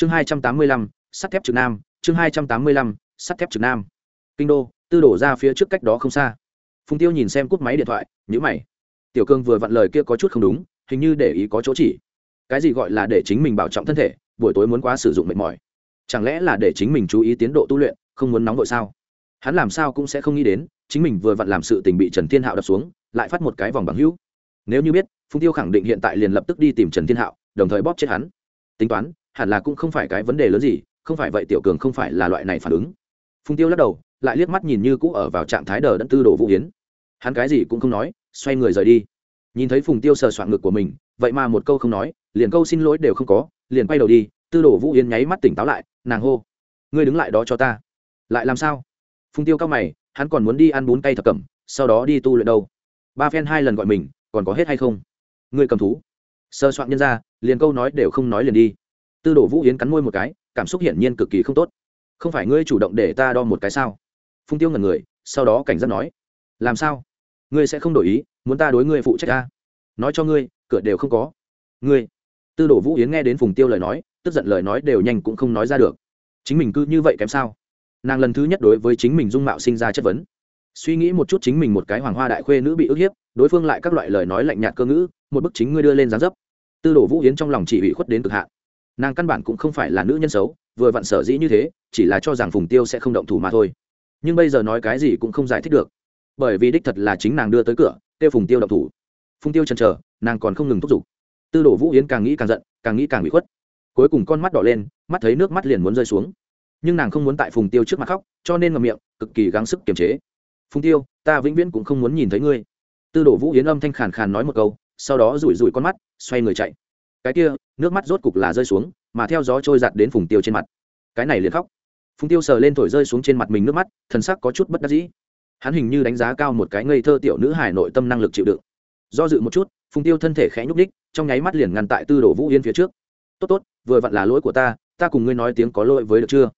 chương hai trăm tám mươi lăm, sắt thép trực nam. Chương hai trăm tám mươi lăm, sắt thép trực nam. Kinh đô, tư đổ ra phía trước cách đó không xa. Phùng tiêu nhìn xem cút máy điện thoại nhữ mày. Tiểu cương vừa vặn lời kia có chút không đúng, hình như để ý có chỗ chỉ. Cái gì gọi là để chính mình bảo trọng thân thể, buổi tối muốn quá sử dụng mệt mỏi. Chẳng lẽ là để chính mình chú ý tiến độ tu luyện, không muốn nóng vội sao? Hắn làm sao cũng sẽ không nghĩ đến, chính mình vừa vặn làm sự tình bị trần thiên hạo đập xuống, lại phát một cái vòng bằng hữu. Nếu như biết, phùng tiêu khẳng định hiện tại liền lập tức đi tìm trần thiên hạo, đồng thời bóp chết hắn. Tính toán hẳn là cũng không phải cái vấn đề lớn gì, không phải vậy tiểu cường không phải là loại này phản ứng. Phùng tiêu lắc đầu, lại liếc mắt nhìn như cũ ở vào trạng thái đờ đẫn tư đồ vũ hiến hắn cái gì cũng không nói, xoay người rời đi. Nhìn thấy phùng tiêu sờ soạn ngực của mình, vậy mà một câu không nói, liền câu xin lỗi đều không có, liền quay đầu đi, tư đồ vũ yến nháy mắt tỉnh táo lại, nàng hô, ngươi đứng lại đó cho ta. Lại làm sao? Phùng tiêu cao mày, hắn còn muốn đi ăn bún cây thập cẩm, sau đó đi tu luyện đâu? Ba phen hai lần gọi mình, còn có hết hay không? Ngươi cầm thú. Sơ soạn nhân ra, liền câu nói đều không nói liền đi tư đồ vũ yến cắn môi một cái, cảm xúc hiển nhiên cực kỳ không tốt. Không phải ngươi chủ động để ta đo một cái sao? Phung tiêu ngần người, sau đó cảnh giác nói, làm sao? Ngươi sẽ không đổi ý, muốn ta đối ngươi phụ trách ta nói cho ngươi, cửa đều không có. Ngươi? Tư đồ vũ yến nghe đến phùng tiêu lời nói, tức giận lời nói đều nhanh cũng không nói ra được. Chính mình cứ như vậy kém sao? Nàng lần thứ nhất đối với chính mình dung mạo sinh ra chất vấn. Suy nghĩ một chút chính mình một cái hoàng hoa đại khuê nữ bị ức hiếp, đối phương lại các loại lời nói lạnh nhạt cơ ngữ, một bức chính ngươi đưa lên gián dấp. Tư đồ vũ yến trong lòng chỉ ủy khuất đến cực hạn nàng căn bản cũng không phải là nữ nhân xấu, vừa vặn sở dĩ như thế, chỉ là cho rằng phùng tiêu sẽ không động thủ mà thôi. Nhưng bây giờ nói cái gì cũng không giải thích được. Bởi vì đích thật là chính nàng đưa tới cửa tiêu phùng tiêu động thủ. Phùng tiêu chần chờ, nàng còn không ngừng thúc giục. Tư đồ vũ yến càng nghĩ càng giận, càng nghĩ càng bị khuất. Cuối cùng con mắt đỏ lên, mắt thấy nước mắt liền muốn rơi xuống. Nhưng nàng không muốn tại phùng tiêu trước mặt khóc, cho nên ngậm miệng, cực kỳ gắng sức kiềm chế. Phùng tiêu, ta vĩnh viễn cũng không muốn nhìn thấy ngươi. Tư đồ vũ yến âm thanh khàn khàn nói một câu, sau đó rủi rủi con mắt, xoay người chạy cái kia, nước mắt rốt cục là rơi xuống, mà theo gió trôi giặt đến phùng tiêu trên mặt. Cái này liền khóc. Phùng tiêu sờ lên thổi rơi xuống trên mặt mình nước mắt, thần sắc có chút bất đắc dĩ. Hắn hình như đánh giá cao một cái ngây thơ tiểu nữ hài nội tâm năng lực chịu đựng. Do dự một chút, phùng tiêu thân thể khẽ nhúc đích trong nháy mắt liền ngăn tại tư đồ vũ yên phía trước. Tốt tốt, vừa vặn là lỗi của ta ta cùng ngươi nói tiếng có lỗi với được chưa?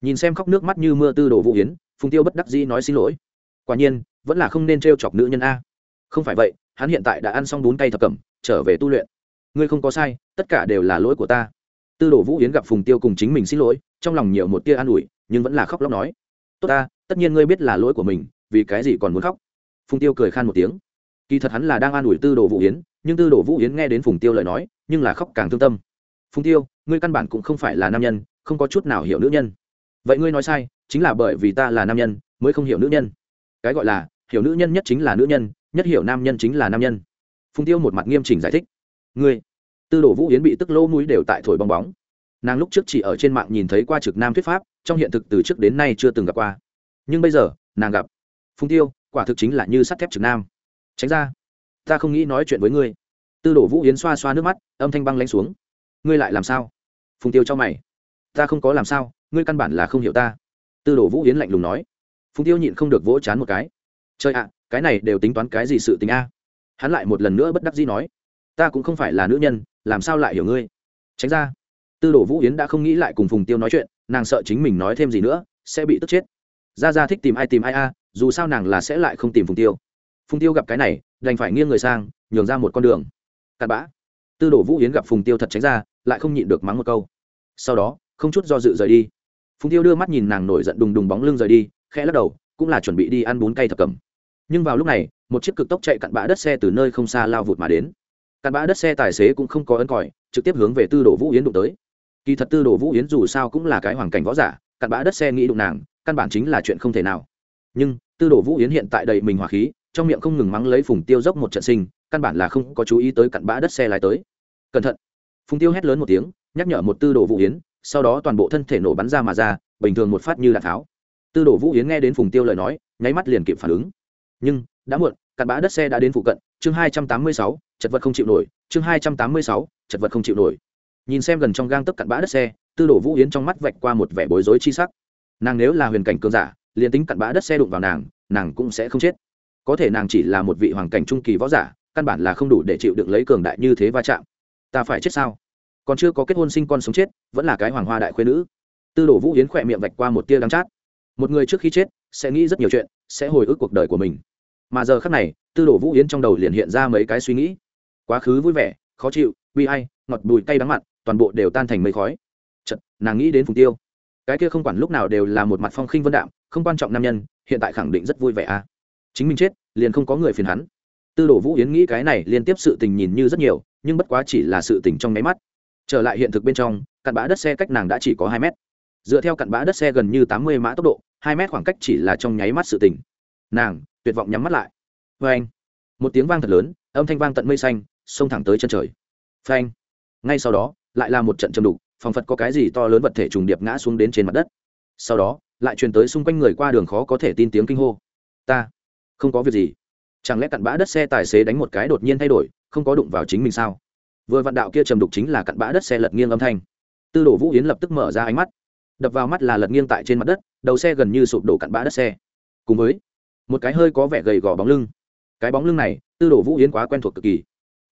Nhìn xem khóc nước mắt như mưa tư đồ vũ yến phùng tiêu bất đắc dĩ nói xin lỗi. Quả nhiên, vẫn là không nên t chọc nữ nhân a. Không phải vậy, hắn hiện tại đã ăn xong bún tay thập cẩm, trở về tu luyện ngươi không có sai, tất cả đều là lỗi của ta. Tư đồ vũ yến gặp phùng tiêu cùng chính mình xin lỗi, trong lòng nhiều một tia an ủi, nhưng vẫn là khóc lóc nói. Tốt ta, tất nhiên ngươi biết là lỗi của mình, vì cái gì còn muốn khóc? Phùng tiêu cười khan một tiếng. Kỳ thật hắn là đang an ủi tư đồ vũ yến, nhưng tư đồ vũ yến nghe đến phùng tiêu lời nói, nhưng là khóc càng thương tâm. Phùng tiêu, ngươi căn bản cũng không phải là nam nhân, không có chút nào hiểu nữ nhân. Vậy ngươi nói sai, chính là bởi vì ta là nam nhân, mới không hiểu nữ nhân. Cái gọi là, hiểu nữ nhân nhất chính là nữ nhân, nhất hiểu nam nhân chính là nam nhân. Phùng tiêu một mặt nghiêm chỉnh giải thích ngươi. Tư đồ vũ yến bị tức lỗ mũi đều tại thổi bong bóng. Nàng lúc trước chỉ ở trên mạng nhìn thấy qua trực nam thuyết pháp, trong hiện thực từ trước đến nay chưa từng gặp qua. Nhưng bây giờ, nàng gặp. Phùng tiêu, quả thực chính là như sắt thép trực nam. Tránh ra. Ta không nghĩ nói chuyện với ngươi. Tư đồ vũ yến xoa xoa nước mắt, âm thanh băng lanh xuống. Ngươi lại làm sao? Phùng tiêu cho mày. Ta không có làm sao, ngươi căn bản là không hiểu ta. Tư đồ vũ yến lạnh lùng nói. Phùng tiêu nhịn không được vỗ chán một cái. Chơi ạ, cái này đều tính toán cái gì sự tình a? Hắn lại một lần nữa bất đắc dĩ nói ta cũng không phải là nữ nhân, làm sao lại hiểu ngươi? Tránh ra. Tư đồ vũ yến đã không nghĩ lại cùng phùng tiêu nói chuyện, nàng sợ chính mình nói thêm gì nữa, sẽ bị tức chết. Ra ra thích tìm ai tìm ai a, dù sao nàng là sẽ lại không tìm phùng tiêu. Phùng tiêu gặp cái này, đành phải nghiêng người sang, nhường ra một con đường. Cặn bã. Tư đồ vũ yến gặp phùng tiêu thật tránh ra, lại không nhịn được mắng một câu. Sau đó, không chút do dự rời đi. Phùng tiêu đưa mắt nhìn nàng nổi giận đùng đùng bóng lưng rời đi, khẽ lắc đầu, cũng là chuẩn bị đi ăn bún cay thập cầm nhưng vào lúc này, một chiếc cực tốc chạy cặn bã đất xe từ nơi không xa lao vụt mà đến cặn bã đất xe tài xế cũng không có ấn còi, trực tiếp hướng về tư đồ vũ yến đụng tới. Kỳ thật tư đồ vũ yến dù sao cũng là cái hoàn cảnh võ giả, cặn bã đất xe nghĩ đụng nàng, căn bản chính là chuyện không thể nào. Nhưng, tư đồ vũ yến hiện tại đầy mình hỏa khí, trong miệng không ngừng mắng lấy phùng tiêu dốc một trận sinh, căn bản là không có chú ý tới cặn bã đất xe lái tới. Cẩn thận! Phùng tiêu hét lớn một tiếng, nhắc nhở một tư đồ vũ yến, sau đó toàn bộ thân thể nổ bắn ra mà ra, bình thường một phát như đạn tháo. Tư đồ vũ yến nghe đến phùng tiêu lời nói, nháy mắt liền kịp phản ứng. Nhưng, đã muộn, cặn bã đất xe đã đến phụ cận, chương hai trăm tám mươi sáu chật vật không chịu nổi, chương hai trăm tám mươi sáu, chật vật không chịu nổi. Nhìn xem gần trong gang tấc cặn bã đất xe, tư đổ vũ yến trong mắt vạch qua một vẻ bối rối chi sắc. Nàng nếu là huyền cảnh cường giả, liền tính cặn bã đất xe đụng vào nàng nàng cũng sẽ không chết. Có thể nàng chỉ là một vị hoàng cảnh trung kỳ võ giả, căn bản là không đủ để chịu được lấy cường đại như thế va chạm. Ta phải chết sao? Còn chưa có kết hôn sinh con sống chết, vẫn là cái hoàng hoa đại khuyên nữ. Tư đổ vũ yến khỏe miệng vạch qua một tia đắng chát. Một người trước khi chết, sẽ nghĩ rất nhiều chuyện, sẽ hồi ức cuộc đời của mình. Mà giờ khác này, tư đổ vũ yến trong đầu liền hiện ra mấy cái suy nghĩ quá khứ vui vẻ khó chịu bi ai, ngọt bùi cay đắng mặn toàn bộ đều tan thành mây khói. Chật, nàng nghĩ đến phùng tiêu. Cái kia không quản lúc nào đều là một mặt phong khinh vân đạm không quan trọng nam nhân hiện tại khẳng định rất vui vẻ à. Chính mình chết liền không có người phiền hắn. Tư đồ vũ yến nghĩ cái này liên tiếp sự tình nhìn như rất nhiều nhưng bất quá chỉ là sự tình trong nháy mắt. Trở lại hiện thực bên trong cặn bã đất xe cách nàng đã chỉ có hai mét. Dựa theo cặn bã đất xe gần như tám mươi mã tốc độ hai mét khoảng cách chỉ là trong nháy mắt sự tình. Nàng tuyệt vọng nhắm mắt lại. Vê anh một tiếng vang thật lớn âm thanh vang tận mây xanh xông thẳng tới chân trời. Phanh. Ngay sau đó, lại là một trận châm đục, phòng phật có cái gì to lớn vật thể trùng điệp ngã xuống đến trên mặt đất. Sau đó, lại truyền tới xung quanh người qua đường khó có thể tin tiếng kinh hô. Ta, không có việc gì. Chẳng lẽ cặn bã đất xe tài xế đánh một cái đột nhiên thay đổi, không có đụng vào chính mình sao? Vừa vạn đạo kia trầm đục chính là cặn bã đất xe lật nghiêng âm thanh. Tư đồ vũ yến lập tức mở ra ánh mắt. Đập vào mắt là lật nghiêng tại trên mặt đất, đầu xe gần như sụp đổ cặn bã đất xe. Cùng với, một cái hơi có vẻ gầy gò bóng lưng. Cái bóng lưng này, tư đồ vũ yến quá quen thuộc cực kỳ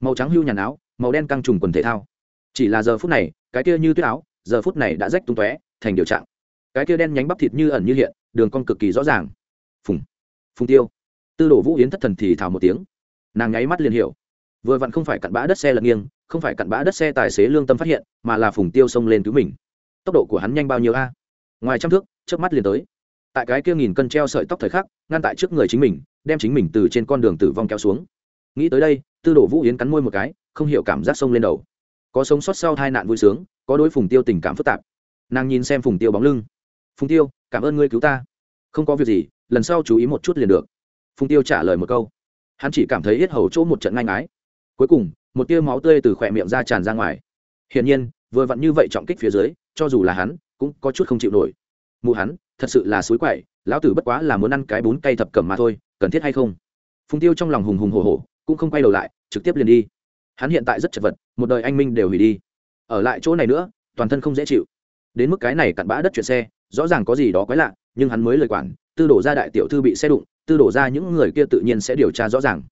màu trắng hưu nhàn áo, màu đen căng trùng quần thể thao. Chỉ là giờ phút này, cái kia như tuyết áo, giờ phút này đã rách tung tóe, thành điều trạng. Cái kia đen nhánh bắp thịt như ẩn như hiện, đường cong cực kỳ rõ ràng. Phùng phùng tiêu. Tư đồ vũ yến thất thần thì thào một tiếng. Nàng nháy mắt liền hiểu. Vừa vặn không phải cặn bã đất xe lật nghiêng, không phải cặn bã đất xe tài xế lương tâm phát hiện, mà là phùng tiêu xông lên cứu mình. Tốc độ của hắn nhanh bao nhiêu a? Ngoài trăm thước trước mắt liền tới. Tại cái kia nghìn cân treo sợi tóc thời khắc, ngăn tại trước người chính mình, đem chính mình từ trên con đường tử vong kéo xuống nghĩ tới đây, tư đồ vũ yến cắn môi một cái, không hiểu cảm giác sông lên đầu. Có sống sót sau tai nạn vui sướng, có đối phùng tiêu tình cảm phức tạp. Nàng nhìn xem phùng tiêu bóng lưng. Phùng tiêu, cảm ơn ngươi cứu ta. Không có việc gì, lần sau chú ý một chút liền được. Phùng tiêu trả lời một câu. Hắn chỉ cảm thấy hết hầu chỗ một trận ngang ái cuối cùng, một tia máu tươi từ khỏe miệng ra tràn ra ngoài. Hiển nhiên, vừa vặn như vậy trọng kích phía dưới, cho dù là hắn, cũng có chút không chịu nổi. Mụ hắn, thật sự là suối quậy, lão tử bất quá là muốn ăn cái bún cây thập cẩm mà thôi, cần thiết hay không? Phùng tiêu trong lòng hùng hùng hồ hồ cũng không quay đầu lại, trực tiếp liền đi. Hắn hiện tại rất chật vật, một đời anh minh đều hủy đi. Ở lại chỗ này nữa, toàn thân không dễ chịu. Đến mức cái này cặn bã đất chuyển xe, rõ ràng có gì đó quái lạ, nhưng hắn mới lời quản, tư đổ ra đại tiểu thư bị xe đụng, tư đổ ra những người kia tự nhiên sẽ điều tra rõ ràng.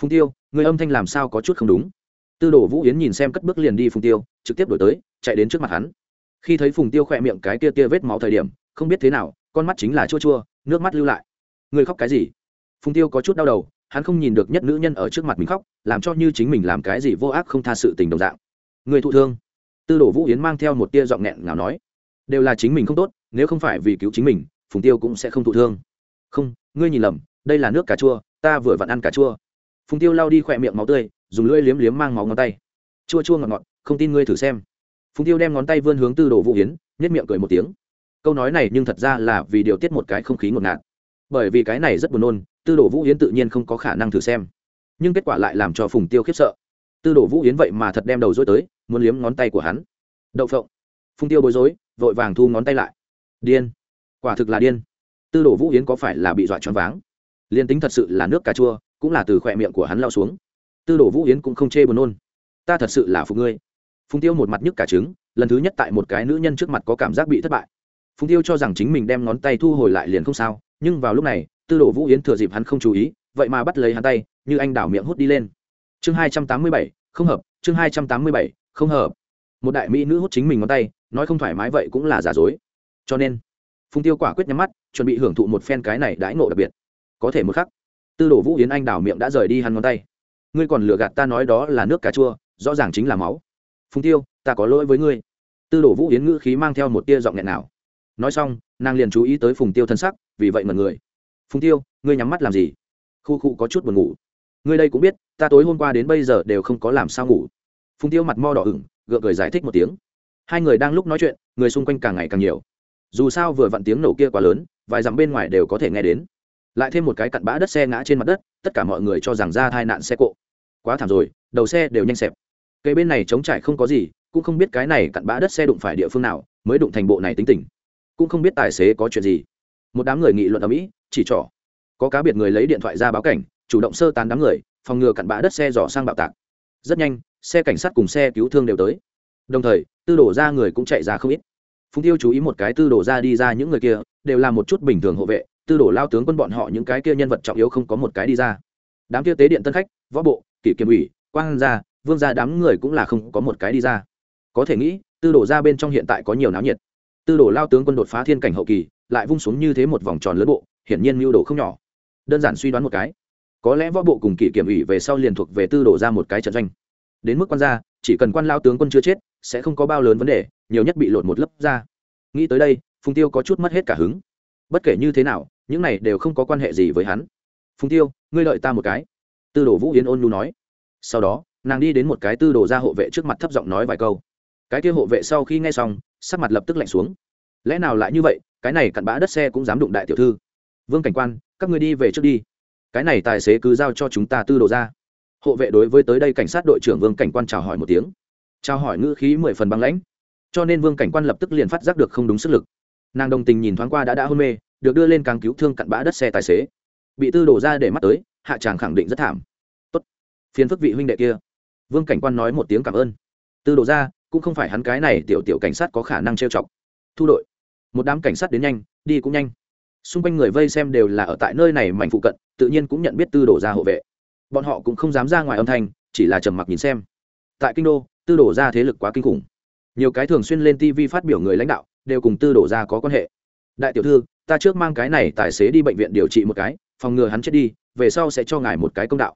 Phùng tiêu, người âm thanh làm sao có chút không đúng? Tư đổ vũ yến nhìn xem cất bước liền đi phùng tiêu, trực tiếp đổi tới, chạy đến trước mặt hắn. Khi thấy phùng tiêu khỏe miệng cái kia tia vết máu thời điểm, không biết thế nào, con mắt chính là chua chua, nước mắt lưu lại. Người khóc cái gì? Phùng tiêu có chút đau đầu hắn không nhìn được nhất nữ nhân ở trước mặt mình khóc, làm cho như chính mình làm cái gì vô ác không tha sự tình đồng dạng. Người thụ thương. Tư đồ vũ yến mang theo một tia giọng nghẹn ngào nói, đều là chính mình không tốt, nếu không phải vì cứu chính mình, phùng tiêu cũng sẽ không thụ thương. Không, ngươi nhìn lầm, đây là nước cà chua, ta vừa vặn ăn cà chua. Phùng tiêu lao đi khỏe miệng máu tươi, dùng lưỡi liếm liếm mang máu ngón tay. Chua chua ngọt ngọt, không tin ngươi thử xem. Phùng tiêu đem ngón tay vươn hướng tư đồ vũ yến nhất miệng cười một tiếng. Câu nói này nhưng thật ra là vì điều tiết một cái không khí ngột ngạt bởi vì cái này rất buồn nôn, tư đồ vũ yến tự nhiên không có khả năng thử xem. Nhưng kết quả lại làm cho phùng tiêu khiếp sợ. Tư đồ vũ yến vậy mà thật đem đầu dối tới, muốn liếm ngón tay của hắn. Đậu phộng. Phùng tiêu bối rối, vội vàng thu ngón tay lại. Điên. Quả thực là điên. Tư đồ vũ yến có phải là bị dọa choáng váng? Liên tính thật sự là nước cà chua, cũng là từ khỏe miệng của hắn lao xuống. Tư đồ vũ yến cũng không chê buồn nôn. Ta thật sự là phục ngươi. Phùng tiêu một mặt nhức cả trứng, lần thứ nhất tại một cái nữ nhân trước mặt có cảm giác bị thất bại. Phùng tiêu cho rằng chính mình đem ngón tay thu hồi lại liền không sao nhưng vào lúc này, tư đồ vũ yến thừa dịp hắn không chú ý, vậy mà bắt lấy hắn tay, như anh đảo miệng hút đi lên. Chương hai trăm tám mươi bảy, không hợp, chương hai trăm tám mươi bảy, không hợp. Một đại mỹ nữ hút chính mình ngón tay, nói không thoải mái vậy cũng là giả dối. Cho nên, phùng tiêu quả quyết nhắm mắt, chuẩn bị hưởng thụ một phen cái này đãi ngộ đặc biệt. Có thể một khắc, tư đồ vũ yến anh đảo miệng đã rời đi hắn ngón tay. Ngươi còn lừa gạt ta nói đó là nước cà chua, rõ ràng chính là máu. Phùng tiêu, ta có lỗi với ngươi. Tư đồ vũ yến ngữ khí mang theo một tia giọng nghẹn nào nói xong nàng liền chú ý tới phùng tiêu thân sắc, vì vậy mật người. Phùng tiêu, ngươi nhắm mắt làm gì? Khu khu có chút buồn ngủ. Ngươi đây cũng biết, ta tối hôm qua đến bây giờ đều không có làm sao ngủ. Phùng tiêu mặt mo đỏ ửng, gượng cười giải thích một tiếng. Hai người đang lúc nói chuyện, người xung quanh càng ngày càng nhiều. Dù sao vừa vặn tiếng nổ kia quá lớn, vài dặm bên ngoài đều có thể nghe đến. Lại thêm một cái cặn bã đất xe ngã trên mặt đất, tất cả mọi người cho rằng ra tai nạn xe cộ. Quá thảm rồi, đầu xe đều nhanh xẹp. Cây bên này chống trải không có gì, cũng không biết cái này cặn bã đất xe đụng phải địa phương nào, mới đụng thành bộ này tính tình cũng không biết tài xế có chuyện gì. Một đám người nghị luận ở mỹ, chỉ trỏ. Có cá biệt người lấy điện thoại ra báo cảnh, chủ động sơ tán đám người, phòng ngừa cặn bã đất xe dò sang bạo tạc. Rất nhanh, xe cảnh sát cùng xe cứu thương đều tới. Đồng thời, tư đổ ra người cũng chạy ra không ít. Phùng tiêu chú ý một cái tư đổ ra đi ra những người kia, đều là một chút bình thường hộ vệ, tư đổ lao tướng quân bọn họ những cái kia nhân vật trọng yếu không có một cái đi ra. Đám kia tế điện tân khách, võ bộ, kỷ kiểm ủy quang gia, vương gia đám người cũng là không có một cái đi ra. Có thể nghĩ, tư đổ ra bên trong hiện tại có nhiều náo nhiệt tư đổ lao tướng quân đột phá thiên cảnh hậu kỳ, lại vung xuống như thế một vòng tròn lớn bộ, hiển nhiên mưu đồ không nhỏ. Đơn giản suy đoán một cái, có lẽ võ bộ cùng kỷ kiểm ủy về sau liền thuộc về tư đổ ra một cái trận doanh. Đến mức quan gia, chỉ cần quan lao tướng quân chưa chết, sẽ không có bao lớn vấn đề, nhiều nhất bị lột một lớp ra. Nghĩ tới đây, phùng tiêu có chút mất hết cả hứng. Bất kể như thế nào, những này đều không có quan hệ gì với hắn. Phùng tiêu, ngươi lợi ta một cái. Tư đồ vũ yến ôn lu nói. Sau đó, nàng đi đến một cái tư đồ ra hộ vệ trước mặt thấp giọng nói vài câu. Cái kia hộ vệ sau khi nghe xong sắc mặt lập tức lạnh xuống. Lẽ nào lại như vậy, cái này cặn bã đất xe cũng dám đụng đại tiểu thư? Vương cảnh quan, các người đi về trước đi. Cái này tài xế cứ giao cho chúng ta tư đồ ra. Hộ vệ đối với tới đây cảnh sát đội trưởng vương cảnh quan chào hỏi một tiếng. Chào hỏi ngữ khí mười phần băng lãnh. Cho nên vương cảnh quan lập tức liền phát giác được không đúng sức lực. Nàng đồng tình nhìn thoáng qua đã đã hôn mê, được đưa lên càng cứu thương cặn bã đất xe tài xế. Bị tư đổ ra để mắt tới, hạ tràng khẳng định rất thảm. Tốt. Phiền phức vị huynh đệ kia. Vương cảnh quan nói một tiếng cảm ơn. Tư đổ ra cũng không phải hắn cái này tiểu tiểu cảnh sát có khả năng trêu chọc. Thu đội. Một đám cảnh sát đến nhanh, đi cũng nhanh. Xung quanh người vây xem đều là ở tại nơi này mảnh phụ cận, tự nhiên cũng nhận biết tư đổ ra hộ vệ. Bọn họ cũng không dám ra ngoài âm thanh, chỉ là trầm mặc nhìn xem. Tại kinh đô, tư đổ ra thế lực quá kinh khủng. Nhiều cái thường xuyên lên tv phát biểu người lãnh đạo, đều cùng tư đổ ra có quan hệ. Đại tiểu thư, ta trước mang cái này tài xế đi bệnh viện điều trị một cái, phòng ngừa hắn chết đi, về sau sẽ cho ngài một cái công đạo.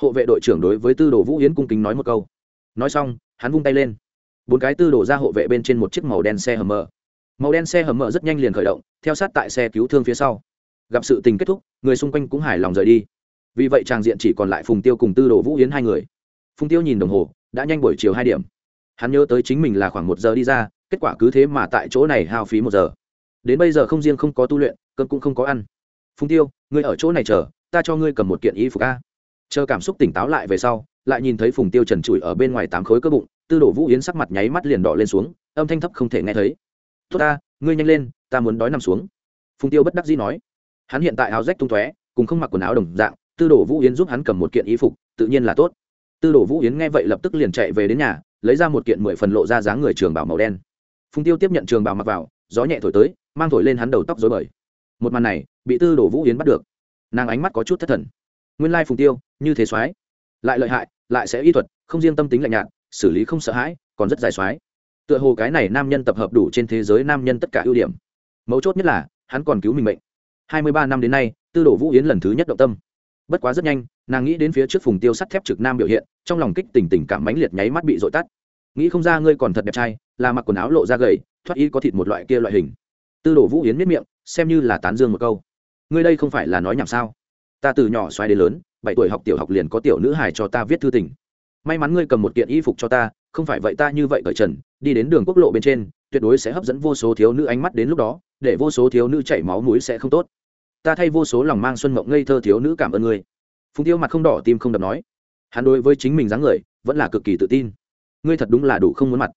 Hộ vệ đội trưởng đối với tư đồ vũ yến cung kính nói một câu. Nói xong, hắn vung tay lên bốn cái tư đổ ra hộ vệ bên trên một chiếc màu đen xe hầm mờ. Màu đen xe hầm mờ rất nhanh liền khởi động, theo sát tại xe cứu thương phía sau. Gặp sự tình kết thúc, người xung quanh cũng hài lòng rời đi. Vì vậy tràng diện chỉ còn lại phùng tiêu cùng tư đồ vũ yến hai người. Phùng tiêu nhìn đồng hồ, đã nhanh buổi chiều hai điểm. Hắn nhớ tới chính mình là khoảng một giờ đi ra, kết quả cứ thế mà tại chỗ này hao phí một giờ. Đến bây giờ không riêng không có tu luyện cơn cũng không có ăn. Phùng tiêu, ngươi ở chỗ này chờ, ta cho ngươi cầm một kiện y phục a. Chờ cảm xúc tỉnh táo lại về sau, lại nhìn thấy phùng tiêu trần trụi ở bên ngoài tám khối cơ bụng tư đổ vũ yến sắc mặt nháy mắt liền đỏ lên xuống, âm thanh thấp không thể nghe thấy. Tốt ta, ngươi nhanh lên, ta muốn đói nằm xuống. Phùng tiêu bất đắc dĩ nói. Hắn hiện tại áo rách tung tóe, cùng không mặc quần áo đồng dạng, tư đổ vũ yến giúp hắn cầm một kiện y phục, tự nhiên là tốt. Tư đổ vũ yến nghe vậy lập tức liền chạy về đến nhà, lấy ra một kiện mười phần lộ ra dáng người trường bảo màu đen. Phùng tiêu tiếp nhận trường bảo mặc vào, gió nhẹ thổi tới, mang thổi lên hắn đầu tóc dối bời. Một màn này, bị tư đổ vũ yến bắt được. Nàng ánh mắt có chút thất thần. Nguyên lai phùng tiêu, như thế soái lại lợi hại, lại sẽ y thuật, không riêng tâm tính lạnh nhạt xử lý không sợ hãi, còn rất dài soái tựa hồ cái này nam nhân tập hợp đủ trên thế giới nam nhân tất cả ưu điểm. Mấu chốt nhất là, hắn còn cứu mình mệnh. Hai mươi ba năm đến nay, tư đồ vũ yến lần thứ nhất động tâm. Bất quá rất nhanh, nàng nghĩ đến phía trước phùng tiêu sắt thép trực nam biểu hiện, trong lòng kích tình tình cảm mãnh liệt nháy mắt bị dội tắt. Nghĩ không ra ngươi còn thật đẹp trai, là mặc quần áo lộ ra gầy, thoát y có thịt một loại kia loại hình. Tư đồ vũ yến miết miệng, xem như là tán dương một câu. Ngươi đây không phải là nói nhảm sao? Ta từ nhỏ xoay đến lớn, bảy tuổi học tiểu học liền có tiểu nữ hài cho ta viết thư tình may mắn ngươi cầm một kiện y phục cho ta, không phải vậy ta như vậy cởi trần, đi đến đường quốc lộ bên trên, tuyệt đối sẽ hấp dẫn vô số thiếu nữ ánh mắt đến lúc đó, để vô số thiếu nữ chảy máu mũi sẽ không tốt. Ta thay vô số lòng mang xuân mộng ngây thơ thiếu nữ cảm ơn ngươi. Phùng tiêu mặt không đỏ tim không đập nói. Hắn đối với chính mình dáng người, vẫn là cực kỳ tự tin. Ngươi thật đúng là đủ không muốn mặt.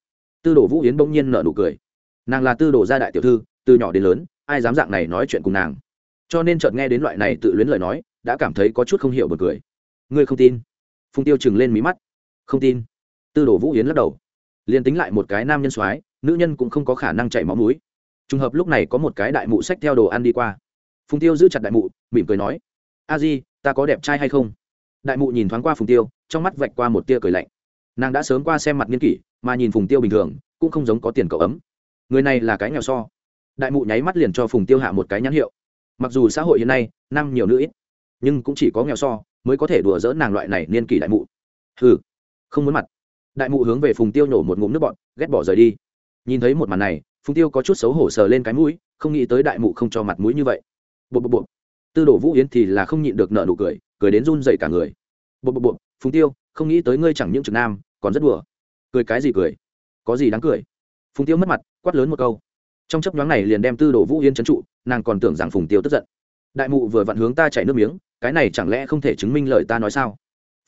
Tư đồ vũ yến bỗng nhiên nở nụ cười. Nàng là tư đồ gia đại tiểu thư, từ nhỏ đến lớn, ai dám dạng này nói chuyện cùng nàng. Cho nên chợt nghe đến loại này tự luyến lời nói, đã cảm thấy có chút không hiểu bật cười. Ngươi không tin? Phùng tiêu chừng lên mí mắt không tin. Tư đồ vũ yến lắc đầu. Liền tính lại một cái nam nhân soái, nữ nhân cũng không có khả năng chảy máu mũi trùng hợp lúc này có một cái đại mụ xách theo đồ ăn đi qua. Phùng tiêu giữ chặt đại mụ, mỉm cười nói, a di, ta có đẹp trai hay không? Đại mụ nhìn thoáng qua phùng tiêu, trong mắt vạch qua một tia cười lạnh. Nàng đã sớm qua xem mặt nghiên kỷ, mà nhìn phùng tiêu bình thường, cũng không giống có tiền cậu ấm. Người này là cái nghèo so. Đại mụ nháy mắt liền cho phùng tiêu hạ một cái nhãn hiệu. Mặc dù xã hội hiện nay, nam nhiều nữ ít, nhưng cũng chỉ có nghèo so mới có thể đùa dỡ nàng loại này niên kỷ đại mụ. Ừ không muốn mặt. Đại mụ hướng về phùng tiêu nổ một ngụm nước bọn ghét bỏ rời đi. Nhìn thấy một màn này, phùng tiêu có chút xấu hổ sờ lên cái mũi, không nghĩ tới đại mụ không cho mặt mũi như vậy. Bộ bộ bộ tư đồ vũ yến thì là không nhịn được nợ nụ cười cười đến run dậy cả người. Bộ bộ bộ phùng tiêu, không nghĩ tới ngươi chẳng những trực nam, còn rất đùa. Cười cái gì cười? Có gì đáng cười? Phùng tiêu mất mặt, quát lớn một câu. Trong chấp nhoáng này liền đem tư đồ vũ yến trấn trụ, nàng còn tưởng rằng phùng tiêu tức giận. Đại mụ vừa vặn hướng ta chảy nước miếng, cái này chẳng lẽ không thể chứng minh lời ta nói sao?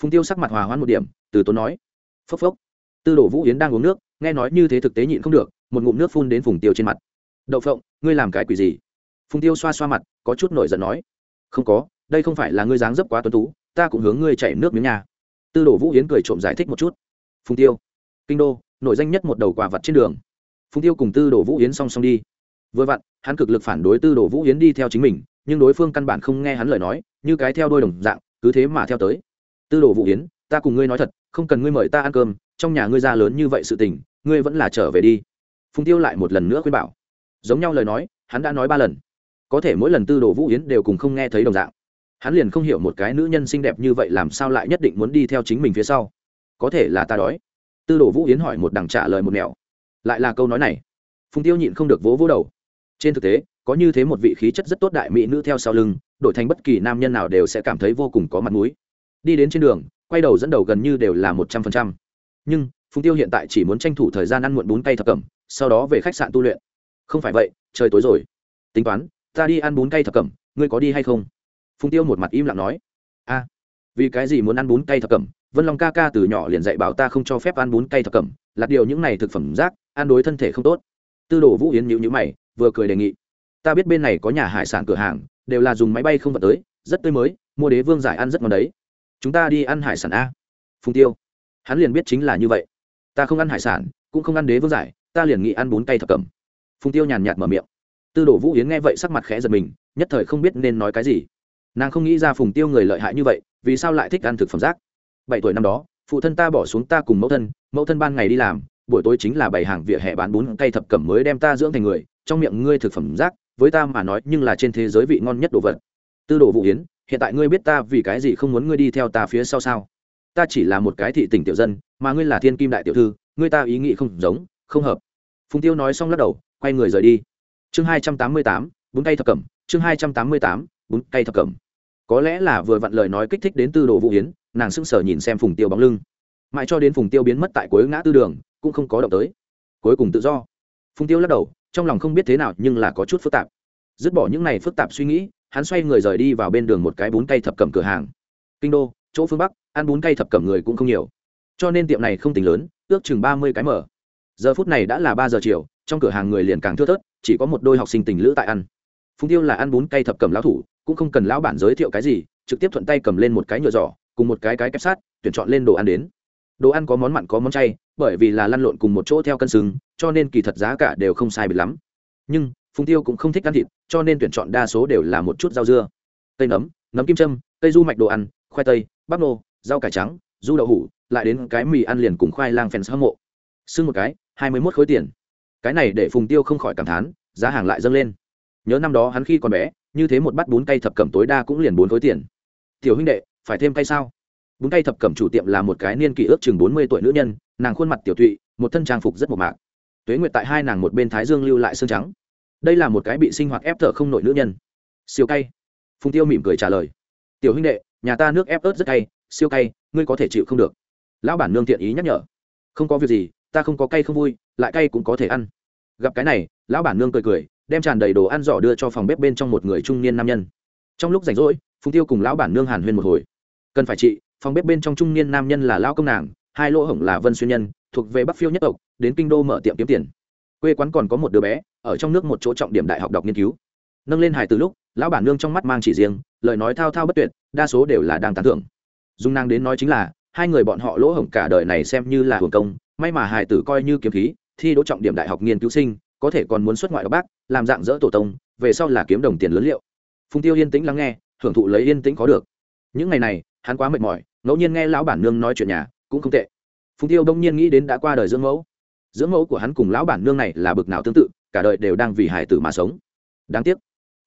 Phùng tiêu sắc mặt hòa hoãn một điểm, từ tốn nói, phốc phốc. Tư đồ vũ yến đang uống nước, nghe nói như thế thực tế nhịn không được, một ngụm nước phun đến phùng tiêu trên mặt. Đậu phộng, ngươi làm cái quỷ gì? Phùng tiêu xoa xoa mặt, có chút nổi giận nói, không có, đây không phải là ngươi dáng dấp quá tuấn tú, ta cũng hướng ngươi chảy nước miếng nhà tư đồ vũ yến cười trộm giải thích một chút, phùng tiêu, kinh đô, nổi danh nhất một đầu quả vật trên đường. Phùng tiêu cùng tư đồ vũ yến song song đi. Vừa vặn, hắn cực lực phản đối tư đồ vũ yến đi theo chính mình, nhưng đối phương căn bản không nghe hắn lời nói, như cái theo đôi đồng dạng, cứ thế mà theo tới tư đồ vũ yến, ta cùng ngươi nói thật, không cần ngươi mời ta ăn cơm, trong nhà ngươi ra lớn như vậy sự tình, ngươi vẫn là trở về đi. Phùng tiêu lại một lần nữa khuyên bảo. Giống nhau lời nói, hắn đã nói ba lần. Có thể mỗi lần tư đồ vũ yến đều cùng không nghe thấy đồng dạng. Hắn liền không hiểu một cái nữ nhân xinh đẹp như vậy làm sao lại nhất định muốn đi theo chính mình phía sau. Có thể là ta đói. Tư đồ vũ yến hỏi một đằng trả lời một nẻo. Lại là câu nói này. Phùng tiêu nhịn không được vỗ vỗ đầu. Trên thực tế, có như thế một vị khí chất rất tốt đại mỹ nữ theo sau lưng, đổi thành bất kỳ nam nhân nào đều sẽ cảm thấy vô cùng có mặt mũi đi đến trên đường, quay đầu dẫn đầu gần như đều là một trăm phần trăm. Nhưng, phùng tiêu hiện tại chỉ muốn tranh thủ thời gian ăn muộn bún cây thập cẩm, sau đó về khách sạn tu luyện. Không phải vậy, trời tối rồi. Tính toán, ta đi ăn bún cây thập cẩm, ngươi có đi hay không? Phùng tiêu một mặt im lặng nói. A, vì cái gì muốn ăn bún cây thập cẩm? Vân long ca ca từ nhỏ liền dạy bảo ta không cho phép ăn bún cây thập cẩm lạt điều những này thực phẩm rác, ăn đối thân thể không tốt. Tư đồ vũ yến nhịu nhữ mày, vừa cười đề nghị. Ta biết bên này có nhà hải sản cửa hàng, đều là dùng máy bay không vật tới, rất tươi mới, mua đế vương giải ăn rất ngon đấy chúng ta đi ăn hải sản a. Phùng tiêu, hắn liền biết chính là như vậy. Ta không ăn hải sản, cũng không ăn đế vương giải, ta liền nghĩ ăn bún cây thập cẩm. Phùng tiêu nhàn nhạt mở miệng. Tư đồ vũ yến nghe vậy sắc mặt khẽ giật mình, nhất thời không biết nên nói cái gì. Nàng không nghĩ ra phùng tiêu người lợi hại như vậy, vì sao lại thích ăn thực phẩm rác. Bảy tuổi năm đó, phụ thân ta bỏ xuống ta cùng mẫu thân mẫu thân ban ngày đi làm, buổi tối chính là bày hàng vỉa hè bán bún cây thập cẩm mới đem ta dưỡng thành người, trong miệng ngươi thực phẩm rác, với ta mà nói nhưng là trên thế giới vị ngon nhất đồ vật tư đồ vũ yến, hiện tại ngươi biết ta vì cái gì không muốn ngươi đi theo ta phía sau sao? Ta chỉ là một cái thị tỉnh tiểu dân, mà ngươi là thiên kim đại tiểu thư, ngươi ta ý nghĩ không giống, không hợp. Phùng tiêu nói xong lắc đầu, quay người rời đi. Chương hai trăm tám mươi tám, bún cây thập cẩm. Chương hai trăm tám mươi tám, bún cây thập cẩm. Có lẽ là vừa vặn lời nói kích thích đến tư đồ vũ yến, nàng sững sờ nhìn xem phùng tiêu bóng lưng. Mãi cho đến phùng tiêu biến mất tại cuối ngã tư đường, cũng không có động tới. Cuối cùng tự do. Phùng tiêu lắc đầu, trong lòng không biết thế nào nhưng là có chút phức tạp. Dứt bỏ những này phức tạp suy nghĩ hắn xoay người rời đi vào bên đường một cái bún cây thập cẩm cửa hàng. Kinh đô, chỗ phương bắc, ăn bún cây thập cẩm người cũng không nhiều. Cho nên tiệm này không tính lớn, ước chừng ba mươi cái mở. Giờ phút này đã là ba giờ chiều, trong cửa hàng người liền càng thưa thớt, chỉ có một đôi học sinh tình lữ tại ăn. Phùng tiêu là ăn bún cây thập cẩm lão thủ, cũng không cần lão bản giới thiệu cái gì, trực tiếp thuận tay cầm lên một cái nhựa giỏ, cùng một cái cái kép sát, tuyển chọn lên đồ ăn đến. Đồ ăn có món mặn, có món chay, bởi vì là lăn lộn cùng một chỗ theo cân xứng, cho nên kỳ thật giá cả đều không sai biệt lắm. Nhưng, phùng tiêu cũng không thích ăn thịt cho nên tuyển chọn đa số đều là một chút rau dưa. Cây nấm nấm kim châm, cây du mạch đồ ăn, khoai tây, bắp nô, rau cải trắng, du đậu hủ, lại đến cái mì ăn liền cùng khoai lang phèn hâm mộ. Xưng một cái, hai mươi mốt khối tiền. Cái này để phùng tiêu không khỏi cảm thán, giá hàng lại dâng lên. Nhớ năm đó hắn khi còn bé, như thế một bát bún cây thập cẩm tối đa cũng liền bốn khối tiền. Tiểu huynh đệ, phải thêm cây sao? Bún cây thập cẩm chủ tiệm là một cái niên kỷ ước chừng bốn mươi tuổi nữ nhân, nàng khuôn mặt tiểu thụy, một thân trang phục rất mộc mạc. Tuế nguyệt tại hai nàng một bên thái dương lưu lại xương trắng đây là một cái bị sinh hoạt ép thở không nổi nữ nhân. Siêu cay. Phùng tiêu mỉm cười trả lời. Tiểu huynh đệ, nhà ta nước ép ớt rất cay, siêu cay, ngươi có thể chịu không được. Lão bản nương thiện ý nhắc nhở. Không có việc gì, ta không có cay không vui, lại cay cũng có thể ăn. Gặp cái này, lão bản nương cười cười, đem tràn đầy đồ ăn giỏ đưa cho phòng bếp bên trong một người trung niên nam nhân. Trong lúc rảnh rỗi, phùng tiêu cùng lão bản nương hàn huyên một hồi. Cần phải chị, phòng bếp bên trong trung niên nam nhân là lão công nàng, hai lỗ hổng là vân xuyên nhân, thuộc về bắc phiêu nhất tộc, đến kinh đô mở tiệm kiếm tiền quê quán còn có một đứa bé, ở trong nước một chỗ trọng điểm đại học đọc nghiên cứu. Nâng lên hài từ lúc, lão bản nương trong mắt mang chỉ riêng, lời nói thao thao bất tuyệt, đa số đều là đang tán thưởng. Dung năng đến nói chính là, hai người bọn họ lỗ hổng cả đời này xem như là hưởng công, may mà hài tử coi như kiếm khí, thi đỗ trọng điểm đại học nghiên cứu sinh, có thể còn muốn xuất ngoại ở bác, làm dạng dỡ tổ tông, về sau là kiếm đồng tiền lớn liệu. Phùng tiêu yên tĩnh lắng nghe, hưởng thụ lấy yên tĩnh có được. Những ngày này, hắn quá mệt mỏi, ngẫu nhiên nghe lão bản nương nói chuyện nhà, cũng không tệ. Phùng tiêu đông nhiên nghĩ đến đã qua đời dưỡng mẫu dưỡng mẫu của hắn cùng lão bản nương này là bực nào tương tự, cả đời đều đang vì hải tử mà sống. Đáng tiếc.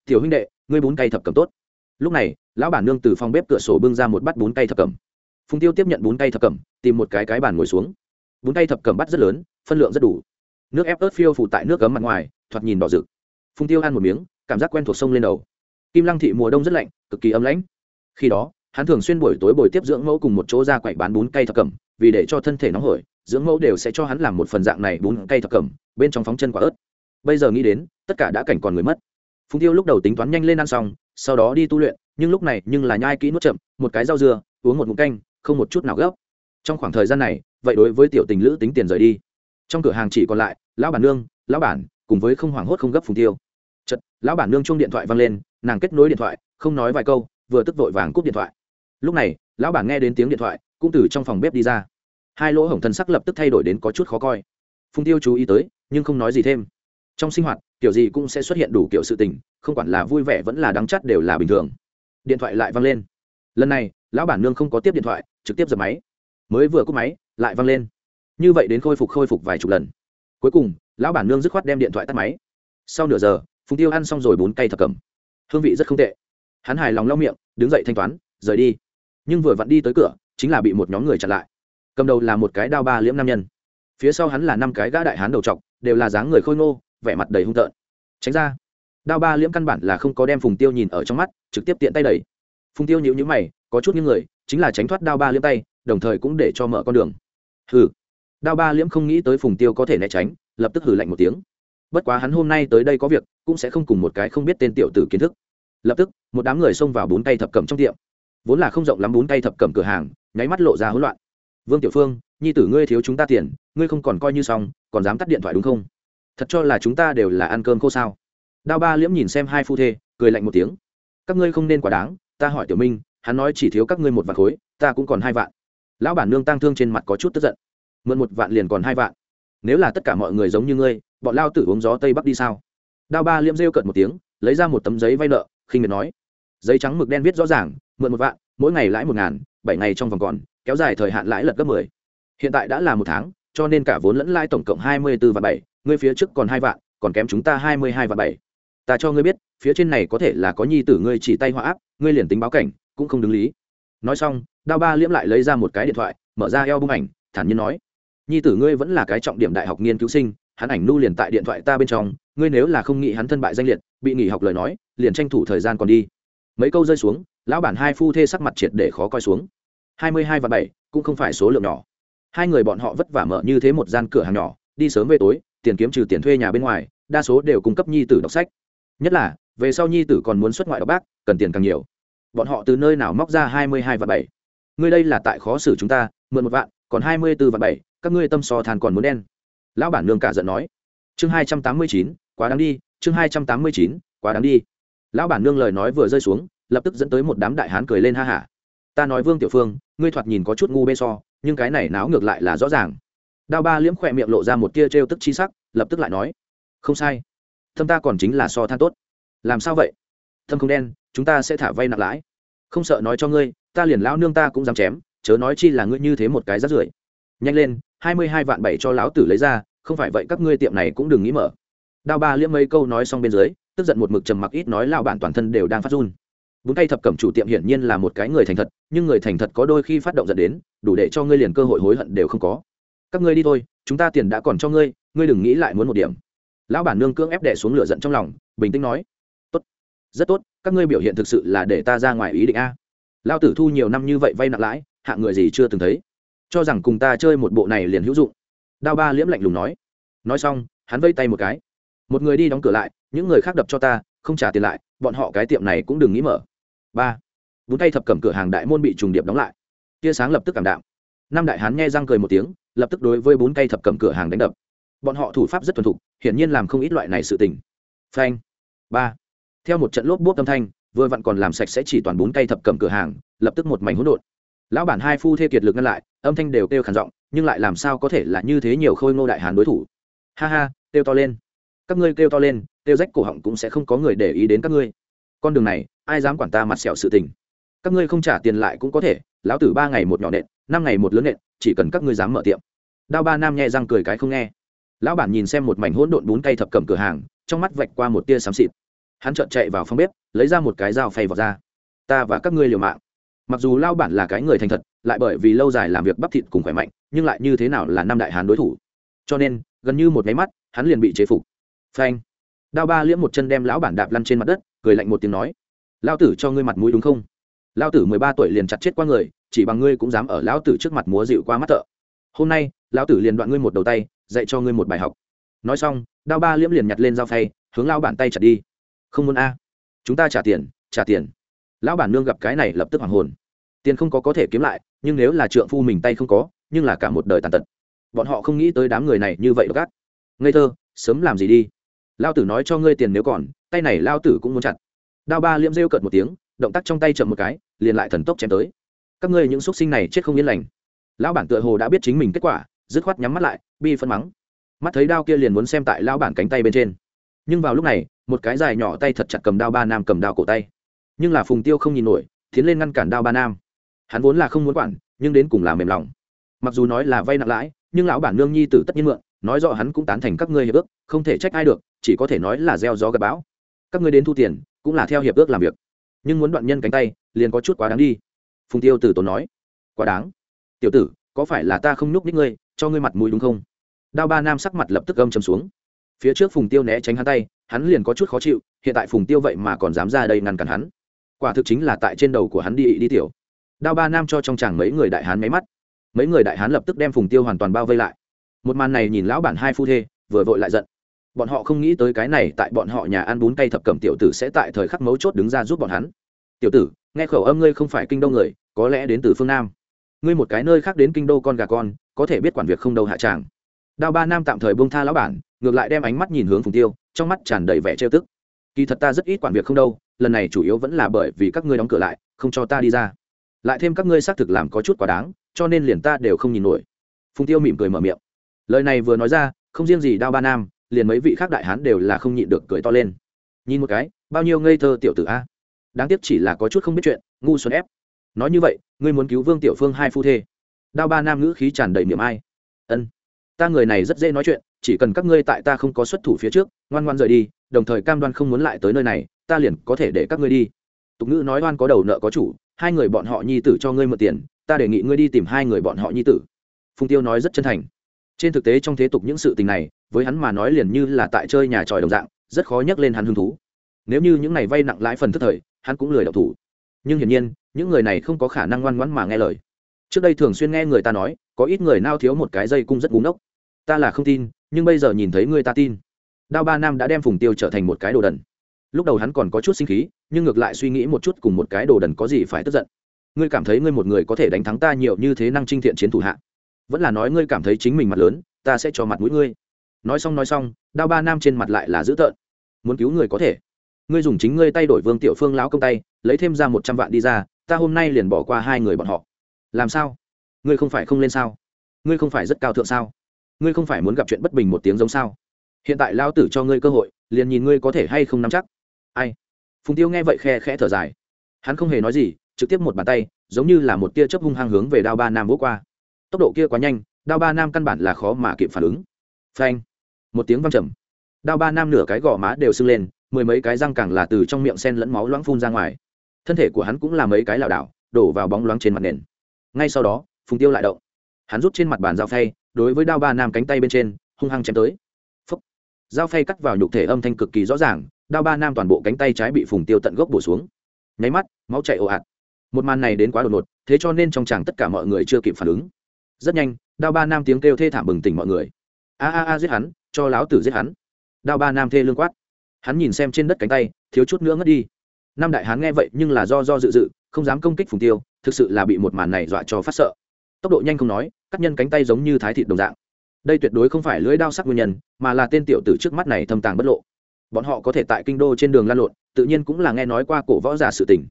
Tiểu huynh đệ, ngươi bún cây thập cầm tốt. Lúc này, lão bản nương từ phòng bếp cửa sổ bưng ra một bát bún cây thập cầm phùng tiêu tiếp nhận bún cây thập cầm tìm một cái cái bàn ngồi xuống. Bún cây thập cầm bắt rất lớn, phân lượng rất đủ. Nước ép ớt phiêu phủ tại nước cấm mặt ngoài, thoạt nhìn đỏ rực. Phùng tiêu ăn một miếng, cảm giác quen thuộc sông lên đầu. Kim lăng thị mùa đông rất lạnh, cực kỳ ấm lãnh. Khi đó, hắn thường xuyên buổi tối buổi tiếp dưỡng mẫu cùng một chỗ ra quậy bán bún cây thập cẩm, vì để cho thân thể nóng hổi dưỡng mẫu đều sẽ cho hắn làm một phần dạng này bún cây thập cẩm, bên trong phóng chân quả ớt. Bây giờ nghĩ đến, tất cả đã cảnh còn người mất. Phùng tiêu lúc đầu tính toán nhanh lên ăn xong, sau đó đi tu luyện, nhưng lúc này nhưng là nhai kỹ nuốt chậm, một cái rau dưa, uống một ngụm canh, không một chút nào gấp. Trong khoảng thời gian này, vậy đối với tiểu tình lữ tính tiền rời đi. Trong cửa hàng chỉ còn lại, lão bản nương, lão bản, cùng với không hoảng hốt không gấp phùng tiêu. Chật lão bản nương chung điện thoại văng lên, nàng kết nối điện thoại, không nói vài câu, vừa tức vội vàng cúp điện thoại. Lúc này, lão bản nghe đến tiếng điện thoại, cũng từ trong phòng bếp đi ra hai lỗ hổng thần sắc lập tức thay đổi đến có chút khó coi. Phùng tiêu chú ý tới, nhưng không nói gì thêm. Trong sinh hoạt, kiểu gì cũng sẽ xuất hiện đủ kiểu sự tình, không quản là vui vẻ vẫn là đắng chắt đều là bình thường. Điện thoại lại văng lên. Lần này, lão bản nương không có tiếp điện thoại, trực tiếp dập máy. Mới vừa cúp máy, lại văng lên. Như vậy đến khôi phục khôi phục vài chục lần. Cuối cùng, lão bản nương dứt khoát đem điện thoại tắt máy. Sau nửa giờ phùng tiêu ăn xong rồi bốn cây thập cầm hương vị rất không tệ. Hắn hài lòng lau miệng, đứng dậy thanh toán, rời đi. Nhưng vừa vặn đi tới cửa, chính là bị một nhóm người chặn lại cầm đầu là một cái đao ba liễm nam nhân. Phía sau hắn là năm cái gã đại hán đầu trọc, đều là dáng người khôi ngô, vẻ mặt đầy hung tợn. Tránh ra. Đao ba liễm căn bản là không có đem phùng tiêu nhìn ở trong mắt, trực tiếp tiện tay đẩy. Phùng tiêu nhịu nhữ mày, có chút những người, chính là tránh thoát đao ba liễm tay, đồng thời cũng để cho mở con đường. Hừ. Đao ba liễm không nghĩ tới phùng tiêu có thể né tránh, lập tức hừ lạnh một tiếng. Bất quá hắn hôm nay tới đây có việc, cũng sẽ không cùng một cái không biết tên tiểu tử kiến thức. Lập tức, một đám người xông vào bún tay thập cẩm trong tiệm. Vốn là không rộng lắm bún tay thập cẩm cửa hàng, nháy mắt lộ ra hỗn loạn vương tiểu phương, nhi tử ngươi thiếu chúng ta tiền, ngươi không còn coi như xong, còn dám tắt điện thoại đúng không? Thật cho là chúng ta đều là ăn cơm khô sao? Đao ba liễm nhìn xem hai phu thê, cười lạnh một tiếng. Các ngươi không nên quá đáng, ta hỏi tiểu minh, hắn nói chỉ thiếu các ngươi một vạn khối, ta cũng còn hai vạn. Lão bản nương tăng thương trên mặt có chút tức giận. Mượn một vạn liền còn hai vạn. Nếu là tất cả mọi người giống như ngươi, bọn lao tử uống gió tây bắc đi sao? Đao ba liễm rêu cợt một tiếng, lấy ra một tấm giấy vay nợ, khinh miệt nói. Giấy trắng mực đen viết rõ ràng, mượn một vạn, mỗi ngày lãi một ngàn, bảy ngày trong vòng còn kéo dài thời hạn lãi lật gấp mười. Hiện tại đã là một tháng, cho nên cả vốn lẫn lãi tổng cộng hai mươi bốn và bảy, ngươi phía trước còn hai vạn, còn kém chúng ta hai mươi hai và bảy. Ta cho ngươi biết, phía trên này có thể là có nhi tử ngươi chỉ tay họa áp, ngươi liền tính báo cảnh, cũng không đứng lý. Nói xong, đao ba liễm lại lấy ra một cái điện thoại, mở ra eo bung ảnh, thản nhiên nói, nhi tử ngươi vẫn là cái trọng điểm đại học nghiên cứu sinh, hắn ảnh nu liền tại điện thoại ta bên trong, ngươi nếu là không nghĩ hắn thân bại danh liệt, bị nghỉ học lời nói, liền tranh thủ thời gian còn đi. Mấy câu rơi xuống, lão bản hai phu thê sắc mặt triệt để khó coi xuống hai mươi hai và bảy cũng không phải số lượng nhỏ. Hai người bọn họ vất vả mở như thế một gian cửa hàng nhỏ, đi sớm về tối, tiền kiếm trừ tiền thuê nhà bên ngoài, đa số đều cung cấp nhi tử đọc sách. Nhất là, về sau nhi tử còn muốn xuất ngoại đọc bác, cần tiền càng nhiều. Bọn họ từ nơi nào móc ra hai mươi hai và bảy? Ngươi đây là tại khó xử chúng ta, mượn một vạn, còn hai mươi bốn và bảy, các ngươi tâm so than còn muốn đen. Lão bản nương cả giận nói. Chương hai trăm tám mươi chín, quá đáng đi, chương hai trăm tám mươi chín, quá đáng đi. Lão bản nương lời nói vừa rơi xuống, lập tức dẫn tới một đám đại hán cười lên ha hả ta nói vương tiểu phương, ngươi thoạt nhìn có chút ngu bê so, nhưng cái này náo ngược lại là rõ ràng. Đao ba liễm khỏe miệng lộ ra một tia trêu tức chi sắc, lập tức lại nói, không sai, thâm ta còn chính là so than tốt. Làm sao vậy? Thâm không đen, chúng ta sẽ thả vay nặng lãi. Không sợ nói cho ngươi, ta liền lão nương ta cũng dám chém, chớ nói chi là ngươi như thế một cái rát rưởi. Nhanh lên, hai mươi hai vạn bảy cho lão tử lấy ra, không phải vậy các ngươi tiệm này cũng đừng nghĩ mở. Đao ba liễm mấy câu nói xong bên dưới, tức giận một mực trầm mặc ít nói lao bản toàn thân đều đang phát run bốn tay thập cẩm chủ tiệm hiển nhiên là một cái người thành thật, nhưng người thành thật có đôi khi phát động dẫn đến, đủ để cho ngươi liền cơ hội hối hận đều không có. Các ngươi đi thôi, chúng ta tiền đã còn cho ngươi ngươi đừng nghĩ lại muốn một điểm. Lão bản nương cưỡng ép đẻ xuống lửa giận trong lòng, bình tĩnh nói. Tốt, rất tốt, các ngươi biểu hiện thực sự là để ta ra ngoài ý định a. Lao tử thu nhiều năm như vậy vay nặng lãi hạng người gì chưa từng thấy. Cho rằng cùng ta chơi một bộ này liền hữu dụng. Đao ba liễm lạnh lùng nói. Nói xong, hắn vây tay một cái. Một người đi đóng cửa lại, những người khác đập cho ta, không trả tiền lại, bọn họ cái tiệm này cũng đừng nghĩ mở ba vốn tay thập cầm cửa hàng đại môn bị trùng điệp đóng lại tia sáng lập tức cảm đạm năm đại hán nghe răng cười một tiếng lập tức đối với bốn cây thập cầm cửa hàng đánh đập bọn họ thủ pháp rất thuần thục hiển nhiên làm không ít loại này sự tình phanh ba theo một trận lốp bốp âm thanh vừa vặn còn làm sạch sẽ chỉ toàn bốn cây thập cầm cửa hàng lập tức một mảnh hỗn độn lão bản hai phu thê kiệt lực ngăn lại âm thanh đều kêu khản giọng nhưng lại làm sao có thể là như thế nhiều khôi ngô đại hán đối thủ ha ha kêu to lên các ngươi kêu to lên kêu rách cổ họng cũng sẽ không có người để ý đến các ngươi con đường này ai dám quản ta mặt sẹo sự tình. Các ngươi không trả tiền lại cũng có thể, lão tử ba ngày một nhỏ nện, năm ngày một lớn nện, chỉ cần các ngươi dám mở tiệm. Đao ba nam nhẹ răng cười cái không nghe. Lão bản nhìn xem một mảnh hỗn độn bún cây thập cầm cửa hàng, trong mắt vạch qua một tia xám xịt. Hắn trợn chạy vào phòng bếp, lấy ra một cái dao phay vào ra. Ta và các ngươi liều mạng. Mặc dù lao bản là cái người thành thật, lại bởi vì lâu dài làm việc bắp thịt cùng khỏe mạnh, nhưng lại như thế nào là năm đại hán đối thủ? Cho nên, gần như một máy mắt, hắn liền bị chế phục. Phanh. Đao ba liễm một chân đem lão bản đạp lăn trên mặt đất, cười lạnh một tiếng nói lao tử cho ngươi mặt mũi đúng không? Lao tử mười ba tuổi liền chặt chết qua người, chỉ bằng ngươi cũng dám ở lão tử trước mặt múa dịu qua mắt thợ. Hôm nay, lão tử liền đoạn ngươi một đầu tay, dạy cho ngươi một bài học. Nói xong, đao ba liễm liền nhặt lên dao phay, hướng lao bản tay chặt đi. Không muốn a. Chúng ta trả tiền trả tiền. Lão bản nương gặp cái này lập tức hoàng hồn. Tiền không có có thể kiếm lại, nhưng nếu là trượng phu mình tay không có, nhưng là cả một đời tàn tật. Bọn họ không nghĩ tới đám người này như vậy gắt. Ngây thơ, sớm làm gì đi. Lao tử nói cho ngươi tiền nếu còn, tay này lao tử cũng muốn chặt đao ba liễm rêu cợt một tiếng, động tác trong tay chậm một cái, liền lại thần tốc chém tới. Các ngươi những x u ấ t sinh này chết không yên lành. Lão bản tựa hồ đã biết chính mình kết quả, dứt khoát nhắm mắt lại, bi phân mắng. Mắt thấy đao kia liền muốn xem tại lão bản cánh tay bên trên. Nhưng vào lúc này, một cái dài nhỏ tay thật chặt cầm đao ba nam cầm đao cổ tay. Nhưng là phùng tiêu không nhìn nổi, tiến lên ngăn cản đao ba nam. Hắn vốn là không muốn quản, nhưng đến cùng là mềm lòng. Mặc dù nói là vay nặng lãi, nhưng lão bản nương nhi tử tất nhiên mượn, nói rõ hắn cũng tán thành các ngươi hiệp ước, không thể trách ai được, chỉ có thể nói là gieo gió gặp bão. Các ngươi đến thu tiền cũng là theo hiệp ước làm việc. Nhưng muốn đoạn nhân cánh tay, liền có chút quá đáng đi. Phùng tiêu tử tốn nói. Quá đáng. Tiểu tử, có phải là ta không nhúc ních ngươi, cho ngươi mặt mũi đúng không? Đao ba nam sắc mặt lập tức gâm chầm xuống. Phía trước phùng tiêu né tránh hắn tay, hắn liền có chút khó chịu, hiện tại phùng tiêu vậy mà còn dám ra đây ngăn cản hắn. Quả thực chính là tại trên đầu của hắn đi đi tiểu. Đao ba nam cho trong chàng mấy người đại hán máy mắt. Mấy người đại hán lập tức đem phùng tiêu hoàn toàn bao vây lại. Một màn này nhìn lão bản hai phu thê, vừa vội lại giận bọn họ không nghĩ tới cái này tại bọn họ nhà ăn bún cay thập cẩm tiểu tử sẽ tại thời khắc mấu chốt đứng ra giúp bọn hắn. Tiểu tử, nghe khẩu âm ngươi không phải kinh đô người, có lẽ đến từ phương nam. Ngươi một cái nơi khác đến kinh đô con gà con, có thể biết quản việc không đâu hạ tràng. Đao ba nam tạm thời buông tha lão bản, ngược lại đem ánh mắt nhìn hướng phùng tiêu, trong mắt tràn đầy vẻ trêu tức. Kỳ thật ta rất ít quản việc không đâu, lần này chủ yếu vẫn là bởi vì các ngươi đóng cửa lại, không cho ta đi ra. Lại thêm các ngươi xác thực làm có chút quá đáng, cho nên liền ta đều không nhìn nổi. Phùng tiêu mỉm cười mở miệng. Lời này vừa nói ra, không riêng gì đao ba nam liền mấy vị khác đại hán đều là không nhịn được cười to lên. Nhìn một cái, bao nhiêu ngây thơ tiểu tử a. Đáng tiếc chỉ là có chút không biết chuyện, ngu xuân ép. Nói như vậy, ngươi muốn cứu vương tiểu phương hai phu thê. Đao ba nam ngữ khí tràn đầy miệng ai. Ân. Ta người này rất dễ nói chuyện, chỉ cần các ngươi tại ta không có xuất thủ phía trước, ngoan ngoan rời đi, đồng thời cam đoan không muốn lại tới nơi này, ta liền có thể để các ngươi đi. Tục ngữ nói oan có đầu nợ có chủ, hai người bọn họ nhi tử cho ngươi mượn tiền, ta đề nghị ngươi đi tìm hai người bọn họ nhi tử. Phùng tiêu nói rất chân thành trên thực tế trong thế tục những sự tình này, với hắn mà nói liền như là tại chơi nhà tròi đồng dạng, rất khó nhắc lên hắn hứng thú. Nếu như những này vay nặng lãi phần thất thời, hắn cũng lười đọc thủ. Nhưng hiển nhiên, những người này không có khả năng ngoan ngoãn mà nghe lời. Trước đây thường xuyên nghe người ta nói, có ít người nao thiếu một cái dây cung rất búng đốc ta là không tin, nhưng bây giờ nhìn thấy người ta tin. Đao ba nam đã đem phùng tiêu trở thành một cái đồ đần. Lúc đầu hắn còn có chút sinh khí, nhưng ngược lại suy nghĩ một chút cùng một cái đồ đần có gì phải tức giận. Ngươi cảm thấy ngươi một người có thể đánh thắng ta nhiều như thế năng trinh thiện chiến thủ hạ vẫn là nói ngươi cảm thấy chính mình mặt lớn, ta sẽ cho mặt mũi ngươi. Nói xong nói xong, đao ba nam trên mặt lại là dữ tợn. Muốn cứu người có thể. Ngươi dùng chính ngươi tay đổi vương tiểu phương lão công tay, lấy thêm ra một trăm vạn đi ra, ta hôm nay liền bỏ qua hai người bọn họ. Làm sao? Ngươi không phải không lên sao? Ngươi không phải rất cao thượng sao? Ngươi không phải muốn gặp chuyện bất bình một tiếng giống sao? Hiện tại lao tử cho ngươi cơ hội, liền nhìn ngươi có thể hay không nắm chắc. Ai? Phùng tiêu nghe vậy khe khẽ thở dài. Hắn không hề nói gì, trực tiếp một bàn tay, giống như là một tia chớp hung hăng hướng về đao ba nam vỗ qua tốc độ kia quá nhanh, đao ba nam căn bản là khó mà kịp phản ứng. Phanh. Một tiếng văng trầm. Đao ba nam nửa cái gò má đều sưng lên, mười mấy cái răng càng là từ trong miệng sen lẫn máu loãng phun ra ngoài. Thân thể của hắn cũng là mấy cái lảo đảo, đổ vào bóng loáng trên mặt nền. Ngay sau đó, phùng tiêu lại động. Hắn rút trên mặt bàn dao phay, đối với đao ba nam cánh tay bên trên, hung hăng chém tới. Phúc. dao phay cắt vào nhục thể âm thanh cực kỳ rõ ràng, đao ba nam toàn bộ cánh tay trái bị phùng tiêu tận gốc bổ xuống. Nháy mắt, máu chạy ồ ạt. Một màn này đến quá đột ngột, thế cho nên trong chàng tất cả mọi người chưa kịp phản ứng rất nhanh, đao ba nam tiếng kêu thê thảm bừng tỉnh mọi người. A a a, giết hắn, cho láo tử giết hắn. Đao ba nam thê lương quát. Hắn nhìn xem trên đất cánh tay, thiếu chút nữa ngất đi. Năm đại hán nghe vậy nhưng là do do dự dự, không dám công kích phùng tiêu, thực sự là bị một màn này dọa cho phát sợ. Tốc độ nhanh không nói, cắt nhân cánh tay giống như thái thịt đồng dạng. Đây tuyệt đối không phải lưỡi đao sắc nguyên nhân, mà là tên tiểu tử trước mắt này thâm tàng bất lộ. Bọn họ có thể tại kinh đô trên đường lan lộn, tự nhiên cũng là nghe nói qua cổ võ giả sự tình.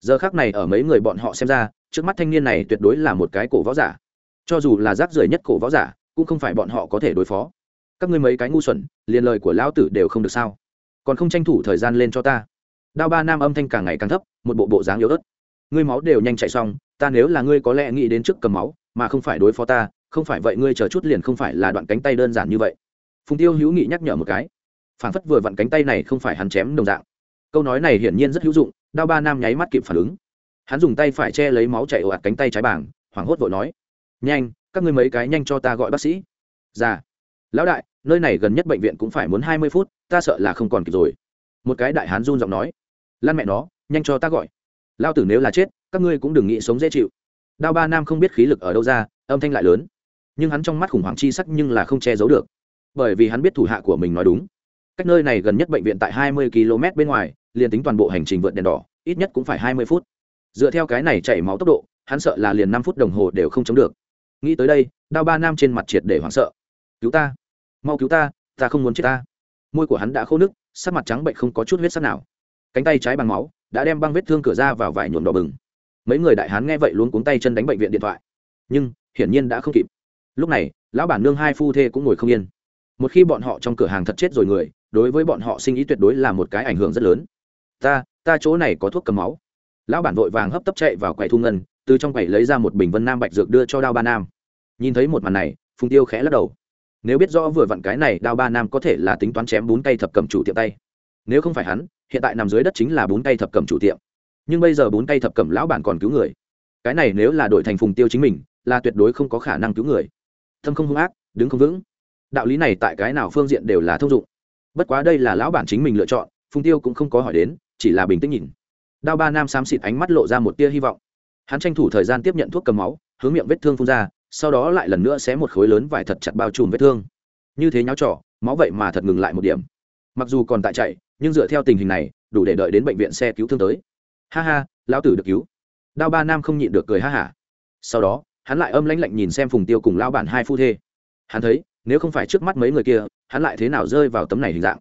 Giờ khác này ở mấy người bọn họ xem ra, trước mắt thanh niên này tuyệt đối là một cái cổ võ giả cho dù là rác rưởi nhất cổ võ giả, cũng không phải bọn họ có thể đối phó. Các ngươi mấy cái ngu xuẩn, liền lời của lão tử đều không được sao? Còn không tranh thủ thời gian lên cho ta. Đao ba nam âm thanh càng ngày càng thấp, một bộ bộ dáng yếu ớt. Ngươi máu đều nhanh chạy xong, ta nếu là ngươi có lẽ nghĩ đến trước cầm máu, mà không phải đối phó ta, không phải vậy ngươi chờ chút liền không phải là đoạn cánh tay đơn giản như vậy. Phùng tiêu hữu nghị nhắc nhở một cái. Phản phất vừa vặn cánh tay này không phải hắn chém đồng dạng. Câu nói này hiển nhiên rất hữu dụng, đao ba nam nháy mắt kịp phản ứng. Hắn dùng tay phải che lấy máu chạy ồ ạt cánh tay trái bảng, hoảng hốt vội nói nhanh, các ngươi mấy cái nhanh cho ta gọi bác sĩ. Già lão đại, nơi này gần nhất bệnh viện cũng phải muốn hai mươi phút, ta sợ là không còn kịp rồi. Một cái đại hán run giọng nói. Lan mẹ nó, nhanh cho ta gọi. Lao tử nếu là chết, các ngươi cũng đừng nghĩ sống dễ chịu. Đao ba nam không biết khí lực ở đâu ra, âm thanh lại lớn. Nhưng hắn trong mắt khủng hoảng chi sắc nhưng là không che giấu được. Bởi vì hắn biết thủ hạ của mình nói đúng. Cách nơi này gần nhất bệnh viện tại hai mươi km bên ngoài, liền tính toàn bộ hành trình vượt đèn đỏ, ít nhất cũng phải hai mươi phút. Dựa theo cái này chảy máu tốc độ, hắn sợ là liền năm phút đồng hồ đều không chống được nghĩ tới đây, đao ba nam trên mặt triệt để hoảng sợ. Cứu ta! Mau cứu ta ta không muốn chết ta. Môi của hắn đã khô nứt, sắc mặt trắng bệnh không có chút huyết sắc nào. Cánh tay trái bằng máu, đã đem băng vết thương cửa ra vào vải nhuộm đỏ bừng. Mấy người đại hán nghe vậy luôn cuống tay chân đánh bệnh viện điện thoại. Nhưng, hiển nhiên đã không kịp. Lúc này, lão bản nương hai phu thê cũng ngồi không yên. Một khi bọn họ trong cửa hàng thật chết rồi người, đối với bọn họ sinh ý tuyệt đối là một cái ảnh hưởng rất lớn. Ta ta chỗ này có thuốc cầm máu. Lão bản vội vàng hấp tấp chạy vào quầy thu ngân từ trong quầy lấy ra một bình vân nam bạch dược đưa cho đao ba nam. Nhìn thấy một màn này, phùng tiêu khẽ lắc đầu. Nếu biết rõ vừa vặn cái này, đao ba nam có thể là tính toán chém bún cây thập cầm chủ tiệm tay. Nếu không phải hắn, hiện tại nằm dưới đất chính là bún cây thập cầm chủ tiệm. Nhưng bây giờ bún cây thập cầm lão bản còn cứu người. Cái này nếu là đổi thành phùng tiêu chính mình, là tuyệt đối không có khả năng cứu người. Thâm không hung ác, đứng không vững. Đạo lý này tại cái nào phương diện đều là thông dụng. Bất quá đây là lão bản chính mình lựa chọn, phùng tiêu cũng không có hỏi đến, chỉ là bình tĩnh nhìn. Đao ba nam xám xịt ánh mắt lộ ra một tia hy vọng hắn tranh thủ thời gian tiếp nhận thuốc cầm máu, hướng miệng vết thương phun ra, sau đó lại lần nữa xé một khối lớn vải thật chặt bao trùm vết thương. Như thế nháo trỏ máu vậy mà thật ngừng lại một điểm. Mặc dù còn tại chạy, nhưng dựa theo tình hình này, đủ để đợi đến bệnh viện xe cứu thương tới. Ha ha, lão tử được cứu. Đao ba nam không nhịn được cười ha hả. Sau đó, hắn lại âm lãnh lạnh nhìn xem phùng tiêu cùng lão bản hai phu thê. Hắn thấy, nếu không phải trước mắt mấy người kia, hắn lại thế nào rơi vào tấm này hình dạng?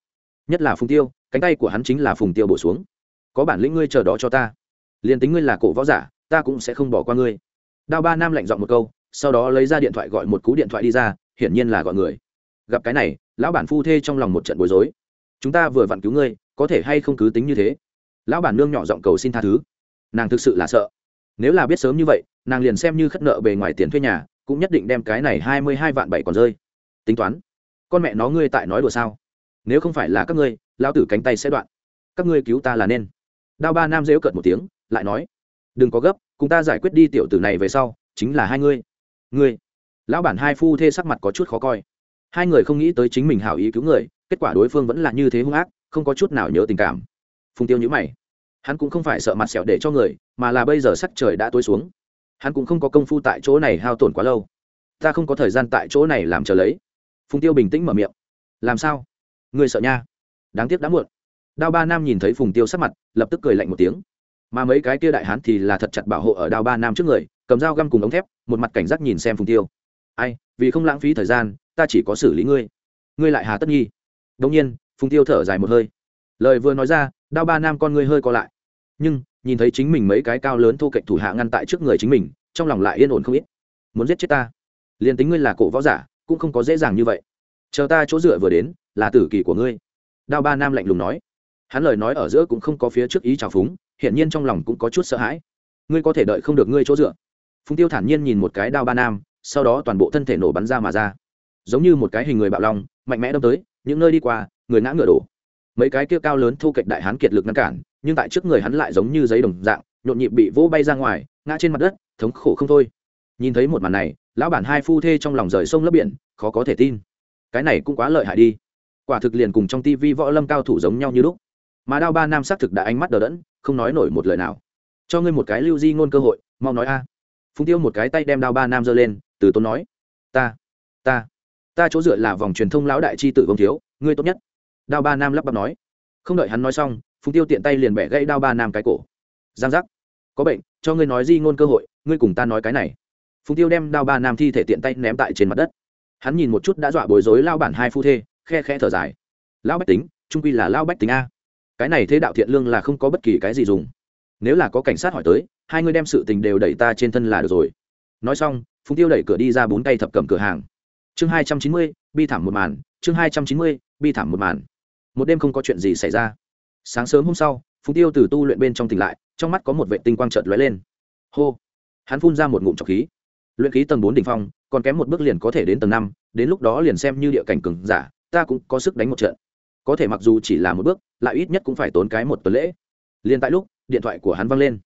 Nhất là phùng tiêu, cánh tay của hắn chính là phùng tiêu bổ xuống. Có bản lĩnh ngươi chờ đó cho ta. Liền tính ngươi là cổ võ giả ta cũng sẽ không bỏ qua ngươi. Đao ba nam lạnh dọn một câu, sau đó lấy ra điện thoại gọi một cú điện thoại đi ra, hiển nhiên là gọi người. Gặp cái này, lão bản phu thê trong lòng một trận bối rối. Chúng ta vừa vặn cứu ngươi, có thể hay không cứ tính như thế? Lão bản nương nhỏ giọng cầu xin tha thứ. Nàng thực sự là sợ. Nếu là biết sớm như vậy, nàng liền xem như khất nợ bề ngoài tiền thuê nhà, cũng nhất định đem cái này hai mươi hai vạn bảy còn rơi. Tính toán. Con mẹ nó ngươi tại nói đùa sao? Nếu không phải là các ngươi, lão tử cánh tay sẽ đoạn. Các ngươi cứu ta là nên. Đao ba nam rêu cợt một tiếng, lại nói đừng có gấp, cùng ta giải quyết đi tiểu tử này về sau, chính là hai ngươi. Ngươi. Lão bản hai phu thê sắc mặt có chút khó coi. Hai người không nghĩ tới chính mình hảo ý cứu người, kết quả đối phương vẫn là như thế hung ác, không có chút nào nhớ tình cảm. Phùng tiêu nhữ mày. Hắn cũng không phải sợ mặt sẹo để cho người, mà là bây giờ sắc trời đã tối xuống. Hắn cũng không có công phu tại chỗ này hao tổn quá lâu. Ta không có thời gian tại chỗ này làm chờ lấy. Phùng tiêu bình tĩnh mở miệng. Làm sao? Người sợ nha. Đáng tiếc đã muộn. Đao ba nam nhìn thấy phùng tiêu sắc mặt, lập tức cười lạnh một tiếng mà mấy cái kia đại hán thì là thật chặt bảo hộ ở đao ba nam trước người, cầm dao găm cùng ống thép, một mặt cảnh giác nhìn xem phùng tiêu. Ai, vì không lãng phí thời gian, ta chỉ có xử lý ngươi. Ngươi lại hà tất nhi. Đông nhiên, phùng tiêu thở dài một hơi. Lời vừa nói ra, đao ba nam con ngươi hơi co lại. Nhưng, nhìn thấy chính mình mấy cái cao lớn thô cạnh thủ hạ ngăn tại trước người chính mình, trong lòng lại yên ổn không ít. Muốn giết chết ta? Liền tính ngươi là cổ võ giả, cũng không có dễ dàng như vậy. Chờ ta chỗ dựa vừa đến, là tử kỳ của ngươi. Đao ba nam lạnh lùng nói. Hắn lời nói ở giữa cũng không có phía trước ý trào phúng hiển nhiên trong lòng cũng có chút sợ hãi. Ngươi có thể đợi không được ngươi chỗ dựa. Phùng tiêu thản nhiên nhìn một cái đao ba nam, sau đó toàn bộ thân thể nổ bắn ra mà ra. Giống như một cái hình người bạo long, mạnh mẽ đâm tới, những nơi đi qua, người ngã ngựa đổ. Mấy cái kia cao lớn thu kệch đại hán kiệt lực ngăn cản, nhưng tại trước người hắn lại giống như giấy đồng dạng, nhộn nhịp bị vỗ bay ra ngoài, ngã trên mặt đất, thống khổ không thôi. Nhìn thấy một màn này, lão bản hai phu thê trong lòng rời sông lấp biển, khó có thể tin. Cái này cũng quá lợi hại đi. Quả thực liền cùng trong tivi võ lâm cao thủ giống nhau như lúc mà đao ba nam xác thực đã ánh mắt đờ đẫn, không nói nổi một lời nào. Cho ngươi một cái lưu di ngôn cơ hội, mau nói a. Phùng tiêu một cái tay đem đao ba nam giơ lên, từ tốn nói, ta ta ta chỗ dựa là vòng truyền thông lão đại c h i tử Vương thiếu, ngươi tốt nhất. Đao ba nam lắp bắp nói. Không đợi hắn nói xong, phùng tiêu tiện tay liền bẻ gãy đao ba nam cái cổ. Giang giác. Có bệnh, cho ngươi nói di ngôn cơ hội, ngươi cùng ta nói cái này. Phùng tiêu đem đao ba nam thi thể tiện tay ném tại trên mặt đất. Hắn nhìn một chút đã dọa bối rối lao bản hai phu thê, khe khe thở dài. Lão bách tính, trung quy là lao bách tính a cái này thế đạo thiện lương là không có bất kỳ cái gì dùng. Nếu là có cảnh sát hỏi tới, hai người đem sự tình đều đẩy ta trên thân là được rồi. Nói xong, phùng tiêu đẩy cửa đi ra bốn tay thập cầm cửa hàng. Chương hai trăm chín mươi, bi thảm một màn, chương hai trăm chín mươi, bi thảm một màn. Một đêm không có chuyện gì xảy ra. Sáng sớm hôm sau, phùng tiêu từ tu luyện bên trong tỉnh lại, trong mắt có một vệ tinh quang trợt lóe lên. Hô! Hắn phun ra một ngụm trọc khí. Luyện khí tầng bốn đ ỉ n h phong, còn kém một bước liền có thể đến tầng năm, đến lúc đó liền xem như địa cảnh cừng giả, ta cũng có sức đánh một trận có thể mặc dù chỉ là một bước, lại ít nhất cũng phải tốn cái một tuần lễ. Liền tại lúc, điện thoại của hắn văng lên.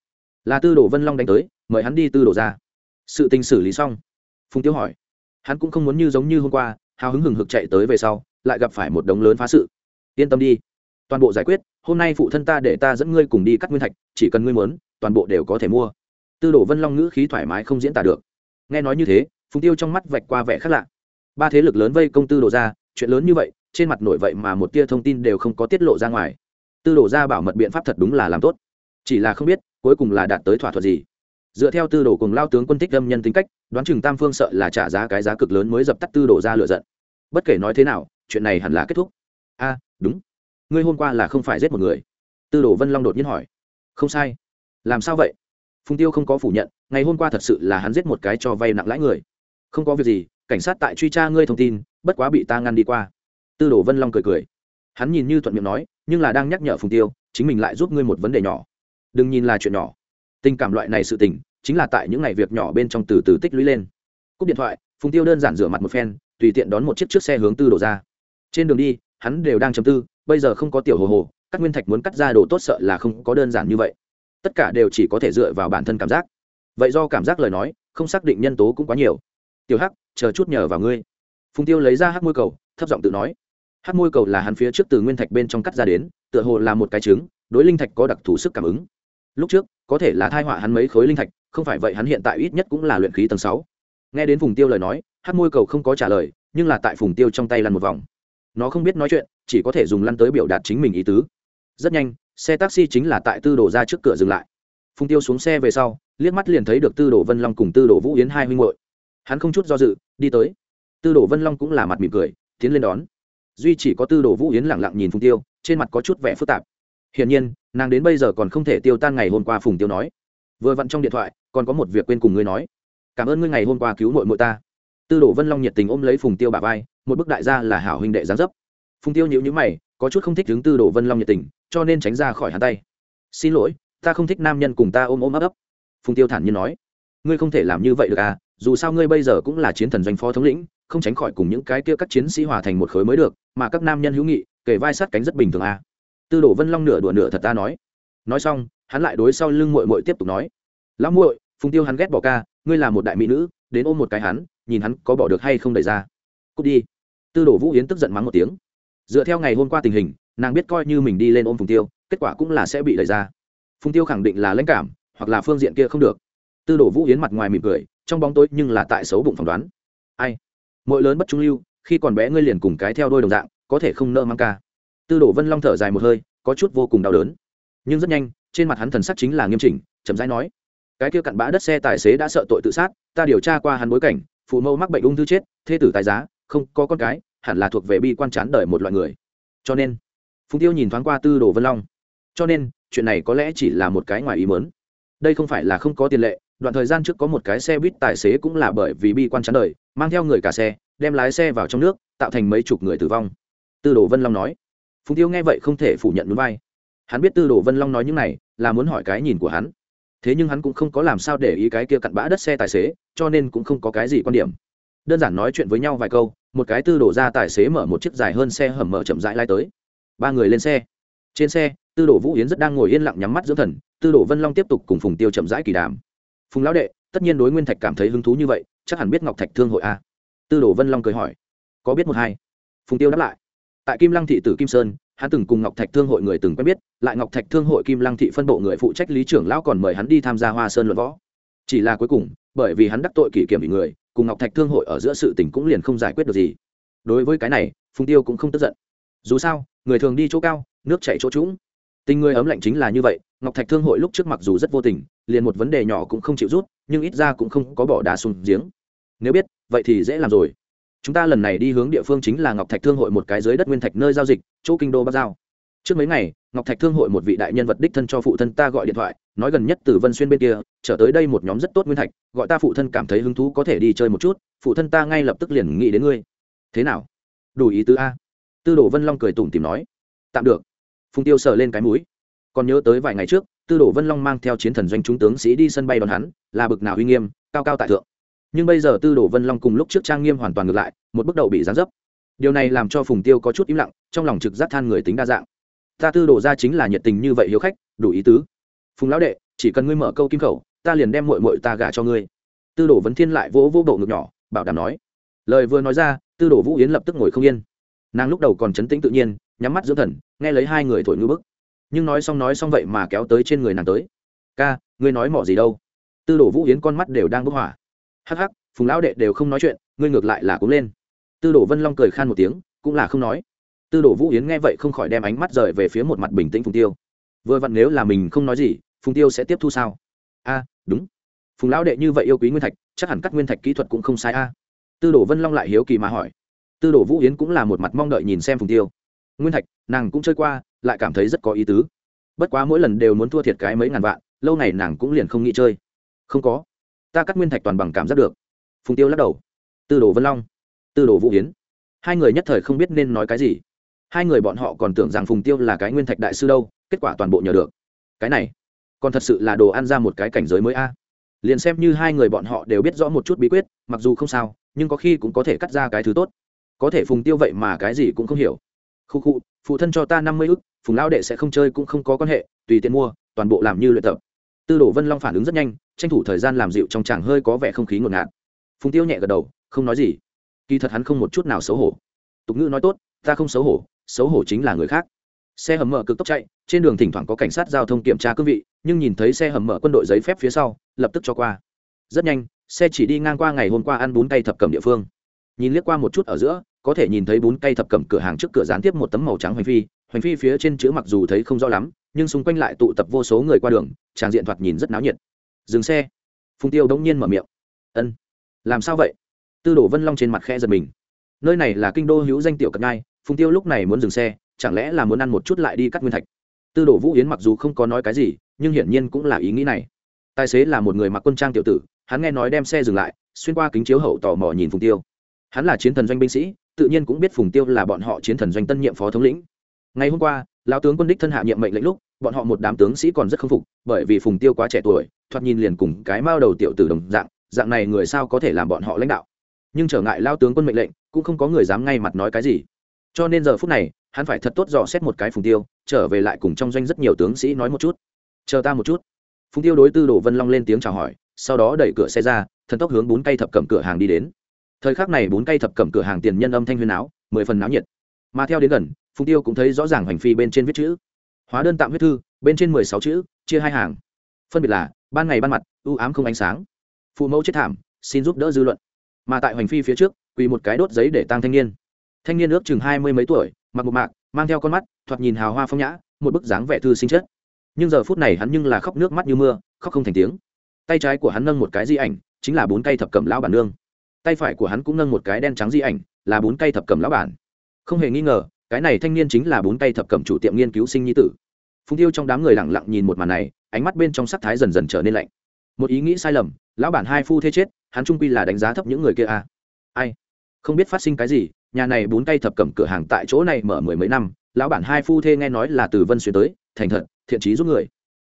Là tư đồ vân long đánh tới, mời hắn đi tư đồ ra. Sự tình xử lý xong. Phùng tiêu hỏi. Hắn cũng không muốn như giống như hôm qua, hào hứng hừng hực chạy tới về sau, lại gặp phải một đống lớn phá sự. Yên tâm đi. Toàn bộ giải quyết, hôm nay phụ thân ta để ta dẫn ngươi cùng đi cắt nguyên thạch, chỉ cần ngươi muốn, toàn bộ đều có thể mua. Tư đồ vân long ngữ khí thoải mái không diễn tả được. Nghe nói như thế, phùng tiêu trong mắt vạch qua vẻ khác lạ. Ba thế lực lớn vây công tư đồ ra, chuyện lớn như vậy trên mặt nổi vậy mà một tia thông tin đều không có tiết lộ ra ngoài. Tư đồ ra bảo mật biện pháp thật đúng là làm tốt. Chỉ là không biết, cuối cùng là đạt tới thỏa thuận gì. Dựa theo tư đồ cùng lao tướng quân tích âm nhân tính cách, đoán chừng tam phương sợ là trả giá cái giá cực lớn mới dập tắt tư đồ ra lựa giận. Bất kể nói thế nào, chuyện này hẳn là kết thúc. A, đúng. Ngươi hôm qua là không phải giết một người? Tư đồ vân long đột nhiên hỏi. Không sai. Làm sao vậy? Phùng tiêu không có phủ nhận, ngày hôm qua thật sự là hắn giết một cái cho vay nặng lãi người. Không có việc gì, cảnh sát tại truy tra ngươi thông tin, bất quá bị ta ngăn đi qua tư đồ vân long cười cười. Hắn nhìn như thuận miệng nói, nhưng là đang nhắc nhở phùng tiêu, chính mình lại giúp ngươi một vấn đề nhỏ. Đừng nhìn là chuyện nhỏ. Tình cảm loại này sự tình, chính là tại những ngày việc nhỏ bên trong từ từ tích lũy lên. Cúp điện thoại, phùng tiêu đơn giản rửa mặt một phen, tùy tiện đón một chiếc chiếc xe hướng tư đổ ra. Trên đường đi, hắn đều đang chầm tư, bây giờ không có tiểu hồ hồ, các nguyên thạch muốn cắt ra đồ tốt sợ là không có đơn giản như vậy. Tất cả đều chỉ có thể dựa vào bản thân cảm giác. Vậy do cảm giác lời nói, không xác định nhân tố cũng quá nhiều. Tiểu hắc, chờ chút nhờ vào ngươi. Phùng tiêu lấy ra hắc môi cầu, thấp giọng tự nói hát môi cầu là hắn phía trước từ nguyên thạch bên trong cắt ra đến, tựa hồ là một cái trứng, đối linh thạch có đặc thù sức cảm ứng. Lúc trước, có thể là thai họa hắn mấy khối linh thạch, không phải vậy hắn hiện tại ít nhất cũng là luyện khí tầng sáu. Nghe đến phùng tiêu lời nói hát môi cầu không có trả lời, nhưng là tại phùng tiêu trong tay lăn một vòng. Nó không biết nói chuyện, chỉ có thể dùng lăn tới biểu đạt chính mình ý tứ. Rất nhanh, xe taxi chính là tại tư đồ ra trước cửa dừng lại. Phùng tiêu xuống xe về sau, liếc mắt liền thấy được tư đồ vân long cùng tư đồ vũ yến hai huynh hội hắn không chút do dự, đi tới. Tư đồ vân long cũng là mặt mỉm cười, tiến lên đón duy chỉ có tư đồ vũ yến lẳng lặng nhìn phùng tiêu, trên mặt có chút vẻ phức tạp. Hiển nhiên, nàng đến bây giờ còn không thể tiêu tan ngày hôm qua phùng tiêu nói. Vừa vặn trong điện thoại, còn có một việc quên cùng ngươi nói. Cảm ơn ngươi ngày hôm qua cứu mội mội ta. Tư đồ vân long nhiệt tình ôm lấy phùng tiêu bà vai, một bức đại gia là hảo huynh đệ gián dấp. Phùng tiêu nhịu nhữ mày, có chút không thích đứng tư đồ vân long nhiệt tình, cho nên tránh ra khỏi hắn tay. Xin lỗi, ta không thích nam nhân cùng ta ôm ôm ấp ấp. Phùng tiêu thản nhiên nói ngươi không thể làm như vậy được à dù sao ngươi bây giờ cũng là chiến thần doanh phó thống lĩnh, không tránh khỏi cùng những cái kia các chiến sĩ hòa thành một khối mới được, mà các nam nhân hữu nghị, kể vai sát cánh rất bình thường à. Tư đồ vân long nửa đùa nửa thật ta nói. Nói xong, hắn lại đối sau lưng mội mội tiếp tục nói. Lão muội, phùng tiêu hắn ghét bỏ ca, ngươi là một đại mỹ nữ, đến ôm một cái hắn, nhìn hắn có bỏ được hay không đẩy ra. Cút đi. Tư đồ vũ yến tức giận mắng một tiếng. Dựa theo ngày hôm qua tình hình, nàng biết coi như mình đi lên ôm phùng tiêu, kết quả cũng là sẽ bị đẩy ra. Phùng tiêu khẳng định là lãnh cảm, hoặc là phương diện kia không được tư đồ vũ yến mặt ngoài mỉm cười, trong bóng tối nhưng là tại xấu bụng phỏng đoán. Ai? Mỗi lớn bất trung lưu, khi còn bé ngươi liền cùng cái theo đôi đồng dạng, có thể không nợ mang ca. Tư đồ vân long thở dài một hơi, có chút vô cùng đau đớn. Nhưng rất nhanh, trên mặt hắn thần sắc chính là nghiêm chỉnh, chậm rãi nói, cái kia cặn bã đất xe tài xế đã sợ tội tự sát, ta điều tra qua hắn bối cảnh, phụ mẫu mắc bệnh ung thư chết, thê tử tài giá, không có con cái, hẳn là thuộc về bi quan chán đời một loại người. Cho nên, phùng tiêu nhìn thoáng qua tư đồ vân long. Cho nên, chuyện này có lẽ chỉ là một cái ngoài ý mớn đây không phải là không có tiền lệ đoạn thời gian trước có một cái xe buýt tài xế cũng là bởi vì bi quan chán đời, mang theo người cả xe, đem lái xe vào trong nước, tạo thành mấy chục người tử vong. Tư đồ vân long nói. Phùng tiêu nghe vậy không thể phủ nhận núi vai. Hắn biết tư đồ vân long nói những này, là muốn hỏi cái nhìn của hắn. Thế nhưng hắn cũng không có làm sao để ý cái kia cặn bã đất xe tài xế, cho nên cũng không có cái gì quan điểm. Đơn giản nói chuyện với nhau vài câu, một cái tư đổ ra tài xế mở một chiếc dài hơn xe hầm mở chậm rãi lai tới. Ba người lên xe. Trên xe, tư đồ vũ yến rất đang ngồi yên lặng nhắm mắt dưỡng thần, tư đồ vân long tiếp tục cùng phùng tiêu chậm rãi kỳ đàm phùng lão đệ, tất nhiên đối nguyên thạch cảm thấy hứng thú như vậy, chắc hẳn biết ngọc thạch thương hội a. Tư đồ vân long cười hỏi. Có biết một hai? Phùng tiêu đáp lại. Tại kim lăng thị tử kim sơn, hắn từng cùng ngọc thạch thương hội người từng quen biết, lại ngọc thạch thương hội kim lăng thị phân bộ người phụ trách lý trưởng lão còn mời hắn đi tham gia hoa sơn luận võ. Chỉ là cuối cùng, bởi vì hắn đắc tội kỷ kiểm bị người, cùng ngọc thạch thương hội ở giữa sự tình cũng liền không giải quyết được gì. Đối với cái này, phùng tiêu cũng không tức giận. Dù sao, người thường đi chỗ cao, nước chạy chỗ trũng. Tình người ấm lạnh chính là như vậy, ngọc thạch thương hội lúc trước mặc dù rất vô tình liền một vấn đề nhỏ cũng không chịu rút, nhưng ít ra cũng không có bỏ đá xuống giếng. Nếu biết, vậy thì dễ làm rồi. Chúng ta lần này đi hướng địa phương chính là ngọc thạch thương hội một cái dưới đất nguyên thạch nơi giao dịch, chỗ kinh đô bắc giao. Trước mấy ngày, ngọc thạch thương hội một vị đại nhân vật đích thân cho phụ thân ta gọi điện thoại, nói gần nhất từ vân xuyên bên kia, trở tới đây một nhóm rất tốt nguyên thạch, gọi ta phụ thân cảm thấy hứng thú có thể đi chơi một chút, phụ thân ta ngay lập tức liền nghĩ đến ngươi. Thế nào? Đủ ý tứ a. Tư đồ vân long cười tủm tìm nói. Tạm được. Phùng tiêu sờ lên cái mũi. Còn nhớ tới vài ngày trước tư đồ vân long mang theo chiến thần doanh chúng tướng sĩ đi sân bay đón hắn, là bực nào uy nghiêm, cao cao tại thượng. Nhưng bây giờ tư đồ vân long cùng lúc trước trang nghiêm hoàn toàn ngược lại, một bước đầu bị gián dấp. Điều này làm cho phùng tiêu có chút im lặng, trong lòng trực giác than người tính đa dạng. Ta tư đồ ra chính là nhiệt tình như vậy hiếu khách, đủ ý tứ. Phùng lão đệ, chỉ cần ngươi mở câu kim khẩu, ta liền đem mội mội ta gả cho ngươi. Tư đồ vấn thiên lại vỗ vỗ bộ ngực nhỏ, bảo đảm nói. Lời vừa nói ra, tư đồ vũ yến lập tức ngồi không yên. Nàng lúc đầu còn chấn tĩnh tự nhiên, nhắm mắt dưỡng thần, nghe lấy hai người thổi ngư bức nhưng nói xong nói xong vậy mà kéo tới trên người nàng tới. Ca, ngươi nói mỏ gì đâu? Tư đồ vũ yến con mắt đều đang bức hỏa. Hắc hắc, phùng lão đệ đều không nói chuyện, ngươi ngược lại là cúng lên. Tư đồ vân long cười khan một tiếng, cũng là không nói. Tư đồ vũ yến nghe vậy không khỏi đem ánh mắt rời về phía một mặt bình tĩnh phùng tiêu. Vừa vặn nếu là mình không nói gì, phùng tiêu sẽ tiếp thu sao? A, đúng. Phùng lão đệ như vậy yêu quý nguyên thạch, chắc hẳn cắt nguyên thạch kỹ thuật cũng không sai a. Tư đồ vân long lại hiếu kỳ mà hỏi. Tư đồ vũ yến cũng là một mặt mong đợi nhìn xem phùng tiêu nguyên thạch, nàng cũng chơi qua, lại cảm thấy rất có ý tứ. Bất quá mỗi lần đều muốn thua thiệt cái mấy ngàn vạn, lâu này nàng cũng liền không nghĩ chơi. Không có. Ta cắt nguyên thạch toàn bằng cảm giác được. Phùng tiêu lắc đầu. Tư đồ vân long. Tư đồ vũ hiến hai người nhất thời không biết nên nói cái gì. Hai người bọn họ còn tưởng rằng phùng tiêu là cái nguyên thạch đại sư đâu, kết quả toàn bộ nhờ được. Cái này, còn thật sự là đồ ăn ra một cái cảnh giới mới a. Liền xem như hai người bọn họ đều biết rõ một chút bí quyết, mặc dù không sao, nhưng có khi cũng có thể cắt ra cái thứ tốt. Có thể phùng tiêu vậy mà cái gì cũng không hiểu khu khu, phụ thân cho ta năm mươi ức, phùng lao đệ sẽ không chơi cũng không có quan hệ, tùy tiền mua, toàn bộ làm như luyện tập. Tư đồ vân long phản ứng rất nhanh, tranh thủ thời gian làm dịu trong chàng hơi có vẻ không khí ngột ngạt. Phùng tiêu nhẹ gật đầu, không nói gì. Kỳ thật hắn không một chút nào xấu hổ. Tục ngữ nói tốt, ta không xấu hổ xấu hổ chính là người khác. Xe hầm mở cực tốc chạy, trên đường thỉnh thoảng có cảnh sát giao thông kiểm tra cương vị, nhưng nhìn thấy xe hầm mở quân đội giấy phép phía sau, lập tức cho qua. Rất nhanh, xe chỉ đi ngang qua ngày hôm qua ăn bún tay thập cầm địa phương. Nhìn liếc qua một chút ở giữa có thể nhìn thấy bún cây thập cầm cửa hàng trước cửa gián tiếp một tấm màu trắng hoành phi hoành phi phía trên chữ mặc dù thấy không rõ lắm, nhưng xung quanh lại tụ tập vô số người qua đường, tràng diện thoạt nhìn rất náo nhiệt. Dừng xe. Phùng tiêu đống nhiên mở miệng. Ân, làm sao vậy? Tư đồ vân long trên mặt khe giật mình. Nơi này là kinh đô hữu danh tiểu cận ngai, phùng tiêu lúc này muốn dừng xe, chẳng lẽ là muốn ăn một chút lại đi cắt nguyên thạch? Tư đồ vũ yến mặc dù không có nói cái gì, nhưng hiển nhiên cũng là ý nghĩ này. Tài xế là một người mặc quân trang tiểu tử, hắn nghe nói đem xe dừng lại, xuyên qua kính chiếu hậu tò mò nhìn phùng tiêu. Hắn là chiến thần doanh binh sĩ tự nhiên cũng biết phùng tiêu là bọn họ chiến thần doanh tân nhiệm phó thống lĩnh. Ngày hôm qua, lão tướng quân đích thân hạ nhiệm mệnh lệnh lúc, bọn họ một đám tướng sĩ còn rất k phục, bởi vì phùng tiêu quá trẻ tuổi, thoạt nhìn liền cùng cái mao đầu tiểu tử đồng dạng dạng này người sao có thể làm bọn họ lãnh đạo. Nhưng trở ngại lao tướng quân mệnh lệnh, cũng không có người dám ngay mặt nói cái gì. Cho nên giờ phút này, hắn phải thật tốt dò xét một cái phùng tiêu, trở về lại cùng trong doanh rất nhiều tướng sĩ nói một chút. Chờ ta một chút. Phùng tiêu đối tư đồ vân long lên tiếng chào hỏi, sau đó đẩy cửa xe ra, thần tốc hướng bốn cây thập cầm cửa hàng đi đến thời khắc này bốn cây thập cầm cửa hàng tiền nhân âm thanh huyền áo mười phần náo nhiệt. Mà theo đến gần, phùng tiêu cũng thấy rõ ràng hành phi bên trên viết chữ. Hóa đơn tạm huyết thư, bên trên mười sáu chữ, chia hai hàng. Phân biệt là, ban ngày ban mặt, ưu ám không ánh sáng. Phụ mẫu chết thảm, xin giúp đỡ dư luận. Mà tại hành phi phía trước, quỳ một cái đốt giấy để tăng thanh niên. Thanh niên ước chừng hai mươi mấy tuổi, mặc một mạc, mang theo con mắt, thoạt nhìn hào hoa phong nhã, một bức dáng vẻ thư sinh chất. Nhưng giờ phút này hắn nhưng là khóc nước mắt như mưa, khóc không thành tiếng. Tay trái của hắn nâng một cái di ảnh, chính là bốn cây thập cẩm lão bản nương tay phải của hắn cũng nâng một cái đen trắng di ảnh, là bốn cây thập cẩm lão bản. Không hề nghi ngờ, cái này thanh niên chính là bốn cây thập cẩm chủ tiệm nghiên cứu sinh nhi tử. Phùng tiêu trong đám người lặng lặng nhìn một màn này, ánh mắt bên trong sắc thái dần dần trở nên lạnh. Một ý nghĩ sai lầm, lão bản hai phu thế chết, hắn trung quy là đánh giá thấp những người kia à. ai? Không biết phát sinh cái gì, nhà này bốn cây thập cẩm cửa hàng tại chỗ này mở mười mấy năm, lão bản hai phu thê nghe nói là từ vân xuyên tới, thành thật, thiện trí giúp người.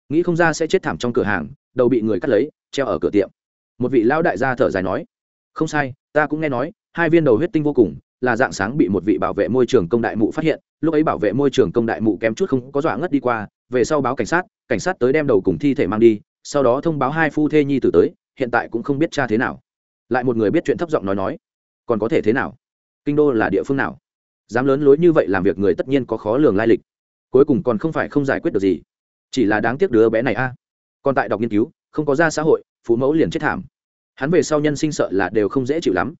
Nghĩ không ra sẽ chết thảm trong cửa hàng, đầu bị người cắt lấy, treo ở cửa tiệm. Một vị lão đại gia thở dài nói không sai, ta cũng nghe nói, hai viên đầu huyết tinh vô cùng, là dạng sáng bị một vị bảo vệ môi trường công đại mụ phát hiện, lúc ấy bảo vệ môi trường công đại mụ kém chút không có dọa ngất đi qua, về sau báo cảnh sát cảnh sát tới đem đầu cùng thi thể mang đi, sau đó thông báo hai phu thê nhi tử tới, hiện tại cũng không biết cha thế nào. Lại một người biết chuyện thấp giọng nói nói, còn có thể thế nào? Kinh đô là địa phương nào? Dám lớn lối như vậy làm việc người tất nhiên có khó lường lai lịch. Cuối cùng còn không phải không giải quyết được gì. Chỉ là đáng tiếc đứa bé này a. Còn tại đọc nghiên cứu, không có ra xã hội, phụ mẫu liền chết thảm hắn về sau nhân sinh sợ là đều không dễ chịu lắm.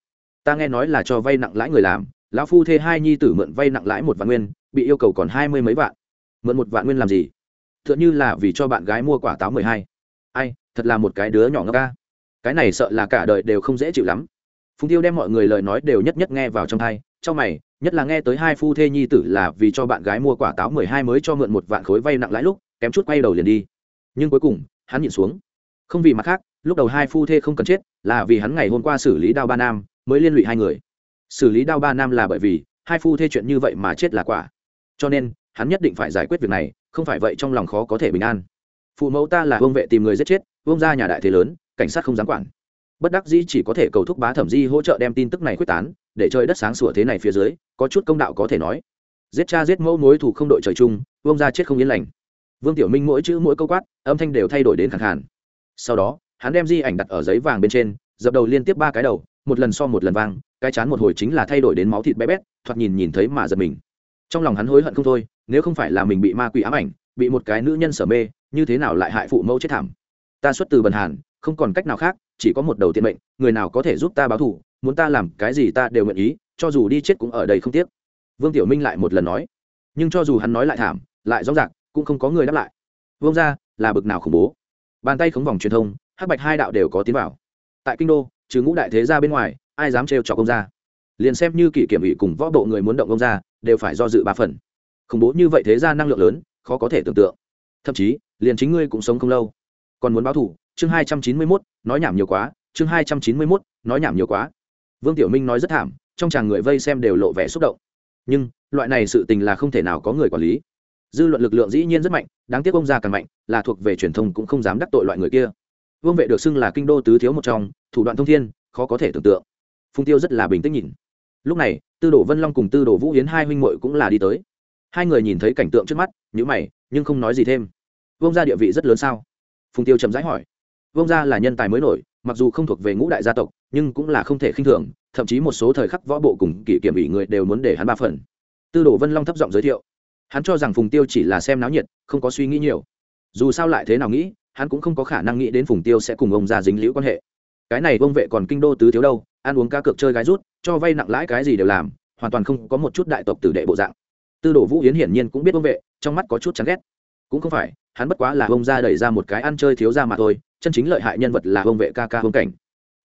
Ta nghe nói là cho vay nặng lãi người làm, lão phu thê hai nhi tử mượn vay nặng lãi một vạn nguyên, bị yêu cầu còn hai mươi mấy vạn. Mượn một vạn nguyên làm gì? T h ư ợ n như là vì cho bạn gái mua quả táo mười hai. Ai, thật là một cái đứa nhỏ ngốc ca. Cái này sợ là cả đời đều không dễ chịu lắm. Phùng tiêu đem mọi người lời nói đều nhất nhất nghe vào trong thai, trong mày, nhất là nghe tới hai phu thê nhi tử là vì cho bạn gái mua quả táo mười hai mới cho mượn một vạn khối vay nặng lãi lúc, kém chút quay đầu liền đi. Nhưng cuối cùng, hắn nhìn xuống. Không vì mặt khác lúc đầu hai phu thê không cần chết, là vì hắn ngày hôm qua xử lý đao ba nam, mới liên lụy hai người. Xử lý đao ba nam là bởi vì, hai phu thê chuyện như vậy mà chết là quả. Cho nên, hắn nhất định phải giải quyết việc này, không phải vậy trong lòng khó có thể bình an. Phụ mẫu ta là vương vệ tìm người giết chết, vương ra nhà đại thế lớn, cảnh sát không dám quản. Bất đắc dĩ chỉ có thể cầu thúc bá thẩm di hỗ trợ đem tin tức này quyết tán, để chơi đất sáng sủa thế này phía dưới, có chút công đạo có thể nói. Giết cha giết mẫu mối thủ không đội trời chung, vương ra chết không yên lành. Vương tiểu minh mỗi chữ mỗi câu quát, âm thanh đều thay đổi đến khẳng hẳn sau đó hắn đem di ảnh đặt ở giấy vàng bên trên, dập đầu liên tiếp ba cái đầu, một lần so một lần vang, cái chán một hồi chính là thay đổi đến máu thịt bé bét, thoạt nhìn nhìn thấy mà giật mình. Trong lòng hắn hối hận không thôi, nếu không phải là mình bị ma quỷ ám ảnh, bị một cái nữ nhân sở mê, như thế nào lại hại phụ mẫu chết thảm? Ta xuất từ bần hàn, không còn cách nào khác, chỉ có một đầu tiên mệnh, người nào có thể giúp ta báo thù, muốn ta làm cái gì ta đều nguyện ý, cho dù đi chết cũng ở đây không tiếc. Vương tiểu minh lại một lần nói. Nhưng cho dù hắn nói lại thảm, lại rõ ràng, cũng không có người đáp lại. Vương ra là bực nào khủng bố. Bàn tay khống vòng truyền thông hắc bạch hai đạo đều có tiến vào. Tại kinh đô, trừ ngũ đại thế ra bên ngoài, ai dám trêu cho công gia? Liền xem như kỷ kiểm ủy cùng võ bộ người muốn động công gia, đều phải do dự ba phần. Khủng bố như vậy thế ra năng lượng lớn, khó có thể tưởng tượng. Thậm chí, liền chính ngươi cũng sống không lâu. Còn muốn báo thủ, chương hai trăm chín mươi mốt, nói nhảm nhiều quá, chương hai trăm chín mươi mốt, nói nhảm nhiều quá. Vương tiểu minh nói rất thảm, trong chàng người vây xem đều lộ vẻ xúc động. Nhưng, loại này sự tình là không thể nào có người quản lý. Dư luận lực lượng dĩ nhiên rất mạnh, đáng tiếc ông già càng mạnh, là thuộc về truyền thông cũng không dám đắc tội loại người kia vương vệ được xưng là kinh đô tứ thiếu một trong, thủ đoạn thông thiên, khó có thể tưởng tượng. Phùng tiêu rất là bình tĩnh nhìn. Lúc này, tư đồ vân long cùng tư đồ vũ hiến hai huynh muội cũng là đi tới. Hai người nhìn thấy cảnh tượng trước mắt nhữ mày, nhưng không nói gì thêm. Vương gia địa vị rất lớn sao? Phùng tiêu chậm rãi hỏi. Vương gia là nhân tài mới nổi, mặc dù không thuộc về ngũ đại gia tộc, nhưng cũng là không thể khinh thường, thậm chí một số thời khắc võ bộ cùng kỷ kiểm ủy người đều muốn để hắn ba phần. Tư đồ vân long thấp giọng giới thiệu. Hắn cho rằng phùng tiêu chỉ là xem náo nhiệt, không có suy nghĩ nhiều. Dù sao lại thế nào nghĩ hắn cũng không có khả năng nghĩ đến phùng tiêu sẽ cùng ông ra dính liễu quan hệ. Cái này ông vệ còn kinh đô tứ thiếu đâu, ăn uống cá cược chơi gái rút, cho vay nặng lãi cái gì đều làm, hoàn toàn không có một chút đại tộc tử đệ bộ dạng. Tư đồ vũ yến hiển nhiên cũng biết ông vệ, trong mắt có chút chán ghét. Cũng không phải, hắn bất quá là ông ra đẩy ra một cái ăn chơi thiếu ra mà thôi, chân chính lợi hại nhân vật là ông vệ ca ca hông cảnh.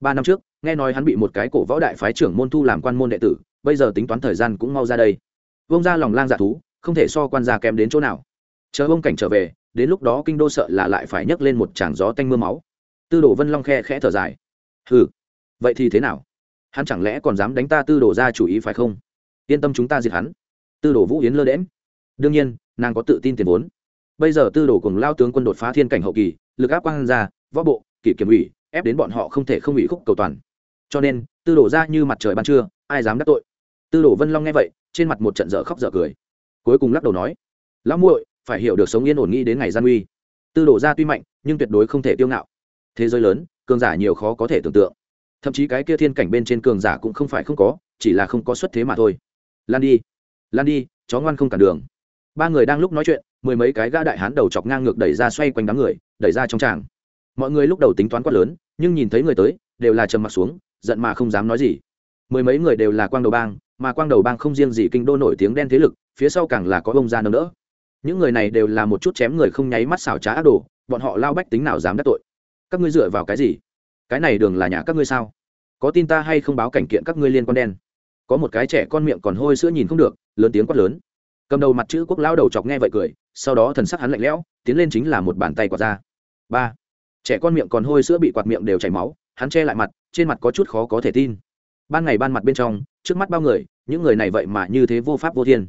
Ba năm trước, nghe nói hắn bị một cái cổ võ đại phái trưởng môn thu làm quan môn đệ tử, bây giờ tính toán thời gian cũng mau ra đây. Vông ra lòng lang dạ thú, không thể so quan gia kém đến chỗ nào. Chờ ông cảnh trở về đến lúc đó kinh đô sợ là lại phải nhấc lên một tràng gió tanh mưa máu. Tư đồ vân long khe khẽ thở dài. Hừ, vậy thì thế nào? Hắn chẳng lẽ còn dám đánh ta tư đồ ra chủ ý phải không? Yên tâm chúng ta diệt hắn. Tư đồ vũ yến lơ đễm đương nhiên nàng có tự tin tiền vốn. Bây giờ tư đồ cùng lao tướng quân đột phá thiên cảnh hậu kỳ lực áp quang ra võ bộ kỷ kiểm ủy ép đến bọn họ không thể không ủy khúc cầu toàn. Cho nên tư đồ ra như mặt trời ban trưa ai dám đắc tội? Tư đồ vân long nghe vậy trên mặt một trận dở khóc dở cười. Cuối cùng lắc đầu nói lão muội phải hiểu được sống yên ổn nghĩ đến ngày gian uy tư đồ ra tuy mạnh, nhưng tuyệt đối không thể tiêu ngạo. Thế giới lớn, cường giả nhiều khó có thể tưởng tượng. Thậm chí cái kia thiên cảnh bên trên cường giả cũng không phải không có, chỉ là không có xuất thế mà thôi. Lan đi lan đi, chó ngoan không cản đường. Ba người đang lúc nói chuyện, mười mấy cái gã đại hán đầu chọc ngang ngược đẩy ra xoay quanh đám người, đẩy ra trong tràng. Mọi người lúc đầu tính toán quát lớn, nhưng nhìn thấy người tới, đều là trầm mặt xuống, giận mà không dám nói gì. Mười mấy người đều là quang đầu bang, mà quang đầu bang không riêng gì kinh đô nổi tiếng đen thế lực, phía sau càng là có ông gia nâng đỡ những người này đều là một chút chém người không nháy mắt xảo trá ác đồ, bọn họ lao bách tính nào dám đắc tội? Các ngươi dựa vào cái gì? Cái này đường là nhà các ngươi sao? Có tin ta hay không báo cảnh kiện các ngươi liên quan đen? Có một cái trẻ con miệng còn hôi sữa nhìn không được, lớn tiếng quát lớn. Cầm đầu mặt chữ quốc lao đầu chọc nghe vậy cười, sau đó thần sắc hắn lạnh lẽo, tiến lên chính là một bàn tay quạt ra. Ba. Trẻ con miệng còn hôi sữa bị quạt miệng đều chảy máu, hắn che lại mặt, trên mặt có chút khó có thể tin. Ban ngày ban mặt bên trong, trước mắt bao người, những người này vậy mà như thế vô pháp vô thiên.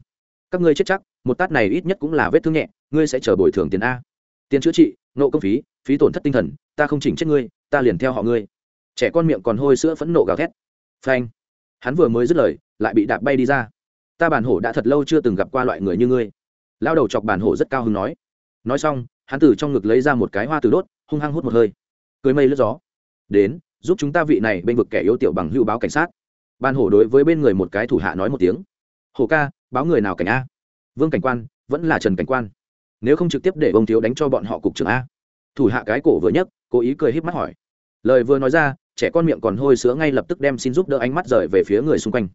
Các ngươi chết chắc một tát này ít nhất cũng là vết thương nhẹ, ngươi sẽ chờ bồi thường tiền a. Tiền chữa trị, nộ công phí phí tổn thất tinh thần, ta không chỉnh chết ngươi, ta liền theo họ ngươi. Trẻ con miệng còn hôi sữa phẫn nộ gào thét. Phanh. Hắn vừa mới dứt lời, lại bị đạp bay đi ra. Ta bản hổ đã thật lâu chưa từng gặp qua loại người như ngươi. Lao đầu chọc bản hổ rất cao hứng nói. Nói xong, hắn từ trong ngực lấy ra một cái hoa từ đốt, hung hăng hút một hơi. Cưới mây lướt gió. Đến, giúp chúng ta vị này bên vực kẻ yếu tiểu bằng hữu báo cảnh sát. Ban hổ đối với bên người một cái thủ hạ nói một tiếng. Hổ ca, báo người nào cảnh a? Vương cảnh quan, vẫn là trần cảnh quan. Nếu không trực tiếp để bông thiếu đánh cho bọn họ cục trưởng a. Thủ hạ cái cổ vừa nhấc, cố ý cười híp mắt hỏi. Lời vừa nói ra, trẻ con miệng còn hôi sữa ngay lập tức đem xin giúp đỡ ánh mắt rời về phía người xung quanh.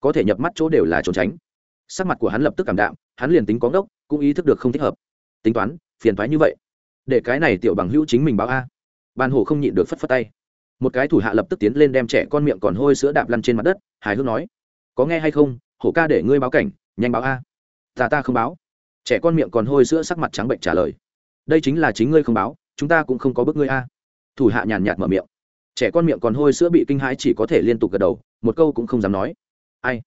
Có thể nhập mắt chỗ đều là trốn tránh. Sắc mặt của hắn lập tức cảm đạm, hắn liền tính có ngốc, cũng ý thức được không thích hợp. Tính toán, phiền thoái như vậy. Để cái này tiểu bằng hữu chính mình báo a. Ban hồ không nhịn được phất phất tay. Một cái thủ hạ lập tức tiến lên đem trẻ con miệng còn hôi sữa đạp lăn trên mặt đất, hài hước nói. Có nghe hay không, hổ ca để ngươi báo cảnh, nhanh báo a ta ta không báo. Trẻ con miệng còn hôi sữa sắc mặt trắng bệnh trả lời. Đây chính là chính ngươi không báo, chúng ta cũng không có bức ngươi a. Thủ hạ nhàn nhạt mở miệng. Trẻ con miệng còn hôi sữa bị kinh hãi chỉ có thể liên tục gật đầu, một câu cũng không dám nói. Ai?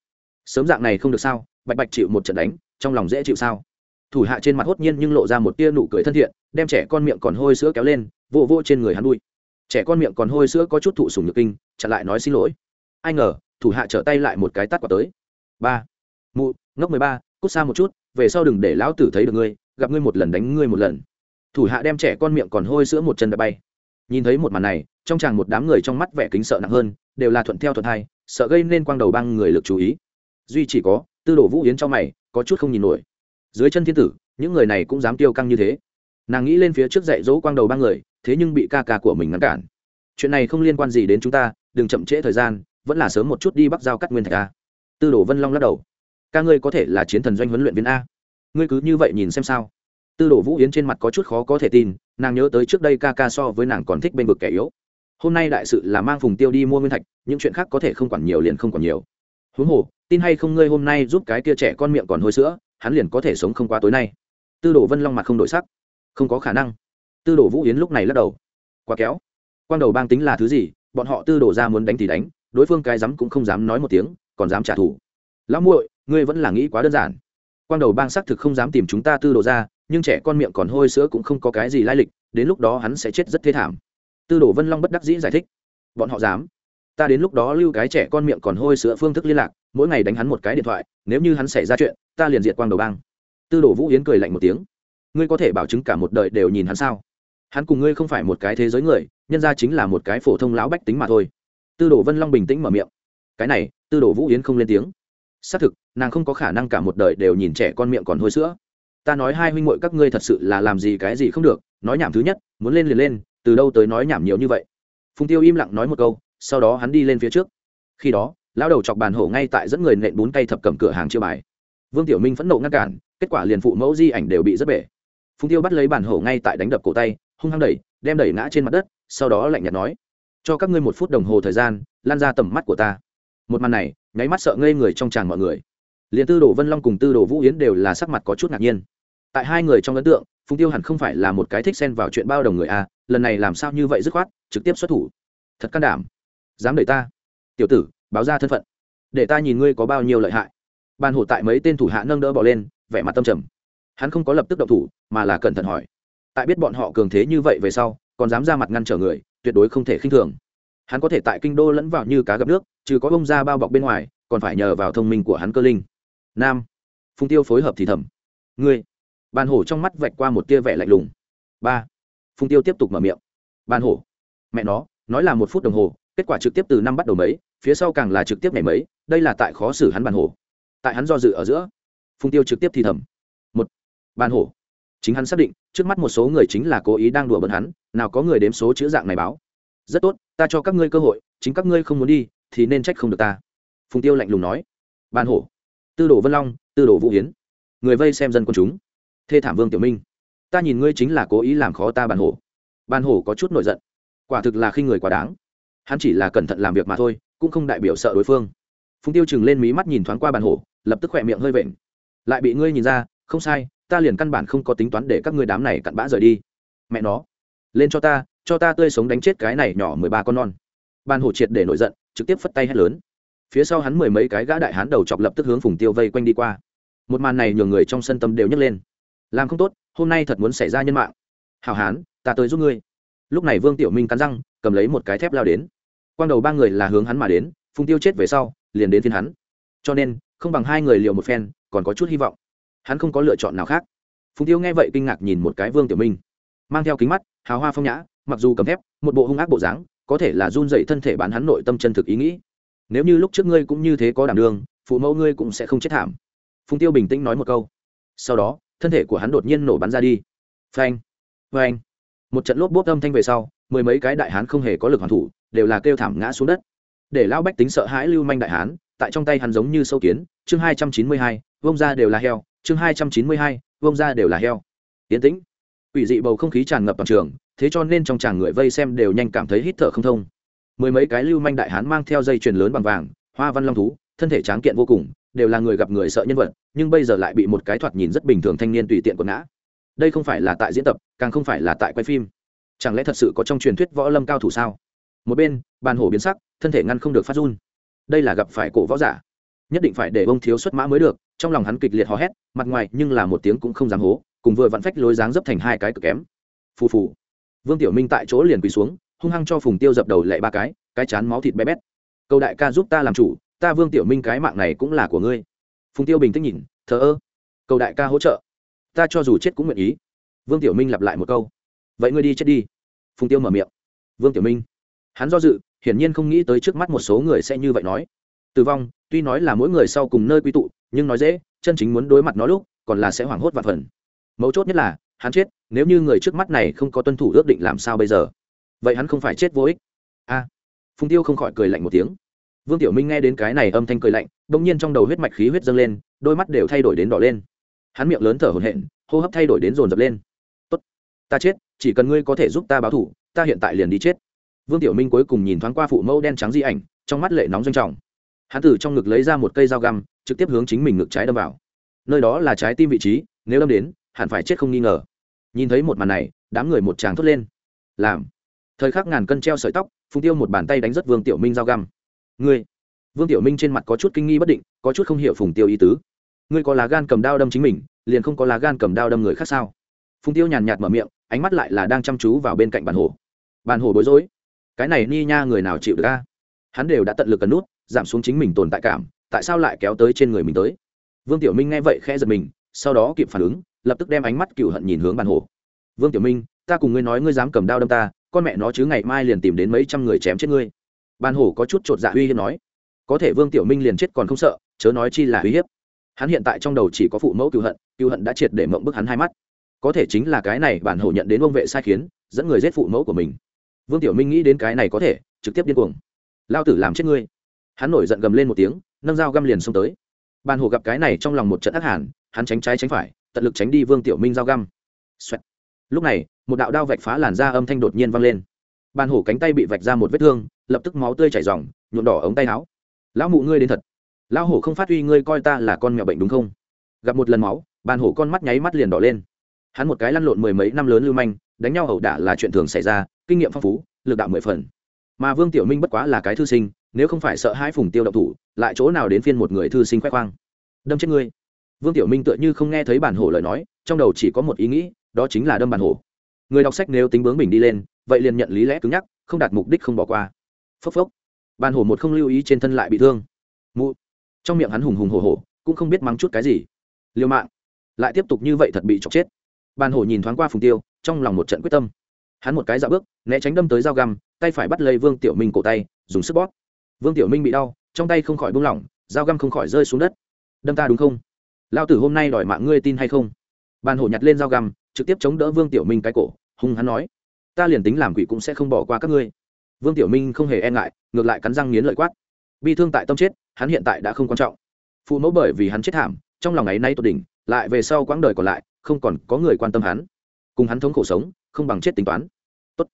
Sớm dạng này không được sao? Bạch bạch chịu một trận đánh, trong lòng dễ chịu sao? Thủ hạ trên mặt hốt nhiên nhưng lộ ra một tia nụ cười thân thiện, đem trẻ con miệng còn hôi sữa kéo lên vô vô trên người hắn đuôi. Trẻ con miệng còn hôi sữa có chút thụ sùng nhược kinh, chặn lại nói xin lỗi. Ai ngờ, thủ hạ trở tay lại một cái tắt quả tới. Ba. Mụ, ngốc mười ba cút xa một chút, về sau đừng để lão tử thấy được ngươi, gặp ngươi một lần đánh ngươi một lần. Thủ hạ đem trẻ con miệng còn hôi sữa một chân đã bay. Nhìn thấy một màn này, trong chàng một đám người trong mắt vẻ kính sợ nặng hơn, đều là thuận theo thuận hai, sợ gây nên quang đầu băng người lực chú ý. Duy chỉ có, tư đồ vũ yến trong mày, có chút không nhìn nổi. Dưới chân thiên tử, những người này cũng dám tiêu căng như thế. Nàng nghĩ lên phía trước dạy dỗ quang đầu ba người, thế nhưng bị ca ca của mình ngăn cản. Chuyện này không liên quan gì đến chúng ta, đừng chậm trễ thời gian, vẫn là sớm một chút đi bắc giao cắt nguyên thạch ca tư đồ vân long lắc đầu ca ngươi có thể là chiến thần doanh huấn luyện viên a. Ngươi cứ như vậy nhìn xem sao. Tư đồ vũ yến trên mặt có chút khó có thể tin, nàng nhớ tới trước đây ca ca so với nàng còn thích bên vực kẻ yếu. Hôm nay đại sự là mang phùng tiêu đi mua nguyên thạch, những chuyện khác có thể không quản nhiều liền không quản nhiều. Huống hồ, tin hay không ngươi hôm nay giúp cái kia trẻ con miệng còn hôi sữa, hắn liền có thể sống không qua tối nay. Tư đồ vân long mặt không đổi sắc. Không có khả năng. Tư đồ vũ yến lúc này lắc đầu. Quá kéo quang đầu bang tính là thứ gì, bọn họ tư đồ ra muốn đánh thì đánh, đối phương cái dám cũng không dám nói một tiếng, còn dám trả thù. Lão muội ngươi vẫn là nghĩ quá đơn giản. Quang đầu bang xác thực không dám tìm chúng ta tư đồ ra, nhưng trẻ con miệng còn hôi sữa cũng không có cái gì lai lịch, đến lúc đó hắn sẽ chết rất thê thảm. Tư đồ vân long bất đắc dĩ giải thích. Bọn họ dám. Ta đến lúc đó lưu cái trẻ con miệng còn hôi sữa phương thức liên lạc, mỗi ngày đánh hắn một cái điện thoại, nếu như hắn xảy ra chuyện, ta liền diệt quang đầu bang. Tư đồ vũ yến cười lạnh một tiếng. Ngươi có thể bảo chứng cả một đời đều nhìn hắn sao? Hắn cùng ngươi không phải một cái thế giới người, nhân ra chính là một cái phổ thông lão bách tính mà thôi. Tư đồ vân long bình tĩnh mở miệng. Cái này, tư đồ vũ yến không lên tiếng xác thực, nàng không có khả năng cả một đời đều nhìn trẻ con miệng còn hôi sữa. Ta nói hai huynh muội các ngươi thật sự là làm gì cái gì không được, nói nhảm thứ nhất, muốn lên liền lên, từ đâu tới nói nhảm nhiều như vậy. Phùng tiêu im lặng nói một câu, sau đó hắn đi lên phía trước. Khi đó, lão đầu chọc bàn hổ ngay tại dẫn người nện bún cây thập cầm cửa hàng chiêu bài. Vương tiểu minh phẫn nộ ngăn cản, kết quả liền phụ mẫu di ảnh đều bị rất bể. Phùng tiêu bắt lấy bàn hổ ngay tại đánh đập cổ tay, hung hăng đẩy, đem đẩy ngã trên mặt đất, sau đó lạnh nhạt nói, cho các ngươi một phút đồng hồ thời gian, lan ra tầm mắt của ta một màn này, nháy mắt sợ ngây người trong tràng mọi người. Liền tư đồ vân long cùng tư đồ vũ yến đều là sắc mặt có chút ngạc nhiên. Tại hai người trong ấn tượng, phùng tiêu hẳn không phải là một cái thích xen vào chuyện bao đồng người a, lần này làm sao như vậy dứt khoát, trực tiếp xuất thủ. Thật can đảm. Dám đẩy ta. Tiểu tử, báo ra thân phận. Để ta nhìn ngươi có bao nhiêu lợi hại. Ban hổ tại mấy tên thủ hạ nâng đỡ bỏ lên, vẻ mặt tâm trầm. Hắn không có lập tức động thủ, mà là cẩn thận hỏi. Tại biết bọn họ cường thế như vậy về sau, còn dám ra mặt ngăn trở người, tuyệt đối không thể khinh thường hắn có thể tại kinh đô lẫn vào như cá gặp nước, trừ có bông ra bao bọc bên ngoài, còn phải nhờ vào thông minh của hắn cơ linh. Nam, phung tiêu phối hợp thì thầm. Ngươi, bàn hổ trong mắt vạch qua một tia vẻ lạnh lùng. Ba, phung tiêu tiếp tục mở miệng. Bàn hổ, mẹ nó, nói là một phút đồng hồ, kết quả trực tiếp từ năm bắt đầu mấy, phía sau càng là trực tiếp ngày mấy, đây là tại khó xử hắn bàn hổ. Tại hắn do dự ở giữa, phung tiêu trực tiếp thì thầm. Một, bàn hổ, chính hắn xác định, trước mắt một số người chính là cố ý đang đùa bỡn hắn, nào có người đếm số chữ dạng này báo rất tốt, ta cho các ngươi cơ hội, chính các ngươi không muốn đi, thì nên trách không được ta. Phùng tiêu lạnh lùng nói. Ban hổ, tư đồ vân long, tư đồ vũ hiến người vây xem dân quân chúng. Thê thảm vương tiểu minh, ta nhìn ngươi chính là cố ý làm khó ta bàn hổ. Bàn hổ có chút nổi giận. Quả thực là khi người quá đáng. Hắn chỉ là cẩn thận làm việc mà thôi, cũng không đại biểu sợ đối phương. Phùng tiêu chừng lên mí mắt nhìn thoáng qua bàn hổ, lập tức khỏe miệng hơi vện. Lại bị ngươi nhìn ra, không sai, ta liền căn bản không có tính toán để các ngươi đám này cặn bã rời đi. Mẹ nó, lên cho ta cho ta tươi sống đánh chết cái này nhỏ mười ba con non. Ban hổ triệt để nổi giận, trực tiếp phất tay hét lớn. Phía sau hắn mười mấy cái gã đại hán đầu chọc lập tức hướng phùng tiêu vây quanh đi qua. Một màn này nhường người trong sân tâm đều nhấc lên. Làm không tốt, hôm nay thật muốn xảy ra nhân mạng. Hảo hán, ta tới giúp ngươi. Lúc này vương tiểu minh cắn răng, cầm lấy một cái thép lao đến. Quang đầu ba người là hướng hắn mà đến, phùng tiêu chết về sau, liền đến thiên hắn. Cho nên, không bằng hai người liều một phen, còn có chút hy vọng. Hắn không có lựa chọn nào khác. Phùng tiêu nghe vậy kinh ngạc nhìn một cái vương tiểu minh. Mang theo kính mắt, hào hoa phong nhã mặc dù cầm thép, một bộ hung ác bộ dáng, có thể là run dậy thân thể bán hắn nội tâm chân thực ý nghĩ. Nếu như lúc trước ngươi cũng như thế có đảm đường phụ mẫu ngươi cũng sẽ không chết thảm. Phùng tiêu bình tĩnh nói một câu. Sau đó, thân thể của hắn đột nhiên nổ bắn ra đi. Phanh! Phanh! Một trận lốp bốp âm thanh về sau, mười mấy cái đại hán không hề có lực hoàn thủ, đều là kêu thảm ngã xuống đất. Để lão bách tính sợ hãi lưu manh đại hán, tại trong tay hắn giống như sâu kiến, chương hai trăm chín mươi hai, vông ra đều là heo, chương hai trăm chín mươi hai, vông ra đều là heo. Tiến tĩnh. Ủy dị bầu không khí tràn ngập toàn trường thế cho nên trong tràng người vây xem đều nhanh cảm thấy hít thở không thông. Mười mấy cái lưu manh đại hán mang theo dây chuyền lớn bằng vàng, hoa văn long thú, thân thể tráng kiện vô cùng, đều là người gặp người sợ nhân vật, nhưng bây giờ lại bị một cái thoạt nhìn rất bình thường thanh niên tùy tiện quật ngã. Đây không phải là tại diễn tập, càng không phải là tại quay phim. Chẳng lẽ thật sự có trong truyền thuyết võ lâm cao thủ sao? Một bên, bàn hổ biến sắc, thân thể ngăn không được phát run. Đây là gặp phải cổ võ giả. Nhất định phải để ông thiếu xuất mã mới được, trong lòng hắn kịch liệt hò hét, mặt ngoài nhưng là một tiếng cũng không dám hố, cùng vừa vặn phách lối dáng dấp thành hai cái cực kém. Phù phù vương tiểu minh tại chỗ liền quỳ xuống, hung hăng cho phùng tiêu dập đầu lệ ba cái cái chán máu thịt bé bét. Cầu đại ca giúp ta làm chủ, ta vương tiểu minh cái mạng này cũng là của ngươi. Phùng tiêu bình tĩnh nhìn, thờ ơ. Cầu đại ca hỗ trợ. Ta cho dù chết cũng nguyện ý. Vương tiểu minh lặp lại một câu. Vậy ngươi đi chết đi. Phùng tiêu mở miệng. Vương tiểu minh. Hắn do dự, hiển nhiên không nghĩ tới trước mắt một số người sẽ như vậy nói. Tử vong, tuy nói là mỗi người sau cùng nơi quy tụ, nhưng nói dễ, chân chính muốn đối mặt nó lúc, còn là sẽ hoảng hốt và phần. Mấu chốt nhất là hắn chết nếu như người trước mắt này không có tuân thủ ước định làm sao bây giờ? Vậy hắn không phải chết vô ích. A. À, phùng tiêu không khỏi cười lạnh một tiếng. Vương tiểu minh nghe đến cái này âm thanh cười lạnh đ ỗ n g nhiên trong đầu huyết mạch khí huyết dâng lên đôi mắt đều thay đổi đến đỏ lên. Hắn miệng lớn thở hồn hện hô hấp thay đổi đến rồn rập lên. Tốt ta chết chỉ cần ngươi có thể giúp ta báo thủ ta hiện tại liền đi chết. Vương tiểu minh cuối cùng nhìn thoáng qua phụ mẫu đen trắng di ảnh trong mắt lệ nóng doanh trọng. Hắn từ trong ngực lấy ra một cây dao găm trực tiếp hướng chính mình ngực trái đâm vào. Nơi đó là trái tim vị trí nếu đâm đến hẳn phải chết không nghi ngờ nhìn thấy một màn này, đám người một tràng thốt lên. Làm. Thời khắc ngàn cân treo sợi tóc, phùng tiêu một bàn tay đánh rất vương tiểu minh dao găm. Ngươi. Vương tiểu minh trên mặt có chút kinh nghi bất định, có chút không hiểu phùng tiêu ý tứ. Ngươi có lá gan cầm đao đâm chính mình, liền không có lá gan cầm đao đâm người khác sao? Phùng tiêu nhàn nhạt mở miệng, ánh mắt lại là đang chăm chú vào bên cạnh bàn hồ bàn hồ bối rối. Cái này ni nha người nào chịu được ca hắn đều đã tận lực cần nút, giảm xuống chính mình tồn tại cảm, tại sao lại kéo tới trên người mình tới? Vương tiểu minh nghe vậy khẽ giật mình, sau đó kịp phản ứng lập tức đem ánh mắt cựu hận nhìn hướng bàn hổ. vương tiểu minh, ta cùng ngươi nói ngươi dám cầm đao đâm ta, con mẹ nó chứ ngày mai liền tìm đến mấy trăm người chém chết ngươi. Bàn hổ có chút chột dạ uy hiếp nói. Có thể vương tiểu minh liền chết còn không sợ, chớ nói chi là uy hiếp. Hắn hiện tại trong đầu chỉ có phụ mẫu cựu hận cựu hận đã triệt để mộng bức hắn hai mắt. Có thể chính là cái này bản hổ nhận đến ông vệ sai khiến, dẫn người giết phụ mẫu của mình. Vương tiểu minh nghĩ đến cái này có thể, trực tiếp điên cuồng. Lao tử làm chết ngươi. Hắn nổi giận gầm lên một tiếng, nâng dao găm liền xông tới. Bàn hổ gặp cái này trong lòng một trận ác hàn, hắn tránh trái tránh phải tận lực tránh đi vương tiểu minh dao găm、Xoẹt. lúc này, một đạo đao vạch phá làn da âm thanh đột nhiên vang lên. Bàn hổ cánh tay bị vạch ra một vết thương, lập tức máu tươi chảy r nhuộm đỏ ống tay áo. Lão mụ ngươi đến thật. Lão hổ không phát huy ngươi coi ta là con mèo bệnh đúng không? Gặp một lần máu, bàn hổ con mắt nháy mắt liền đỏ lên. Hắn một cái lăn lộn mười mấy năm lớn lưu manh, đánh nhau ẩu đả là chuyện thường xảy ra, kinh nghiệm phong phú, lực đạo mười phần. Mà vương tiểu minh bất quá là cái thư sinh, nếu không phải sợ hai phùng tiêu độc thủ, lại chỗ nào đến phiên một người thư sinh khoe khoang. Đâm chết ngươi vương tiểu minh tựa như không nghe thấy bản hổ lời nói, trong đầu chỉ có một ý nghĩ, đó chính là đâm bản hổ. Người đọc sách nếu tính bướng mình đi lên, vậy liền nhận lý lẽ cứng nhắc, không đạt mục đích không bỏ qua. Phốc phốc. Bản hổ một không lưu ý trên thân lại bị thương. Mụ. Trong miệng hắn hùng hùng hổ hổ, cũng không biết mắng chút cái gì. Liều mạng. Lại tiếp tục như vậy thật bị chọc chết. Bản hổ nhìn thoáng qua phùng tiêu, trong lòng một trận quyết tâm. Hắn một cái dạo bước, né tránh đâm tới dao găm, tay phải bắt lấy vương tiểu minh cổ tay, dùng sức bóp. Vương tiểu minh bị đau, trong tay không khỏi buông lỏng, dao găm không khỏi rơi xuống đất. Đâm ta đúng không? Lao tử hôm nay đòi mạng ngươi tin hay không? Bàn hổ nhặt lên dao găm, trực tiếp chống đỡ vương tiểu minh cái cổ, hung hắn nói, ta liền tính làm quỷ cũng sẽ không bỏ qua các ngươi. Vương tiểu minh không hề e ngại, ngược lại cắn răng nghiến lợi quát, bi thương tại tâm chết, hắn hiện tại đã không quan trọng. Phụ mẫu bởi vì hắn chết thảm, trong lòng ấy nay tột đỉnh, lại về sau quãng đời còn lại, không còn có người quan tâm hắn. Cùng hắn thống khổ sống, không bằng chết tính toán. Tốt.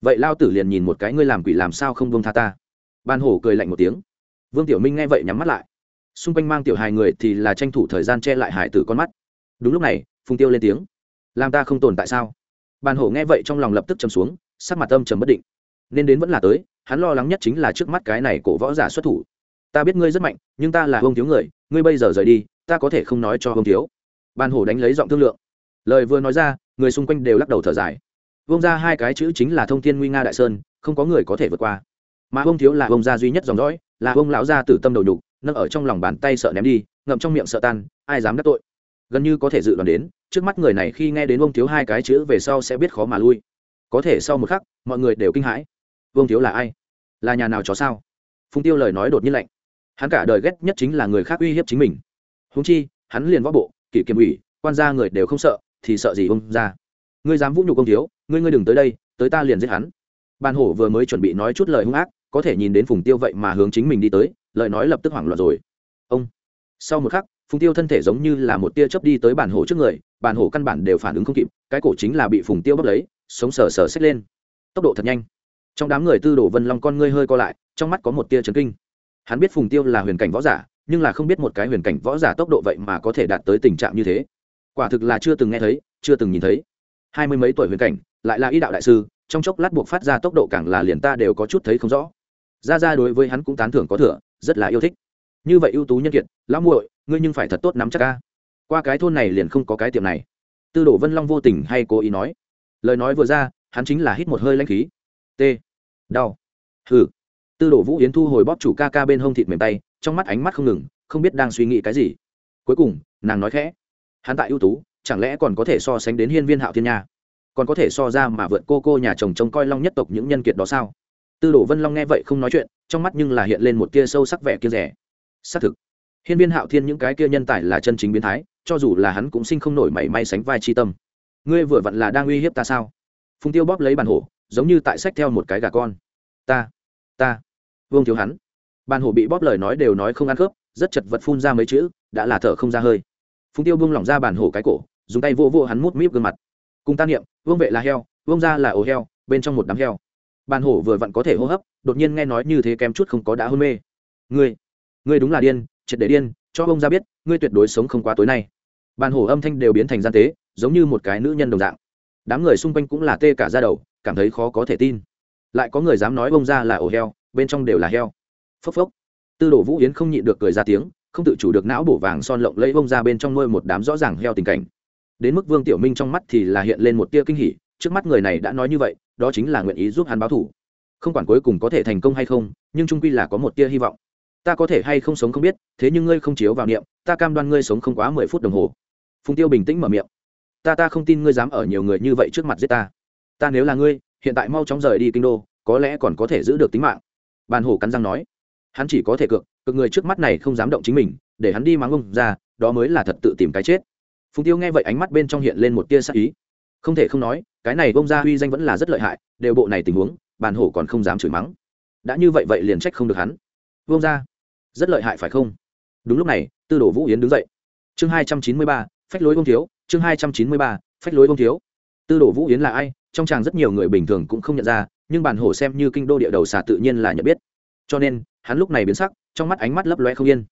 Vậy lao tử liền nhìn một cái ngươi làm quỷ làm sao không vương tha ta? Ban hổ cười lạnh một tiếng. Vương tiểu minh nghe vậy nhắm mắt lại xung quanh mang tiểu hài người thì là tranh thủ thời gian che lại hải tử con mắt. Đúng lúc này, phùng tiêu lên tiếng. Làm ta không tồn tại sao? Bàn hổ nghe vậy trong lòng lập tức chầm xuống, sắc mặt âm trầm bất định. Nên đến vẫn là tới, hắn lo lắng nhất chính là trước mắt cái này cổ võ giả xuất thủ. Ta biết ngươi rất mạnh, nhưng ta là hông thiếu người, ngươi bây giờ rời đi, ta có thể không nói cho hông thiếu. Bàn hổ đánh lấy giọng thương lượng. Lời vừa nói ra, người xung quanh đều lắc đầu thở dài. Vông ra hai cái chữ chính là thông thiên nguy nga đại sơn, không có người có thể vượt qua. Mà hông thiếu là hông gia duy nhất dòng dõi, là hông lão gia tử tâm đầu nhục nâng ở trong lòng bàn tay sợ ném đi, ngậm trong miệng sợ tan, ai dám đắc tội? Gần như có thể dự đoán đến, trước mắt người này khi nghe đến ông thiếu hai cái chữ về sau sẽ biết khó mà lui. Có thể sau một khắc, mọi người đều kinh hãi. Vương thiếu là ai? Là nhà nào chó sao? Phùng tiêu lời nói đột nhiên lạnh. Hắn cả đời ghét nhất chính là người khác uy hiếp chính mình. Húng chi, hắn liền võ bộ, kỷ kiểm ủy, quan gia người đều không sợ, thì sợ gì ông ra ngươi dám vũ nhục ông thiếu, ngươi ngươi đừng tới đây, tới ta liền giết hắn. Ban hổ vừa mới chuẩn bị nói chút lời hung ác, có thể nhìn đến phùng tiêu vậy mà hướng chính mình đi tới lời nói lập tức hoảng loạn rồi. Ông, sau một khắc, phùng tiêu thân thể giống như là một tia chớp đi tới bản hổ trước người, bản hổ căn bản đều phản ứng không kịp, cái cổ chính là bị phùng tiêu bốc lấy, sống sờ sờ xích lên. Tốc độ thật nhanh. Trong đám người tư đổ vân long con ngươi hơi co lại, trong mắt có một tia chấn kinh. Hắn biết phùng tiêu là huyền cảnh võ giả, nhưng là không biết một cái huyền cảnh võ giả tốc độ vậy mà có thể đạt tới tình trạng như thế. Quả thực là chưa từng nghe thấy, chưa từng nhìn thấy. Hai mươi mấy tuổi huyền cảnh, lại là ý đạo đại sư, trong chốc lát buộc phát ra tốc độ càng là liền ta đều có chút thấy không rõ. Ra ra đối với hắn cũng tán thưởng có thừa rất là yêu thích. Như vậy ưu tú nhân kiệt, lão muội, ngươi nhưng phải thật tốt nắm chắc ca qua cái thôn này liền không có cái tiệm này. Tư đồ vân long vô tình hay cố ý nói. Lời nói vừa ra, hắn chính là hít một hơi lanh khí. T. Đau. Hừ tư đồ vũ yến thu hồi bóp chủ ca ca bên hông thịt mềm tay, trong mắt ánh mắt không ngừng, không biết đang suy nghĩ cái gì. Cuối cùng, nàng nói khẽ. Hắn tại ưu tú, chẳng lẽ còn có thể so sánh đến hiên viên hạo thiên nha? Còn có thể so ra mà vượt cô cô nhà chồng trông coi long nhất tộc những nhân kiệt đó sao? Tư đồ vân long nghe vậy không nói chuyện, trong mắt nhưng là hiện lên một tia sâu sắc vẻ kia rẻ xác thực, hiên viên hạo thiên những cái kia nhân tài là chân chính biến thái, cho dù là hắn cũng sinh không nổi mảy may sánh vai chi tâm. Ngươi vừa vặn là đang uy hiếp ta sao? Phùng tiêu bóp lấy bàn hổ, giống như tại sách theo một cái gà con. Ta ta, vương thiếu hắn. Bàn hổ bị bóp lời nói đều nói không ăn khớp, rất chật vật phun ra mấy chữ, đã là thở không ra hơi. Phùng tiêu buông lỏng ra bàn hổ cái cổ, dùng tay vô vô hắn mút míp gương mặt. Cùng ta niệm, vương vệ là heo, vương ra là ổ heo, bên trong một đám heo bàn hổ vừa vặn có thể hô hấp, đột nhiên nghe nói như thế kém chút không có đã hôn mê. Ngươi ngươi đúng là điên, triệt để điên, cho ông ra biết, ngươi tuyệt đối sống không quá tối nay. Bàn hổ âm thanh đều biến thành gian tế, giống như một cái nữ nhân đồng dạng. Đám người xung quanh cũng là tê cả ra đầu, cảm thấy khó có thể tin. Lại có người dám nói ông ra là ổ heo, bên trong đều là heo. Phốc phốc. Tư đồ vũ yến không nhịn được cười ra tiếng, không tự chủ được não bổ vàng son lộng lấy bông ra bên trong nuôi một đám rõ ràng heo tình cảnh. Đến mức vương tiểu minh trong mắt thì là hiện lên một tia kinh hỉ, trước mắt người này đã nói như vậy đó chính là nguyện ý giúp hắn báo thủ. Không quản cuối cùng có thể thành công hay không, nhưng trung quy là có một tia hy vọng. Ta có thể hay không sống không biết, thế nhưng ngươi không chiếu vào niệm, ta cam đoan ngươi sống không quá mười phút đồng hồ. Phùng tiêu bình tĩnh mở miệng. Ta ta không tin ngươi dám ở nhiều người như vậy trước mặt giết ta. Ta nếu là ngươi, hiện tại mau chóng rời đi kinh đô, có lẽ còn có thể giữ được tính mạng. Bàn hổ cắn răng nói. Hắn chỉ có thể cược cược người trước mắt này không dám động chính mình, để hắn đi mắng ông ra đó mới là thật tự tìm cái chết. Phùng tiêu nghe vậy ánh mắt bên trong hiện lên một tia sắc ý không thể không nói, cái này bông ra uy danh vẫn là rất lợi hại, đều bộ này tình huống bàn hổ còn không dám chửi mắng. Đã như vậy vậy liền trách không được hắn. Bông ra rất lợi hại phải không? Đúng lúc này, tư đồ vũ yến đứng dậy. Chương hai trăm chín mươi ba, phách lối bông thiếu, chương hai trăm chín mươi ba, phách lối bông thiếu. Tư đồ vũ yến là ai? Trong chàng rất nhiều người bình thường cũng không nhận ra, nhưng bàn hổ xem như kinh đô địa đầu xà tự nhiên là nhận biết. Cho nên, hắn lúc này biến sắc, trong mắt ánh mắt lấp loe không yên.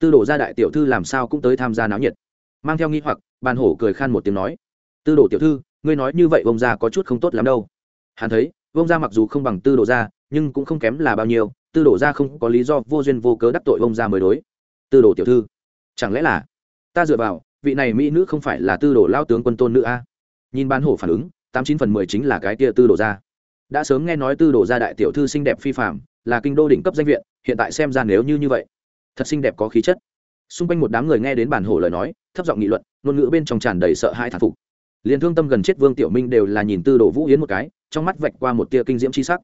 Tư đồ gia đại tiểu thư làm sao cũng tới tham gia náo nhiệt. Mang theo nghi hoặc bàn hổ cười khan một tiếng nói. Tư đồ tiểu thư ngươi nói như vậy vông gia có chút không tốt lắm đâu. Hắn thấy vông gia mặc dù không bằng tư đồ gia, nhưng cũng không kém là bao nhiêu, tư đồ gia không có lý do vô duyên vô cớ đắc tội vông gia mới đối. Tư đồ tiểu thư, chẳng lẽ là ta dựa vào vị này mỹ nữ không phải là tư đồ lao tướng quân tôn nữ a? Nhìn ban hổ phản ứng, tám chín phần mười chính là cái tia tư đồ gia. Đã sớm nghe nói tư đồ gia đại tiểu thư xinh đẹp phi phạm là kinh đô đỉnh cấp danh viện, hiện tại xem ra nếu như như vậy, thật xinh đẹp có khí chất. Xung quanh một đám người nghe đến bản hổ lời nói, thấp giọng nghị luận, ngôn ngữ bên trong tràn đầy sợ hãi thản phục liền thương tâm gần chết vương tiểu minh đều là nhìn tư đồ vũ yến một cái trong mắt vạch qua một tia kinh diễm c h i sắc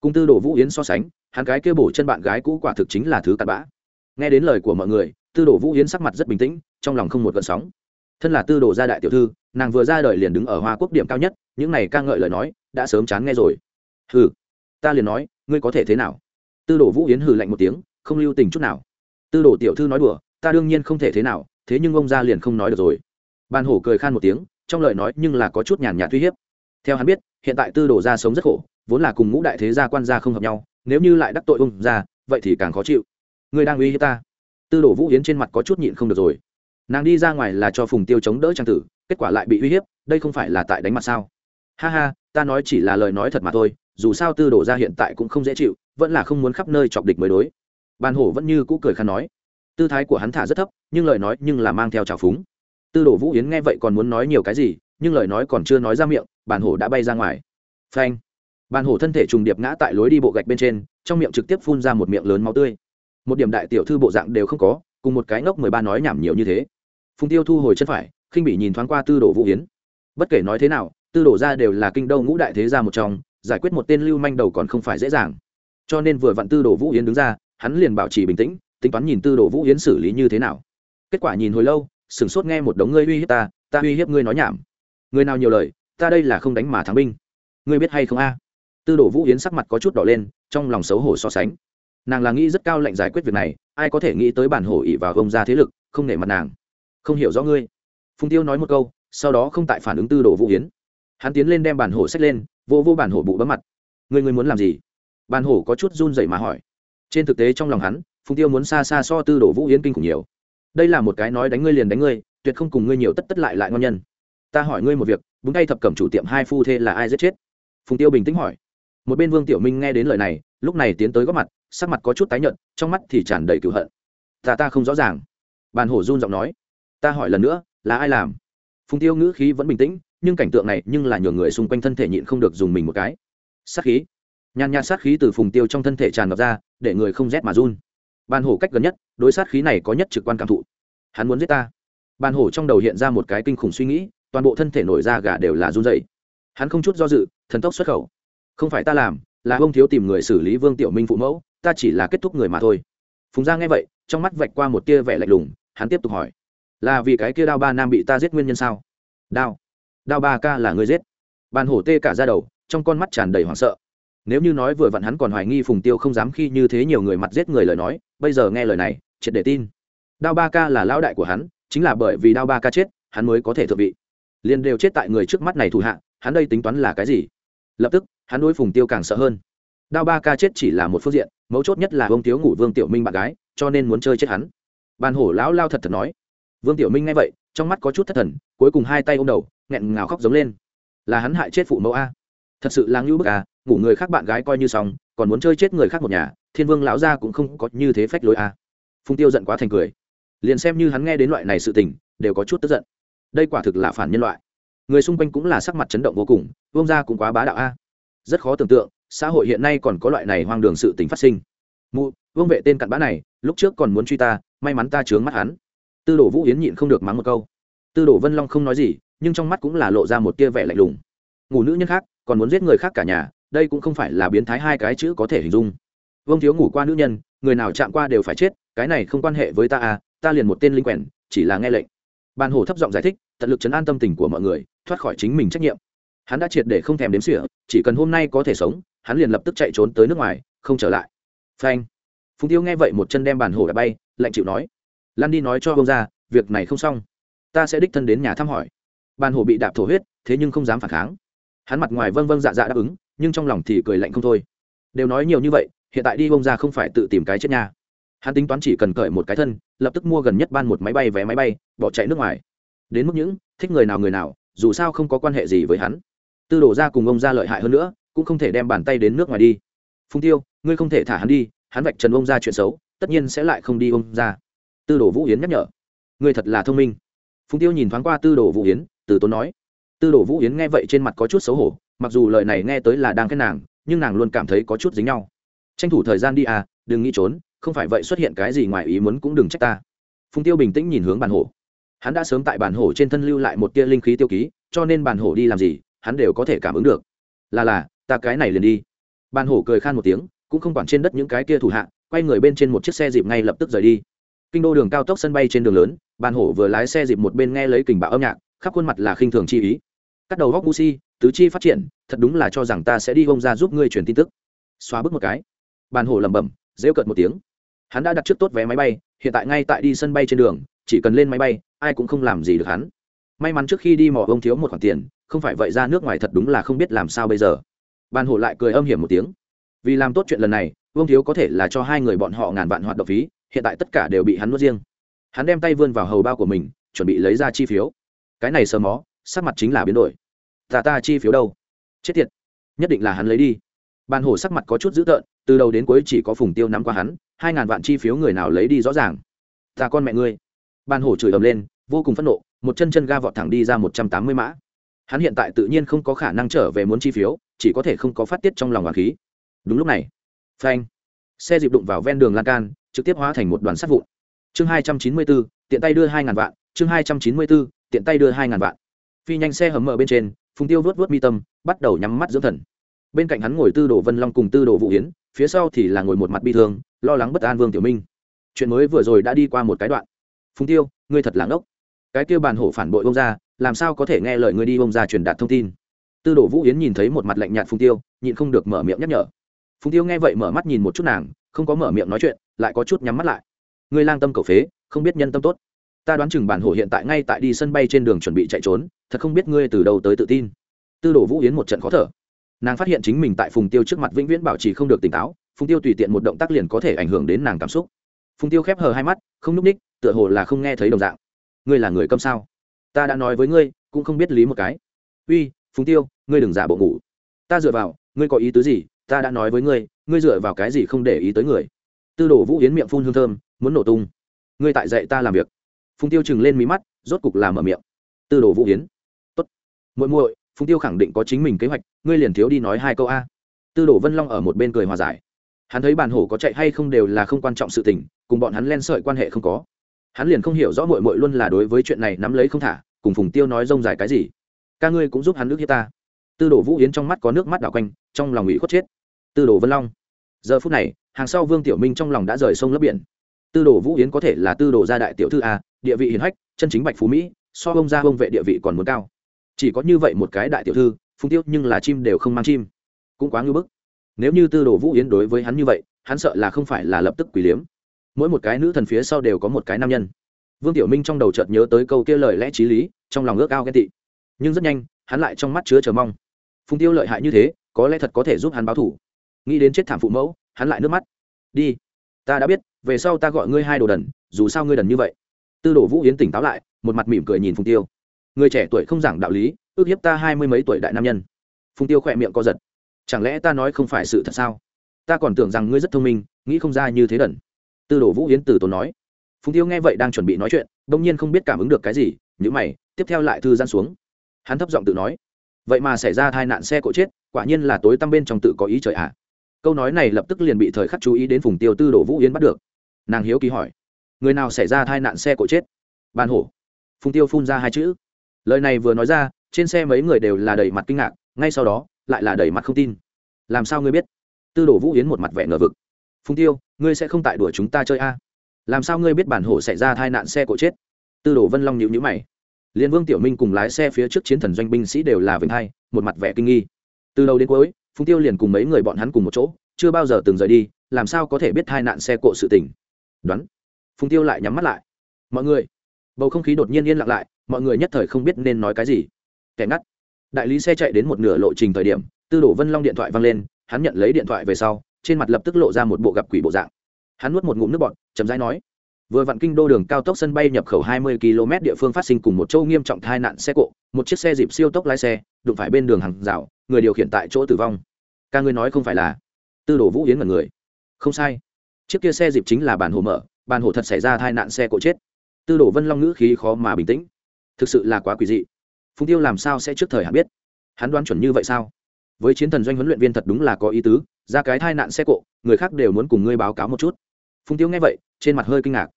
cùng tư đồ vũ yến so sánh hắn cái kia bổ chân bạn gái cũ quả thực chính là thứ cặn bã nghe đến lời của mọi người tư đồ vũ yến sắc mặt rất bình tĩnh trong lòng không một gợn sóng thân là tư đồ gia đại tiểu thư nàng vừa ra đời liền đứng ở hoa quốc điểm cao nhất những này ca ngợi lời nói đã sớm chán nghe rồi hừ ta liền nói ngươi có thể thế nào tư đồ vũ yến hừ lạnh một tiếng không lưu tình chút nào tư đồ tiểu thư nói đùa ta đương nhiên không thể thế nào thế nhưng ông gia liền không nói được rồi ban hổ cười khan một tiếng trong lời nói nhưng là có chút nhàn nhạt uy hiếp. Theo hắn biết, hiện tại tư đồ gia sống rất khổ, vốn là cùng ngũ đại thế gia quan gia không hợp nhau, nếu như lại đắc tội ông gia, vậy thì càng khó chịu. Người đang uy hiếp ta. Tư đồ vũ yến trên mặt có chút nhịn không được rồi. Nàng đi ra ngoài là cho phùng tiêu chống đỡ trang tử, kết quả lại bị uy hiếp, đây không phải là tại đánh mặt sao? Ha ha, ta nói chỉ là lời nói thật mà thôi, dù sao tư đồ gia hiện tại cũng không dễ chịu, vẫn là không muốn khắp nơi chọc địch mới đối. Ban hổ vẫn như cũ cười khăn nói. Tư thái của hắn thả rất thấp, nhưng lời nói nhưng là mang theo trào phúng tư đồ vũ yến nghe vậy còn muốn nói nhiều cái gì, nhưng lời nói còn chưa nói ra miệng bàn hổ đã bay ra ngoài. Phanh. Bàn hổ thân thể trùng điệp ngã tại lối đi bộ gạch bên trên, trong miệng trực tiếp phun ra một miệng lớn máu tươi. Một điểm đại tiểu thư bộ dạng đều không có, cùng một cái ngốc mười ba nói nhảm nhiều như thế. Phùng tiêu thu hồi chân phải, khinh bị nhìn thoáng qua tư đồ vũ yến. Bất kể nói thế nào, tư đồ ra đều là kinh đô ngũ đại thế gia một trong, giải quyết một tên lưu manh đầu còn không phải dễ dàng. Cho nên vừa vặn tư đồ vũ yến đứng ra, hắn liền bảo trì bình tĩnh, tính toán nhìn tư đồ vũ yến xử lý như thế nào. Kết quả nhìn hồi lâu sửng sốt nghe một đống ngươi uy hiếp ta ta uy hiếp ngươi nói nhảm. Người nào nhiều lời, ta đây là không đánh mà thắng binh. Ngươi biết hay không a? Tư đồ vũ yến sắc mặt có chút đỏ lên, trong lòng xấu hổ so sánh. Nàng là nghĩ rất cao lệnh giải quyết việc này, ai có thể nghĩ tới bản hổ ỉ vào gông ra thế lực, không nể mặt nàng. Không hiểu rõ ngươi. Phùng tiêu nói một câu, sau đó không tại phản ứng tư đồ vũ yến. Hắn tiến lên đem bản hổ xách lên, vô vô bản hổ bụ bấm mặt. Ngươi ngươi muốn làm gì? Bản hổ có chút run rẩy mà hỏi. Trên thực tế trong lòng hắn, phùng tiêu muốn xa xa so tư đồ vũ yến kinh khủng nhiều đây là một cái nói đánh ngươi liền đánh ngươi, tuyệt không cùng ngươi nhiều tất tất lại lại ngon nhân. Ta hỏi ngươi một việc, búng tay thập cẩm chủ tiệm hai phu thê là ai giết chết? Phùng tiêu bình tĩnh hỏi. Một bên vương tiểu minh nghe đến lời này, lúc này tiến tới góp mặt, sắc mặt có chút tái nhợt, trong mắt thì tràn đầy cựu hận. Ta ta không rõ ràng. Bàn hổ run giọng nói. Ta hỏi lần nữa, là ai làm? Phùng tiêu ngữ khí vẫn bình tĩnh, nhưng cảnh tượng này nhưng là nhường người xung quanh thân thể nhịn không được dùng mình một cái. Sát khí. Nhàn nhạt sát khí từ phùng tiêu trong thân thể tràn ngập ra, để người không rét mà run bàn hổ cách gần nhất, đối sát khí này có nhất trực quan cảm thụ. Hắn muốn giết ta. Bàn hổ trong đầu hiện ra một cái kinh khủng suy nghĩ, toàn bộ thân thể nổi ra gà đều là run dày hắn không chút do dự, thần tốc xuất khẩu. Không phải ta làm, là ông thiếu tìm người xử lý vương tiểu minh phụ mẫu, ta chỉ là kết thúc người mà thôi. Phùng gia nghe vậy, trong mắt vạch qua một tia vẻ lạnh lùng, hắn tiếp tục hỏi. Là vì cái kia đao ba nam bị ta giết nguyên nhân sao? Đao. Đao ba ca là người giết. Bàn hổ tê cả ra đầu, trong con mắt tràn đầy hoảng sợ nếu như nói vừa vặn hắn còn hoài nghi phùng tiêu không dám khi như thế nhiều người mặt giết người lời nói, bây giờ nghe lời này, triệt để tin. Đao ba ca là lão đại của hắn, chính là bởi vì đao ba ca chết, hắn mới có thể thượng vị. Liền đều chết tại người trước mắt này thủ hạ, hắn đây tính toán là cái gì? Lập tức, hắn đối phùng tiêu càng sợ hơn. Đao ba ca chết chỉ là một phương diện, mấu chốt nhất là vương tiếu ngủ vương tiểu minh bạn gái, cho nên muốn chơi chết hắn. Bàn hổ lão lao thật thật nói. Vương tiểu minh nghe vậy, trong mắt có chút thất thần, cuối cùng hai tay ôm đầu, nghẹn ngào khóc giống lên. Là hắn hại chết phụ mẫu a thật sự là ngưu bức à ngủ người khác bạn gái coi như xong, còn muốn chơi chết người khác một nhà, thiên vương lão gia cũng không có như thế phách lối à. phùng tiêu giận quá thành cười. Liền xem như hắn nghe đến loại này sự tình, đều có chút tức giận. Đây quả thực là phản nhân loại. Người xung quanh cũng là sắc mặt chấn động vô cùng, vương gia cũng quá bá đạo a rất khó tưởng tượng, xã hội hiện nay còn có loại này hoang đường sự tình phát sinh. Mụ, vương vệ tên cặn bã này, lúc trước còn muốn truy ta, may mắn ta chướng mắt hắn. Tư đồ vũ yến nhịn không được mắng một câu. Tư đồ vân long không nói gì, nhưng trong mắt cũng là lộ ra một tia vẻ lạnh lùng. Ngủ nữ nhân khác còn muốn giết người khác cả nhà, đây cũng không phải là biến thái hai cái chữ có thể hình dung. Vương thiếu ngủ qua nữ nhân, người nào chạm qua đều phải chết, cái này không quan hệ với ta à ta liền một tên linh quèn, chỉ là nghe lệnh. Bàn hổ thấp giọng giải thích, tận lực chấn an tâm tình của mọi người, thoát khỏi chính mình trách nhiệm. Hắn đã triệt để không thèm đếm sỉa chỉ cần hôm nay có thể sống, hắn liền lập tức chạy trốn tới nước ngoài, không trở lại. Phanh. Phùng tiêu nghe vậy một chân đem bàn hổ đã bay, lạnh chịu nói. Lan đi nói cho ông ra việc này không xong. Ta sẽ đích thân đến nhà thăm hỏi. Bàn hổ bị đạp thổ huyết, thế nhưng không dám phản kháng hắn mặt ngoài vâng vâng dạ dạ đáp ứng, nhưng trong lòng thì cười lạnh không thôi. Đều nói nhiều như vậy, hiện tại đi bông ra không phải tự tìm cái chết nha. hắn tính toán chỉ cần cởi một cái thân, lập tức mua gần nhất ban một máy bay, vé máy bay, bỏ chạy nước ngoài. Đến mức những thích người nào người nào, dù sao không có quan hệ gì với hắn. Tư đổ ra cùng ông ra lợi hại hơn nữa, cũng không thể đem bàn tay đến nước ngoài đi. Phung tiêu, ngươi không thể thả hắn đi, hắn vạch trần ông ra chuyện xấu, tất nhiên sẽ lại không đi ông ra. Tư đồ vũ hiến nhắc nhở. Ngươi thật là thông minh. Phung tiêu nhìn thoáng qua tư đồ vũ hiến từ tốn nói tư đồ vũ Yến nghe vậy trên mặt có chút xấu hổ, mặc dù lời này nghe tới là đang cái nàng, nhưng nàng luôn cảm thấy có chút dính nhau. Tranh thủ thời gian đi à đừng nghĩ trốn, không phải vậy xuất hiện cái gì ngoài ý muốn cũng đừng trách ta. Phùng tiêu bình tĩnh nhìn hướng bàn hổ. Hắn đã sớm tại bàn hổ trên thân lưu lại một tia linh khí tiêu ký, cho nên bàn hổ đi làm gì, hắn đều có thể cảm ứng được. Là là, ta cái này liền đi. Bàn hổ cười khan một tiếng, cũng không quản trên đất những cái kia thủ hạ, quay người bên trên một chiếc xe dịp ngay lập tức rời đi. Kinh đô đường cao tốc sân bay trên đường lớn, bàn hổ vừa lái xe dịp một bên nghe lấy kình bạo âm nhạc, khắp khuôn mặt là khinh thường chi ý cắt đầu góc si tứ chi phát triển, thật đúng là cho rằng ta sẽ đi bông ra giúp ngươi truyền tin tức. Xóa bước một cái. Bàn hổ lẩm bẩm, rêu cợt một tiếng. Hắn đã đặt trước tốt vé máy bay, hiện tại ngay tại đi sân bay trên đường, chỉ cần lên máy bay, ai cũng không làm gì được hắn. May mắn trước khi đi mỏ ông thiếu một khoản tiền, không phải vậy ra nước ngoài thật đúng là không biết làm sao bây giờ. Bàn hổ lại cười âm hiểm một tiếng. Vì làm tốt chuyện lần này vương thiếu có thể là cho hai người bọn họ ngàn vạn hoạt động phí, hiện tại tất cả đều bị hắn nuốt riêng. Hắn đem tay vươn vào hầu bao của mình, chuẩn bị lấy ra chi phiếu. Cái này sờ mó, sắc mặt chính là biến đổi ta ta chi phiếu đâu? Chết tiệt, nhất định là hắn lấy đi. Bàn hổ sắc mặt có chút dữ tợn, từ đầu đến cuối chỉ có phùng tiêu nắm qua hắn, hai ngàn vạn chi phiếu người nào lấy đi rõ ràng? Ta con mẹ ngươi. Bàn hổ chửi ầm lên, vô cùng phẫn nộ, một chân chân ga vọt thẳng đi ra một trăm tám mươi mã. Hắn hiện tại tự nhiên không có khả năng trở về muốn chi phiếu, chỉ có thể không có phát tiết trong lòng hoàng khí. Đúng lúc này, phanh, xe dịp đụng vào ven đường lan can, trực tiếp hóa thành một đoàn sắt vụn. Chương hai trăm chín mươi bốn, tiện tay đưa hai ngàn vạn, chương hai trăm chín mươi bốn, tiện tay đưa hai ngàn vạn. Phi nhanh xe hầm mở bên trên phùng tiêu vớt vớt mi tâm, bắt đầu nhắm mắt dưỡng thần. Bên cạnh hắn ngồi tư đồ vân long cùng tư đồ vũ hiến phía sau thì là ngồi một mặt bi thương, lo lắng bất an vương tiểu minh. Chuyện mới vừa rồi đã đi qua một cái đoạn. Phùng tiêu, ngươi thật lãng ốc cái kia bàn hổ phản bội ông ra làm sao có thể nghe lời ngươi đi ông ra truyền đạt thông tin? Tư đồ vũ hiến nhìn thấy một mặt lạnh nhạt phùng tiêu, nhịn không được mở miệng nhắc nhở. Phùng tiêu nghe vậy mở mắt nhìn một chút nàng, không có mở miệng nói chuyện, lại có chút nhắm mắt lại. Ngươi lang tâm cầu phế, không biết nhân tâm tốt ta đoán chừng bản hổ hiện tại ngay tại đi sân bay trên đường chuẩn bị chạy trốn, thật không biết ngươi từ đầu tới tự tin. Tư đồ vũ Yến một trận khó thở. Nàng phát hiện chính mình tại phùng tiêu trước mặt vĩnh viễn bảo trì không được tỉnh táo, phùng tiêu tùy tiện một động tác liền có thể ảnh hưởng đến nàng cảm xúc. Phùng tiêu khép hờ hai mắt, không núp ních, tựa hồ là không nghe thấy đồng dạng. Ngươi là người câm sao? Ta đã nói với ngươi, cũng không biết lý một cái. Uy, phùng tiêu, ngươi đừng giả bộ ngủ. Ta dựa vào, ngươi có ý tứ gì? Ta đã nói với ngươi ngươi dựa vào cái gì không để ý tới người? Tư đồ vũ yến miệng phun hương thơm, muốn nổ tung. Ngươi tại dạy ta làm việc phùng tiêu chừng lên mí mắt, rốt cục làm ở miệng. Tư đồ vũ yến tốt. Muội muội, phùng tiêu khẳng định có chính mình kế hoạch, ngươi liền thiếu đi nói hai câu a. Tư đồ vân long ở một bên cười hòa giải. Hắn thấy bàn hổ có chạy hay không đều là không quan trọng sự tình, cùng bọn hắn len sợi quan hệ không có. Hắn liền không hiểu rõ mội mội luôn là đối với chuyện này nắm lấy không thả, cùng phùng tiêu nói rông dài cái gì. Ca ngươi cũng giúp hắn nước hiếp ta. Tư đồ vũ yến trong mắt có nước mắt đảo quanh, trong lòng ủy khuất chết. Tư đồ vân long. Giờ phút này, hàng sau vương tiểu minh trong lòng đã rời sông lấp biển tư đồ vũ yến có thể là tư đồ gia đại tiểu thư a, địa vị hiền hách, chân chính bạch phú mỹ, so bông ra bông vệ địa vị còn muốn cao. Chỉ có như vậy một cái đại tiểu thư phùng tiêu nhưng là chim đều không mang chim. Cũng quá ngưỡng bức. Nếu như tư đồ vũ yến đối với hắn như vậy, hắn sợ là không phải là lập tức quỷ liếm. Mỗi một cái nữ thần phía sau đều có một cái nam nhân. Vương tiểu minh trong đầu chợt nhớ tới câu kia lời lẽ t r í lý, trong lòng ước ao ghen tị. Nhưng rất nhanh, hắn lại trong mắt chứa chờ mong. Phùng tiêu lợi hại như thế, có lẽ thật có thể giúp hắn báo thủ. Nghĩ đến chết thảm phụ mẫu, hắn lại nước mắt. Đi ta đã biết, về sau ta gọi ngươi hai đồ đần, dù sao ngươi đần như vậy. Tư đồ vũ yến tỉnh táo lại, một mặt mỉm cười nhìn phùng tiêu. Người trẻ tuổi không giảng đạo lý, ước hiếp ta hai mươi mấy tuổi đại nam nhân. Phùng tiêu khỏe miệng co giật. Chẳng lẽ ta nói không phải sự thật sao? Ta còn tưởng rằng ngươi rất thông minh, nghĩ không ra như thế đần. Tư đồ vũ yến từ tốn nói. Phùng tiêu nghe vậy đang chuẩn bị nói chuyện đông nhiên không biết cảm ứng được cái gì nhữ mày, tiếp theo lại thư gian xuống. Hắn thấp giọng tự nói. Vậy mà xảy ra tai nạn xe cộ chết, quả nhiên là tối tăm bên trong tự có ý trời ạ. à câu nói này lập tức liền bị thời khắc chú ý đến phùng tiêu tư đồ vũ yến bắt được. Nàng hiếu kỳ hỏi, người nào xảy ra tai nạn xe cộ chết? Ban hổ. Phùng tiêu phun ra hai chữ. Lời này vừa nói ra, trên xe mấy người đều là đầy mặt kinh ngạc, ngay sau đó, lại là đầy mặt không tin. Làm sao ngươi biết? Tư đồ vũ yến một mặt vẻ ngờ vực. Phùng tiêu, ngươi sẽ không tại đuổi chúng ta chơi a? Làm sao ngươi biết bản hổ xảy ra tai nạn xe cộ chết? Tư đồ vân long nhịu nhữ mày. Liên vương tiểu minh cùng lái xe phía trước chiến thần doanh binh sĩ đều là vinh hai, một mặt vẻ kinh nghi. Từ đầu đến cuối phùng tiêu liền cùng mấy người bọn hắn cùng một chỗ, chưa bao giờ từng rời đi, làm sao có thể biết hai nạn xe cộ sự tình? Đoán. Phùng tiêu lại nhắm mắt lại. Mọi người. Bầu không khí đột nhiên yên lặng lại, mọi người nhất thời không biết nên nói cái gì. Kẻ ngắt. Đại lý xe chạy đến một nửa lộ trình thời điểm, tư đổ vân long điện thoại văng lên, hắn nhận lấy điện thoại về sau, trên mặt lập tức lộ ra một bộ gặp quỷ bộ dạng. Hắn nuốt một ngụm nước bọt chấm dãi nói, vừa vặn kinh đô đường cao tốc sân bay nhập khẩu 20 km địa phương phát sinh cùng một châu nghiêm trọng tai nạn xe cộ, một chiếc xe dịp siêu tốc lái xe đụng phải bên đường hàng rào, người điều khiển tại chỗ tử vong. Ca ngươi nói không phải là? Tư đồ vũ yến là người. Không sai. Chiếc kia xe dịp chính là bản hồ mở bản hồ thật xảy ra tai nạn xe cộ chết. Tư đồ vân long ngữ khí khó mà bình tĩnh. Thực sự là quá quỷ dị. Phùng tiêu làm sao sẽ trước thời hạn biết? Hắn đoán chuẩn như vậy sao? Với chiến thần doanh huấn luyện viên thật đúng là có ý tứ, ra cái tai nạn xe cộ, người khác đều muốn cùng ngươi báo cáo một chút. Phùng tiêu nghe vậy, trên mặt hơi kinh ngạc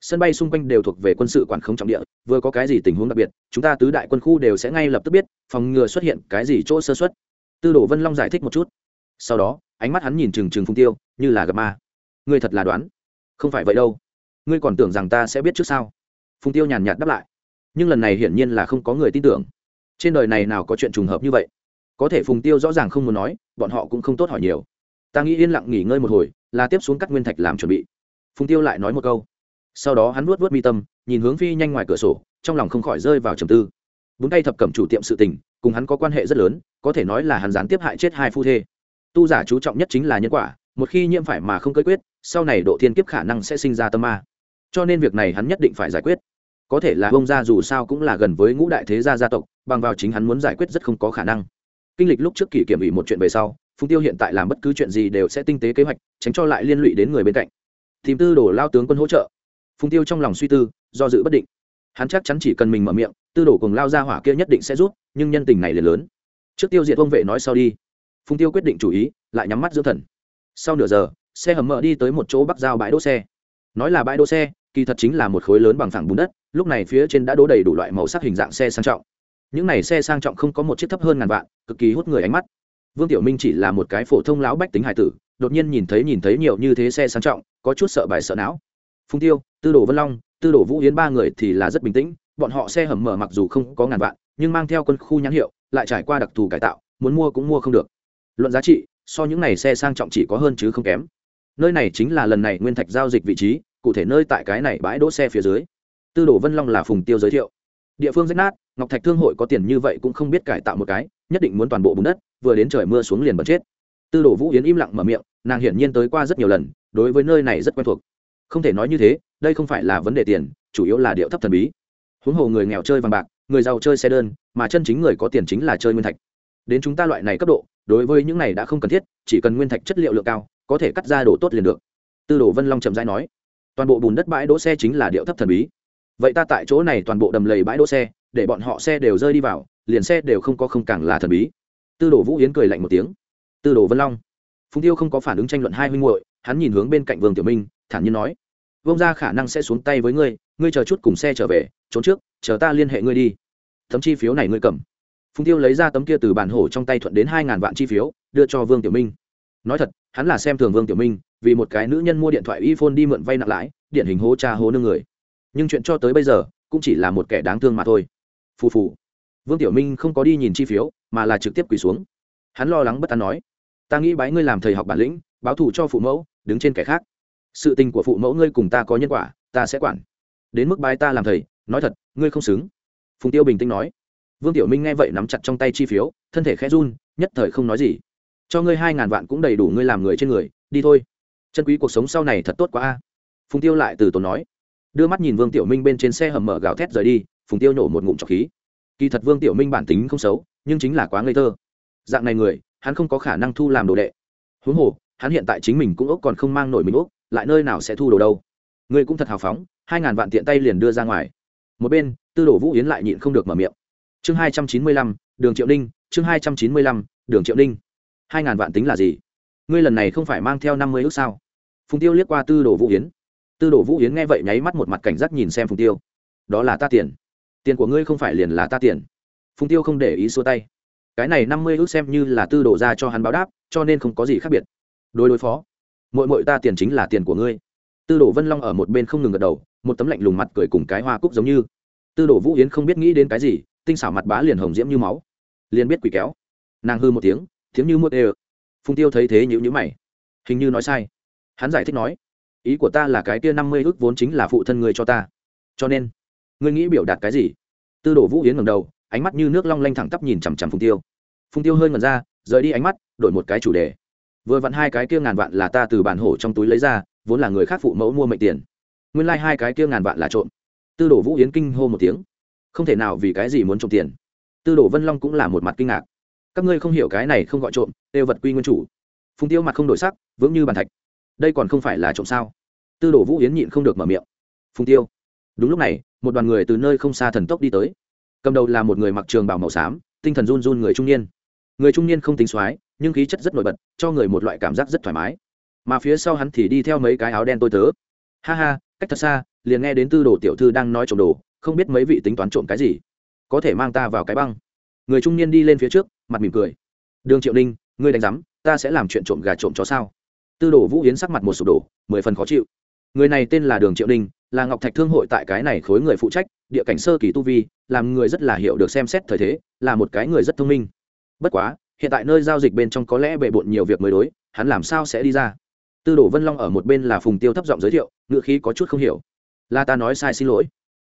sân bay xung quanh đều thuộc về quân sự quản không trọng địa, vừa có cái gì tình huống đặc biệt, chúng ta tứ đại quân khu đều sẽ ngay lập tức biết, phòng ngừa xuất hiện cái gì chỗ sơ xuất tư đồ vân long giải thích một chút. Sau đó, ánh mắt hắn nhìn trừng trừng phùng tiêu, như là gặp ma. Ngươi thật là đoán. Không phải vậy đâu. Ngươi còn tưởng rằng ta sẽ biết trước sao? Phùng tiêu nhàn nhạt đáp lại. Nhưng lần này hiển nhiên là không có người tin tưởng. Trên đời này nào có chuyện trùng hợp như vậy? Có thể phùng tiêu rõ ràng không muốn nói, bọn họ cũng không tốt hỏi nhiều. Ta nghĩ yên lặng nghỉ ngơi một hồi, là tiếp xuống cắt nguyên thạch làm chuẩn bị. Phùng tiêu lại nói một câu sau đó hắn vuốt vuốt mi tâm, nhìn hướng phi nhanh ngoài cửa sổ, trong lòng không khỏi rơi vào trầm tư. Bốn tay thập cẩm chủ tiệm sự tình, cùng hắn có quan hệ rất lớn, có thể nói là hắn gián tiếp hại chết hai phu thê. Tu giả chú trọng nhất chính là nhân quả, một khi nhiễm phải mà không cơ quyết, sau này độ thiên kiếp khả năng sẽ sinh ra tâm ma. Cho nên việc này hắn nhất định phải giải quyết. Có thể là bông gia dù sao cũng là gần với ngũ đại thế gia gia tộc, bằng vào chính hắn muốn giải quyết rất không có khả năng. Kinh lịch lúc trước kỷ kiểm ủy một chuyện về sau, phùng tiêu hiện tại làm bất cứ chuyện gì đều sẽ tinh tế kế hoạch, tránh cho lại liên lụy đến người bên cạnh. Tìm tư đổ lao tướng quân hỗ trợ phùng tiêu trong lòng suy tư, do dự bất định. Hắn chắc chắn chỉ cần mình mở miệng, tư đồ cùng lao ra hỏa kia nhất định sẽ rút nhưng nhân tình này liền lớn. Trước tiêu diệt ông vệ nói sau đi. Phùng tiêu quyết định chủ ý, lại nhắm mắt dưỡng thần. Sau nửa giờ, xe hầm mở đi tới một chỗ bắc giao bãi đỗ xe. Nói là bãi đỗ xe, kỳ thật chính là một khối lớn bằng phẳng bùn đất, lúc này phía trên đã đỗ đầy đủ loại màu sắc hình dạng xe sang trọng. Những này xe sang trọng không có một chiếc thấp hơn ngàn vạn, cực kỳ hút người ánh mắt. Vương tiểu minh chỉ là một cái phổ thông lão bách tính hải tử, đột nhiên nhìn thấy nhìn thấy nhiều như thế xe sang trọng, có chút sợ bài sợ não phung tiêu, tư đồ vân long, tư đồ vũ yến ba người thì là rất bình tĩnh, bọn họ xe hầm mở mặc dù không có ngàn vạn, nhưng mang theo quân khu nhãn hiệu, lại trải qua đặc thù cải tạo, muốn mua cũng mua không được. Luận giá trị, so những này xe sang trọng chỉ có hơn chứ không kém. Nơi này chính là lần này nguyên thạch giao dịch vị trí, cụ thể nơi tại cái này bãi đỗ xe phía dưới. Tư đồ vân long là phùng tiêu giới thiệu. Địa phương rách nát, ngọc thạch thương hội có tiền như vậy cũng không biết cải tạo một cái, nhất định muốn toàn bộ bùn đất, vừa đến trời mưa xuống liền bật chết. Tư đồ vũ yến im lặng mở miệng, nàng hiển nhiên tới qua rất nhiều lần, đối với nơi này rất quen thuộc không thể nói như thế, đây không phải là vấn đề tiền, chủ yếu là điệu thấp thần bí. Huống hồ người nghèo chơi vàng bạc, người giàu chơi xe đơn, mà chân chính người có tiền chính là chơi nguyên thạch. Đến chúng ta loại này cấp độ, đối với những này đã không cần thiết, chỉ cần nguyên thạch chất liệu lượng cao, có thể cắt ra đồ tốt liền được. Tư đồ vân long trầm dai nói, toàn bộ bùn đất bãi đỗ xe chính là điệu thấp thần bí. Vậy ta tại chỗ này toàn bộ đầm lầy bãi đỗ xe, để bọn họ xe đều rơi đi vào, liền xe đều không có không càng là thần bí. Tư đồ vũ yến cười lạnh một tiếng. Tư đồ vân long, phùng tiêu không có phản ứng tranh luận hai huynh muội, hắn nhìn hướng bên cạnh vương tiểu minh, thản nhiên nói vông ra khả năng sẽ xuống tay với ngươi ngươi chờ chút cùng xe trở về, trốn trước, chờ ta liên hệ ngươi đi. Tấm chi phiếu này ngươi cầm. Phùng tiêu lấy ra tấm kia từ bản hổ trong tay thuận đến hai ngàn vạn chi phiếu, đưa cho vương tiểu minh. Nói thật, hắn là xem thường vương tiểu minh, vì một cái nữ nhân mua điện thoại iphone đi mượn vay nặng lãi, điển hình hố cha hố nương người. Nhưng chuyện cho tới bây giờ, cũng chỉ là một kẻ đáng thương mà thôi. Phù phù. Vương tiểu minh không có đi nhìn chi phiếu, mà là trực tiếp quỳ xuống. Hắn lo lắng bất an nói, ta nghĩ bái ngươi làm thầy học bản lĩnh, báo thù cho phụ mẫu, đứng trên kẻ khác sự tình của phụ mẫu ngươi cùng ta có nhân quả, ta sẽ quản. Đến mức bái ta làm thầy, nói thật, ngươi không xứng. Phùng tiêu bình tĩnh nói. Vương tiểu minh nghe vậy nắm chặt trong tay chi phiếu, thân thể khẽ run, nhất thời không nói gì. Cho ngươi hai ngàn vạn cũng đầy đủ ngươi làm người trên người, đi thôi. Chân quý cuộc sống sau này thật tốt quá a. Phùng tiêu lại từ tốn nói. Đưa mắt nhìn vương tiểu minh bên trên xe hầm mở gào thét rời đi, phùng tiêu nổ một ngụm trọc khí. Kỳ thật vương tiểu minh bản tính không xấu, nhưng chính là quá ngây thơ. Dạng này người, hắn không có khả năng thu làm đồ đệ. Huống hồ, hắn hiện tại chính mình cũng ốc còn không mang nổi mình ốc lại nơi nào sẽ thu đồ đâu. Ngươi cũng thật hào phóng, hai ngàn vạn tiện tay liền đưa ra ngoài. Một bên, tư đồ vũ yến lại nhịn không được mở miệng. Chương hai trăm chín mươi lăm, đường triệu ninh, chương hai trăm chín mươi lăm, đường triệu ninh. Hai ngàn vạn tính là gì? Ngươi lần này không phải mang theo năm mươi ước sao? Phùng tiêu liếc qua tư đồ vũ yến. Tư đồ vũ yến nghe vậy nháy mắt một mặt cảnh giác nhìn xem phùng tiêu. Đó là ta tiền. Tiền của ngươi không phải liền là ta tiền. Phùng tiêu không để ý xua tay. Cái này năm mươi ước xem như là tư đồ ra cho hắn báo đáp, cho nên không có gì khác biệt. Đối đối phó mội mội ta tiền chính là tiền của ngươi. Tư đồ vân long ở một bên không ngừng gật đầu, một tấm lạnh lùng mặt cười cùng cái hoa cúc giống như. Tư đồ vũ yến không biết nghĩ đến cái gì, tinh xảo mặt bá liền hồng diễm như máu. Liền biết quỷ kéo. Nàng hư một tiếng tiếng như mốt ê phùng tiêu thấy thế nhữ nhữ mày. Hình như nói sai. Hắn giải thích nói, ý của ta là cái kia năm mươi ước vốn chính là phụ thân người cho ta. Cho nên, ngươi nghĩ biểu đạt cái gì? Tư đồ vũ yến ngầm đầu, ánh mắt như nước long lanh thẳng tắp nhìn chằm chằm phùng tiêu. Phùng tiêu hơi ngần ra, rời đi ánh mắt, đổi một cái chủ đề vừa vặn hai cái kia ngàn vạn là ta từ bản hổ trong túi lấy ra, vốn là người khác phụ mẫu mua mệnh tiền. Nguyên lai、like、hai cái kia ngàn vạn là trộm. Tư đồ vũ yến kinh hô một tiếng. Không thể nào vì cái gì muốn trộm tiền. Tư đồ vân long cũng là một mặt kinh ngạc. Các ngươi không hiểu cái này không gọi trộm, đều vật quy nguyên chủ. Phùng tiêu mặt không đổi sắc, vững như bàn thạch. Đây còn không phải là trộm sao? Tư đồ vũ yến nhịn không được mở miệng. Phùng tiêu. Đúng lúc này, một đoàn người từ nơi không xa thần tốc đi tới. Cầm đầu là một người mặc trường bào màu xám, tinh thần run run người trung niên người trung niên không tính soái nhưng khí chất rất nổi bật, cho người một loại cảm giác rất thoải mái. Mà phía sau hắn thì đi theo mấy cái áo đen tôi tớ. Ha ha, cách thật xa, liền nghe đến tư đồ tiểu thư đang nói trộm đồ, không biết mấy vị tính toán trộm cái gì. Có thể mang ta vào cái băng. Người trung niên đi lên phía trước, mặt mỉm cười. Đường triệu ninh, ngươi đánh giám, ta sẽ làm chuyện trộm gà trộm chó sao? Tư đồ vũ yến sắc mặt một sụp đổ, mười phần khó chịu. Người này tên là đường triệu ninh, là ngọc thạch thương hội tại cái này khối người phụ trách, địa cảnh sơ kỳ tu vi, làm người rất là hiểu được xem xét thời thế, là một cái người rất thông minh bất quá, hiện tại nơi giao dịch bên trong có lẽ bề bộn nhiều việc mới đối, hắn làm sao sẽ đi ra? Tư đồ vân long ở một bên là phùng tiêu thấp giọng giới thiệu ngựa khí có chút không hiểu. Là ta nói sai xin lỗi.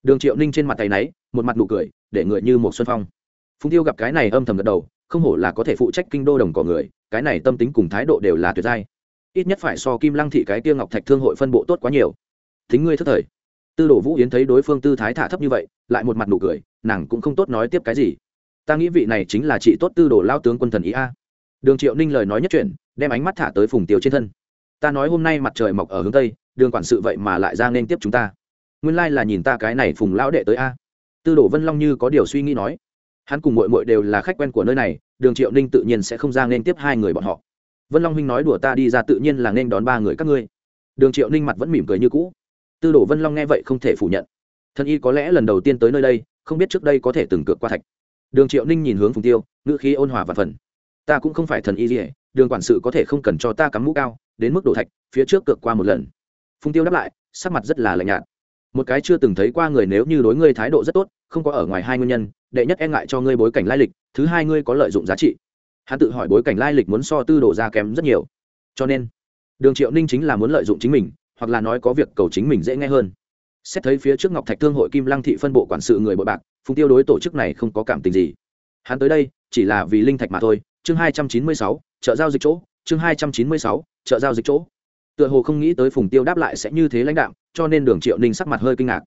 Đường triệu ninh trên mặt tay náy, một mặt nụ cười, để người như một xuân phong. Phùng tiêu gặp cái này âm thầm gật đầu, không hổ là có thể phụ trách kinh đô đồng cỏ người, cái này tâm tính cùng thái độ đều là tuyệt giai. Ít nhất phải so kim lăng thị cái tiêu ngọc thạch thương hội phân bộ tốt quá nhiều. Thính ngươi thất thời. Tư đồ vũ yến thấy đối phương tư thái thả thấp như vậy, lại một mặt nụ cười, nàng cũng không tốt nói tiếp cái gì ta nghĩ vị này chính là chị tốt tư đồ lao tướng quân thần ý a. Đường triệu ninh lời nói nhất chuyện, đem ánh mắt thả tới phùng tiêu trên thân. Ta nói hôm nay mặt trời mọc ở hướng tây, đường quản sự vậy mà lại ra nên tiếp chúng ta. Nguyên lai là nhìn ta cái này phùng lão đệ tới a. Tư đồ vân long như có điều suy nghĩ nói. Hắn cùng mội mội đều là khách quen của nơi này, đường triệu ninh tự nhiên sẽ không ra nên tiếp hai người bọn họ. Vân long huynh nói đùa ta đi ra tự nhiên là nên đón ba người các ngươi. Đường triệu ninh mặt vẫn mỉm cười như cũ. Tư đồ vân long nghe vậy không thể phủ nhận. Thân y có lẽ lần đầu tiên tới nơi đây, không biết trước đây có thể từng cược qua thạch đường triệu ninh nhìn hướng phùng tiêu, ngữ khí ôn hòa và phần. Ta cũng không phải thần y gì đường quản sự có thể không cần cho ta cắm mũ cao, đến mức đổ thạch, phía trước cược qua một lần. Phùng tiêu đáp lại, sắc mặt rất là lạnh nhạt. Một cái chưa từng thấy qua người nếu như đối ngươi thái độ rất tốt, không có ở ngoài hai nguyên nhân, đệ nhất e ngại cho ngươi bối cảnh lai lịch, thứ hai ngươi có lợi dụng giá trị. Hắn tự hỏi bối cảnh lai lịch muốn so tư đồ ra kém rất nhiều. Cho nên, đường triệu ninh chính là muốn lợi dụng chính mình, hoặc là nói có việc cầu chính mình dễ nghe hơn xét thấy phía trước ngọc thạch thương hội kim lăng thị phân bộ quản sự người bội bạc, phùng tiêu đối tổ chức này không có cảm tình gì. Hắn tới đây, chỉ là vì linh thạch mà thôi. Chương hai trăm chín mươi sáu, chợ giao dịch chỗ. Chương hai trăm chín mươi sáu, chợ giao dịch chỗ. Tựa hồ không nghĩ tới phùng tiêu đáp lại sẽ như thế lãnh đạo cho nên đường triệu ninh sắc mặt hơi kinh ngạc.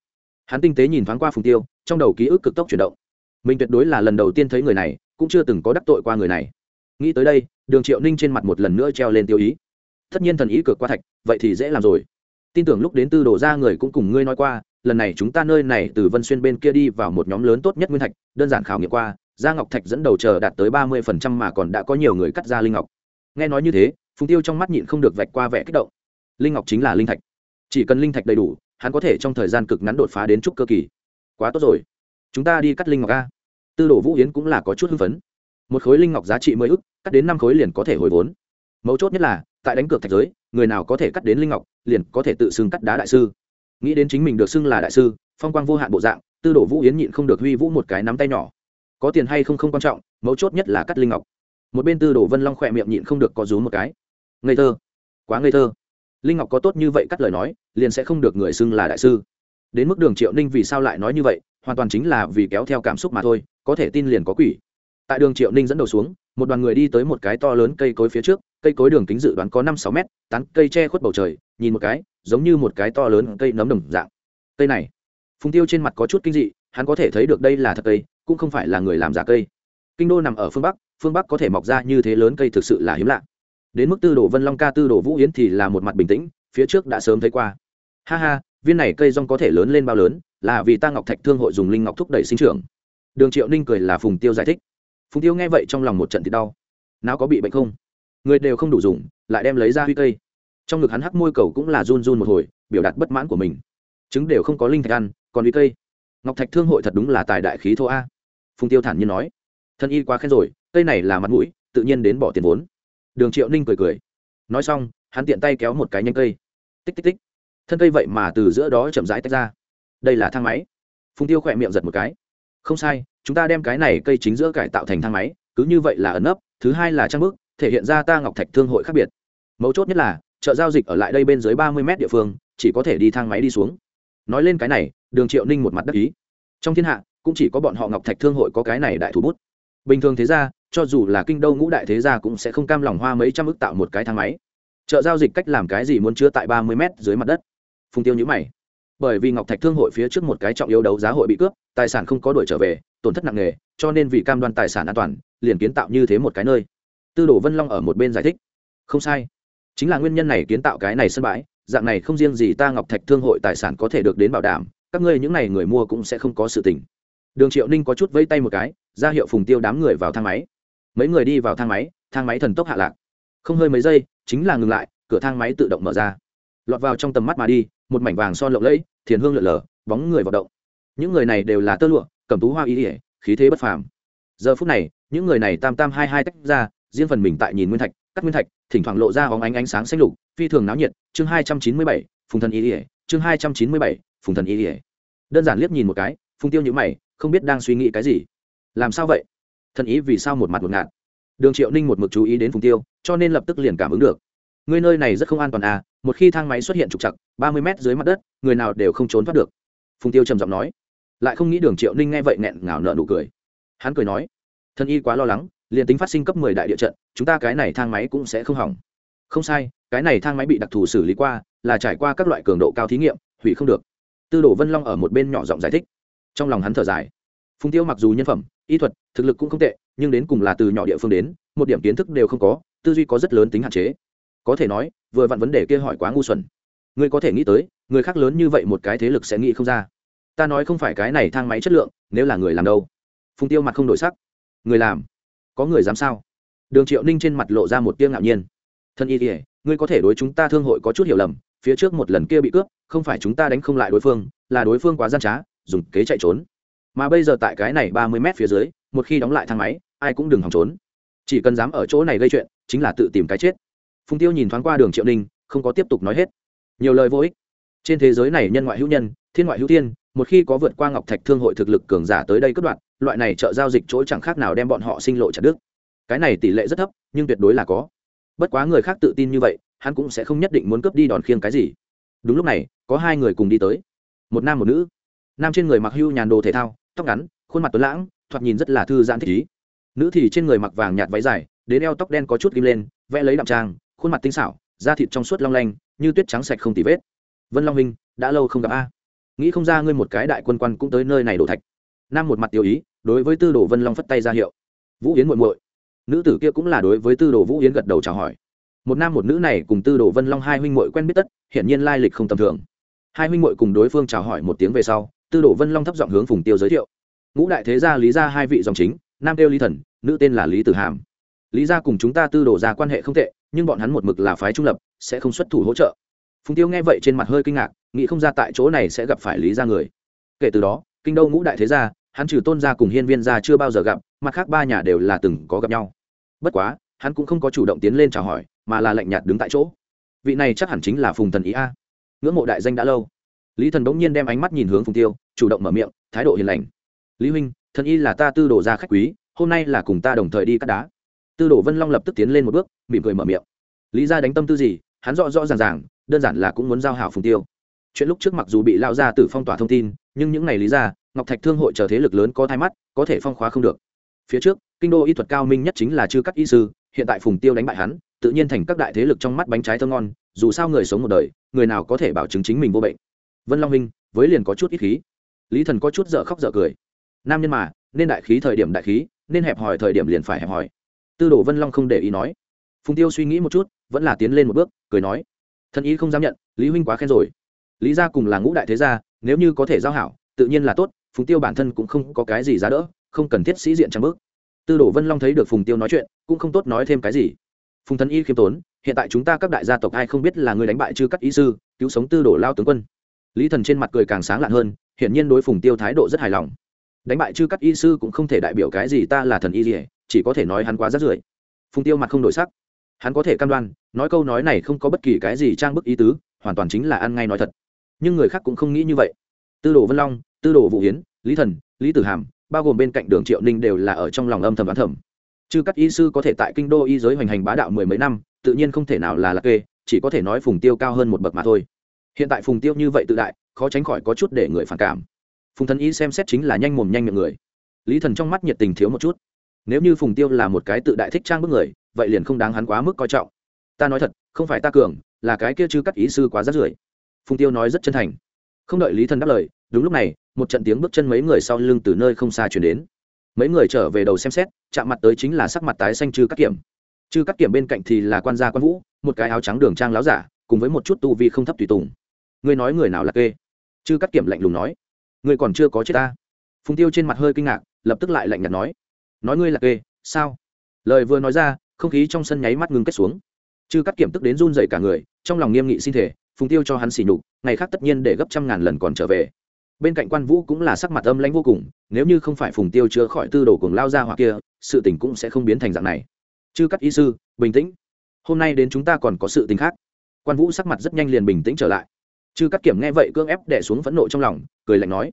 Hắn tinh tế nhìn thoáng qua phùng tiêu, trong đầu ký ức cực tốc chuyển động. Mình tuyệt đối là lần đầu tiên thấy người này, cũng chưa từng có đắc tội qua người này. Nghĩ tới đây, đường triệu ninh trên mặt một lần nữa treo lên tiêu ý. Tất nhiên thần ý cực qua thạch, vậy thì dễ làm rồi tin tưởng lúc đến tư đồ ra người cũng cùng ngươi nói qua, lần này chúng ta nơi này từ vân xuyên bên kia đi vào một nhóm lớn tốt nhất nguyên thạch, đơn giản khảo nghiệm qua, gia ngọc thạch dẫn đầu chờ đạt tới ba mươi phần trăm mà còn đã có nhiều người cắt ra linh ngọc. Nghe nói như thế, phùng tiêu trong mắt nhịn không được vạch qua vẻ kích động. Linh ngọc chính là linh thạch. Chỉ cần linh thạch đầy đủ, hắn có thể trong thời gian cực ngắn đột phá đến trúc cơ kỳ. Quá tốt rồi. Chúng ta đi cắt linh ngọc a. Tư đồ vũ yến cũng là có chút hưng phấn. Một khối linh ngọc giá trị mười ức, cắt đến năm khối liền có thể hồi vốn. Mấu chốt nhất là, tại đánh cược thạch giới người nào có thể cắt đến linh ngọc, liền có thể tự xưng cắt đá đại sư. Nghĩ đến chính mình được xưng là đại sư, phong quang vô hạn bộ dạng, tư đổ vũ yến nhịn không được huy vũ một cái nắm tay nhỏ. Có tiền hay không không quan trọng, mấu chốt nhất là cắt linh ngọc. Một bên tư đổ vân long khỏe miệng nhịn không được có rú một cái. Ngây thơ, quá ngây thơ. Linh ngọc có tốt như vậy cắt lời nói, liền sẽ không được người xưng là đại sư. Đến mức đường triệu ninh vì sao lại nói như vậy, hoàn toàn chính là vì kéo theo cảm xúc mà thôi, có thể tin liền có quỷ. Tại đường triệu ninh dẫn đầu xuống, một đoàn người đi tới một cái to lớn cây cối phía trước cây cối đường kính dự đoán có năm sáu mét, tán cây che khuất bầu trời, nhìn một cái, giống như một cái to lớn cây nấm đồng dạng. Cây này, phùng tiêu trên mặt có chút kinh dị, hắn có thể thấy được đây là thật cây, cũng không phải là người làm giả cây. Kinh đô nằm ở phương bắc phương bắc có thể mọc ra như thế lớn cây thực sự là hiếm lạ. Đến mức tư đồ vân long ca tư đồ vũ yến thì là một mặt bình tĩnh, phía trước đã sớm thấy qua. Ha ha, viên này cây rong có thể lớn lên bao lớn, là vì ta ngọc thạch thương hội dùng linh ngọc thúc đẩy sinh trưởng. Đường triệu ninh cười là phùng tiêu giải thích. Phùng tiêu nghe vậy trong lòng một trận thì đau. Nào có bị bệnh không? Người đều không đủ dùng, lại đem lấy ra huy cây. Trong ngực hắn hắc môi cầu cũng là run run một hồi, biểu đạt bất mãn của mình. Trứng đều không có linh thạch ăn, còn huy cây. Ngọc thạch thương hội thật đúng là tài đại khí thô a. Phùng tiêu thản nhiên nói. Thân y quá khen rồi, cây này là mặt mũi, tự nhiên đến bỏ tiền vốn. Đường triệu ninh cười cười. Nói xong, hắn tiện tay kéo một cái nhanh cây. Tích tích tích. Thân cây vậy mà từ giữa đó chậm rãi tách ra. Đây là thang máy. Phùng tiêu khỏe miệng giật một cái. Không sai, chúng ta đem cái này cây chính giữa cải tạo thành thang máy, cứ như vậy là ẩn ấp thứ hai là trang bức thể hiện ra ta ngọc thạch thương hội khác biệt. Mấu chốt nhất là, chợ giao dịch ở lại đây bên dưới ba mươi mét địa phương, chỉ có thể đi thang máy đi xuống. Nói lên cái này, đường triệu ninh một mặt đắc ý. Trong thiên hạ, cũng chỉ có bọn họ ngọc thạch thương hội có cái này đại thủ bút. Bình thường thế ra cho dù là kinh đô ngũ đại thế gia cũng sẽ không cam lòng hoa mấy trăm ức tạo một cái thang máy. Chợ giao dịch cách làm cái gì muốn chứa tại ba mươi mét dưới mặt đất. Phùng tiêu nhữ mày. Bởi vì ngọc thạch thương hội phía trước một cái trọng yếu đấu giá hội bị cướp, tài sản không có đuổi trở về, tổn thất nặng nề, cho nên vì cam đoan tài sản an toàn, liền kiến tạo như thế một cái nơi tư đồ vân long ở một bên giải thích. Không sai. Chính là nguyên nhân này kiến tạo cái này sân bãi, dạng này không riêng gì ta ngọc thạch thương hội tài sản có thể được đến bảo đảm, các ngươi những n à y người mua cũng sẽ không có sự tình. Đường triệu ninh có chút vẫy tay một cái, ra hiệu phùng tiêu đám người vào thang máy. Mấy người đi vào thang máy thang máy thần tốc hạ lạc. Không hơi mấy giây, chính là ngừng lại, cửa thang máy tự động mở ra. Lọt vào trong tầm mắt mà đi, một mảnh vàng son lộng lẫy, thiền hương lượn lờ, bóng người vào động. Những người này đều là tơ lụa, cầm tú hoa ý ỉa khí thế bất phàm. Giờ phút này, những người này tam tam hai hai tách ra riêng phần mình tại nhìn nguyên thạch, cắt nguyên thạch, thỉnh thoảng lộ ra hóng ánh ánh sáng xanh lục, phi thường náo nhiệt. Chương hai trăm chín mươi bảy, phùng thần ý ỉa chương hai trăm chín mươi bảy, phùng thần ý ỉa đơn giản liếc nhìn một cái, phùng tiêu nhữ mày, không biết đang suy nghĩ cái gì. Làm sao vậy? Thần ý vì sao một mặt một ngạt? Đường triệu ninh một mực chú ý đến phùng tiêu, cho nên lập tức liền cảm ứng được. Ngươi nơi này rất không an toàn à một khi thang máy xuất hiện trục chặt ba mươi mét dưới mặt đất, người nào đều không trốn thoát được. Phùng tiêu trầm giọng nói. Lại không nghĩ đường triệu ninh nghe vậy nghẹn ngào nợ nụ cười. Hắn cười nói. Thân y quá lo lắng liền tính phát sinh cấp mười đại địa trận, chúng ta cái này thang máy cũng sẽ không hỏng. Không sai, cái này thang máy bị đặc thù xử lý qua, là trải qua các loại cường độ cao thí nghiệm, hủy không được. Tư đồ vân long ở một bên nhỏ giọng giải thích. Trong lòng hắn thở dài. Phùng tiêu mặc dù nhân phẩm, y thuật, thực lực cũng không tệ, nhưng đến cùng là từ nhỏ địa phương đến, một điểm kiến thức đều không có, tư duy có rất lớn tính hạn chế. Có thể nói, vừa vặn vấn đề kia hỏi quá ngu xuẩn. Ngươi có thể nghĩ tới, người khác lớn như vậy một cái thế lực sẽ nghĩ không ra. Ta nói không phải cái này thang máy chất lượng, nếu là người làm đâu. Phùng tiêu mặt không đổi sắc. Người làm? Có người dám sao? Đường triệu ninh trên mặt lộ ra một tiếng ngạo nhiên. Thân y kỉa ngươi có thể đối chúng ta thương hội có chút hiểu lầm, phía trước một lần kia bị cướp, không phải chúng ta đánh không lại đối phương, là đối phương quá gian trá, dùng kế chạy trốn. Mà bây giờ tại cái này ba mươi mét phía dưới, một khi đóng lại thang máy, ai cũng đừng hòng trốn. Chỉ cần dám ở chỗ này gây chuyện, chính là tự tìm cái chết. Phùng tiêu nhìn thoáng qua đường triệu ninh, không có tiếp tục nói hết. Nhiều lời vô ích trên thế giới này nhân ngoại hữu nhân, thiên ngoại hữu thiên, một khi có vượt qua ngọc thạch thương hội thực lực cường giả tới đây cất đoạn loại này trợ giao dịch chỗ chẳng khác nào đem bọn họ sinh lộ chặt đức cái này tỷ lệ rất thấp, nhưng tuyệt đối là có. Bất quá người khác tự tin như vậy, hắn cũng sẽ không nhất định muốn cướp đi đòn khiêng cái gì. Đúng lúc này, có hai người cùng đi tới. Một nam một nữ. Nam trên người mặc hưu nhàn đồ thể thao, tóc ngắn, khuôn mặt tuấn lãng, thoạt nhìn rất là thư giãn thích ý. Nữ thì trên người mặc vàng nhạt váy dài, đến eo tóc đen có chút kim lên, vẽ lấy đạm trang, khuôn mặt tinh xảo, da thịt trong suốt long lanh, như tuyết trắng sạch không tì vết vân long minh đã lâu không gặp a. Nghĩ không ra ngươi một cái đại quân quan cũng tới nơi này đổ thạch. Nam một mặt tiêu ý, đối với tư đồ vân long phất tay ra hiệu. Vũ yến muội muội. Nữ tử kia cũng là đối với tư đồ vũ yến gật đầu chào hỏi. Một nam một nữ này cùng tư đồ vân long hai huynh muội quen biết tất, hiển nhiên lai lịch không tầm thường. Hai huynh muội cùng đối phương chào hỏi một tiếng về sau, tư đồ vân long thấp giọng hướng phùng tiêu giới thiệu. Ngũ đại thế gia lý gia hai vị dòng chính, nam tiêu lý thần, nữ tên là lý tử hàm. Lý gia cùng chúng ta tư đồ ra quan hệ không tệ, nhưng bọn hắn một mực là phái trung lập, sẽ không xuất thủ hỗ trợ phùng tiêu nghe vậy trên mặt hơi kinh ngạc, nghĩ không ra tại chỗ này sẽ gặp phải lý gia người. Kể từ đó, kinh đô ngũ đại thế gia, hắn trừ tôn gia cùng hiên viên gia chưa bao giờ gặp, mặt khác ba nhà đều là từng có gặp nhau. Bất quá, hắn cũng không có chủ động tiến lên chào hỏi, mà là lạnh nhạt đứng tại chỗ. Vị này chắc hẳn chính là phùng thần ý a. Ngưỡng mộ đại danh đã lâu. Lý thần bỗng nhiên đem ánh mắt nhìn hướng phùng tiêu, chủ động mở miệng, thái độ hiền lành. Lý huynh, thần y là ta tư đồ gia khách quý, hôm nay là cùng ta đồng thời đi cắt đá. Tư đồ vân long lập tức tiến lên một bước, mỉm cười mở miệng. Lý gia đánh tâm tư gì, hắn rõ rõ ràng ràng đơn giản là cũng muốn giao hảo phùng tiêu. Chuyện lúc trước mặc dù bị lao ra từ phong tỏa thông tin, nhưng những ngày lý ra, ngọc thạch thương hội chờ thế lực lớn có thai mắt, có thể phong khóa không được. Phía trước, kinh đô y thuật cao minh nhất chính là chư các y sư, hiện tại phùng tiêu đánh bại hắn, tự nhiên thành các đại thế lực trong mắt bánh trái thơ ngon, dù sao người sống một đời, người nào có thể bảo chứng chính mình vô bệnh. Vân long minh với liền có chút ít khí. Lý thần có chút dở khóc dở cười. Nam nhân mà, nên đại khí thời điểm đại khí, nên hẹp hòi thời điểm liền phải hẹp hòi. Tư đồ vân long không để ý nói. Phùng tiêu suy nghĩ một chút, vẫn là tiến lên một bước, cười nói thần ý không dám nhận, lý huynh quá khen rồi. Lý gia cùng là ngũ đại thế gia, nếu như có thể giao hảo, tự nhiên là tốt, phùng tiêu bản thân cũng không có cái gì giá đỡ, không cần thiết sĩ diện trang bước. Tư đồ vân long thấy được phùng tiêu nói chuyện, cũng không tốt nói thêm cái gì. Phùng thần y khiêm tốn, hiện tại chúng ta các đại gia tộc ai không biết là người đánh bại chư các ý sư, cứu sống tư đồ lao tướng quân. Lý thần trên mặt cười càng sáng lạn hơn, hiển nhiên đối phùng tiêu thái độ rất hài lòng. Đánh bại chư các y sư cũng không thể đại biểu cái gì ta là thần y gì chỉ có thể nói hắn quá rất rưởi. Phùng tiêu mặt không đổi sắc. Hắn có thể cam đoan nói câu nói này không có bất kỳ cái gì trang bức ý tứ, hoàn toàn chính là ăn ngay nói thật. Nhưng người khác cũng không nghĩ như vậy. Tư đồ vân long, tư đồ vũ hiến lý thần, lý tử hàm, bao gồm bên cạnh đường triệu ninh đều là ở trong lòng âm thầm đoán thầm. Chứ các y sư có thể tại kinh đô y giới hoành hành bá đạo mười mấy năm, tự nhiên không thể nào là lạc kê, chỉ có thể nói phùng tiêu cao hơn một bậc mà thôi. Hiện tại phùng tiêu như vậy tự đại, khó tránh khỏi có chút để người phản cảm. Phùng thần y xem xét chính là nhanh mồm nhanh miệng người. Lý thần trong mắt nhiệt tình thiếu một chút. Nếu như phùng tiêu là một cái tự đại thích trang bức người, vậy liền không đáng hắn quá mức coi trọng ta nói thật, không phải ta cường, là cái kia chứ cắt ý sư quá rát rưởi. Phùng tiêu nói rất chân thành. Không đợi lý thần đáp lời, đúng lúc này, một trận tiếng bước chân mấy người sau lưng từ nơi không xa chuyển đến. Mấy người trở về đầu xem xét, chạm mặt tới chính là sắc mặt tái xanh chư cắt kiểm. Chư cắt kiểm bên cạnh thì là quan gia quan vũ, một cái áo trắng đường trang láo giả, cùng với một chút tu vi không thấp tùy tùng. Ngươi nói người nào là kê? Chư cắt kiểm lạnh lùng nói. Ngươi còn chưa có chết ta. Phùng tiêu trên mặt hơi kinh ngạc, lập tức lại lạnh nhạt nói. Nói ngươi là kê, sao? Lời vừa nói ra, không khí trong sân nháy mắt ngừng kết xuống chư cắt kiểm tức đến run dậy cả người, trong lòng nghiêm nghị xin thể phùng tiêu cho hắn xỉ nhục, ngày khác tất nhiên để gấp trăm ngàn lần còn trở về. Bên cạnh quan vũ cũng là sắc mặt âm lãnh vô cùng, nếu như không phải phùng tiêu chữa khỏi tư đồ cùng lao ra hoặc kia, sự tình cũng sẽ không biến thành dạng này. Chư cắt y sư, bình tĩnh. Hôm nay đến chúng ta còn có sự tình khác. Quan vũ sắc mặt rất nhanh liền bình tĩnh trở lại. Chư cắt kiểm nghe vậy cưỡng ép đẻ xuống phẫn nộ trong lòng, cười lạnh nói,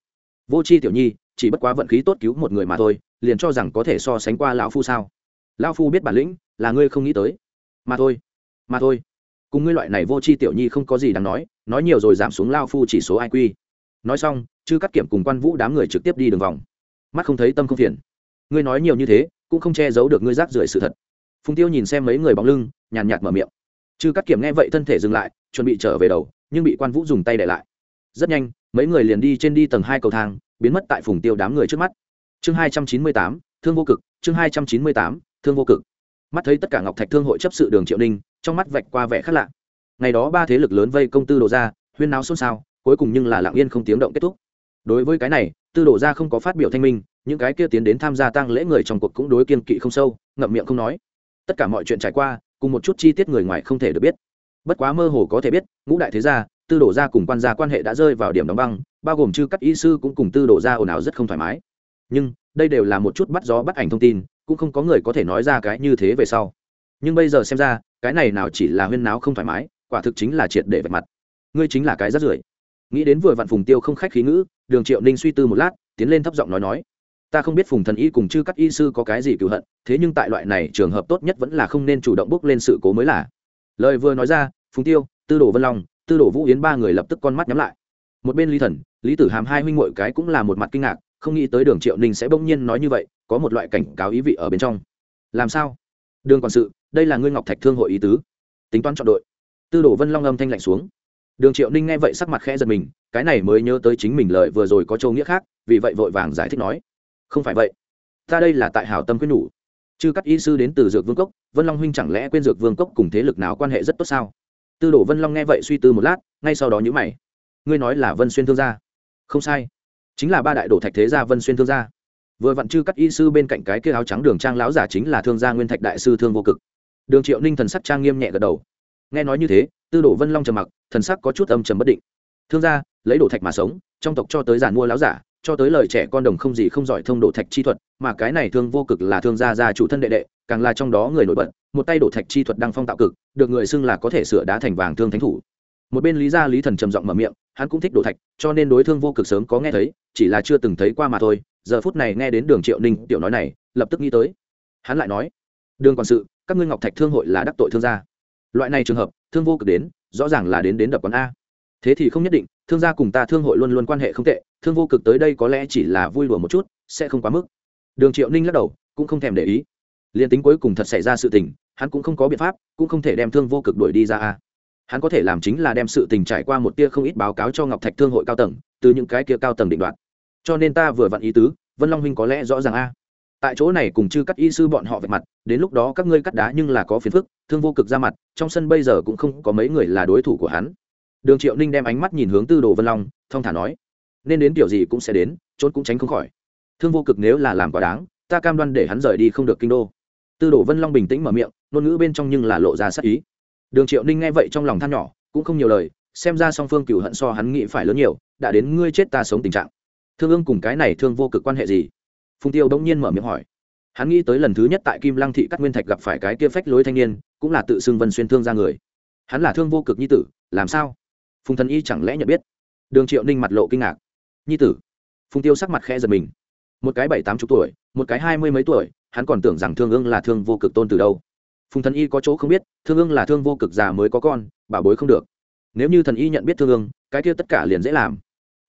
vô c h i tiểu nhi, chỉ bất quá vận khí tốt cứu một người mà thôi, liền cho rằng có thể so sánh qua lão phu sao? Lão phu biết bản lĩnh, là ngươi không nghĩ tới. Mà thôi mà thôi. Cùng ngươi loại này vô c h i tiểu nhi không có gì đáng nói nói nhiều rồi giảm xuống lao phu chỉ số iq nói xong chư cắt kiểm cùng quan vũ đám người trực tiếp đi đường vòng. Mắt không thấy tâm không phiền. Ngươi nói nhiều như thế, cũng không che giấu được ngươi rác rưởi sự thật. Phùng tiêu nhìn xem mấy người bóng lưng, nhàn nhạt mở miệng. Chư cắt kiểm nghe vậy thân thể dừng lại, chuẩn bị trở về đầu, nhưng bị quan vũ dùng tay để lại. Rất nhanh, mấy người liền đi trên đi tầng hai cầu thang, biến mất tại phùng tiêu đám người trước mắt. Chương hai trăm chín mươi tám, thương vô cực, chương hai trăm chín mươi tám, thương vô cực. Mắt thấy tất cả ngọc thạch thương hội chấp sự đường triệu ninh trong mắt vạch qua vẻ khác lạ. Ngày đó ba thế lực lớn vây công tư đồ ra huyên náo xôn xao, cuối cùng nhưng là lặng yên không tiếng động kết thúc. Đối với cái này, tư đồ ra không có phát biểu thanh minh, những cái kia tiến đến tham gia tăng lễ người trong cuộc cũng đối kiên kỵ không sâu, ngậm miệng không nói. Tất cả mọi chuyện trải qua, cùng một chút chi tiết người ngoài không thể được biết. Bất quá mơ hồ có thể biết, ngũ đại thế gia, tư Đồ ra cùng quan gia quan hệ đã rơi vào điểm đóng băng, bao gồm chư các y sư cũng cùng tư Đồ ra ồn ào rất không thoải mái. Nhưng, đây đều là một chút bắt gió bắt ảnh thông tin, cũng không có người có thể nói ra cái như thế về sau. Nhưng bây giờ xem ra cái này nào chỉ là huyên náo không thoải mái, quả thực chính là triệt để vạch mặt. Ngươi chính là cái rất rưởi. Nghĩ đến vừa vặn phùng tiêu không khách khí ngữ, đường triệu ninh suy tư một lát, tiến lên thấp giọng nói nói, ta không biết phùng thần y cùng chư các y sư có cái gì cựu hận, thế nhưng tại loại này trường hợp tốt nhất vẫn là không nên chủ động bước lên sự cố mới là. Lời vừa nói ra, phùng tiêu, tư đồ vân long, tư đồ vũ yến ba người lập tức con mắt nhắm lại. Một bên lý thần, lý tử hàm hai huynh muội cái cũng là một mặt kinh ngạc, không nghĩ tới đường triệu ninh sẽ bỗng nhiên nói như vậy, có một loại cảnh cáo ý vị ở bên trong. Làm sao? Đường quản sự đây là ngươi ngọc thạch thương hội ý tứ. Tính toán chọn đội. Tư đồ vân long âm thanh lạnh xuống. Đường triệu ninh nghe vậy sắc mặt khẽ giật mình, cái này mới nhớ tới chính mình lợi vừa rồi có châu nghĩa khác, vì vậy vội vàng giải thích nói. Không phải vậy. Ta đây là tại hảo tâm quyết nhủ. Chư các y sư đến từ dược vương cốc, vân long huynh chẳng lẽ quên dược vương cốc cùng thế lực nào quan hệ rất tốt sao? Tư đồ vân long nghe vậy suy tư một lát, ngay sau đó nhữ mày. Ngươi nói là vân xuyên thương gia. Không sai. Chính là ba đại đồ thạch thế gia vân xuyên thương gia. Vừa vặn chư các y sư bên cạnh cái kia áo trắng đường trang lão giả chính là thương gia nguyên thạch đại sư thương vô cực đường triệu ninh thần sắc trang nghiêm nhẹ gật đầu. Nghe nói như thế, tư đồ vân long trầm mặc, thần sắc có chút âm trầm bất định. Thương gia, lấy đồ thạch mà sống, trong tộc cho tới giàn mua lão giả, cho tới lời trẻ con đồng không gì không giỏi thông đồ thạch chi thuật, mà cái này thương vô cực là thương gia gia chủ thân đệ đệ, càng là trong đó người nổi bật, một tay đổ thạch chi thuật đang phong tạo cực, được người xưng là có thể sửa đá thành vàng thương thánh thủ. Một bên lý gia lý thần trầm giọng mở miệng, hắn cũng thích đổ thạch, cho nên đối thương vô cực sớm có nghe thấy, chỉ là chưa từng thấy qua mà thôi. Giờ phút này nghe đến đường triệu ninh tiểu nói này, lập tức nghĩ tới. Hắn lại nói, đường quản sự các ngươi ngọc thạch thương hội là đắc tội thương gia. Loại này trường hợp, thương vô cực đến, rõ ràng là đến đến đập quán a. Thế thì không nhất định, thương gia cùng ta thương hội luôn luôn quan hệ không tệ, thương vô cực tới đây có lẽ chỉ là vui đùa một chút, sẽ không quá mức. Đường triệu ninh lắc đầu, cũng không thèm để ý. Liền tính cuối cùng thật xảy ra sự tình, hắn cũng không có biện pháp, cũng không thể đem thương vô cực đuổi đi ra a. Hắn có thể làm chính là đem sự tình trải qua một tia không ít báo cáo cho ngọc thạch thương hội cao tầng, từ những cái kia cao tầng định đoạt. Cho nên ta vừa vặn ý tứ, vân long huynh có lẽ rõ ràng a tại chỗ này cùng chư cắt y sư bọn họ về mặt, đến lúc đó các ngươi cắt đá nhưng là có phiền phức, thương vô cực ra mặt, trong sân bây giờ cũng không có mấy người là đối thủ của hắn. Đường triệu ninh đem ánh mắt nhìn hướng tư đồ vân long, thong thả nói, nên đến kiểu gì cũng sẽ đến trốn cũng tránh không khỏi. Thương vô cực nếu là làm quá đáng, ta cam đoan để hắn rời đi không được kinh đô. Tư đồ vân long bình tĩnh mở miệng, ngôn ngữ bên trong nhưng là lộ ra sắc ý. Đường triệu ninh nghe vậy trong lòng than nhỏ, cũng không nhiều lời, xem ra song phương cựu hận so hắn nghĩ phải lớn nhiều, đã đến ngươi chết ta sống tình trạng. Thương ương cùng cái này thương vô cực quan hệ gì? Phùng tiêu bỗng nhiên mở miệng hỏi. Hắn nghĩ tới lần thứ nhất tại kim lăng thị cắt nguyên thạch gặp phải cái kia phách lối thanh niên, cũng là tự xưng vân xuyên thương ra người. Hắn là thương vô cực nhi tử, làm sao? Phùng thần y chẳng lẽ nhận biết? Đường triệu ninh mặt lộ kinh ngạc. Nhi tử? Phùng tiêu sắc mặt khẽ giật mình. Một cái bảy tám chục tuổi, một cái hai mươi mấy tuổi, hắn còn tưởng rằng thương ương là thương vô cực tôn từ đâu. Phùng thần y có chỗ không biết, thương ương là thương vô cực già mới có con, bảo bối không được. Nếu như thần y nhận biết thương ương, cái kia tất cả liền dễ làm.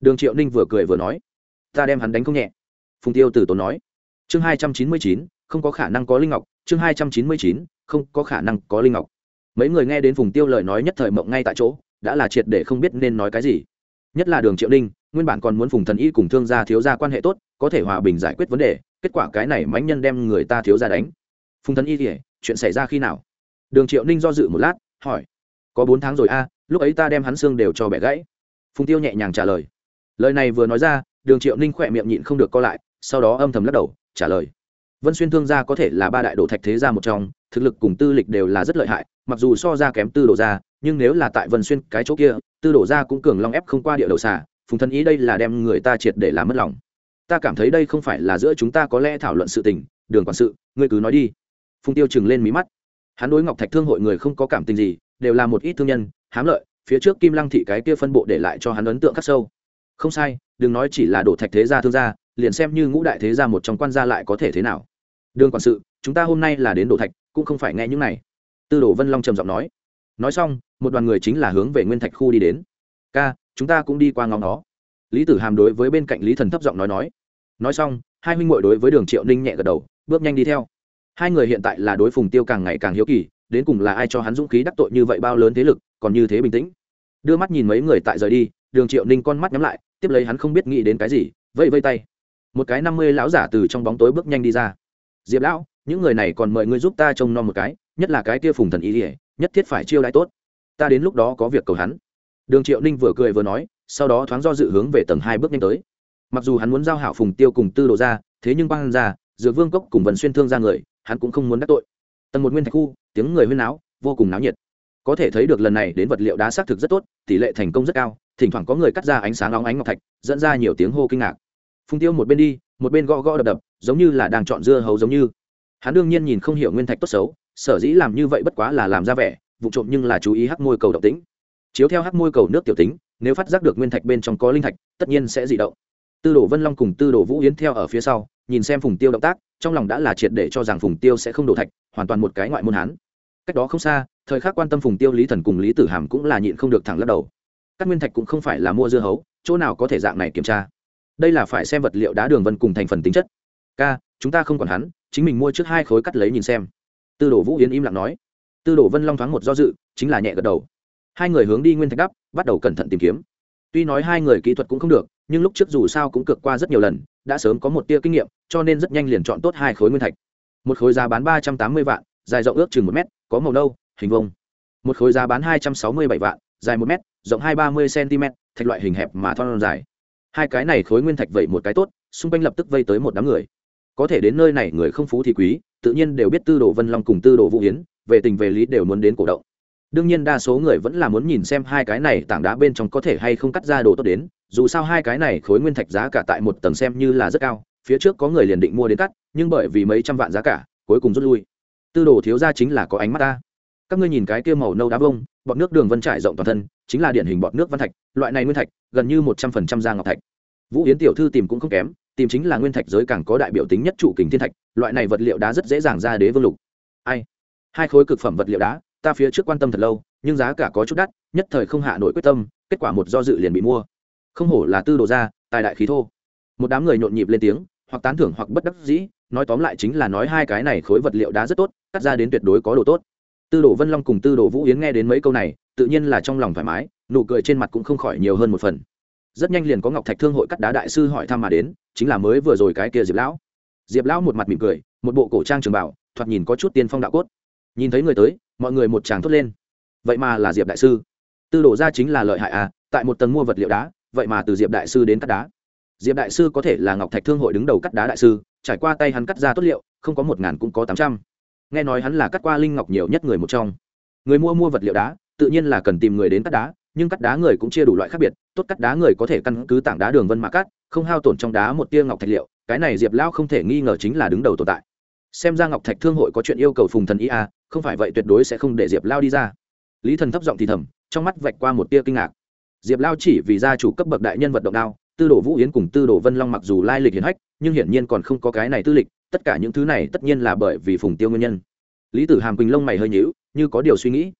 Đường triệu ninh vừa cười vừa nói. Ta đem hắn đánh không nhẹ phùng tiêu từ tốn nói. Chương hai trăm chín mươi chín, không có khả năng có linh ngọc. Chương hai trăm chín mươi chín, không có khả năng có linh ngọc. Mấy người nghe đến phùng tiêu lời nói nhất thời mộng ngay tại chỗ, đã là triệt để không biết nên nói cái gì. Nhất là đường triệu ninh, nguyên bản còn muốn phùng thần y cùng thương gia thiếu gia quan hệ tốt, có thể hòa bình giải quyết vấn đề, kết quả cái này mãnh nhân đem người ta thiếu gia đánh. Phùng thần y thì chuyện xảy ra khi nào? Đường triệu ninh do dự một lát, hỏi. Có bốn tháng rồi a, lúc ấy ta đem hắn xương đều cho bẻ gãy. Phùng tiêu nhẹ nhàng trả lời. Lời này vừa nói ra, đường triệu ninh khỏe miệng nhịn không được co lại sau đó âm thầm lắc đầu, trả lời. Vân xuyên thương gia có thể là ba đại đồ thạch thế gia một trong, thực lực cùng tư lịch đều là rất lợi hại, mặc dù so ra kém tư đồ gia, nhưng nếu là tại vân xuyên cái chỗ kia, tư đồ gia cũng cường long ép không qua địa đầu xả phùng thân ý đây là đem người ta triệt để làm mất lòng. Ta cảm thấy đây không phải là giữa chúng ta có lẽ thảo luận sự tình, đường quản sự, ngươi cứ nói đi. Phùng tiêu chừng lên mí mắt. Hắn đối ngọc thạch thương hội người không có cảm tình gì, đều là một ít thương nhân, hám lợi, phía trước kim lăng thị cái kia phân bộ để lại cho hắn ấn tượng khắc sâu. Không sai, đừng nói chỉ là đổ thạch thế gia thương gia liền xem như ngũ đại thế gia một trong quan gia lại có thể thế nào. Đường quản sự, chúng ta hôm nay là đến đổ thạch, cũng không phải nghe những này. Tư đồ vân long trầm giọng nói. Nói xong, một đoàn người chính là hướng về nguyên thạch khu đi đến. Ca, chúng ta cũng đi qua ngóng nó lý tử hàm đối với bên cạnh lý thần thấp giọng nói nói. Nói xong, hai huynh m đối với đường triệu ninh nhẹ gật đầu, bước nhanh đi theo. Hai người hiện tại là đối phùng tiêu càng ngày càng hiếu kỳ, đến cùng là ai cho hắn dũng khí đắc tội như vậy bao lớn thế lực, còn như thế bình tĩnh. Đưa mắt nhìn mấy người tại rời đi, đường triệu ninh con mắt nhắm lại, tiếp lấy hắn không biết nghĩ đến cái gì vây vây tay một cái năm mươi lão giả từ trong bóng tối bước nhanh đi ra. Diệp lão, những người này còn mời ngươi giúp ta trông nom một cái, nhất là cái kia phùng thần ý ỉa nhất thiết phải chiêu đãi tốt. Ta đến lúc đó có việc cầu hắn. Đường triệu ninh vừa cười vừa nói, sau đó thoáng do dự hướng về tầng hai bước nhanh tới. Mặc dù hắn muốn giao hảo phùng tiêu cùng tư đồ ra, thế nhưng băng ra, dược vương cốc cùng vần xuyên thương ra người, hắn cũng không muốn đắc tội. Tầng một nguyên thạch khu, tiếng người huyên náo, vô cùng náo nhiệt. Có thể thấy được lần này đến vật liệu đá xác thực rất tốt, tỷ lệ thành công rất cao, thỉnh thoảng có người cắt ra ánh sáng óng ánh ngọc thạch, dẫn ra nhiều tiếng hô kinh ngạc phùng tiêu một bên đi, một bên gõ gõ đập đập, giống như là đang chọn dưa hấu giống như. Hắn đương nhiên nhìn không hiểu nguyên thạch tốt xấu, sở dĩ làm như vậy bất quá là làm ra vẻ, vụ trộm nhưng là chú ý hắc môi cầu động tĩnh. Chiếu theo hắc môi cầu nước tiểu tính, nếu phát giác được nguyên thạch bên trong có linh thạch, tất nhiên sẽ dị động. Tư đồ vân long cùng tư đồ vũ yến theo ở phía sau, nhìn xem phùng tiêu động tác, trong lòng đã là triệt để cho rằng phùng tiêu sẽ không đổ thạch, hoàn toàn một cái ngoại môn hán cách đó không xa, thời khắc quan tâm phùng tiêu lý thần cùng lý tử hàm cũng là nhịn không được thẳng lắc đầu. Các nguyên thạch cũng không phải là mua dưa hấu, chỗ nào có thể dạng này kiểm tra? Đây là phải xem vật liệu đá đường vân cùng thành phần tính chất. Ca, chúng ta không còn hắn, chính mình mua trước hai khối cắt lấy nhìn xem. Tư đồ vũ yến im lặng nói. Tư đồ vân long thoáng một do dự, chính là nhẹ gật đầu. Hai người hướng đi nguyên thạch đắp, bắt đầu cẩn thận tìm kiếm. Tuy nói hai người kỹ thuật cũng không được, nhưng lúc trước dù sao cũng cược qua rất nhiều lần, đã sớm có một tia kinh nghiệm, cho nên rất nhanh liền chọn tốt hai khối nguyên thạch. Một khối giá bán ba trăm tám mươi vạn, dài rộng ước chừng một mét, có màu nâu, hình vông một khối giá bán hai trăm sáu mươi bảy vạn, dài một mét, rộng hai ba mươi cm thạch loại hình hẹp mà thon dài hai cái này khối nguyên thạch vậy một cái tốt, xung quanh lập tức vây tới một đám người. Có thể đến nơi này người không phú thì quý, tự nhiên đều biết tư đồ vân long cùng tư đồ vũ hiến về tình về lý đều muốn đến cổ động. Đương nhiên đa số người vẫn là muốn nhìn xem hai cái này tảng đá bên trong có thể hay không cắt ra đồ tốt đến, dù sao hai cái này khối nguyên thạch giá cả tại một tầng xem như là rất cao, phía trước có người liền định mua đến cắt, nhưng bởi vì mấy trăm vạn giá cả, cuối cùng rút lui. Tư đồ thiếu ra chính là có ánh mắt ta các ngươi nhìn cái kia màu nâu đá vông bọt nước đường vân trải rộng toàn thân, chính là điển hình bọt nước văn thạch, loại này nguyên thạch, gần như một trăm phần trăm da ngọc thạch. Vũ yến tiểu thư tìm cũng không kém, tìm chính là nguyên thạch giới càng có đại biểu tính nhất trụ kình thiên thạch, loại này vật liệu đá rất dễ dàng ra đế vương lục. Ai? Hai khối cực phẩm vật liệu đá, ta phía trước quan tâm thật lâu, nhưng giá cả có chút đắt, nhất thời không hạ nổi quyết tâm, kết quả một do dự liền bị mua. Không hổ là tư đồ ra tài đại khí thô. Một đám người nhộn nhịp lên tiếng, hoặc tán thưởng hoặc bất đắc dĩ, nói tóm lại chính là nói hai cái này khối vật liệu đá rất tốt, cắt ra đến tuyệt đối có đồ tốt tư đồ vân long cùng tư đồ vũ yến nghe đến mấy câu này, tự nhiên là trong lòng thoải mái, nụ cười trên mặt cũng không khỏi nhiều hơn một phần. Rất nhanh liền có ngọc thạch thương hội cắt đá đại sư hỏi thăm mà đến, chính là mới vừa rồi cái kia diệp lão. Diệp lão một mặt mỉm cười, một bộ cổ trang trường bảo, thoạt nhìn có chút tiên phong đạo cốt. Nhìn thấy người tới, mọi người một tràng thốt lên. Vậy mà là diệp đại sư. Tư đồ ra chính là lợi hại à tại một tầng mua vật liệu đá, vậy mà từ diệp đại sư đến cắt đá. Diệp đại sư có thể là ngọc thạch thương hội đứng đầu cắt đá đại sư, trải qua tay hắn cắt ra tốt liệu, không có một ngàn cũng có tám trăm nghe nói hắn là cắt qua linh ngọc nhiều nhất người một trong. Người mua mua vật liệu đá, tự nhiên là cần tìm người đến cắt đá, nhưng cắt đá người cũng chia đủ loại khác biệt, tốt cắt đá người có thể căn cứ tảng đá đường vân mạ cắt, không hao tổn trong đá một tia ngọc thạch liệu, cái này diệp lão không thể nghi ngờ chính là đứng đầu tồn tại. Xem ra ngọc thạch thương hội có chuyện yêu cầu phùng thần ý à không phải vậy tuyệt đối sẽ không để diệp lao đi ra. Lý thần thấp giọng thì thầm, trong mắt vạch qua một tia kinh ngạc. Diệp lao chỉ vì gia chủ cấp bậc đại nhân vật động đao tư đồ vũ yến cùng tư đồ vân long mặc dù lai lịch hiển hách nhưng hiển nhiên còn không có cái này tư lịch, tất cả những thứ này tất nhiên là bởi vì phùng tiêu nguyên nhân. Lý tử hàm quỳnh lông mày hơi nhíu, như có điều suy nghĩ.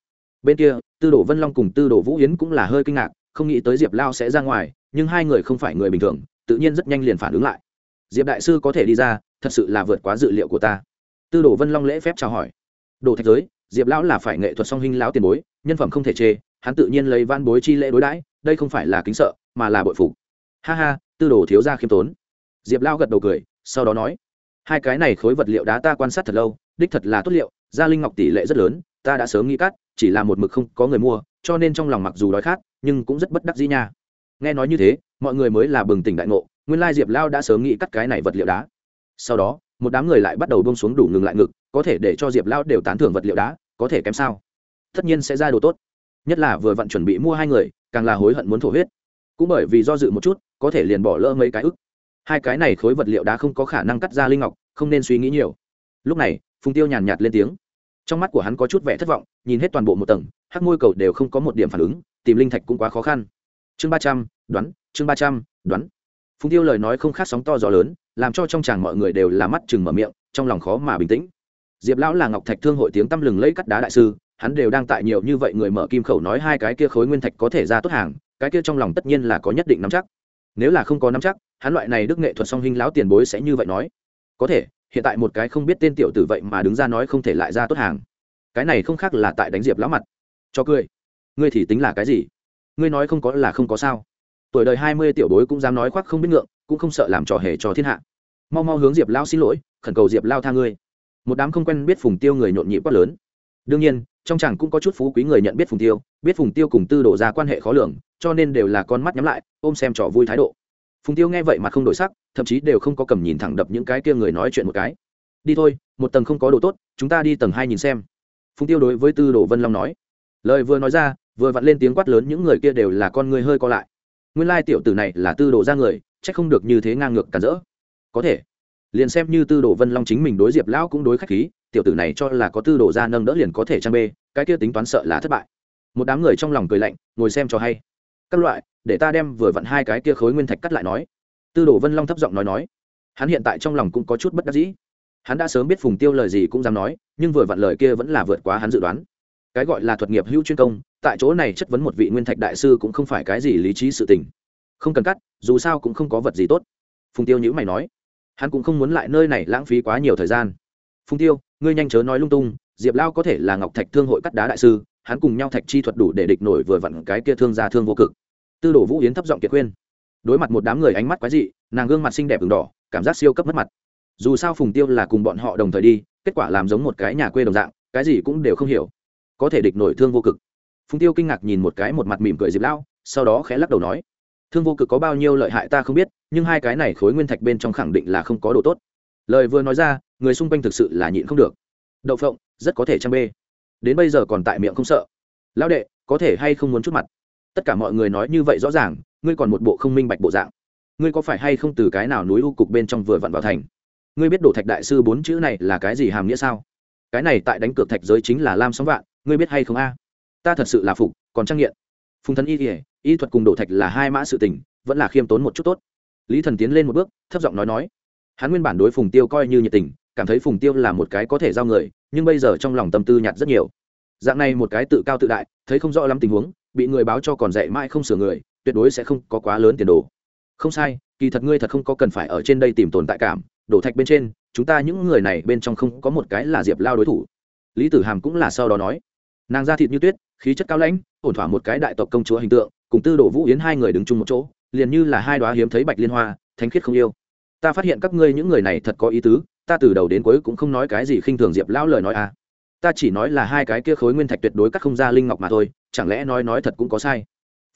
Bên kia, tư đồ vân long cùng tư đồ vũ yến cũng là hơi kinh ngạc, không nghĩ tới diệp lao sẽ ra ngoài, nhưng hai người không phải người bình thường, tự nhiên rất nhanh liền phản ứng lại. Diệp đại sư có thể đi ra, thật sự là vượt quá dự liệu của ta. Tư đồ vân long lễ phép chào hỏi. Đồ thạch giới, diệp lão là phải nghệ thuật song hình lão tiền bối, nhân phẩm không thể chê, hắn tự nhiên lấy van bối chi lễ đối đãi, đây không phải là kính sợ, mà là bội phục. Ha ha, tư đồ thiếu gia khiêm tốn diệp lao gật đầu cười, sau đó nói, hai cái này khối vật liệu đá ta quan sát thật lâu, đích thật là tốt liệu, gia linh ngọc tỷ lệ rất lớn, ta đã sớm nghĩ cắt, chỉ là một mực không có người mua, cho nên trong lòng mặc dù đói khát, nhưng cũng rất bất đắc dĩ nha. Nghe nói như thế, mọi người mới là bừng tỉnh đại ngộ, nguyên lai diệp lao đã sớm nghĩ cắt cái này vật liệu đá. Sau đó, một đám người lại bắt đầu bông xuống đủ ngừng lại ngực, có thể để cho diệp lao đều tán thưởng vật liệu đá, có thể kém sao? Tất nhiên sẽ ra đồ tốt. Nhất là vừa vặn chuẩn bị mua hai người, càng là hối hận muốn thổ huyết. Cũng bởi vì do dự một chút, có thể liền bỏ lỡ mấy cái ức hai cái này khối vật liệu đá không có khả năng cắt ra linh ngọc, không nên suy nghĩ nhiều. Lúc này, phùng tiêu nhàn nhạt lên tiếng. Trong mắt của hắn có chút vẻ thất vọng, nhìn hết toàn bộ một tầng, hắc môi cầu đều không có một điểm phản ứng, tìm linh thạch cũng quá khó khăn. Chương ba trăm, đoán, chương ba trăm, đoán. Phùng tiêu lời nói không khác sóng to gió lớn, làm cho trong chàng mọi người đều là mắt chừng mở miệng, trong lòng khó mà bình tĩnh. Diệp lão là ngọc thạch thương hội tiếng tăm lừng lấy cắt đá đại sư, hắn đều đang tại nhiều như vậy người mở kim khẩu nói hai cái kia khối nguyên thạch có thể ra tốt hàng, cái kia trong lòng tất nhiên là có nhất định nắm chắc. Nếu là không có nắm chắc hắn loại này đức nghệ thuật song hình lão tiền bối sẽ như vậy nói. Có thể, hiện tại một cái không biết tên tiểu tử vậy mà đứng ra nói không thể lại ra tốt hàng. Cái này không khác là tại đánh diệp lão mặt. Cho cười. Ngươi thì tính là cái gì? Ngươi nói không có là không có sao. Tuổi đời hai mươi tiểu bối cũng dám nói khoác không biết ngượng, cũng không sợ làm trò hề cho thiên hạ. Mau mau hướng diệp lao xin lỗi, khẩn cầu diệp lao tha ngươi. Một đám không quen biết phùng tiêu người nhộn nhịp quá lớn. Đương nhiên, trong chẳng cũng có chút phú quý người nhận biết phùng tiêu, biết phùng tiêu cùng tư đổ ra quan hệ khó lường, cho nên đều là con mắt nhắm lại, ôm xem trò vui thái độ phùng tiêu nghe vậy mà không đổi sắc, thậm chí đều không có cầm nhìn thẳng đập những cái kia người nói chuyện một cái. Đi thôi, một tầng không có đồ tốt, chúng ta đi tầng hai nhìn xem. Phùng tiêu đối với tư đồ vân long nói. Lời vừa nói ra, vừa vặn lên tiếng quát lớn những người kia đều là con người hơi co lại. Nguyên lai tiểu tử này là tư đồ ra người c h ắ c không được như thế ngang ngược cản rỡ. Có thể, liền xem như tư đồ vân long chính mình đối diệp lão cũng đối khách khí, tiểu tử này cho là có tư đồ ra nâng đỡ liền có thể trang bê, cái kia tính toán sợ là thất bại. Một đám người trong lòng cười lạnh, ngồi xem cho hay các loại, để ta đem vừa vặn hai cái kia khối nguyên thạch cắt lại nói. Tư đồ vân long thấp giọng nói nói. Hắn hiện tại trong lòng cũng có chút bất đắc dĩ. Hắn đã sớm biết phùng tiêu lời gì cũng dám nói, nhưng vừa vặn lời kia vẫn là vượt quá hắn dự đoán. Cái gọi là thuật nghiệp hữu chuyên công, tại chỗ này chất vấn một vị nguyên thạch đại sư cũng không phải cái gì lý trí sự tình. Không cần cắt, dù sao cũng không có vật gì tốt. Phùng tiêu nhữ mày nói. Hắn cũng không muốn lại nơi này lãng phí quá nhiều thời gian. Phùng tiêu, ngươi nhanh chớ nói lung tung, diệp lao có thể là ngọc thạch thương hội cắt đá đại sư hắn cùng nhau thạch chi thuật đủ để địch nổi vừa vặn cái kia thương gia thương vô cực. Tư đồ vũ yến thấp giọng kiệt khuyên. Đối mặt một đám người ánh mắt quái dị, nàng gương mặt xinh đẹp v đỏ, cảm giác siêu cấp mất mặt. Dù sao phùng tiêu là cùng bọn họ đồng thời đi, kết quả làm giống một cái nhà quê đồng dạng, cái gì cũng đều không hiểu. Có thể địch nổi thương vô cực. Phùng tiêu kinh ngạc nhìn một cái một mặt mỉm cười diệp lao sau đó khẽ lắc đầu nói, thương vô cực có bao nhiêu lợi hại ta không biết, nhưng hai cái này khối nguyên thạch bên trong khẳng định là không có đồ tốt. Lời vừa nói ra, người xung quanh thực sự là nhịn không được. Đậu phộng, rất có thể chăm bê đến bây giờ còn tại miệng không sợ. Lão đệ, có thể hay không muốn chút mặt? Tất cả mọi người nói như vậy rõ ràng, ngươi còn một bộ không minh bạch bộ dạng. Ngươi có phải hay không từ cái nào núi u cục bên trong vừa vặn vào thành? Ngươi biết đổ thạch đại sư bốn chữ này là cái gì hàm nghĩa sao? Cái này tại đánh cược thạch giới chính là lam sóng vạn, ngươi biết hay không a? Ta thật sự là phục, còn trang nghiện. Phùng thần y kỉa y thuật cùng đổ thạch là hai mã sự tình, vẫn là khiêm tốn một chút tốt. Lý thần tiến lên một bước, thấp giọng nói nói. Hắn nguyên bản đối phùng tiêu coi như nhiệt tình, cảm thấy phùng tiêu là một cái có thể giao người nhưng bây giờ trong lòng tâm tư nhạt rất nhiều. Dạng này một cái tự cao tự đại, thấy không rõ lắm tình huống, bị người báo cho còn dạy mãi không sửa người, tuyệt đối sẽ không có quá lớn tiền đồ. Không sai, kỳ thật ngươi thật không có cần phải ở trên đây tìm tồn tại cảm, đổ thạch bên trên, chúng ta những người này bên trong không có một cái là diệp lao đối thủ. Lý tử hàm cũng là sau đó nói. Nàng da thịt như tuyết, khí chất cao lãnh, ổn thỏa một cái đại tộc công chúa hình tượng, cùng tư đổ vũ yến hai người đứng chung một chỗ, liền như là hai đoá hiếm thấy bạch liên hoa, thánh khiết không yêu. Ta phát hiện các ngươi những người này thật có ý tứ ta từ đầu đến cuối cũng không nói cái gì khinh thường diệp lão lời nói à. Ta chỉ nói là hai cái kia khối nguyên thạch tuyệt đối các không ra linh ngọc mà thôi, chẳng lẽ nói nói thật cũng có sai?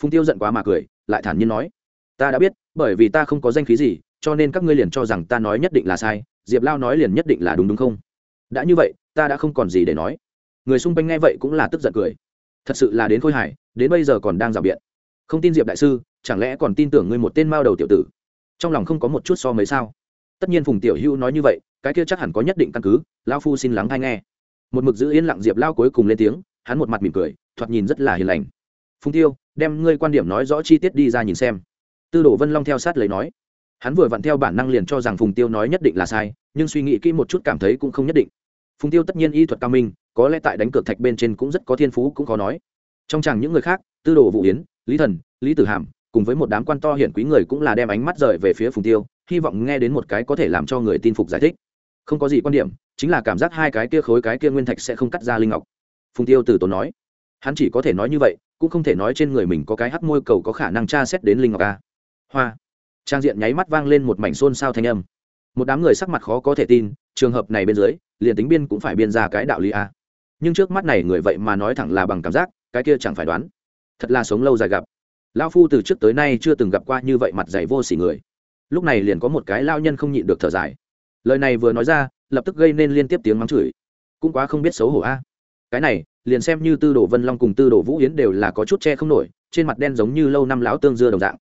Phung tiêu giận quá mà cười, lại thản nhiên nói. Ta đã biết, bởi vì ta không có danh khí gì, cho nên các ngươi liền cho rằng ta nói nhất định là sai, diệp lao nói liền nhất định là đúng đúng không? Đã như vậy, ta đã không còn gì để nói. Người xung quanh nghe vậy cũng là tức giận cười. Thật sự là đến khôi hải đến bây giờ còn đang rào biện. Không tin diệp đại sư, chẳng lẽ còn tin tưởng ngươi một tên mao đầu tiểu tử? Trong lòng không có một chút so mấy sao? Tất nhiên phùng tiểu hữu nói như vậy, cái kia chắc hẳn có nhất định căn cứ lao phu xin lắng hay nghe. Một mực giữ yên lặng diệp lao cuối cùng lên tiếng, hắn một mặt mỉm cười, thoạt nhìn rất là hiền lành. Phùng tiêu, đem ngươi quan điểm nói rõ chi tiết đi ra nhìn xem. Tư đồ vân long theo sát lấy nói. Hắn vừa vặn theo bản năng liền cho rằng phùng tiêu nói nhất định là sai, nhưng suy nghĩ kỹ một chút cảm thấy cũng không nhất định. Phùng tiêu tất nhiên y thuật cao minh, có lẽ tại đánh cược thạch bên trên cũng rất có thiên phú cũng khó nói. Trong chẳng những người khác, tư đồ vũ yến, lý thần, lý tử hàm, cùng với một đám quan to hiển quý người cũng là đem ánh mắt rời về phía phùng tiêu hy vọng nghe đến một cái có thể làm cho người tin phục giải thích. Không có gì quan điểm, chính là cảm giác hai cái kia khối cái kia nguyên thạch sẽ không cắt ra linh ngọc. Phùng tiêu từ tốn nói, hắn chỉ có thể nói như vậy, cũng không thể nói trên người mình có cái hắc môi cầu có khả năng tra xét đến linh ngọc a. Hoa. Trang diện nháy mắt vang lên một mảnh xôn xao thanh âm. Một đám người sắc mặt khó có thể tin, trường hợp này bên dưới, liền tính biên cũng phải biên ra cái đạo lý a. Nhưng trước mắt này người vậy mà nói thẳng là bằng cảm giác, cái kia chẳng phải đoán. Thật là sống lâu dài gặp. Lao phu từ trước tới nay chưa từng gặp qua như vậy mặt dày vô s ỉ người lúc này liền có một cái lao nhân không nhịn được thở dài. Lời này vừa nói ra, lập tức gây nên liên tiếp tiếng mắng chửi. Cũng quá không biết xấu hổ a. Cái này, liền xem như tư đồ vân long cùng tư đồ vũ yến đều là có chút che không nổi, trên mặt đen giống như lâu năm lão tương dưa đồng dạng.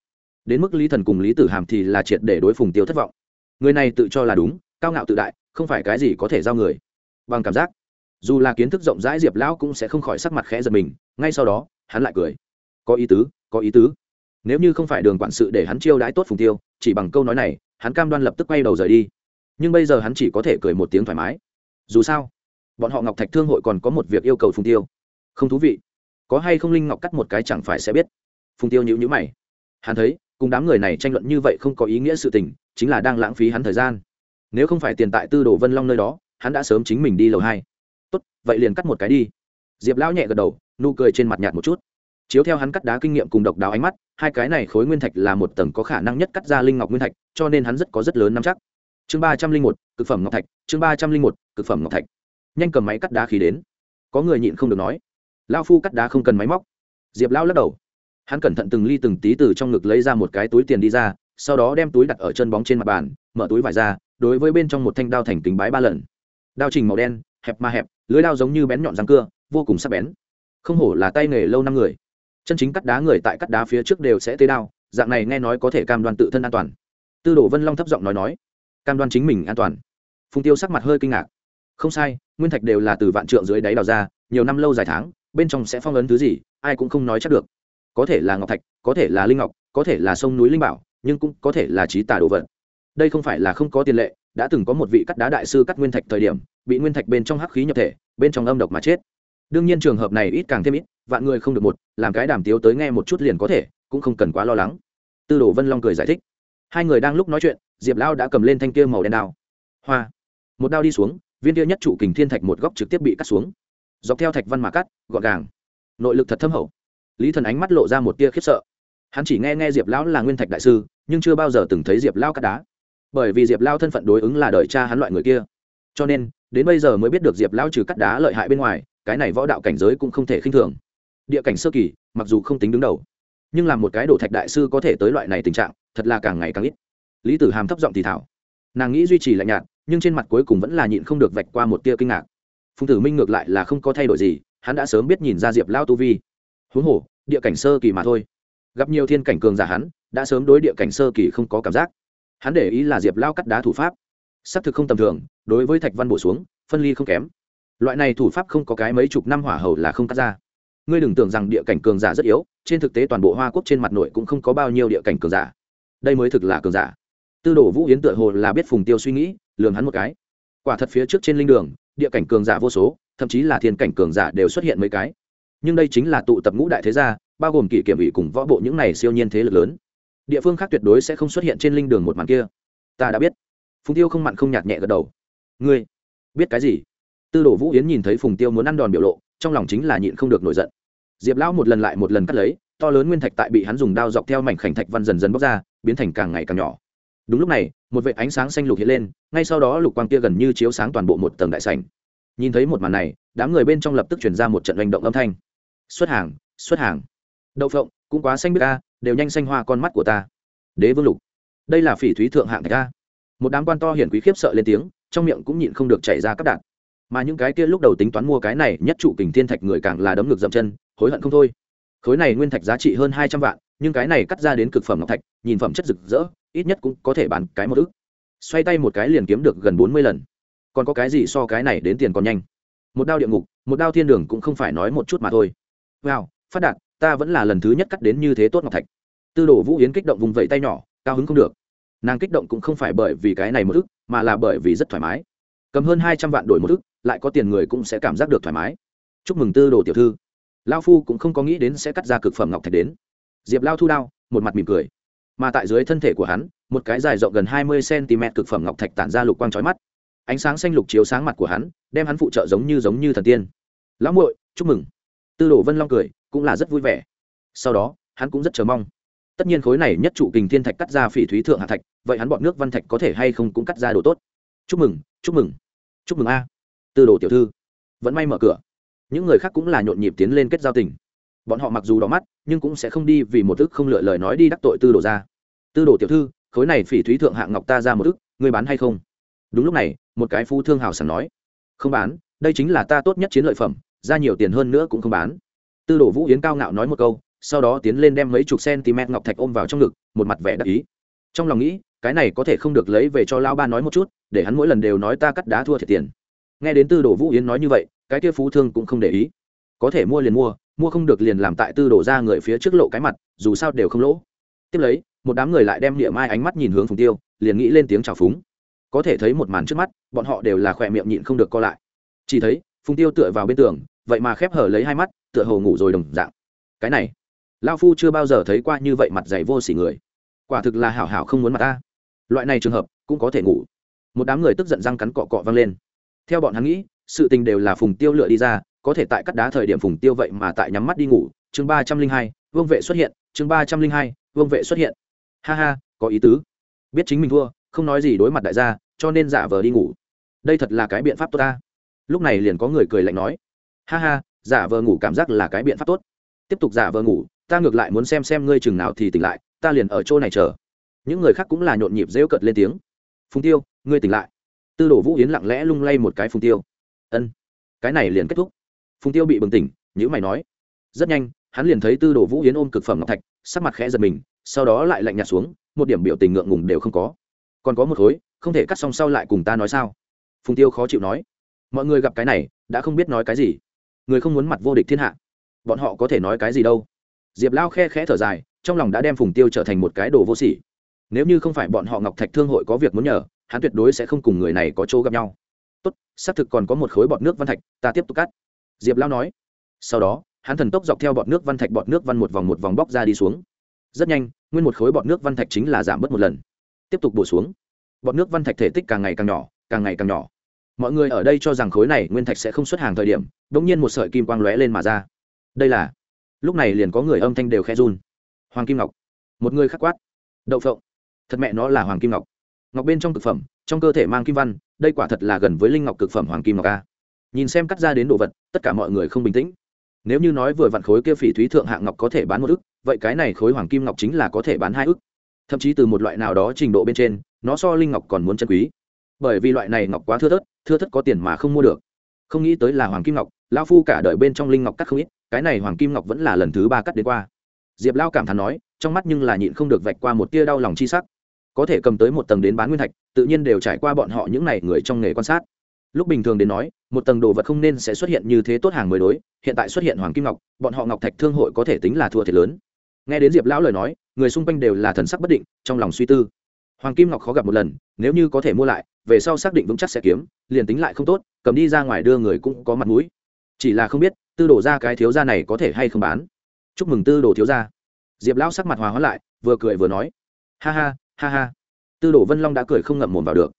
Đến mức lý thần cùng lý tử hàm thì là triệt để đối phùng tiêu thất vọng. Người này tự cho là đúng, cao ngạo tự đại, không phải cái gì có thể giao người. Bằng cảm giác, dù là kiến thức rộng rãi diệp lão cũng sẽ không khỏi sắc mặt khẽ giật mình, ngay sau đó, hắn lại cười. Có ý tứ, có ý tứ nếu như không phải đường quản sự để hắn chiêu đãi tốt phùng tiêu, chỉ bằng câu nói này, hắn cam đoan lập tức quay đầu rời đi. Nhưng bây giờ hắn chỉ có thể cười một tiếng thoải mái. Dù sao, bọn họ ngọc thạch thương hội còn có một việc yêu cầu phùng tiêu. Không thú vị. Có hay không linh ngọc cắt một cái chẳng phải sẽ biết. Phùng tiêu nhữ nhữ mày. Hắn thấy, cùng đám người này tranh luận như vậy không có ý nghĩa sự tình, chính là đang lãng phí hắn thời gian. Nếu không phải tiền tại tư đồ vân long nơi đó, hắn đã sớm chính mình đi lầu hai. Tốt, vậy liền cắt một cái đi. Diệp lão nhẹ gật đầu, nụ cười trên mặt nhạt một chút chiếu theo hắn cắt đá kinh nghiệm cùng độc đáo ánh mắt, hai cái này khối nguyên thạch là một tầng có khả năng nhất cắt ra linh ngọc nguyên thạch, cho nên hắn rất có rất lớn nắm chắc. Chương ba trăm linh một, cực phẩm ngọc thạch, chương ba trăm linh một, cực phẩm ngọc thạch. Nhanh cầm máy cắt đá khí đến. Có người nhịn không được nói. Lao phu cắt đá không cần máy móc. Diệp lao lắc đầu. Hắn cẩn thận từng ly từng tí từ trong ngực lấy ra một cái túi tiền đi ra, sau đó đem túi đặt ở chân bóng trên mặt bàn, mở túi vải ra, đối với bên trong một thanh đao thành kính bái ba lần. Đao trình màu đen, hẹp mà hẹp, lưới đao giống như bén nhọn răng cưa, vô cùng sắc bén. Không hổ là tay nghề lâu năm người chân chính cắt đá người tại cắt đá phía trước đều sẽ tế đao dạng này nghe nói có thể cam đoan tự thân an toàn. Tư đồ vân long thấp giọng nói nói, cam đoan chính mình an toàn. Phùng tiêu sắc mặt hơi kinh ngạc. Không sai, nguyên thạch đều là từ vạn trượng dưới đáy đào ra, nhiều năm lâu dài tháng, bên trong sẽ phong ấn thứ gì, ai cũng không nói chắc được. Có thể là ngọc thạch, có thể là linh ngọc, có thể là sông núi linh bảo, nhưng cũng có thể là trí tả đồ vật. Đây không phải là không có tiền lệ, đã từng có một vị cắt đá đại sư cắt nguyên thạch thời điểm, bị nguyên thạch bên trong hắc khí nhập thể, bên trong âm độc mà chết đương nhiên trường hợp này ít càng thêm ít, vạn người không được một, làm cái đàm tiếu tới nghe một chút liền có thể, cũng không cần quá lo lắng. Tư đồ vân long cười giải thích. Hai người đang lúc nói chuyện, diệp lao đã cầm lên thanh kia màu đen đao. Hoa. Một đao đi xuống, viên kia nhất trụ kình thiên thạch một góc trực tiếp bị cắt xuống. Dọc theo thạch văn mà cắt, gọn gàng. Nội lực thật thâm hậu. Lý thần ánh mắt lộ ra một tia khiếp sợ. Hắn chỉ nghe nghe diệp lão là nguyên thạch đại sư, nhưng chưa bao giờ từng thấy diệp lao cắt đá. Bởi vì diệp lao thân phận đối ứng là đời cha hắn loại người kia. Cho nên, đến bây giờ mới biết được diệp lao trừ cắt đá lợi hại bên ngoài cái này võ đạo cảnh giới cũng không thể khinh thường. Địa cảnh sơ kỳ, mặc dù không tính đứng đầu, nhưng làm một cái đổ thạch đại sư có thể tới loại này tình trạng, thật là càng ngày càng ít. Lý tử hàm thấp giọng thì thảo. Nàng nghĩ duy trì lạnh nhạt, nhưng trên mặt cuối cùng vẫn là nhịn không được vạch qua một tia kinh ngạc. Phùng tử minh ngược lại là không có thay đổi gì, hắn đã sớm biết nhìn ra diệp lao tu vi. Huống hồ, địa cảnh sơ kỳ mà thôi. Gặp nhiều thiên cảnh cường giả hắn, đã sớm đối địa cảnh sơ kỳ không có cảm giác. Hắn để ý là diệp lao cắt đá thủ pháp. Xác thực không tầm thường, đối với thạch văn bổ xuống, phân ly không kém loại này thủ pháp không có cái mấy chục năm hỏa hầu là không cắt ra. Ngươi đừng tưởng rằng địa cảnh cường giả rất yếu, trên thực tế toàn bộ hoa quốc trên mặt nội cũng không có bao nhiêu địa cảnh cường giả. Đây mới thực là cường giả. Tư đồ vũ yến tựa hồ là biết phùng tiêu suy nghĩ lường hắn một cái. Quả thật phía trước trên linh đường, địa cảnh cường giả vô số, thậm chí là thiên cảnh cường giả đều xuất hiện mấy cái. Nhưng đây chính là tụ tập ngũ đại thế gia, bao gồm kỷ kiểm ủy cùng võ bộ những này siêu nhiên thế lực lớn. Địa phương khác tuyệt đối sẽ không xuất hiện trên linh đường một màn kia. Ta đã biết. Phùng tiêu không mặn không nhạt nhẹ gật đầu. Ngươi biết cái gì? Tư đồ vũ yến nhìn thấy phùng tiêu muốn ăn đòn biểu lộ, trong lòng chính là nhịn không được nổi giận. Diệp lão một lần lại một lần cắt lấy, to lớn nguyên thạch tại bị hắn dùng đao dọc theo mảnh khảnh thạch văn dần dần bóc ra, biến thành càng ngày càng nhỏ. Đúng lúc này, một vệ ánh sáng xanh lục hiện lên, ngay sau đó lục quang kia gần như chiếu sáng toàn bộ một tầng đại sảnh. Nhìn thấy một màn này, đám người bên trong lập tức chuyển ra một trận hành động âm thanh. Xuất hàng xuất hàng. Đậu phộng, cũng quá xanh biết ca đều nhanh xanh hoa con mắt của ta. Đế vương lục. Đây là phỉ thúy thượng hạng thạch ca một đám quan to hiển quý khiếp sợ lên tiếng, trong miệng cũng nhịn không được chảy ra các đạn mà những cái kia lúc đầu tính toán mua cái này nhất trụ kình thiên thạch người càng là đấm ngược dậm chân, hối hận không thôi. Khối này nguyên thạch giá trị hơn hai trăm vạn, nhưng cái này cắt ra đến cực phẩm ngọc thạch, nhìn phẩm chất rực rỡ, ít nhất cũng có thể bán cái một ức. Xoay tay một cái liền kiếm được gần bốn mươi lần. Còn có cái gì so cái này đến tiền còn nhanh? Một đao địa ngục, một đao thiên đường cũng không phải nói một chút mà thôi. Wow, phát đạt, ta vẫn là lần thứ nhất cắt đến như thế tốt ngọc thạch. Tư đồ vũ yến kích động vùng vẫy tay nhỏ, cao hứng không được. Nàng kích động cũng không phải bởi vì cái này một ức, mà là bởi vì rất thoải mái. Cầm hơn hai trăm vạn đổi một ức lại có tiền người cũng sẽ cảm giác được thoải mái. Chúc mừng tư đồ tiểu thư. Lao phu cũng không có nghĩ đến sẽ cắt ra cực phẩm ngọc thạch đến. Diệp lao thu đao, một mặt mỉm cười. Mà tại dưới thân thể của hắn, một cái dài rộng gần hai mươi cm cực phẩm ngọc thạch tản ra lục quang trói mắt. Ánh sáng xanh lục chiếu sáng mặt của hắn, đem hắn phụ trợ giống như giống như thần tiên. Lão muội, chúc mừng. Tư đồ vân long cười, cũng là rất vui vẻ. Sau đó, hắn cũng rất chờ mong. Tất nhiên khối này nhất trụ kình thiên thạch cắt ra phỉ thúy thượng hạ thạch, vậy hắn bọn nước văn thạch có thể hay không cũng cắt ra đồ tốt. Chúc mừng chúc mừng. Chúc mừng a tư đồ tiểu thư vẫn may mở cửa. Những người khác cũng là nhộn nhịp tiến lên kết giao tình. Bọn họ mặc dù đỏ mắt nhưng cũng sẽ không đi vì một thức không lựa lời nói đi đắc tội tư đồ ra. Tư đồ tiểu thư khối này phỉ thúy thượng hạng ngọc ta ra một thức, ngươi bán hay không? Đúng lúc này một cái phu thương hào sảng nói. Không bán đây chính là ta tốt nhất chiến lợi phẩm ra nhiều tiền hơn nữa cũng không bán. Tư đồ vũ yến cao ngạo nói một câu sau đó tiến lên đem mấy chục cm ngọc thạch ôm vào trong ngực một mặt vẻ đắc ý. Trong lòng nghĩ cái này có thể không được lấy về cho lao ba nói một chút để hắn mỗi lần đều nói ta cắt đá thua thiệt tiền nghe đến tư đồ vũ yến nói như vậy, cái kia phú thương cũng không để ý. Có thể mua liền mua mua không được liền làm tại tư đổ ra người phía trước lộ cái mặt, dù sao đều không lỗ. Tiếp lấy, một đám người lại đem niệm mai ánh mắt nhìn hướng phùng tiêu, liền nghĩ lên tiếng chào phúng. Có thể thấy một màn trước mắt, bọn họ đều là khỏe miệng nhịn không được co lại. Chỉ thấy, phùng tiêu tựa vào bên tường, vậy mà khép hở lấy hai mắt, tựa hồ ngủ rồi đồng dạng. Cái này lao phu chưa bao giờ thấy qua như vậy mặt dày vô s ỉ người. Quả thực là hảo hảo không muốn mặt ta. Loại này trường hợp, cũng có thể ngủ. Một đám người tức giận răng cắn cọ cọ vang lên theo bọn hắn nghĩ, sự tình đều là phùng tiêu lựa đi ra, có thể tại cắt đá thời điểm phùng tiêu vậy mà tại nhắm mắt đi ngủ. Chương ba trăm linh hai, vương vệ xuất hiện. Chương ba trăm linh hai, vương vệ xuất hiện. Ha ha, có ý tứ. Biết chính mình thua, không nói gì đối mặt đại gia, cho nên giả vờ đi ngủ. Đây thật là cái biện pháp tốt ta. Lúc này liền có người cười lạnh nói. Ha ha, giả vờ ngủ cảm giác là cái biện pháp tốt. Tiếp tục giả vờ ngủ, ta ngược lại muốn xem xem ngươi chừng nào thì tỉnh lại, ta liền ở chỗ này chờ. Những người khác cũng là nhộn nhịp rêu cợt lên tiếng. Phùng tiêu, ngươi tỉnh lại tư đồ vũ yến lặng lẽ lung lay một cái phùng tiêu. Ân, cái này liền kết thúc. Phùng tiêu bị bừng tỉnh nhữ mày nói. Rất nhanh, hắn liền thấy tư đồ vũ yến ôm cực phẩm ngọc thạch, sắc mặt khẽ giật mình, sau đó lại lạnh nhạt xuống, một điểm biểu tình ngượng ngùng đều không có. Còn có một khối, không thể cắt xong sau lại cùng ta nói sao? Phùng tiêu khó chịu nói. Mọi người gặp cái này, đã không biết nói cái gì. Người không muốn mặt vô địch thiên hạ. Bọn họ có thể nói cái gì đâu. Diệp lao khe khẽ thở dài, trong lòng đã đem phùng tiêu trở thành một cái đồ vô sỉ. Nếu như không phải bọn họ ngọc thạch thương hội có việc muốn nhờ hắn tuyệt đối sẽ không cùng người này có chỗ gặp nhau. Tốt, xác thực còn có một khối bọt nước văn thạch, ta tiếp tục cắt. Diệp lao nói. Sau đó, hắn thần tốc dọc theo bọt nước văn thạch bọt nước văn một vòng một vòng bóc ra đi xuống. Rất nhanh, nguyên một khối bọt nước văn thạch chính là giảm bớt một lần. Tiếp tục bổ xuống. Bọt nước văn thạch thể tích càng ngày càng nhỏ, càng ngày càng nhỏ. Mọi người ở đây cho rằng khối này nguyên thạch sẽ không xuất hàng thời điểm đ ỗ n g nhiên một sợi kim quang lóe lên mà ra. Đây là, lúc này liền có người âm thanh đều khe run. Hoàng kim ngọc. Một người khắc quát. Đậu phộng. Thật mẹ nó là hoàng kim ngọc ngọc bên trong cực phẩm, trong cơ thể mang kim văn, đây quả thật là gần với linh ngọc cực phẩm hoàng kim ngọc a. Nhìn xem cắt ra đến đồ vật, tất cả mọi người không bình tĩnh. Nếu như nói vừa vặn khối kia phỉ thúy thượng hạng ngọc có thể bán một ức, vậy cái này khối hoàng kim ngọc chính là có thể bán hai ức. Thậm chí từ một loại nào đó trình độ bên trên, nó so linh ngọc còn muốn chân quý. Bởi vì loại này ngọc quá thưa thớt thưa thớt có tiền mà không mua được. Không nghĩ tới là hoàng kim ngọc lao phu cả đời bên trong linh ngọc cắt không ít, cái này hoàng kim ngọc vẫn là lần thứ ba cắt đến qua. Diệp lao cảm thán nói, trong mắt nhưng là nhịn không được vạch qua một tia đau lòng chi sắc có thể cầm tới một tầng đến bán nguyên thạch, tự nhiên đều trải qua bọn họ những n à y người trong nghề quan sát. Lúc bình thường đến nói, một tầng đồ vật không nên sẽ xuất hiện như thế tốt hàng mới đối, hiện tại xuất hiện hoàng kim ngọc, bọn họ ngọc thạch thương hội có thể tính là thua thiệt lớn. Nghe đến diệp lão lời nói, người xung quanh đều là thần sắc bất định, trong lòng suy tư. Hoàng kim ngọc khó gặp một lần, nếu như có thể mua lại, về sau xác định vững chắc sẽ kiếm, liền tính lại không tốt, cầm đi ra ngoài đưa người cũng có mặt mũi. Chỉ là không biết, tư đồ ra cái thiếu gia này có thể hay không bán. Chúc mừng tư đồ thiếu gia. Diệp lão sắc mặt hòa hóa lại, vừa cười vừa nói, ha ha ha ha. Tư đồ vân long đã cười không ngậm mồm vào được.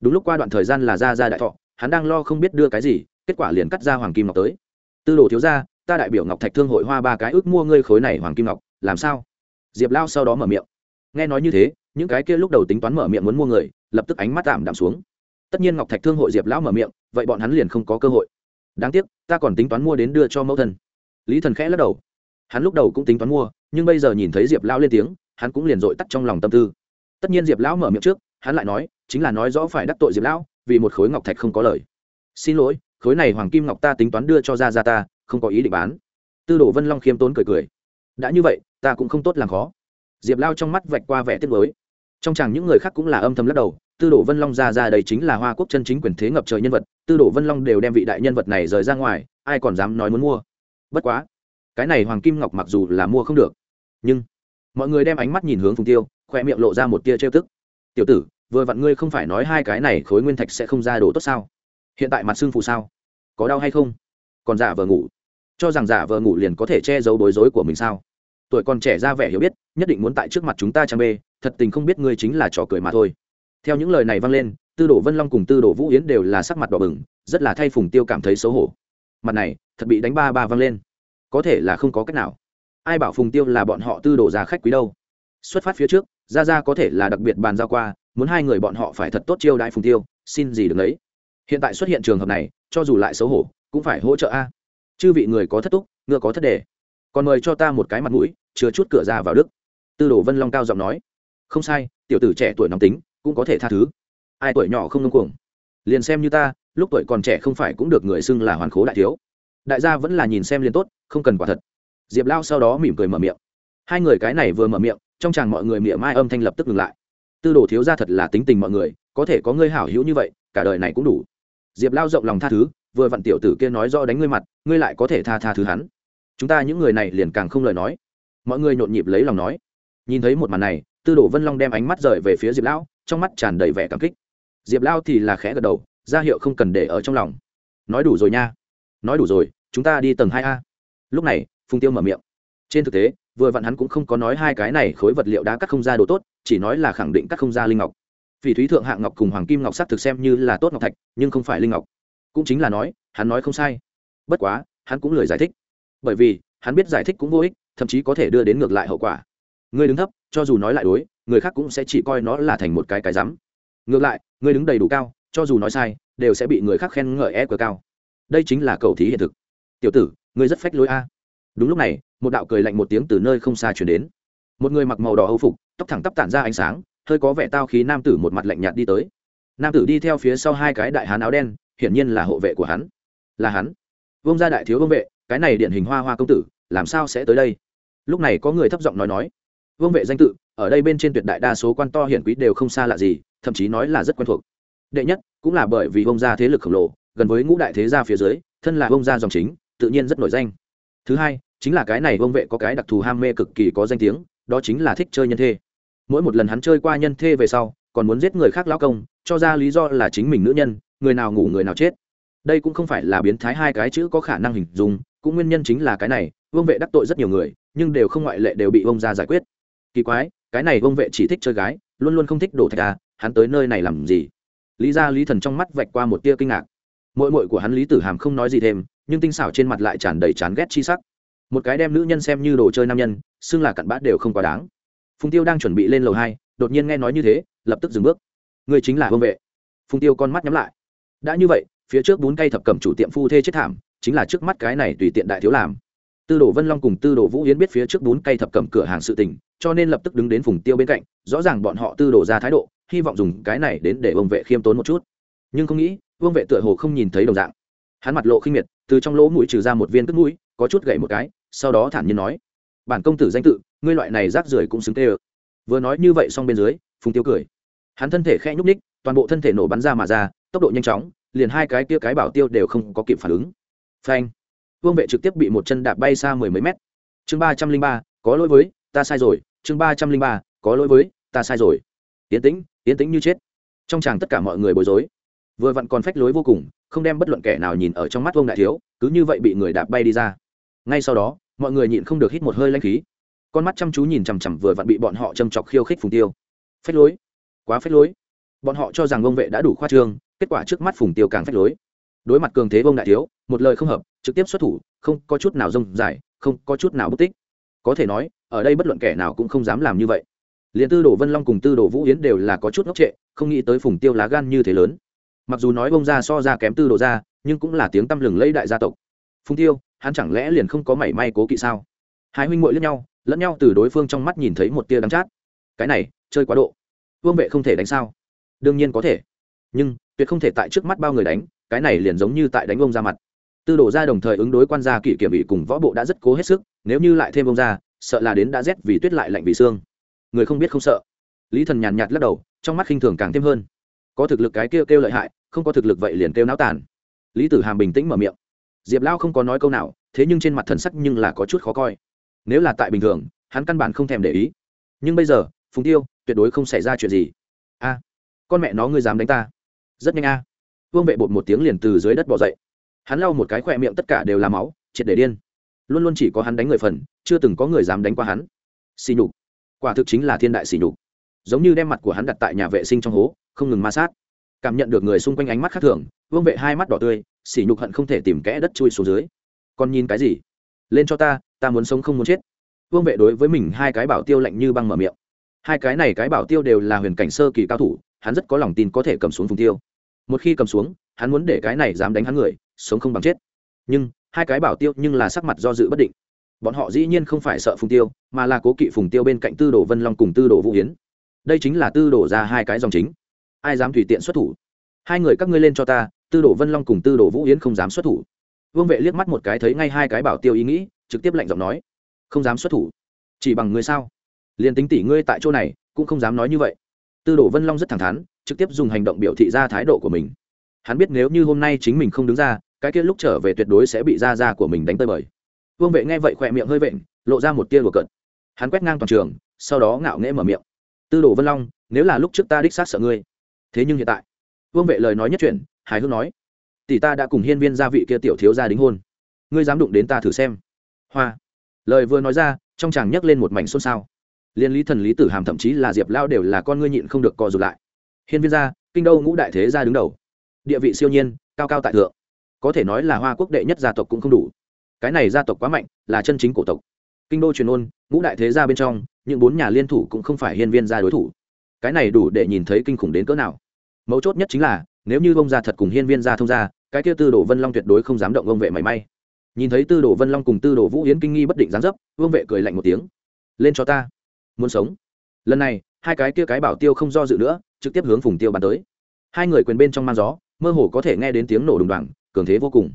Đúng lúc qua đoạn thời gian là ra ra đại thọ, hắn đang lo không biết đưa cái gì, kết quả liền cắt ra hoàng kim ngọc tới. Tư đồ thiếu ra ta đại biểu ngọc thạch thương hội hoa ba cái ước mua ngươi khối này hoàng kim ngọc, làm sao? Diệp lao sau đó mở miệng. Nghe nói như thế, những cái kia lúc đầu tính toán mở miệng muốn mua người, lập tức ánh mắt tạm đạm xuống. Tất nhiên ngọc thạch thương hội diệp lão mở miệng, vậy bọn hắn liền không có cơ hội. Đáng tiếc, ta còn tính toán mua đến đưa cho mẫu thân. Lý thần khẽ lắc đầu. Hắn lúc đầu cũng tính toán mua, nhưng bây giờ nhìn thấy diệp lão lên tiếng, hắn cũng liền dội tắt trong lòng tâm tư tất nhiên diệp lão mở miệng trước, hắn lại nói, chính là nói rõ phải đắc tội diệp lão, vì một khối ngọc thạch không có lời. Xin lỗi, khối này hoàng kim ngọc ta tính toán đưa cho ra ra ta, không có ý định bán. Tư đồ vân long khiêm tốn cười cười. Đã như vậy, ta cũng không tốt làm khó. Diệp lao trong mắt vạch qua vẻ tiếc mới trong chàng những người khác cũng là âm thầm lắc đầu, tư đồ vân long ra ra đây chính là hoa quốc chân chính quyền thế ngập trời nhân vật, tư đồ vân long đều đem vị đại nhân vật này rời ra ngoài, ai còn dám nói muốn mua. Bất quá, cái này hoàng kim ngọc mặc dù là mua không được, nhưng mọi người đem ánh mắt nhìn hướng phùng tiêu khoe miệng lộ ra một tia trêu tức. Tiểu tử, vừa vặn ngươi không phải nói hai cái này khối nguyên thạch sẽ không ra đồ tốt sao? Hiện tại mặt xương phụ sao? Có đau hay không? Còn giả vờ ngủ. Cho rằng giả vờ ngủ liền có thể che giấu bối rối của mình sao? Tuổi còn trẻ ra vẻ hiểu biết, nhất định muốn tại trước mặt chúng ta trang bê, thật tình không biết ngươi chính là trò cười mà thôi. Theo những lời này vang lên, tư đồ vân long cùng tư đồ vũ yến đều là sắc mặt đỏ bừng, rất là thay phùng tiêu cảm thấy xấu hổ. Mặt này, thật bị đánh ba ba vang lên. Có thể là không có cách nào. Ai bảo phùng tiêu là bọn họ tư đồ ra khách quý đâu? Xuất phát phía trước ra ra có thể là đặc biệt bàn giao qua, muốn hai người bọn họ phải thật tốt chiêu đại phùng tiêu, xin gì được đấy hiện tại xuất hiện trường hợp này, cho dù lại xấu hổ, cũng phải hỗ trợ a. Chư vị người có thất túc, ngựa có thất đề. Còn mời cho ta một cái mặt mũi chứa chút cửa ra vào đức. Tư đồ vân long cao giọng nói. Không sai, tiểu tử trẻ tuổi nóng tính, cũng có thể tha thứ. Ai tuổi nhỏ không ngông cuồng. Liền xem như ta, lúc tuổi còn trẻ không phải cũng được người xưng là hoàn khố đại thiếu. Đại gia vẫn là nhìn xem liền tốt, không cần quả thật. Diệp lao sau đó mỉm cười mở miệng. Hai người cái này vừa mở miệng trong chàng mọi người miệng mai âm thanh lập tức ngừng lại. Tư đồ thiếu ra thật là tính tình mọi người, có thể có ngươi hảo hữu như vậy, cả đời này cũng đủ. Diệp lao rộng lòng tha thứ, vừa vặn tiểu tử kia nói do đánh ngươi mặt, ngươi lại có thể tha tha thứ hắn. Chúng ta những người này liền càng không lời nói. Mọi người nhộn nhịp lấy lòng nói. Nhìn thấy một màn này, tư đồ vân long đem ánh mắt rời về phía diệp lão, trong mắt tràn đầy vẻ cảm kích. Diệp lao thì là khẽ gật đầu, ra hiệu không cần để ở trong lòng. Nói đủ rồi nha. Nói đủ rồi, chúng ta đi tầng hai a. Lúc này, phùng tiêu mở miệng. Trên thực tế vừa vặn hắn cũng không có nói hai cái này khối vật liệu đá cắt không ra đồ tốt, chỉ nói là khẳng định cắt không ra linh ngọc. Phỉ thúy thượng hạng ngọc cùng hoàng kim ngọc sắc thực xem như là tốt ngọc thạch, nhưng không phải linh ngọc. Cũng chính là nói, hắn nói không sai. Bất quá, hắn cũng lười giải thích. Bởi vì, hắn biết giải thích cũng vô ích, thậm chí có thể đưa đến ngược lại hậu quả. Người đứng thấp, cho dù nói lại đối, người khác cũng sẽ chỉ coi nó là thành một cái cái rắm. Ngược lại người đứng đầy đủ cao, cho dù nói sai, đều sẽ bị người khác khen ngợi e cờ cao. Đây chính là cầu thí hiện thực. Tiểu tử, ngươi rất phách lối a đúng lúc này, một đạo cười lạnh một tiếng từ nơi không xa chuyển đến. Một người mặc màu đỏ âu phục, tóc thẳng tắp tản ra ánh sáng, hơi có vẻ tao khí nam tử một mặt lạnh nhạt đi tới. Nam tử đi theo phía sau hai cái đại hán áo đen, hiển nhiên là hộ vệ của hắn. Là hắn. Vông gia đại thiếu vương vệ, cái này điển hình hoa hoa công tử, làm sao sẽ tới đây? Lúc này có người thấp giọng nói nói. Vương vệ danh tự, ở đây bên trên tuyệt đại đa số quan to hiển quý đều không xa lạ gì, thậm chí nói là rất quen thuộc. Đệ nhất, cũng là bởi vì vông gia thế lực khổng lồ, gần với ngũ đại thế gia phía dưới, thân là vông gia dòng chính, tự nhiên rất nổi danh. Thứ hai chính là cái này vương vệ có cái đặc thù ham mê cực kỳ có danh tiếng, đó chính là thích chơi nhân thê. Mỗi một lần hắn chơi qua nhân thê về sau, còn muốn giết người khác lão công, cho ra lý do là chính mình nữ nhân, người nào ngủ người nào chết. Đây cũng không phải là biến thái hai cái chữ có khả năng hình dung, cũng nguyên nhân chính là cái này vương vệ đắc tội rất nhiều người, nhưng đều không ngoại lệ đều bị ông ra giải quyết. Kỳ quái, cái này vương vệ chỉ thích chơi gái, luôn luôn không thích đổ thạch à hắn tới nơi này làm gì? Lý ra lý thần trong mắt vạch qua một tia kinh ngạc. Mội mội của hắn lý tử hàm không nói gì thêm, nhưng tinh xảo trên mặt lại tràn đầy chán ghét chi sắc một cái đem nữ nhân xem như đồ chơi nam nhân, xưng là cặn bã đều không quá đáng. Phùng tiêu đang chuẩn bị lên lầu hai, đột nhiên nghe nói như thế, lập tức dừng bước. Người chính là vương vệ. Phùng tiêu con mắt nhắm lại. Đã như vậy, phía trước bún cây thập cẩm chủ tiệm phu thê chết thảm, chính là trước mắt cái này tùy tiện đại thiếu làm. Tư đồ vân long cùng tư đồ vũ yến biết phía trước bún cây thập cẩm cửa hàng sự tình, cho nên lập tức đứng đến phùng tiêu bên cạnh, rõ ràng bọn họ tư đồ ra thái độ, hy vọng dùng cái này đến để vương vệ khiêm tốn một chút. Nhưng không nghĩ, vương vệ tựa hồ không nhìn thấy đồng dạng. Hắn mặt lộ khinh miệt, từ trong lỗ mũi trừ ra một viên cất mũi, có chút gậy một cái sau đó thản nhiên nói, bản công tử danh tự, ngươi loại này rác rưởi cũng xứng tê ơ. Vừa nói như vậy xong bên dưới, phùng tiêu cười. Hắn thân thể khe nhúc ních toàn bộ thân thể nổ bắn ra mà ra, tốc độ nhanh chóng, liền hai cái kia cái bảo tiêu đều không có kịp phản ứng. Phanh! Vương vệ trực tiếp bị một chân đạp bay xa mười mấy mét. Chương ba trăm linh ba, có lỗi với, ta sai rồi. Chương ba trăm linh ba, có lỗi với, ta sai rồi. Tiến tĩnh tiến tĩnh như chết. Trong chàng tất cả mọi người bối rối. Vừa vặn còn phách lối vô cùng, không đem bất luận kẻ nào nhìn ở trong mắt vương đại thiếu, cứ như vậy bị người đạp bay đi ra ngay sau đó, mọi người nhịn không được hít một hơi lanh khí. Con mắt chăm chú nhìn chằm chằm vừa vặn bị bọn họ châm chọc khiêu khích phùng tiêu. Phách lối, quá phách lối. Bọn họ cho rằng ông vệ đã đủ khoa trương, kết quả trước mắt phùng tiêu càng phách lối. Đối mặt cường thế bông đại thiếu, một lời không hợp, trực tiếp xuất thủ, không có chút nào rông dài, không có chút nào bất tích. Có thể nói, ở đây bất luận kẻ nào cũng không dám làm như vậy. Liền tư đồ vân long cùng tư đồ vũ yến đều là có chút ngốc trệ, không nghĩ tới phùng tiêu lá gan như thế lớn. Mặc dù nói bông ra so ra kém tư đồ ra, nhưng cũng là tiếng tăm lừng lấy đại gia tộc. Phung tiêu, hắn chẳng lẽ liền không có mảy may cố kỵ sao? Hai huynh muội lẫn nhau lẫn nhau từ đối phương trong mắt nhìn thấy một tia đắng chát. Cái này, chơi quá độ. Vương vệ không thể đánh sao? Đương nhiên có thể. Nhưng, tuyệt không thể tại trước mắt bao người đánh, cái này liền giống như tại đánh ông ra mặt. Tư đổ ra đồng thời ứng đối quan gia kỷ kiểm bị cùng võ bộ đã rất cố hết sức, nếu như lại thêm ông ra, sợ là đến đã rét vì tuyết lại lạnh vì xương. Người không biết không sợ. Lý thần nhàn nhạt lắc đầu, trong mắt khinh thường càng thêm hơn. Có thực lực cái kêu kêu lợi hại, không có thực lực vậy liền kêu não tàn. Lý tử hàm bình tĩnh mở miệng diệp lao không có nói câu nào, thế nhưng trên mặt thần sắc nhưng là có chút khó coi. Nếu là tại bình thường, hắn căn bản không thèm để ý. Nhưng bây giờ, phùng tiêu, tuyệt đối không xảy ra chuyện gì. A, con mẹ nó ngươi dám đánh ta. Rất nhanh a. Vương vệ bột một tiếng liền từ dưới đất bỏ dậy. Hắn lau một cái khỏe miệng tất cả đều là máu, triệt để điên. Luôn luôn chỉ có hắn đánh người phần, chưa từng có người dám đánh qua hắn. Xì nhục. Quả thực chính là thiên đại xì nhục. Giống như đem mặt của hắn đặt tại nhà vệ sinh trong hố, không ngừng ma sát. Cảm nhận được người xung quanh ánh mắt khác thường vương vệ hai mắt đỏ tươi xỉ nhục hận không thể tìm kẽ đất chui xuống dưới. Còn nhìn cái gì? Lên cho ta ta muốn sống không muốn chết. Vương vệ đối với mình hai cái bảo tiêu lạnh như băng mở miệng. Hai cái này cái bảo tiêu đều là huyền cảnh sơ kỳ cao thủ, hắn rất có lòng tin có thể cầm xuống phùng tiêu. Một khi cầm xuống, hắn muốn để cái này dám đánh hắn người, sống không bằng chết. Nhưng, hai cái bảo tiêu nhưng là sắc mặt do dự bất định. Bọn họ dĩ nhiên không phải sợ phùng tiêu, mà là cố kỵ phùng tiêu bên cạnh tư đồ vân long cùng tư đồ vũ hiến đây chính là tư đồ ra hai cái dòng chính. Ai dám tùy tiện xuất thủ? Hai người các ngươi lên cho ta tư đồ vân long cùng tư đồ vũ Yến không dám xuất thủ. Vương vệ liếc mắt một cái thấy ngay hai cái bảo tiêu ý nghĩ, trực tiếp lạnh giọng nói, không dám xuất thủ? Chỉ bằng ngươi sao? Liền tính tỷ ngươi tại chỗ này, cũng không dám nói như vậy. Tư đồ vân long rất thẳng thắn, trực tiếp dùng hành động biểu thị ra thái độ của mình. Hắn biết nếu như hôm nay chính mình không đứng ra, cái kia lúc trở về tuyệt đối sẽ bị ra ra của mình đánh tơi bời. Vương vệ nghe vậy khỏe miệng hơi vện, lộ ra một tia lùa cận hắn quét ngang toàn trường, sau đó ngạo nghễ mở miệng, tư đồ vân long, nếu là lúc trước ta đích xác sợ ngươi, thế nhưng hiện tại. Vương vệ lời nói nhất chuyển hài hước nói, tỷ ta đã cùng hiên viên gia vị kia tiểu thiếu gia đính hôn. Ngươi dám đụng đến ta thử xem. Hoa. Lời vừa nói ra, trong chàng nhấc lên một mảnh xôn xao. Liên lý thần lý tử hàm thậm chí là diệp lao đều là con ngươi nhịn không được co rụt lại. Hiên viên gia, kinh đô ngũ đại thế gia đứng đầu. Địa vị siêu nhiên, cao cao tại thượng. Có thể nói là hoa quốc đệ nhất gia tộc cũng không đủ. Cái này gia tộc quá mạnh, là chân chính cổ tộc. Kinh đô truyền ôn, ngũ đại thế gia bên trong, những bốn nhà liên thủ cũng không phải hiên viên gia đối thủ. Cái này đủ để nhìn thấy kinh khủng đến cỡ nào. Mấu chốt nhất chính là nếu như bông gia thật cùng hiên viên gia thông gia, cái kia tư đồ vân long tuyệt đối không dám động ông vệ mảy may. Nhìn thấy tư đồ vân long cùng tư đồ vũ yến kinh nghi bất định gián dấp vương vệ cười lạnh một tiếng. Lên cho ta, muốn sống. Lần này, hai cái kia cái bảo tiêu không do dự nữa, trực tiếp hướng phùng tiêu bắn tới. Hai người quyền bên trong man gió, mơ hồ có thể nghe đến tiếng nổ đùng đoàng, cường thế vô cùng.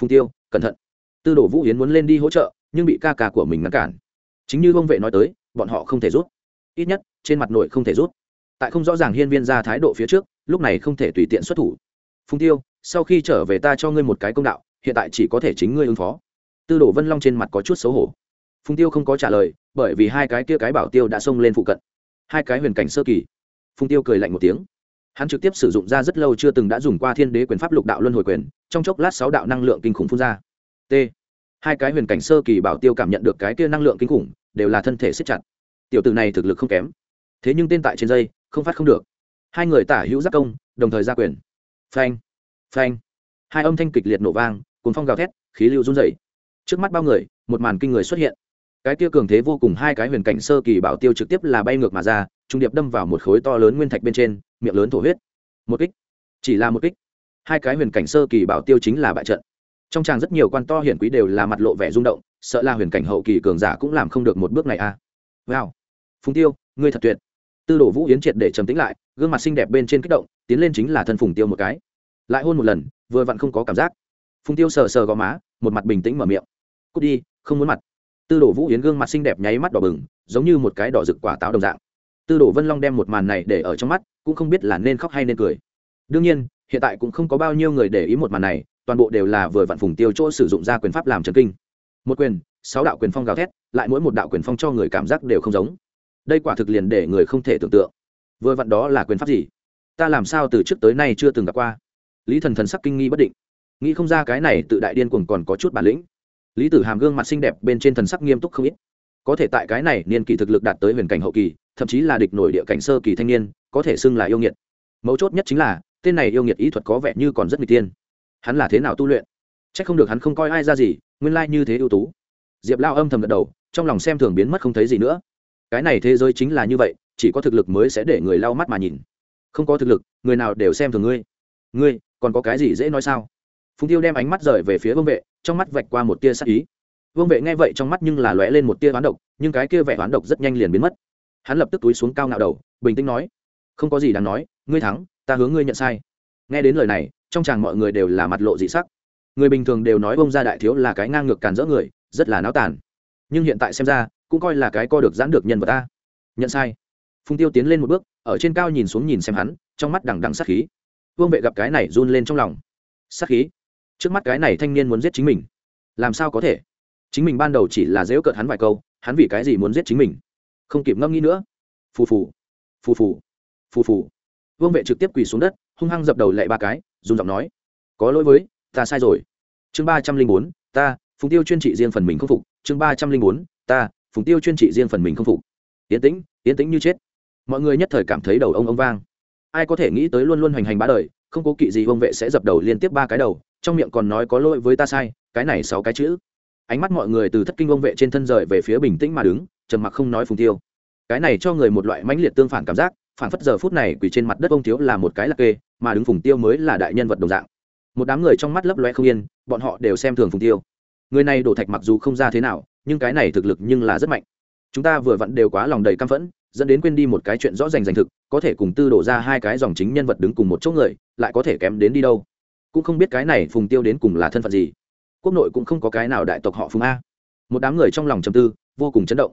Phùng tiêu, cẩn thận. Tư đồ vũ yến muốn lên đi hỗ trợ, nhưng bị ca ca của mình ngăn cản. Chính như ông vệ nói tới, bọn họ không thể rút. Ít nhất, trên mặt nội không thể rút. Tại không rõ ràng hiên viên ra thái độ phía trước lúc này không thể tùy tiện xuất thủ. Phùng tiêu, sau khi trở về ta cho ngươi một cái công đạo, hiện tại chỉ có thể chính ngươi ứng phó. Tư đồ vân long trên mặt có chút xấu hổ. Phùng tiêu không có trả lời, bởi vì hai cái kia cái bảo tiêu đã xông lên phụ cận. Hai cái huyền cảnh sơ kỳ. Phùng tiêu cười lạnh một tiếng. Hắn trực tiếp sử dụng ra rất lâu chưa từng đã dùng qua thiên đế quyền pháp lục đạo luân hồi quyền, trong chốc lát sáu đạo năng lượng kinh khủng phun ra. T. Hai cái huyền cảnh sơ kỳ bảo tiêu cảm nhận được cái kia năng lượng kinh khủng, đều là thân thể siết chặt. Tiểu tử này thực lực không kém. Thế nhưng tên tại trên dây, không phát không được hai người tả hữu giác công, đồng thời ra quyền. Phanh phanh. Hai âm thanh kịch liệt nổ vang cuốn phong gào thét, khí lưu run dày trước mắt bao người, một màn kinh người xuất hiện. Cái kia cường thế vô cùng hai cái huyền cảnh sơ kỳ bảo tiêu trực tiếp là bay ngược mà ra, trung điệp đâm vào một khối to lớn nguyên thạch bên trên, miệng lớn thổ huyết. Một kích. Chỉ là một kích. Hai cái huyền cảnh sơ kỳ bảo tiêu chính là bại trận. Trong tràng rất nhiều quan to hiển quý đều là mặt lộ vẻ rung động, sợ là huyền cảnh hậu kỳ cường giả cũng làm không được một bước này a à. wow. Phùng tiêu, ngươi thật tuyệt tư đồ vũ yến triệt để trầm tĩnh lại, gương mặt xinh đẹp bên trên kích động, tiến lên chính là thân phùng tiêu một cái. Lại hôn một lần, vừa vặn không có cảm giác. Phùng tiêu sờ sờ gò má, một mặt bình tĩnh mở miệng. Cút đi, không muốn mặt. Tư đồ vũ yến gương mặt xinh đẹp nháy mắt đỏ bừng, giống như một cái đỏ rực quả táo đồng dạng. Tư đồ vân long đem một màn này để ở trong mắt, cũng không biết là nên khóc hay nên cười. Đương nhiên, hiện tại cũng không có bao nhiêu người để ý một màn này, toàn bộ đều là vừa vặn phùng tiêu chỗ sử dụng ra quyền pháp làm trần kinh. Một quyền, sáu đạo quyền phong gào thét, lại mỗi một đạo quyền phong cho người cảm giác đều không giống đây quả thực liền để người không thể tưởng tượng. Vừa vặn đó là quyền pháp gì? Ta làm sao từ trước tới nay chưa từng gặp qua? Lý thần thần sắc kinh nghi bất định. Nghĩ không ra cái này tự đại điên cuồng còn có chút bản lĩnh. Lý tử hàm gương mặt xinh đẹp bên trên thần sắc nghiêm túc không ít. Có thể tại cái này niên kỳ thực lực đạt tới huyền cảnh hậu kỳ, thậm chí là địch nổi địa cảnh sơ kỳ thanh niên, có thể xưng là yêu nghiệt. Mấu chốt nhất chính là, tên này yêu nghiệt ý thuật có vẻ như còn rất n g tiên hắn là thế nào tu luyện? C h ắ c không được hắn không coi ai ra gì, nguyên lai、like、như thế ưu tú. Diệp lao âm thầm gật đầu, trong lòng xem thường biến mất không thấy gì nữa cái này thế giới chính là như vậy, chỉ có thực lực mới sẽ để người lau mắt mà nhìn. Không có thực lực, người nào đều xem thường ngươi. Ngươi, còn có cái gì dễ nói sao? Phùng tiêu đem ánh mắt rời về phía vương vệ, trong mắt vạch qua một tia sắc ý. Vương vệ nghe vậy trong mắt nhưng là lóe lên một tia hoán độc, nhưng cái kia vẻ hoán độc rất nhanh liền biến mất. Hắn lập tức túi xuống cao ngạo đầu, bình tĩnh nói, không có gì đáng nói, ngươi thắng, ta hướng ngươi nhận sai. Nghe đến lời này, trong chàng mọi người đều là mặt lộ dị sắc. Người bình thường đều nói bông gia đại thiếu là cái ngang ngược càn rỡ người, rất là náo tàn. Nhưng hiện tại xem ra cũng coi là cái co được giãn được nhân vật ta. Nhận sai. Phùng tiêu tiến lên một bước, ở trên cao nhìn xuống nhìn xem hắn, trong mắt đằng đằng sát khí. Vương vệ gặp cái này run lên trong lòng. Sát khí? Trước mắt cái này thanh niên muốn giết chính mình. Làm sao có thể? Chính mình ban đầu chỉ là dễu cợt hắn vài câu, hắn vì cái gì muốn giết chính mình? Không kịp ngâm nghĩ nữa. Phù phù. Phù phù. Phù phù. Vương vệ trực tiếp quỳ xuống đất, hung hăng dập đầu lệ ba cái dùng giọng nói. Có lỗi với, ta sai rồi. Chương ba trăm linh bốn, ta, phùng tiêu chuyên trị riêng phần mình không phục. Chương ba trăm linh bốn, ta phùng tiêu chuyên trị riêng phần mình không phục. Yến tĩnh yến tĩnh như chết. Mọi người nhất thời cảm thấy đầu ông ông vang. Ai có thể nghĩ tới luôn luôn hoành hành bá đời, không cố kỵ gì ông vệ sẽ dập đầu liên tiếp ba cái đầu, trong miệng còn nói có lỗi với ta sai, cái này sáu cái chữ. Ánh mắt mọi người từ thất kinh ông vệ trên thân rời về phía bình tĩnh mà đứng, trầm mặc không nói phùng tiêu. Cái này cho người một loại mãnh liệt tương phản cảm giác, phản phất giờ phút này quỳ trên mặt đất ông thiếu là một cái lạc kê, mà đứng phùng tiêu mới là đại nhân vật đồng dạng. Một đám người trong mắt lấp loe không yên, bọn họ đều xem thường phùng tiêu. Người này đổ thạch mặc dù không ra thế nào nhưng cái này thực lực nhưng là rất mạnh. Chúng ta vừa vặn đều quá lòng đầy căm phẫn dẫn đến quên đi một cái chuyện rõ rành rành thực có thể cùng tư đổ ra hai cái dòng chính nhân vật đứng cùng một chỗ người lại có thể kém đến đi đâu. Cũng không biết cái này phùng tiêu đến cùng là thân phận gì. Quốc nội cũng không có cái nào đại tộc họ phùng a. Một đám người trong lòng trầm tư vô cùng chấn động.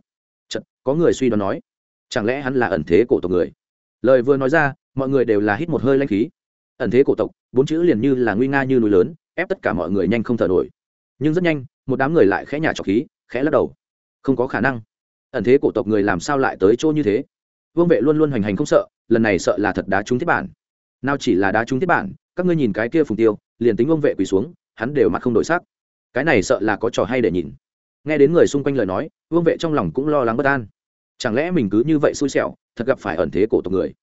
Chật, có người suy đoán nói chẳng lẽ hắn là ẩn thế cổ tộc người? Lời vừa nói ra mọi người đều là hít một hơi lanh khí. Ẩn thế cổ tộc bốn chữ liền như là nguy nga như núi lớn ép tất cả mọi người nhanh không thở nổi. Nhưng rất nhanh một đám người lại khẽ nhả trọc khí khẽ lắc đầu. Không có khả năng. Ẩn thế cổ tộc người làm sao lại tới chỗ như thế? Vương vệ luôn luôn hoành hành không sợ, lần này sợ là thật đá trúng thiết bản. Nào chỉ là đá trúng thiết bản, các ngươi nhìn cái kia phùng tiêu, liền tính vương vệ quỳ xuống, hắn đều mặt không đổi sắc. Cái này sợ là có trò hay để nhìn. Nghe đến người xung quanh lời nói, vương vệ trong lòng cũng lo lắng bất an. Chẳng lẽ mình cứ như vậy xui xẻo, thật gặp phải ẩn thế cổ tộc người?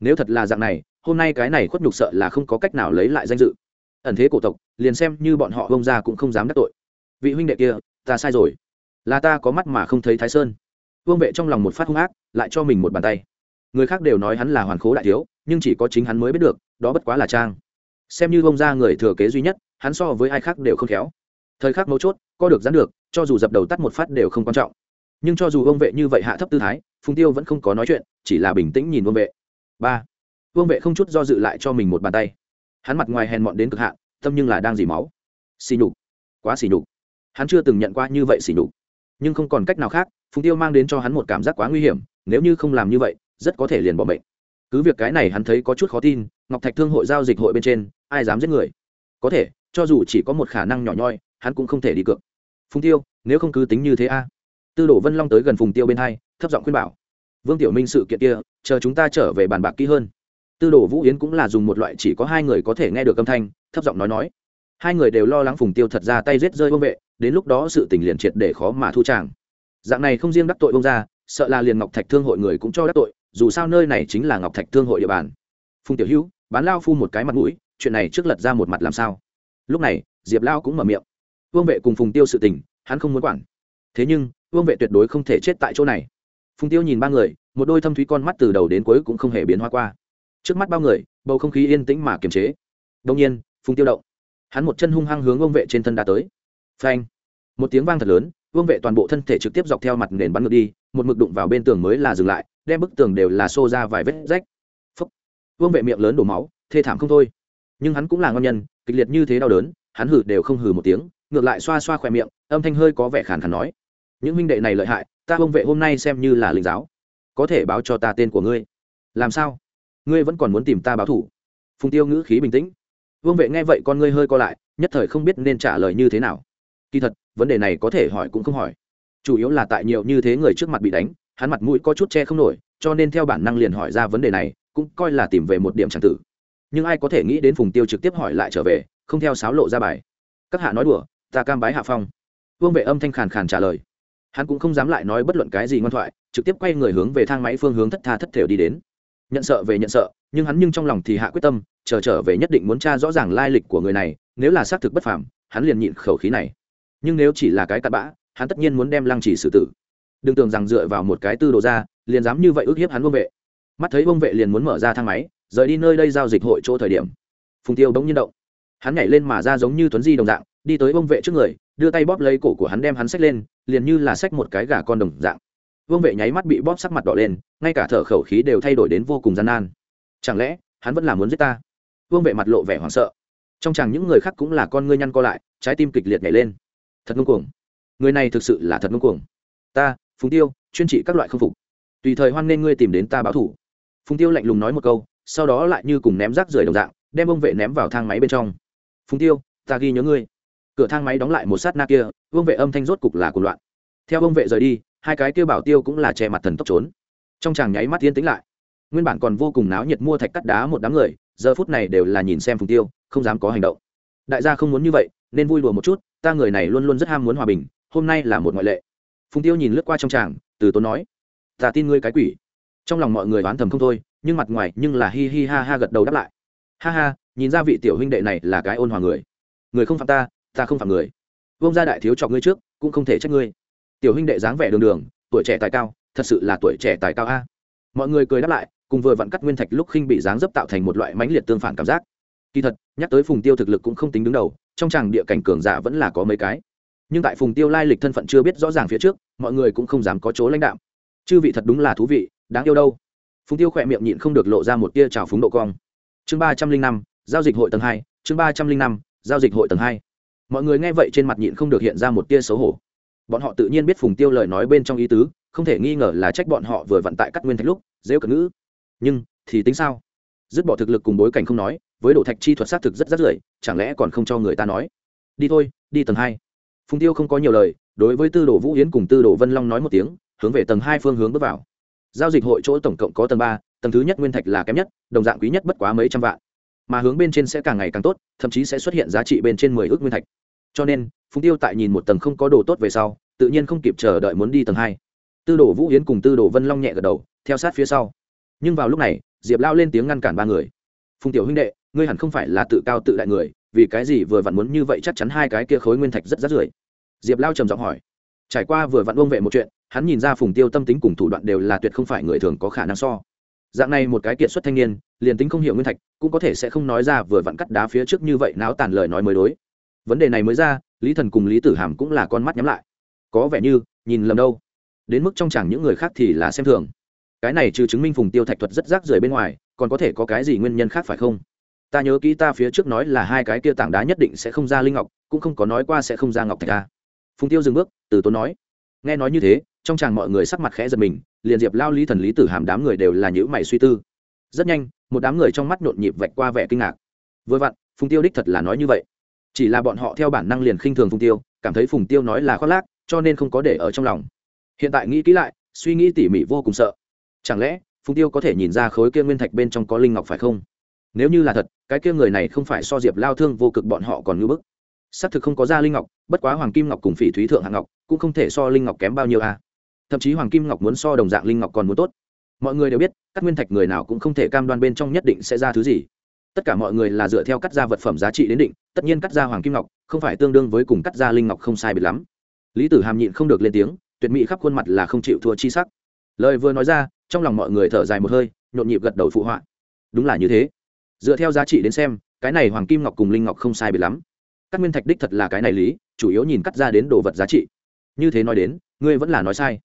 Nếu thật là dạng này, hôm nay cái này khuất nhục sợ là không có cách nào lấy lại danh dự. Ẩn thế cổ tộc, liền xem như bọn họ bông ra cũng không dám đắc tội. Vị huynh đệ kia, ta sai rồi là ta có mắt mà không thấy thái sơn. Vương vệ trong lòng một phát hung ác, lại cho mình một bàn tay. Người khác đều nói hắn là hoàn khố đại thiếu, nhưng chỉ có chính hắn mới biết được, đó bất quá là trang. Xem như bông ra người thừa kế duy nhất, hắn so với ai khác đều không khéo. Thời khắc mấu chốt co được dán được, cho dù dập đầu tắt một phát đều không quan trọng. Nhưng cho dù vương vệ như vậy hạ thấp tư thái, phùng tiêu vẫn không có nói chuyện, chỉ là bình tĩnh nhìn vương vệ. Ba. Vương vệ không chút do dự lại cho mình một bàn tay. Hắn mặt ngoài hèn mọn đến cực hạn, tâm nhưng là đang dì máu. Xì nhục. Quá xì nhục. Hắn chưa từng nhận qua như vậy xì nhục nhưng không còn cách nào khác, phùng tiêu mang đến cho hắn một cảm giác quá nguy hiểm, nếu như không làm như vậy, rất có thể liền bỏ mệnh. cứ việc cái này hắn thấy có chút khó tin, ngọc thạch thương hội giao dịch hội bên trên, ai dám giết người? Có thể, cho dù chỉ có một khả năng nhỏ nhoi, hắn cũng không thể đi cược. Phùng tiêu, nếu không cứ tính như thế a. Tư đồ vân long tới gần phùng tiêu bên hai, thấp giọng khuyên bảo. Vương tiểu minh sự kiện kia, chờ chúng ta trở về bàn bạc kỹ hơn. Tư đồ vũ yến cũng là dùng một loại chỉ có hai người có thể nghe được âm thanh, thấp giọng nói nói. Hai người đều lo lắng phùng tiêu thật ra tay giết rơi vương vệ đến lúc đó sự tình liền triệt để khó mà thu tràng. Dạng này không riêng đắc tội bông ra sợ là liền ngọc thạch thương hội người cũng cho đắc tội, dù sao nơi này chính là ngọc thạch thương hội địa bàn. Phùng tiểu hữu, bán lao phu một cái mặt mũi, chuyện này trước lật ra một mặt làm sao? Lúc này, diệp lao cũng mở miệng. Vương vệ cùng phùng tiêu sự tình, hắn không muốn quản. Thế nhưng, vương vệ tuyệt đối không thể chết tại chỗ này. Phùng tiêu nhìn ba người, một đôi thâm thúy con mắt từ đầu đến cuối cũng không hề biến hoa qua. Trước mắt bao người, bầu không khí yên tĩnh mà kiềm chế. Đông nhiên, phùng tiêu động. Hắn một chân hung hăng hướng vương vệ trên thân đã tới. Phanh! Một tiếng vang thật lớn, vương vệ toàn bộ thân thể trực tiếp dọc theo mặt nền bắn ngược đi, một mực đụng vào bên tường mới là dừng lại, đem bức tường đều là xô ra vài vết rách. Phúc. vương vệ miệng lớn đổ máu, thê thảm không thôi. Nhưng hắn cũng là ngon nhân, kịch liệt như thế đau đớn, hắn hử đều không hử một tiếng, ngược lại xoa xoa khỏe miệng, âm thanh hơi có vẻ khàn khàn nói. Những huynh đệ này lợi hại, ta vương vệ hôm nay xem như là linh giáo. Có thể báo cho ta tên của ngươi. Làm sao? Ngươi vẫn còn muốn tìm ta báo thủ? Phùng tiêu ngữ khí bình tĩnh. Vương vệ nghe vậy con ngươi hơi co lại, nhất thời không biết nên trả lời như thế nào. Kỳ thật vấn đề này có thể hỏi cũng không hỏi. Chủ yếu là tại nhiều như thế người trước mặt bị đánh, hắn mặt mũi có chút che không nổi, cho nên theo bản năng liền hỏi ra vấn đề này, cũng coi là tìm về một điểm tràng tử. Nhưng ai có thể nghĩ đến phùng tiêu trực tiếp hỏi lại trở về, không theo sáo lộ ra bài. Các hạ nói đùa, ta cam bái hạ phong. Vương vệ âm thanh khàn khàn trả lời. Hắn cũng không dám lại nói bất luận cái gì ngoan thoại, trực tiếp quay người hướng về thang máy phương hướng thất tha thất thểu đi đến. Nhận sợ về nhận sợ, nhưng hắn nhưng trong lòng thì hạ quyết tâm, chờ trở về nhất định muốn tra rõ ràng lai lịch của người này, nếu là xác thực bất phàm, hắn liền nhịn khẩu khí này nhưng nếu chỉ là cái cặn bã, hắn tất nhiên muốn đem lăng chỉ xử tử. Đừng tưởng rằng dựa vào một cái tư đồ ra, liền dám như vậy ức hiếp hắn vương vệ. Mắt thấy vương vệ liền muốn mở ra thang máy, rời đi nơi đây giao dịch hội chỗ thời điểm, phùng tiêu bỗng nhiên động. Hắn nhảy lên mà ra giống như tuấn di đồng dạng, đi tới vương vệ trước người, đưa tay bóp lấy cổ của hắn đem hắn xách lên, liền như là xách một cái gà con đồng dạng. Vương vệ nháy mắt bị bóp sắc mặt đỏ lên, ngay cả thở khẩu khí đều thay đổi đến vô cùng gian nan. Chẳng lẽ, hắn vẫn là muốn giết ta? Vương vệ mặt lộ vẻ hoảng sợ. Trong chàng những người khác cũng là con ngươi nhăn co lại, trái tim kịch liệt nhảy lên thật ngông cuồng. Người này thực sự là thật ngông cuồng. Ta, phùng tiêu, chuyên trị các loại không phục. Tùy thời hoan nên ngươi tìm đến ta báo thủ. Phùng tiêu lạnh lùng nói một câu, sau đó lại như cùng ném rác rưởi đồng dạng, đem ông vệ ném vào thang máy bên trong. Phùng tiêu, ta ghi nhớ ngươi. Cửa thang máy đóng lại một sát na kia, ông vệ âm thanh rốt cục là cuộc loạn. Theo ông vệ rời đi, hai cái tiêu bảo tiêu cũng là che mặt thần tốc trốn. Trong chàng nháy mắt yên tĩnh lại. Nguyên bản còn vô cùng náo nhiệt mua thạch cắt đá một đám người, giờ phút này đều là nhìn xem phùng tiêu, không dám có hành động. Đại gia không muốn như vậy, nên vui đùa một chút ta người này luôn luôn rất ham muốn hòa bình, hôm nay là một ngoại lệ. Phùng tiêu nhìn lướt qua trong tràng, từ tốn nói, ta tin ngươi cái quỷ. Trong lòng mọi người oán thầm không thôi, nhưng mặt ngoài nhưng là hi hi ha ha gật đầu đáp lại. Ha ha, nhìn ra vị tiểu huynh đệ này là cái ôn hòa người. Người không phạm ta ta không phạm người. Vông gia đại thiếu chọc ngươi trước, cũng không thể trách ngươi. Tiểu huynh đệ dáng vẻ đường đường, tuổi trẻ tài cao, thật sự là tuổi trẻ tài cao a. Mọi người cười đáp lại, cùng vừa vặn cắt nguyên thạch lúc khinh bị dáng dấp tạo thành một loại mãnh liệt tương phản cảm giác. Kỳ thật, nhắc tới phùng tiêu thực lực cũng không tính đứng đầu trong tràng địa cảnh cường giả vẫn là có mấy cái. Nhưng tại phùng tiêu lai lịch thân phận chưa biết rõ ràng phía trước, mọi người cũng không dám có chỗ lãnh đạo chư vị thật đúng là thú vị, đáng yêu đâu. Phùng tiêu khỏe miệng nhịn không được lộ ra một tia trào phúng độ cong. Chương ba trăm linh năm, giao dịch hội tầng hai, chương ba trăm linh năm, giao dịch hội tầng hai. Mọi người nghe vậy trên mặt nhịn không được hiện ra một tia xấu hổ. Bọn họ tự nhiên biết phùng tiêu lời nói bên trong ý tứ, không thể nghi ngờ là trách bọn họ vừa vận tại cắt nguyên thạch lúc dễ cận ngữ. Nhưng, thì tính sao? Dứt bỏ thực lực cùng bối cảnh không nói, với đồ thạch chi thuật xác thực rất rất rưởi, chẳng lẽ còn không cho người ta nói? Đi thôi, đi tầng hai. Phùng tiêu không có nhiều lời, đối với tư đồ vũ yến cùng tư đồ vân long nói một tiếng, hướng về tầng hai phương hướng bước vào. Giao dịch hội chỗ tổng cộng có tầng ba, tầng thứ nhất nguyên thạch là kém nhất, đồng dạng quý nhất bất quá mấy trăm vạn. Mà hướng bên trên sẽ càng ngày càng tốt, thậm chí sẽ xuất hiện giá trị bên trên mười ước nguyên thạch. Cho nên, phùng tiêu tại nhìn một tầng không có đồ tốt về sau, tự nhiên không kịp chờ đợi muốn đi tầng hai. Tư đồ vũ yến cùng tư đồ vân long nhẹ gật đầu, theo sát phía sau. Nhưng vào lúc này diệp lao lên tiếng ngăn cản ba người phùng tiểu huynh đệ ngươi hẳn không phải là tự cao tự đại người vì cái gì vừa vặn muốn như vậy chắc chắn hai cái kia khối nguyên thạch rất rát rưởi diệp lao trầm giọng hỏi trải qua vừa vặn ông vệ một chuyện hắn nhìn ra phùng tiêu tâm tính cùng thủ đoạn đều là tuyệt không phải người thường có khả năng so dạng này một cái kiệt xuất thanh niên liền tính không hiểu nguyên thạch cũng có thể sẽ không nói ra vừa vặn cắt đá phía trước như vậy náo tàn lời nói mới đối vấn đề này mới ra lý thần cùng lý tử hàm cũng là con mắt nhắm lại có vẻ như nhìn lầm đâu đến mức trong chẳng những người khác thì là xem thường cái này trừ chứng minh phùng tiêu thạch thuật rất rác rưởi bên ngoài, còn có thể có cái gì nguyên nhân khác phải không? Ta nhớ kỹ ta phía trước nói là hai cái kia tảng đá nhất định sẽ không ra linh ngọc, cũng không có nói qua sẽ không ra ngọc thạch ta phùng tiêu dừng bước, từ tốn nói. Nghe nói như thế, trong chàng mọi người sắc mặt khẽ giật mình, liền diệp lao lý thần lý tử hàm đám người đều là những mày suy tư. Rất nhanh, một đám người trong mắt nhộn nhịp vạch qua vẻ kinh ngạc. Vừa vặn, phùng tiêu đích thật là nói như vậy. Chỉ là bọn họ theo bản năng liền khinh thường phùng tiêu, cảm thấy phùng tiêu nói là khoác lác, cho nên không có để ở trong lòng. Hiện tại nghĩ kỹ lại, suy nghĩ tỉ mỉ vô cùng sợ chẳng lẽ, phùng tiêu có thể nhìn ra khối kia nguyên thạch bên trong có linh ngọc phải không? Nếu như là thật, cái kia người này không phải so diệp lao thương vô cực bọn họ còn ngưỡng bức. Xác thực không có ra linh ngọc, bất quá hoàng kim ngọc cùng phỉ thúy thượng hạng ngọc cũng không thể so linh ngọc kém bao nhiêu a à. thậm chí hoàng kim ngọc muốn so đồng dạng linh ngọc còn muốn tốt. Mọi người đều biết, các nguyên thạch người nào cũng không thể cam đoan bên trong nhất định sẽ ra thứ gì. Tất cả mọi người là dựa theo cắt ra vật phẩm giá trị đến định, tất nhiên cắt ra hoàng kim ngọc, không phải tương đương với cùng cắt ra linh ngọc không sai biệt lắm. Lý tử hàm nhịn không được lên tiếng, tuyệt mỹ khắp khuôn mặt là không chịu thua chi sắc. Lời vừa nói ra trong lòng mọi người thở dài một hơi, nhộn nhịp gật đầu phụ họa. Đúng là như thế. Dựa theo giá trị đến xem, cái này hoàng kim ngọc cùng linh ngọc không sai biệt lắm. Các nguyên thạch đích thật là cái này lý, chủ yếu nhìn cắt ra đến đồ vật giá trị. Như thế nói đến, ngươi vẫn là nói sai.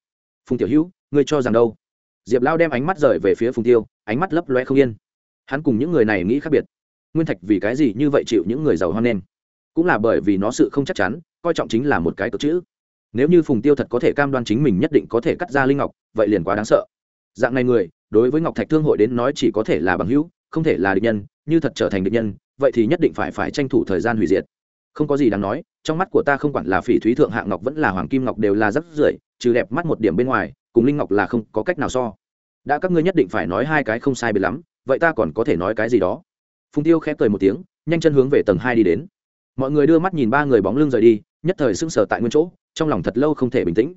Phùng tiểu hữu, ngươi cho rằng đâu? Diệp lao đem ánh mắt rời về phía phùng tiêu, ánh mắt lấp loe không yên. Hắn cùng những người này nghĩ khác biệt. Nguyên thạch vì cái gì như vậy chịu những người giàu hoan nghênh? Cũng là bởi vì nó sự không chắc chắn, coi trọng chính là một cái cực chữ. Nếu như phùng tiêu thật có thể cam đoan chính mình nhất định có thể cắt ra linh ngọc, vậy liền quá đáng sợ dạng này người, đối với ngọc thạch thương hội đến nói chỉ có thể là bằng hữu, không thể là địch nhân, như thật trở thành địch nhân, vậy thì nhất định phải phải tranh thủ thời gian hủy diệt. Không có gì đáng nói, trong mắt của ta không quản là phỉ thúy thượng hạng ngọc vẫn là hoàng kim ngọc đều là rất rưởi, trừ đẹp mắt một điểm bên ngoài, cùng linh ngọc là không có cách nào so. Đã các ngươi nhất định phải nói hai cái không sai biệt lắm, vậy ta còn có thể nói cái gì đó? Phùng tiêu khép cười một tiếng, nhanh chân hướng về tầng hai đi đến. Mọi người đưa mắt nhìn ba người bóng lưng rời đi, nhất thời sững sờ tại nguyên chỗ, trong lòng thật lâu không thể bình tĩnh.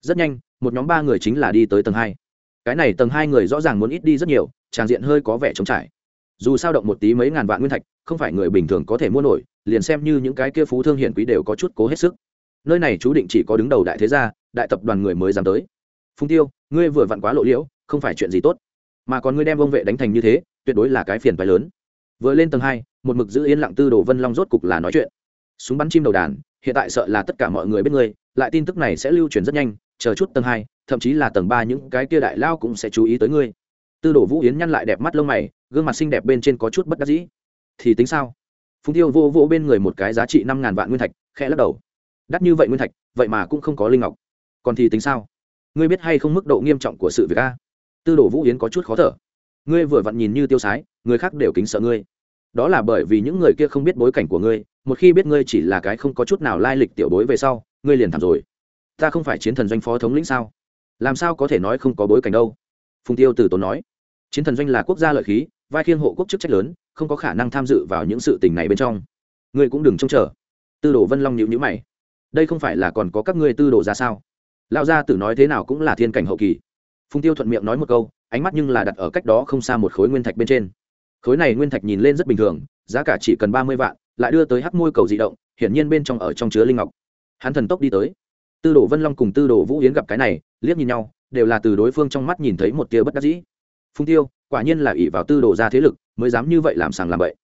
Rất nhanh, một nhóm ba người chính là đi tới tầng hai cái này tầng hai người rõ ràng muốn ít đi rất nhiều, tràng diện hơi có vẻ trống trải. Dù sao động một tí mấy ngàn vạn nguyên thạch, không phải người bình thường có thể mua nổi, liền xem như những cái kia phú thương hiển quý đều có chút cố hết sức. Nơi này chú định chỉ có đứng đầu đại thế gia, đại tập đoàn người mới dám tới. Phung tiêu, ngươi vừa vặn quá lộ liễu, không phải chuyện gì tốt. Mà còn ngươi đem ông vệ đánh thành như thế, tuyệt đối là cái phiền phái lớn. Vừa lên tầng hai, một mực giữ yên lặng tư đồ vân long rốt cục là nói chuyện. Súng bắn chim đầu đàn, hiện tại sợ là tất cả mọi người biết ngươi, lại tin tức này sẽ lưu truyền rất nhanh, chờ chút tầng hai thậm chí là tầng ba những cái kia đại lao cũng sẽ chú ý tới ngươi. Tư đồ vũ yến nhăn lại đẹp mắt lông mày, gương mặt xinh đẹp bên trên có chút bất đắc dĩ. Thì tính sao? Phùng tiêu vô vô bên người một cái giá trị năm ngàn vạn nguyên thạch, khẽ lắc đầu. Đắt như vậy nguyên thạch, vậy mà cũng không có linh ngọc. Còn thì tính sao? Ngươi biết hay không mức độ nghiêm trọng của sự việc a? Tư đồ vũ yến có chút khó thở. Ngươi vừa vặn nhìn như tiêu sái, người khác đều kính sợ ngươi. Đó là bởi vì những người kia không biết bối cảnh của ngươi, một khi biết ngươi chỉ là cái không có chút nào lai lịch tiểu bối về sau, ngươi liền thảm rồi. Ta không phải chiến thần doanh phó thống lĩnh sao? Làm sao có thể nói không có bối cảnh đâu? Phùng tiêu từ tốn nói, chiến thần doanh là quốc gia lợi khí, vai khiêng hộ quốc chức trách lớn, không có khả năng tham dự vào những sự tình này bên trong. Ngươi cũng đừng trông chờ. Tư đồ vân long nhịu nhữ mày. Đây không phải là còn có các ngươi tư đồ ra sao? Lão gia tử nói thế nào cũng là thiên cảnh hậu kỳ. Phùng tiêu thuận miệng nói một câu, ánh mắt nhưng là đặt ở cách đó không xa một khối nguyên thạch bên trên. Khối này nguyên thạch nhìn lên rất bình thường, giá cả chỉ cần ba mươi vạn, lại đưa tới hắc môi cầu di động, hiển nhiên bên trong ở trong chứa linh ngọc. Hắn thần tốc đi tới. Tư đồ vân long cùng tư đồ vũ yến gặp cái này liếc nhìn nhau, đều là từ đối phương trong mắt nhìn thấy một tia bất đắc dĩ. Phung tiêu, quả nhiên là ỷ vào tư đồ ra thế lực, mới dám như vậy làm sàng làm bậy.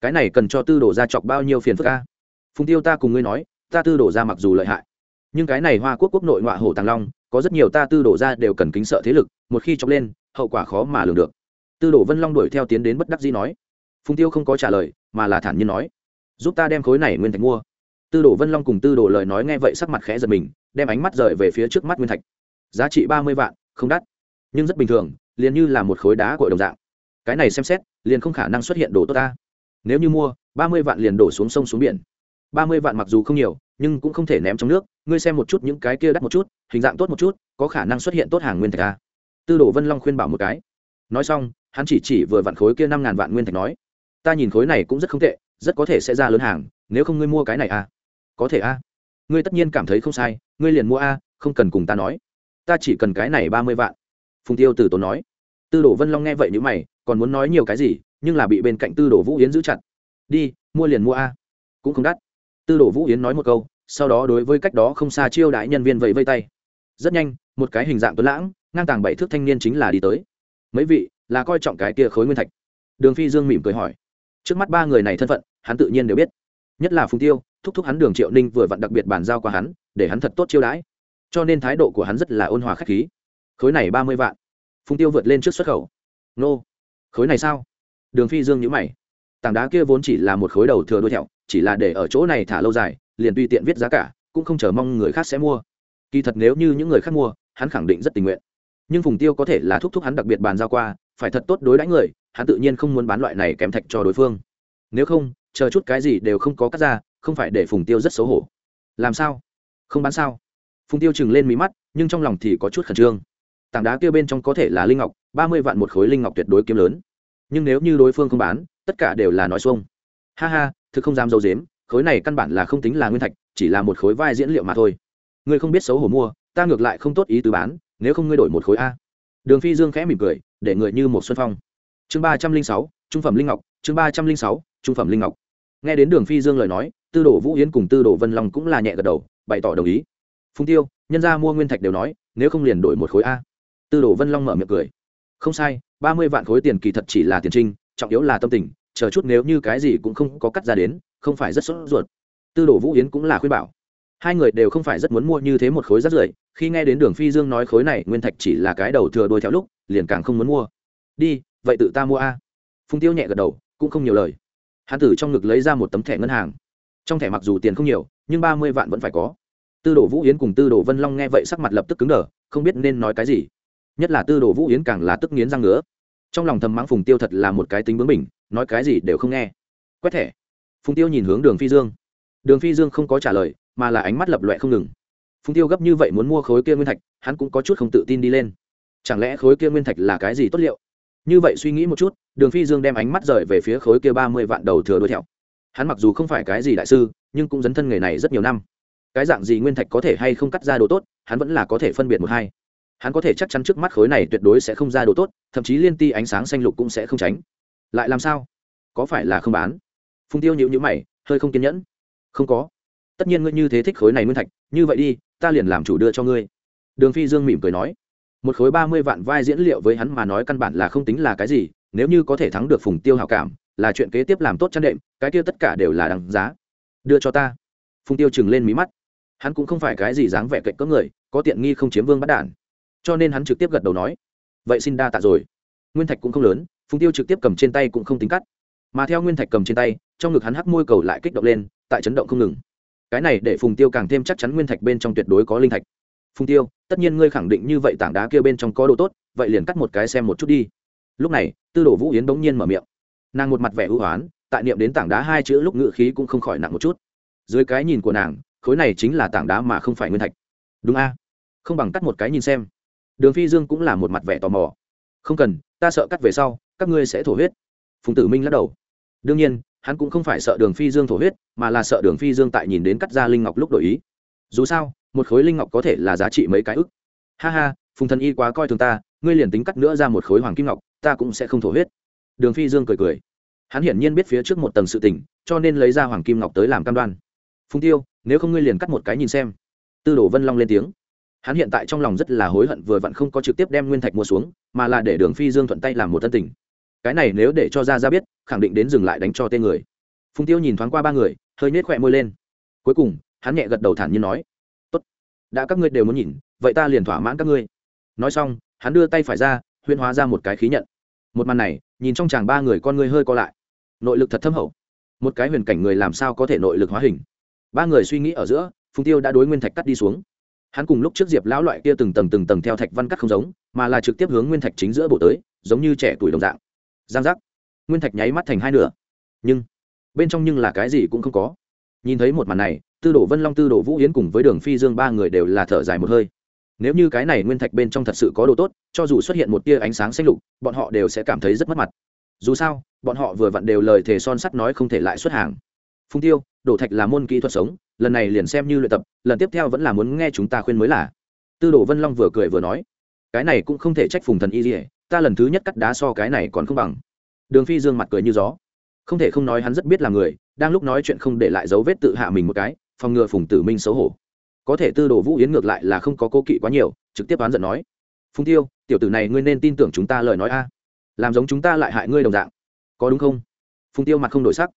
Cái này cần cho tư đồ ra chọc bao nhiêu phiền phức ca phung tiêu ta cùng ngươi nói, ta tư đồ ra mặc dù lợi hại, nhưng cái này hoa quốc quốc nội ngoại hổ tàng long, có rất nhiều ta tư đồ ra đều cần kính sợ thế lực, một khi chọc lên, hậu quả khó mà lường được. Tư đồ vân long đuổi theo tiến đến bất đắc dĩ nói. Phung tiêu không có trả lời, mà là thản nhiên nói. Giúp ta đem khối này nguyên thạch mua. Tư đồ vân long cùng tư đồ lời nói nghe vậy sắc mặt khẽ giật mình, đem ánh mắt rời về phía trước mắt nguyên thạch giá trị ba mươi vạn, không đắt. Nhưng rất bình thường, liền như là một khối đá cội đồng dạng. Cái này xem xét, liền không khả năng xuất hiện đồ tốt ta. Nếu như mua, ba mươi vạn liền đổ xuống sông xuống biển. Ba mươi vạn mặc dù không nhiều, nhưng cũng không thể ném trong nước. Ngươi xem một chút những cái kia đắt một chút, hình dạng tốt một chút, có khả năng xuất hiện tốt hàng nguyên thạch ta. Tư đồ vân long khuyên bảo một cái. Nói xong, hắn chỉ chỉ vừa vạn khối kia năm ngàn vạn nguyên thạch nói, ta nhìn khối này cũng rất không tệ, rất có thể sẽ ra lớn hàng, nếu không ngươi mua cái này à? Có thể a ngươi tất nhiên cảm thấy không sai, ngươi liền mua a không cần cùng ta nói ta chỉ cần cái này ba mươi vạn. Phùng tiêu từ tốn nói. Tư đồ vân long nghe vậy n mày, còn muốn nói nhiều cái gì, nhưng là bị bên cạnh tư đồ vũ yến giữ chặt. Đi, mua liền mua a. Cũng không đắt. Tư đồ vũ yến nói một câu, sau đó đối với cách đó không xa chiêu đại nhân viên vẫy vây tay. Rất nhanh, một cái hình dạng tuấn lãng, ngang tàng bảy thước thanh niên chính là đi tới. Mấy vị, là coi trọng cái kia khối nguyên thạch. Đường phi dương mỉm cười hỏi. Trước mắt ba người này thân phận, hắn tự nhiên đều biết. Nhất là phùng tiêu, thúc thúc hắn đường triệu ninh vừa vặn đặc biệt bàn giao qua hắn, để hắn thật tốt chiêu đãi cho nên thái độ của hắn rất là ôn hòa k h á c h khí. Khối này ba mươi vạn. Phùng tiêu vượt lên trước xuất khẩu. Nô, khối này sao? Đường phi dương nhữ mày. Tảng đá kia vốn chỉ là một khối đầu thừa đuôi thẹo, chỉ là để ở chỗ này thả lâu dài, liền tùy tiện viết giá cả, cũng không chờ mong người khác sẽ mua. Kỳ thật nếu như những người khác mua, hắn khẳng định rất tình nguyện. Nhưng phùng tiêu có thể là thúc thúc hắn đặc biệt bàn giao qua, phải thật tốt đối đãi người, hắn tự nhiên không muốn bán loại này kém thạch cho đối phương. Nếu không, chờ chút cái gì đều không có cắt ra, không phải để phùng tiêu rất xấu hổ. Làm sao? Không bán sao? Phùng tiêu chừng lên mí mắt, nhưng trong lòng thì có chút khẩn trương. Tảng đá kia bên trong có thể là linh ngọc, ba mươi vạn một khối linh ngọc tuyệt đối kiếm lớn. Nhưng nếu như đối phương không bán, tất cả đều là nói xuông. Ha ha, thực không dám dâu dếm khối này căn bản là không tính là nguyên thạch, chỉ là một khối vai diễn liệu mà thôi. Ngươi không biết xấu hổ mua, ta ngược lại không tốt ý tứ bán, nếu không ngươi đổi một khối a. Đường phi dương khẽ mỉm cười, để người như một xuân phong. Chương ba trăm linh sáu, trung phẩm linh ngọc, chương ba trăm linh sáu, trung phẩm linh ngọc. Nghe đến đường phi dương lời nói, tư đồ vũ yến cùng tư đồ vân long cũng là nhẹ gật đầu, bày tỏ đồng ý phung tiêu, nhân gia mua nguyên thạch đều nói, nếu không liền đổi một khối a. Tư đồ vân long mở miệng cười. Không sai, ba mươi vạn khối tiền kỳ thật chỉ là tiền trinh, trọng yếu là tâm tình, chờ chút nếu như cái gì cũng không có cắt ra đến, không phải rất sốt ruột. Tư đồ vũ yến cũng là khuyên bảo. Hai người đều không phải rất muốn mua như thế một khối rất rưởi, khi nghe đến đường phi dương nói khối này nguyên thạch chỉ là cái đầu thừa đuôi theo lúc, liền càng không muốn mua. Đi, vậy tự ta mua a. Phung tiêu nhẹ gật đầu, cũng không nhiều lời. Hắn tử trong ngực lấy ra một tấm thẻ ngân hàng. Trong thẻ mặc dù tiền không nhiều, nhưng ba mươi vạn vẫn phải có tư đồ vũ yến cùng tư đồ vân long nghe vậy sắc mặt lập tức cứng đờ, không biết nên nói cái gì. Nhất là tư đồ vũ yến càng là tức nghiến răng ngứa. Trong lòng thầm mắng phùng tiêu thật là một cái tính bướng mình nói cái gì đều không nghe. Quét thẻ. Phùng tiêu nhìn hướng đường phi dương. Đường phi dương không có trả lời, mà là ánh mắt lập loẹ không ngừng. Phùng tiêu gấp như vậy muốn mua khối kia nguyên thạch, hắn cũng có chút không tự tin đi lên. Chẳng lẽ khối kia nguyên thạch là cái gì tốt liệu? Như vậy suy nghĩ một chút, đường phi dương đem ánh mắt rời về phía khối kia ba mươi vạn đầu thừa đuôi thẹo. Hắn mặc dù không phải cái gì đại sư, nhưng cũng dấn thân nghề này rất nhiều năm cái dạng gì nguyên thạch có thể hay không cắt ra đồ tốt, hắn vẫn là có thể phân biệt một hai. Hắn có thể chắc chắn trước mắt khối này tuyệt đối sẽ không ra đồ tốt, thậm chí liên ti ánh sáng xanh lục cũng sẽ không tránh. Lại làm sao? Có phải là không bán? Phung tiêu nhịu nhữ mày, hơi không kiên nhẫn. Không có. Tất nhiên ngươi như thế thích khối này nguyên thạch, như vậy đi, ta liền làm chủ đưa cho ngươi. Đường phi dương mỉm cười nói. Một khối ba mươi vạn vai diễn liệu với hắn mà nói căn bản là không tính là cái gì, nếu như có thể thắng được phùng tiêu hào cảm, là chuyện kế tiếp làm tốt chăn đệm, cái kia tất cả đều là đằng giá. Đưa cho ta. Phùng tiêu chừng lên mí mắt hắn cũng không phải cái gì dáng vẻ cạnh cỡ người, có tiện nghi không chiếm vương bắt đản. Cho nên hắn trực tiếp gật đầu nói, vậy xin đa tạ rồi. Nguyên thạch cũng không lớn, phùng tiêu trực tiếp cầm trên tay cũng không tính cắt. Mà theo nguyên thạch cầm trên tay, trong ngực hắn hắc môi cầu lại kích động lên, tại chấn động không ngừng. Cái này để phùng tiêu càng thêm chắc chắn nguyên thạch bên trong tuyệt đối có linh thạch. Phùng tiêu, tất nhiên ngươi khẳng định như vậy tảng đá kia bên trong có đồ tốt, vậy liền cắt một cái xem một chút đi. Lúc này, tư đồ vũ yến bỗng nhiên mở miệng. Nàng một mặt vẻ ưu hoán tại niệm đến tảng đá hai chữ lúc ngự khí cũng không khỏi nặng một chút. Dưới cái nhìn của nàng khối này chính là tảng đá mà không phải nguyên thạch. Đúng a? Không bằng cắt một cái nhìn xem. Đường phi dương cũng là một mặt vẻ tò mò. Không cần, ta sợ cắt về sau, các ngươi sẽ thổ huyết. Phùng tử minh lắc đầu. Đương nhiên, hắn cũng không phải sợ đường phi dương thổ huyết, mà là sợ đường phi dương tại nhìn đến cắt ra linh ngọc lúc đổi ý. Dù sao, một khối linh ngọc có thể là giá trị mấy cái ức. Ha ha, phùng thần y quá coi thường ta, ngươi liền tính cắt nữa ra một khối hoàng kim ngọc, ta cũng sẽ không thổ huyết. Đường phi dương cười cười. Hắn hiển nhiên biết phía trước một tầng sự tình, cho nên lấy ra hoàng kim ngọc tới làm cam đoan phùng tiêu, nếu không ngươi liền cắt một cái nhìn xem. Tư đồ vân long lên tiếng. Hắn hiện tại trong lòng rất là hối hận vừa vặn không có trực tiếp đem nguyên thạch mua xuống, mà là để đường phi dương thuận tay làm một thân tình. Cái này nếu để cho ra ra biết, khẳng định đến dừng lại đánh cho tên người. Phùng tiêu nhìn thoáng qua ba người, hơi nhếch khỏe môi lên. Cuối cùng, hắn nhẹ gật đầu thản nhiên nói, tốt, đã các ngươi đều muốn nhìn, vậy ta liền thỏa mãn các ngươi. Nói xong, hắn đưa tay phải ra huyên hóa ra một cái khí nhận. Một màn này, nhìn trong chàng ba người con ngươi hơi co lại. Nội lực thật thâm hậu. Một cái huyền cảnh người làm sao có thể nội lực hóa hình? Ba người suy nghĩ ở giữa, phùng tiêu đã đối nguyên thạch cắt đi xuống. Hắn cùng lúc trước diệp lão loại kia từng tầng từng tầng theo thạch văn cắt không giống, mà là trực tiếp hướng nguyên thạch chính giữa bộ tới, giống như trẻ tuổi đồng dạng. Giang giác. Nguyên thạch nháy mắt thành hai nửa. Nhưng, bên trong nhưng là cái gì cũng không có. Nhìn thấy một màn này, tư đồ vân long, tư đồ vũ yến cùng với đường phi dương ba người đều là thở dài một hơi. Nếu như cái này nguyên thạch bên trong thật sự có đồ tốt, cho dù xuất hiện một tia ánh sáng xanh lục, bọn họ đều sẽ cảm thấy rất mất mặt. Dù sao, bọn họ vừa vặn đều lời thề son sắt nói không thể lại xuất hàng phung tiêu, đổ thạch là môn kỹ thuật sống, lần này liền xem như luyện tập, lần tiếp theo vẫn là muốn nghe chúng ta khuyên mới là. Tư đồ vân long vừa cười vừa nói, cái này cũng không thể trách phùng thần y gì ta lần thứ nhất cắt đá so cái này còn không bằng. Đường phi dương mặt cười như gió, không thể không nói hắn rất biết là người, đang lúc nói chuyện không để lại dấu vết tự hạ mình một cái, phòng ngừa phùng tử minh xấu hổ. Có thể tư đồ vũ yến ngược lại là không có cố kỵ quá nhiều, trực tiếp oán giận nói, phùng tiêu, tiểu tử này ngươi nên tin tưởng chúng ta lời nói a. Làm giống chúng ta lại hại ngươi đồng dạng. Có đúng không? Phùng tiêu mặt không đổi sắc.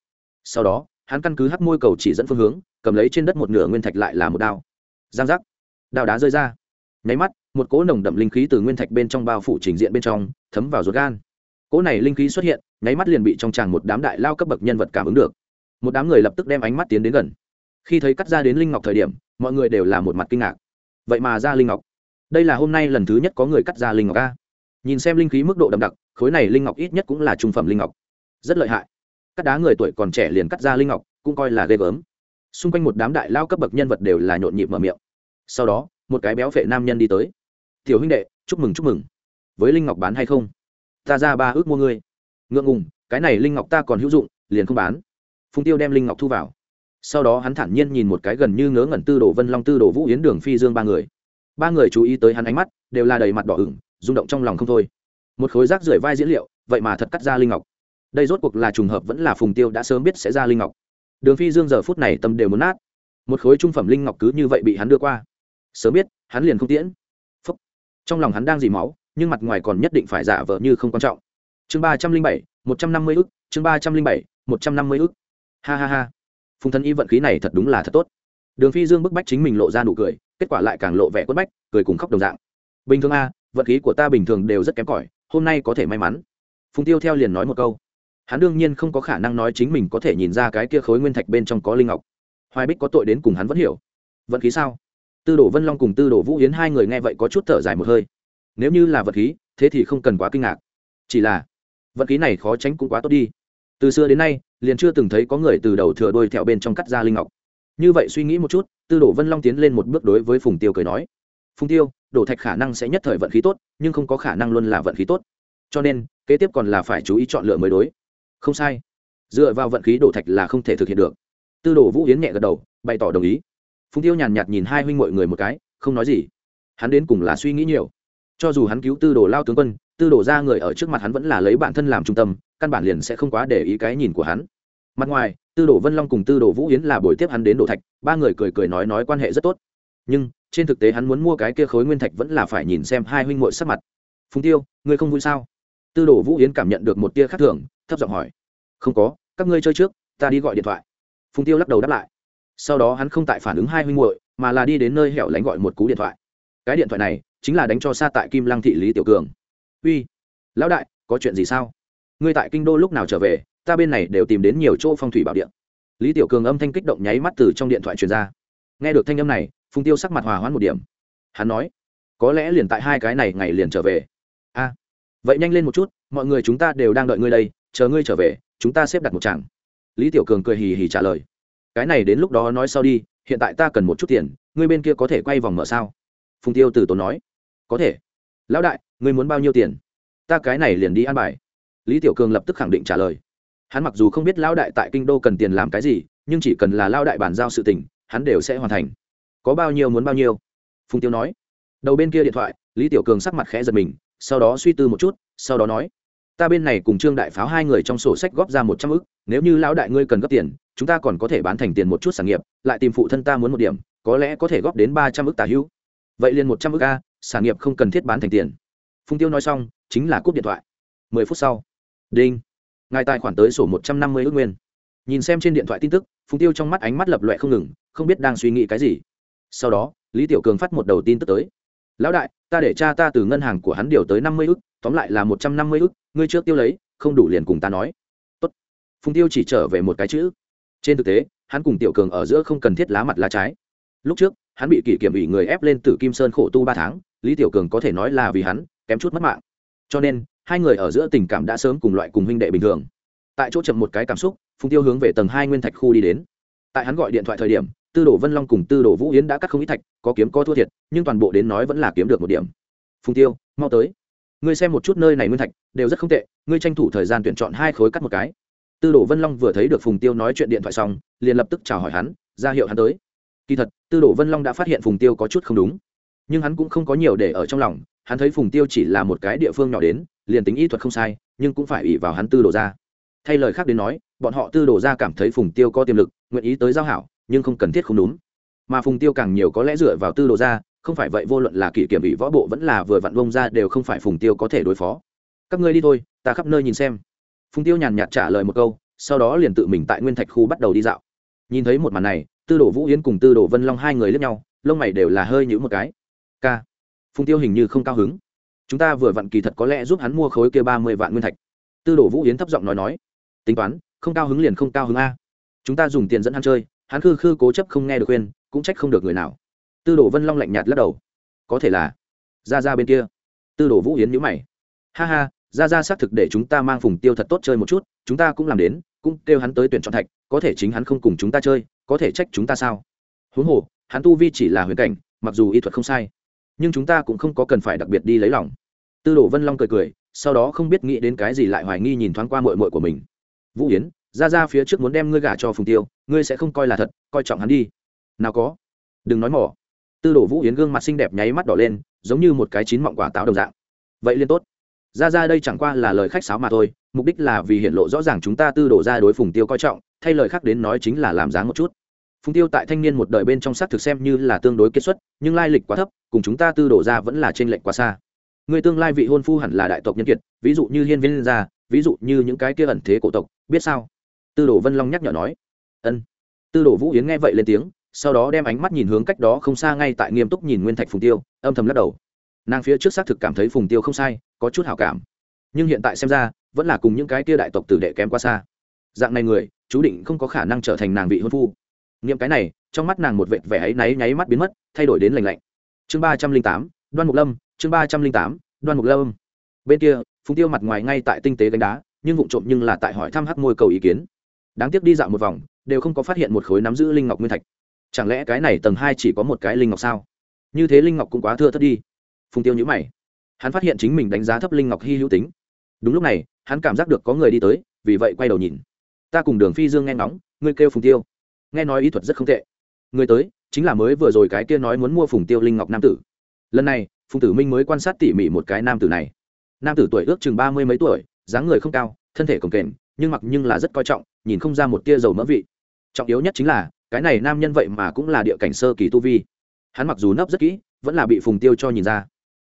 Sau đó hắn căn cứ hắc môi cầu chỉ dẫn phương hướng, cầm lấy trên đất một nửa nguyên thạch lại là một đao. Giang giác. Đao đá rơi ra. Nháy mắt, một cỗ nồng đậm linh khí từ nguyên thạch bên trong bao phủ trình diện bên trong, thấm vào ruột gan. Cỗ này linh khí xuất hiện, nháy mắt liền bị trong tràng một đám đại lao cấp bậc nhân vật cảm ứng được. Một đám người lập tức đem ánh mắt tiến đến gần. Khi thấy cắt ra đến linh ngọc thời điểm, mọi người đều là một mặt kinh ngạc. Vậy mà ra linh ngọc. Đây là hôm nay lần thứ nhất có người cắt ra linh ngọc a. Nhìn xem linh khí mức độ đậm đặc, khối này linh ngọc ít nhất cũng là trung phẩm linh ngọc. Rất lợi hại cắt đá người tuổi còn trẻ liền cắt ra linh ngọc, cũng coi là ghê gớm. Xung quanh một đám đại lao cấp bậc nhân vật đều là nhộn nhịp mở miệng. Sau đó, một cái béo phệ nam nhân đi tới. Tiểu huynh đệ, chúc mừng chúc mừng. Với linh ngọc bán hay không? Ta ra ba ước mua ngươi. Ngượng ngùng, cái này linh ngọc ta còn hữu dụng, liền không bán. Phùng tiêu đem linh ngọc thu vào. Sau đó hắn thản nhiên nhìn một cái gần như ngớ ngẩn tư đồ vân long, tư đồ vũ yến đường phi dương ba người. Ba người chú ý tới hắn ánh mắt, đều là đầy mặt đỏ ửng, rung động trong lòng không thôi. Một khối rác rưởi vai diễn liệu, vậy mà thật cắt ra linh ngọc đây rốt cuộc là trùng hợp vẫn là phùng tiêu đã sớm biết sẽ ra linh ngọc. Đường phi dương giờ phút này tâm đều muốn nát. Một khối trung phẩm linh ngọc cứ như vậy bị hắn đưa qua. Sớm biết, hắn liền không tiễn. Phúc. trong lòng hắn đang dì máu, nhưng mặt ngoài còn nhất định phải giả vờ như không quan trọng. Chương ba trăm linh bảy, một trăm năm mươi ức, chương ba trăm linh bảy, một trăm năm mươi ức. Ha ha ha. Phùng thân y vận khí này thật đúng là thật tốt. Đường phi dương bức bách chính mình lộ ra nụ cười, kết quả lại càng lộ vẻ quất bách, cười cùng khóc đồng dạng. Bình thường a, vận khí của ta bình thường đều rất kém cỏi, hôm nay có thể may mắn. Phùng tiêu theo liền nói một câu hắn đương nhiên không có khả năng nói chính mình có thể nhìn ra cái kia khối nguyên thạch bên trong có linh ngọc. Hoài bích có tội đến cùng hắn vẫn hiểu. Vận khí sao? Tư đồ vân long cùng tư đồ vũ yến hai người nghe vậy có chút thở dài một hơi. Nếu như là vật khí, thế thì không cần quá kinh ngạc. Chỉ là, vận khí này khó tránh cũng quá tốt đi. Từ xưa đến nay, liền chưa từng thấy có người từ đầu thừa đôi thẹo bên trong cắt ra linh ngọc. Như vậy suy nghĩ một chút, tư đồ vân long tiến lên một bước đối với phùng tiêu cười nói. Phùng tiêu đổ thạch khả năng sẽ nhất thời vận khí tốt, nhưng không có khả năng luôn là vận khí tốt. Cho nên, kế tiếp còn là phải chú ý chọn lựa mới đối không sai. Dựa vào vận khí đổ thạch là không thể thực hiện được. Tư đồ vũ yến nhẹ gật đầu, bày tỏ đồng ý. Phùng tiêu nhàn nhạt nhìn hai huynh mọi người một cái, không nói gì. Hắn đến cùng là suy nghĩ nhiều. Cho dù hắn cứu tư đồ lao tướng quân, tư đồ ra người ở trước mặt hắn vẫn là lấy bản thân làm trung tâm, căn bản liền sẽ không quá để ý cái nhìn của hắn. Mặt ngoài, tư đồ vân long cùng tư đồ vũ yến là buổi tiếp hắn đến đổ thạch, ba người cười cười nói nói quan hệ rất tốt. Nhưng, trên thực tế hắn muốn mua cái kia khối nguyên thạch vẫn là phải nhìn xem hai huynh muội sắc mặt. Phùng tiêu, ngươi không vui sao? Tư đồ vũ yến cảm nhận được một tia khác thường thấp giọng hỏi. Không có, các ngươi chơi trước, ta đi gọi điện thoại. Phùng tiêu lắc đầu đáp lại. Sau đó hắn không tại phản ứng hai huynh muội, mà là đi đến nơi hẻo lánh gọi một cú điện thoại. Cái điện thoại này chính là đánh cho xa tại kim lăng thị lý tiểu cường. Uy, lão đại, có chuyện gì sao? Ngươi tại kinh đô lúc nào trở về, ta bên này đều tìm đến nhiều chỗ phong thủy bảo điện lý tiểu cường âm thanh kích động nháy mắt từ trong điện thoại truyền ra. Nghe được thanh âm này, phùng tiêu sắc mặt hòa hoãn một điểm. Hắn nói, có lẽ liền tại hai cái này ngày liền trở về. A, vậy nhanh lên một chút mọi người chúng ta đều đang đợi ngươi đây, chờ ngươi trở về, chúng ta xếp đặt một chàng lý tiểu cường cười hì hì trả lời. Cái này đến lúc đó nói sau đi, hiện tại ta cần một chút tiền, ngươi bên kia có thể quay vòng mở sao? Phùng tiêu từ tốn nói. Có thể. Lão đại, ngươi muốn bao nhiêu tiền? Ta cái này liền đi ăn bài. Lý tiểu cường lập tức khẳng định trả lời. Hắn mặc dù không biết lão đại tại kinh đô cần tiền làm cái gì, nhưng chỉ cần là lão đại bàn giao sự tình, hắn đều sẽ hoàn thành. Có bao nhiêu muốn bao nhiêu? Phùng tiêu nói. Đầu bên kia điện thoại, lý tiểu cường sắc mặt khẽ giật mình, sau đó suy tư một chút, sau đó nói ta bên này cùng trương đại pháo hai người trong sổ sách góp ra một trăm ức nếu như lão đại ngươi cần góp tiền chúng ta còn có thể bán thành tiền một chút sản nghiệp lại tìm phụ thân ta muốn một điểm có lẽ có thể góp đến ba trăm ức tả hữu. Vậy liền một trăm ức a sản nghiệp không cần thiết bán thành tiền. Phùng tiêu nói xong chính là cúp điện thoại. Mười phút sau. Đinh. Ngài tài khoản tới sổ một trăm năm mươi ước nguyên. Nhìn xem trên điện thoại tin tức phùng tiêu trong mắt ánh mắt lập loẹ không ngừng không biết đang suy nghĩ cái gì. Sau đó lý tiểu cường phát một đầu tin tức tới. Lão đại ta để cha ta từ ngân hàng của hắn điều tới năm mươi ức, tóm lại là một trăm năm mươi ức ngươi trước tiêu lấy, không đủ liền cùng ta nói. Tốt. phùng tiêu chỉ trở về một cái chữ. Trên thực tế, hắn cùng tiểu cường ở giữa không cần thiết lá mặt lá trái. Lúc trước, hắn bị kỷ kiểm ủy người ép lên từ kim sơn khổ tu ba tháng, lý tiểu cường có thể nói là vì hắn, kém chút mất mạng. Cho nên, hai người ở giữa tình cảm đã sớm cùng loại cùng huynh đệ bình thường. Tại chỗ chậm một cái cảm xúc, phùng tiêu hướng về tầng hai nguyên thạch khu đi đến. Tại hắn gọi điện thoại thời điểm, tư đồ vân long cùng tư đồ vũ yến đã cắt không ít thạch, có kiếm có thua thiệt, nhưng toàn bộ đến nói vẫn là kiếm được một điểm. Phùng tiêu, mau tới ngươi xem một chút nơi này nguyên thạch, đều rất không tệ, ngươi tranh thủ thời gian tuyển chọn hai khối cắt một cái. Tư đồ vân long vừa thấy được phùng tiêu nói chuyện điện thoại xong, liền lập tức chào hỏi hắn, ra hiệu hắn tới. Kỳ thật, tư đồ vân long đã phát hiện phùng tiêu có chút không đúng, nhưng hắn cũng không có nhiều để ở trong lòng, hắn thấy phùng tiêu chỉ là một cái địa phương nhỏ đến, liền tính y thuật không sai, nhưng cũng phải ủy vào hắn tư đồ ra. Thay lời khác đến nói, bọn họ tư đồ ra cảm thấy phùng tiêu có tiềm lực, nguyện ý tới giao hảo, nhưng không cần thiết không đúng. Mà phùng tiêu càng nhiều có lẽ dựa vào tư đồ ra không phải vậy vô luận là kỷ kiểm ủy võ bộ vẫn là vừa vặn bông ra đều không phải phùng tiêu có thể đối phó. Các ngươi đi thôi, ta khắp nơi nhìn xem. Phùng tiêu nhàn nhạt trả lời một câu, sau đó liền tự mình tại nguyên thạch khu bắt đầu đi dạo. Nhìn thấy một màn này, tư đồ vũ yến cùng tư đồ vân long hai người lướt nhau, lông mày đều là hơi nhữ một cái. K phùng tiêu hình như không cao hứng. Chúng ta vừa vặn kỳ thật có lẽ giúp hắn mua khối kia ba mươi vạn nguyên thạch. Tư đồ vũ yến thấp giọng nói nói. Tính toán, không cao hứng liền không cao hứng a. Chúng ta dùng tiền dẫn hắn chơi, hắn khư khư cố chấp không nghe được khuyên, cũng trách không được người nào tư đồ vân long lạnh nhạt lắc đầu. Có thể là ra ra bên kia. Tư đồ vũ yến nhữ mày. Ha ha ra ra xác thực để chúng ta mang phùng tiêu thật tốt chơi một chút, chúng ta cũng làm đến, cũng kêu hắn tới tuyển chọn thạch, có thể chính hắn không cùng chúng ta chơi, có thể trách chúng ta sao? Huống hồ, hắn tu vi chỉ là huyền cảnh, mặc dù y thuật không sai, nhưng chúng ta cũng không có cần phải đặc biệt đi lấy lòng. Tư đồ vân long cười cười, sau đó không biết nghĩ đến cái gì lại hoài nghi nhìn thoáng qua mội mội của mình. Vũ yến ra ra phía trước muốn đem ngươi gả cho phùng tiêu, ngươi sẽ không coi là thật, coi trọng hắn đi. Nào có. Đừng nói mỏ tư đồ vũ yến gương mặt xinh đẹp nháy mắt đỏ lên, giống như một cái chín mọng quả táo đồng dạng. Vậy liên tốt. Ra ra đây chẳng qua là lời khách sáo mà thôi, mục đích là vì hiện lộ rõ ràng chúng ta tư đổ ra đối phùng tiêu coi trọng, thay lời khác đến nói chính là làm dáng một chút. Phùng tiêu tại thanh niên một đời bên trong xác thực xem như là tương đối kết xuất, nhưng lai lịch quá thấp, cùng chúng ta tư đổ ra vẫn là trên lệnh quá xa. Người tương lai vị hôn phu hẳn là đại tộc nhân kiệt, ví dụ như hiên viên gia, ví dụ như những cái kia ẩn thế cổ tộc, biết sao? Tư đồ vân long nhắc nhở nói. Ân. Tư đồ vũ yến nghe vậy lên tiếng sau đó đem ánh mắt nhìn hướng cách đó không xa ngay tại nghiêm túc nhìn nguyên thạch phùng tiêu, âm thầm lắc đầu. Nàng phía trước xác thực cảm thấy phùng tiêu không sai, có chút hảo cảm. Nhưng hiện tại xem ra, vẫn là cùng những cái tia đại tộc tử đệ kém quá xa. Dạng này người, chú định không có khả năng trở thành nàng vị hôn phu. Nghiệm cái này, trong mắt nàng một vệt vẻ ấy náy nháy mắt biến mất, thay đổi đến lành lạnh. Chương ba trăm linh tám, đoan mục lâm, chương ba trăm linh tám, đoan mục lâm. Bên kia, phùng tiêu mặt ngoài ngay tại tinh tế gánh đá, nhưng vụ trộm nhưng là tại hỏi thăm hắc môi cầu ý kiến. Đáng tiếc đi dạo một vòng, đều không có phát hiện một khối nắm giữ linh ngọc nguyên thạch chẳng lẽ cái này tầng hai chỉ có một cái linh ngọc sao? Như thế linh ngọc cũng quá thưa thất đi. Phùng tiêu nhữ mày. Hắn phát hiện chính mình đánh giá thấp linh ngọc hy hữu tính. Đúng lúc này, hắn cảm giác được có người đi tới, vì vậy quay đầu nhìn. Ta cùng đường phi dương nghe ngóng, ngươi kêu phùng tiêu. Nghe nói ý thuật rất không tệ. Người tới, chính là mới vừa rồi cái kia nói muốn mua phùng tiêu linh ngọc nam tử. Lần này, phùng tử minh mới quan sát tỉ mỉ một cái nam tử này. Nam tử tuổi ước chừng ba mươi mấy tuổi, dáng người không cao, thân thể cồng kềnh, nhưng mặc nhưng là rất coi trọng, nhìn không ra một tia dầu mỡ vị. Trọng yếu nhất chính là cái này nam nhân vậy mà cũng là địa cảnh sơ kỳ tu vi. Hắn mặc dù nấp rất kỹ, vẫn là bị phùng tiêu cho nhìn ra.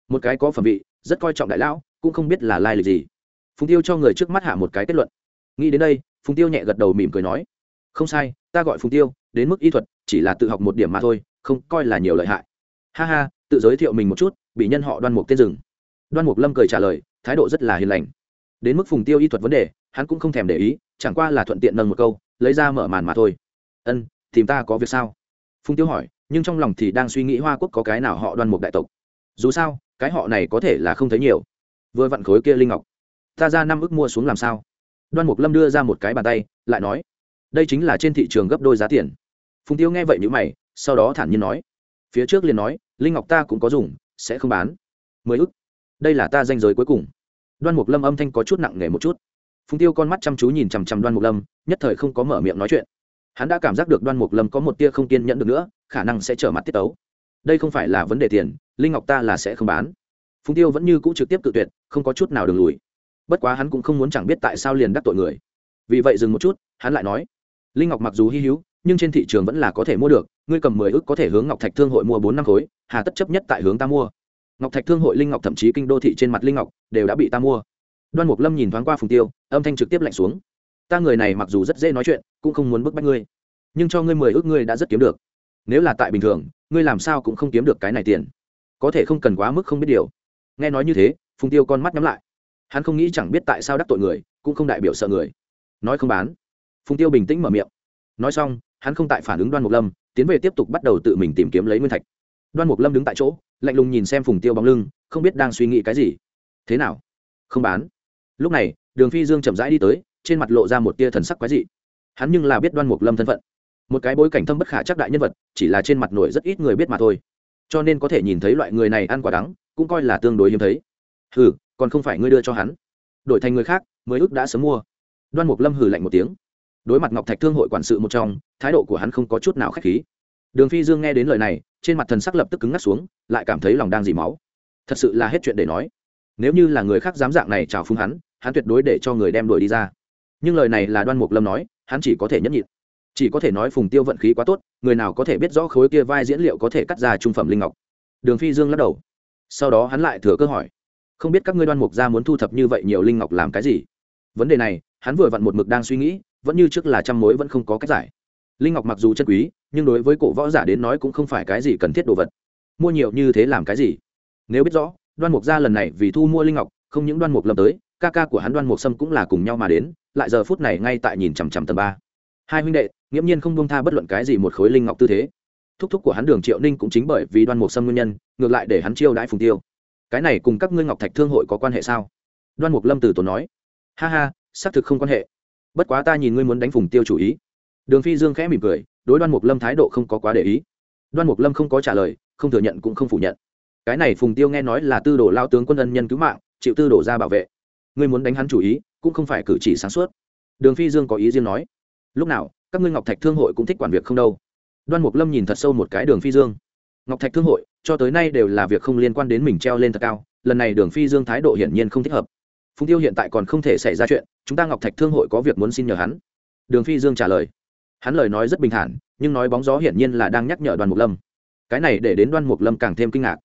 Một cái có phẩm vị, rất coi trọng đại lão, cũng không biết là lai lịch gì. Phùng tiêu cho người trước mắt hạ một cái kết luận. Nghĩ đến đây, phùng tiêu nhẹ gật đầu mỉm cười nói, không sai, ta gọi phùng tiêu, đến mức y thuật, chỉ là tự học một điểm mà thôi, không coi là nhiều lợi hại. Ha ha, tự giới thiệu mình một chút, bị nhân họ đoan mục tên rừng đoan mục lâm cười trả lời, thái độ rất là hiền lành. Đến mức phùng tiêu y thuật vấn đề, hắn cũng không thèm để ý, chẳng qua là thuận tiện nâng một câu, lấy ra mở màn mà thôi. Ân tìm ta có việc sao? Phùng tiêu hỏi, nhưng trong lòng thì đang suy nghĩ hoa quốc có cái nào họ đoan mục đại tộc. Dù sao, cái họ này có thể là không thấy nhiều. Vừa vặn khối kia linh ngọc. Ta ra năm ức mua xuống làm sao? Đoan mục lâm đưa ra một cái bàn tay, lại nói, đây chính là trên thị trường gấp đôi giá tiền. Phùng tiêu nghe vậy nhữ mày, sau đó thản nhiên nói, phía trước liền nói, linh ngọc ta cũng có dùng, sẽ không bán. Mười ức. Đây là ta danh giới cuối cùng. Đoan mục lâm âm thanh có chút nặng nề một chút. Phùng tiêu con mắt chăm chú nhìn chằm chằm đoan mục lâm, nhất thời không có mở miệng nói chuyện hắn đã cảm giác được đoan mục lâm có một tia không kiên nhẫn được nữa, khả năng sẽ trở mặt tiết tấu. Đây không phải là vấn đề tiền, linh ngọc ta là sẽ không bán. Phùng tiêu vẫn như cũ trực tiếp cự tuyệt, không có chút nào đường lùi. Bất quá hắn cũng không muốn chẳng biết tại sao liền đắc tội người. Vì vậy dừng một chút, hắn lại nói, linh ngọc mặc dù hy hữu, nhưng trên thị trường vẫn là có thể mua được, ngươi cầm mười ước có thể hướng ngọc thạch thương hội mua bốn năm khối, hà tất chấp nhất tại hướng ta mua. Ngọc thạch thương hội linh ngọc thậm chí kinh đô thị trên mặt linh ngọc đều đã bị ta mua. Đoan mục lâm nhìn thoáng qua phùng tiêu, âm thanh trực tiếp lạnh xuống ta người này mặc dù rất dễ nói chuyện, cũng không muốn bức bách ngươi. Nhưng cho ngươi mười ước ngươi đã rất kiếm được. Nếu là tại bình thường, ngươi làm sao cũng không kiếm được cái này tiền. Có thể không cần quá mức không biết điều. Nghe nói như thế, phùng tiêu con mắt nhắm lại. Hắn không nghĩ chẳng biết tại sao đắc tội người, cũng không đại biểu sợ người. Nói không bán. Phùng tiêu bình tĩnh mở miệng. Nói xong, hắn không tại phản ứng đoan mục lâm, tiến về tiếp tục bắt đầu tự mình tìm kiếm lấy nguyên thạch. Đoan mục lâm đứng tại chỗ, lạnh lùng nhìn xem phùng tiêu bóng lưng, không biết đang suy nghĩ cái gì. Thế nào? Không bán. Lúc này, đường phi dương chậm rãi đi tới trên mặt lộ ra một tia thần sắc quái dị. Hắn nhưng là biết đoan mục lâm thân phận. Một cái bối cảnh thâm bất khả chắc đại nhân vật, chỉ là trên mặt nổi rất ít người biết mà thôi. Cho nên có thể nhìn thấy loại người này ăn quả đắng, cũng coi là tương đối hiếm thấy. Hừ, còn không phải ngươi đưa cho hắn. Đổi thành người khác mới ước đã sớm mua. Đoan mục lâm hừ lạnh một tiếng. Đối mặt ngọc thạch thương hội quản sự một trong, thái độ của hắn không có chút nào k h á c h khí. Đường phi dương nghe đến lời này, trên mặt thần sắc lập tức cứng ngắt xuống, lại cảm thấy lòng đang dỉ máu. Thật sự là hết chuyện để nói. Nếu như là người khác dám dạng này chào phúng hắn hắn tuyệt đối để cho người đem đuổi đi ra nhưng lời này là đoan mục lâm nói, hắn chỉ có thể nhẫn nhịn. Chỉ có thể nói phùng tiêu vận khí quá tốt, người nào có thể biết rõ khối kia vai diễn liệu có thể cắt ra trung phẩm linh ngọc. Đường phi dương lắc đầu. Sau đó hắn lại thừa cơ hỏi, không biết các ngươi đoan mục gia muốn thu thập như vậy nhiều linh ngọc làm cái gì? Vấn đề này, hắn vừa vặn một mực đang suy nghĩ, vẫn như trước là trăm mối vẫn không có cách giải. Linh ngọc mặc dù chân quý, nhưng đối với cổ võ giả đến nói cũng không phải cái gì cần thiết đồ vật. Mua nhiều như thế làm cái gì? Nếu biết rõ, đoan mục gia lần này vì thu mua linh ngọc, không những đoan mục lâm tới ca ca của hắn đoan mục sâm cũng là cùng nhau mà đến, lại giờ phút này ngay tại nhìn chằm chằm tầng ba. Hai huynh đệ, nghiễm nhiên không buông tha bất luận cái gì một khối linh ngọc tư thế. Thúc thúc của hắn đường triệu ninh cũng chính bởi vì đoan mục sâm nguyên nhân, ngược lại để hắn chiêu đãi phùng tiêu. Cái này cùng các ngươi ngọc thạch thương hội có quan hệ sao? Đoan mục lâm từ tốn nói. Ha ha, xác thực không quan hệ. Bất quá ta nhìn ngươi muốn đánh phùng tiêu chủ ý. Đường phi dương khẽ mỉm cười, đối đoan mục lâm thái độ không có quá để ý. Đoan mục lâm không có trả lời, không thừa nhận cũng không phủ nhận. Cái này phùng tiêu nghe nói là tư đồ lao tướng quân ân nhân cứu mạng, chịu tư đồ ra bảo vệ ngươi muốn đánh hắn chủ ý, cũng không phải cử chỉ sáng suốt. Đường phi dương có ý riêng nói, lúc nào, các ngươi ngọc thạch thương hội cũng thích quản việc không đâu. Đoan mục lâm nhìn thật sâu một cái đường phi dương. Ngọc thạch thương hội, cho tới nay đều là việc không liên quan đến mình treo lên thật cao, lần này đường phi dương thái độ hiển nhiên không thích hợp. Phùng tiêu hiện tại còn không thể xảy ra chuyện, chúng ta ngọc thạch thương hội có việc muốn xin nhờ hắn. Đường phi dương trả lời. Hắn lời nói rất bình thản, nhưng nói bóng gió hiển nhiên là đang nhắc nhở đoàn mục lâm. Cái này để đến đoan mục lâm càng thêm kinh ngạc.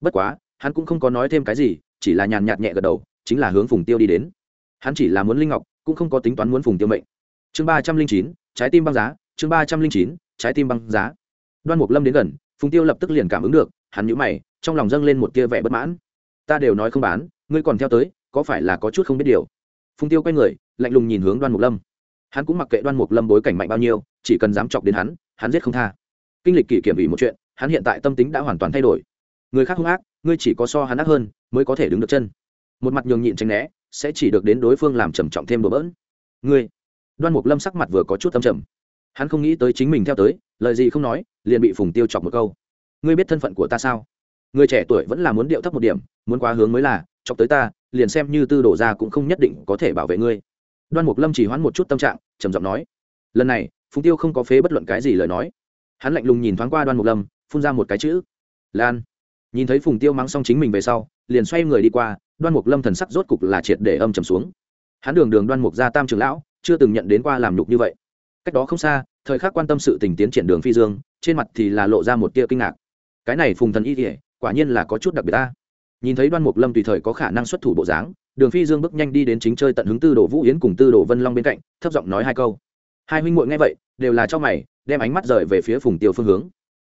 Bất quá, hắn cũng không có nói thêm cái gì, chỉ là nhàn nhạt nhẹ gật đầu chính là hướng phùng tiêu đi đến. Hắn chỉ là muốn linh ngọc, cũng không có tính toán muốn phùng tiêu mệnh. Chương ba trăm linh chín, trái tim băng giá, chương ba trăm linh chín, trái tim băng giá. Đoan mục lâm đến gần, phùng tiêu lập tức liền cảm ứng được, hắn nhũ mày, trong lòng dâng lên một tia vẻ bất mãn. Ta đều nói không bán, ngươi còn theo tới, có phải là có chút không biết điều? Phùng tiêu quay người, lạnh lùng nhìn hướng đoan mục lâm. Hắn cũng mặc kệ đoan mục lâm bối cảnh mạnh bao nhiêu, chỉ cần dám chọc đến hắn hắn giết không tha. Kinh lịch kỷ kiểm ủy một chuyện, hắn hiện tại tâm tính đã hoàn toàn thay đổi. Người khác hung ác, ngươi chỉ có so hắn ác hơn, mới có thể đứng được chân một mặt nhường nhịn tránh né, sẽ chỉ được đến đối phương làm trầm trọng thêm đổ bỡn. Ngươi, đoan mục lâm sắc mặt vừa có chút tâm trầm. Hắn không nghĩ tới chính mình theo tới, lời gì không nói, liền bị phùng tiêu chọc một câu. Ngươi biết thân phận của ta sao? Người trẻ tuổi vẫn là muốn điệu thấp một điểm, muốn quá hướng mới là, chọc tới ta, liền xem như tư đổ ra cũng không nhất định có thể bảo vệ ngươi. Đoan mục lâm chỉ hoãn một chút tâm trạng, trầm giọng nói. Lần này, phùng tiêu không có phế bất luận cái gì lời nói. Hắn lạnh lùng nhìn thoáng qua đoan mục lâm, phun ra một cái chữ. Lan. Nhìn thấy phùng tiêu mắng xong chính mình về sau liền xoay người đi qua, đoan mục lâm thần sắc rốt cục là triệt để âm trầm xuống. Hắn đường đường đoan mục gia tam trường lão, chưa từng nhận đến qua làm nhục như vậy. Cách đó không xa, thời khắc quan tâm sự tình tiến triển đường phi dương, trên mặt thì là lộ ra một tia kinh ngạc. Cái này phùng thần y kỉa quả nhiên là có chút đặc biệt ta. Nhìn thấy đoan mục lâm tùy thời có khả năng xuất thủ bộ dáng, đường phi dương bước nhanh đi đến chính chơi tận hứng tư đồ vũ yến cùng tư đồ vân long bên cạnh, thấp giọng nói hai câu. Hai huynh muội nghe vậy, đều là cho mày, đem ánh mắt rời về phía phùng tiêu phương hướng.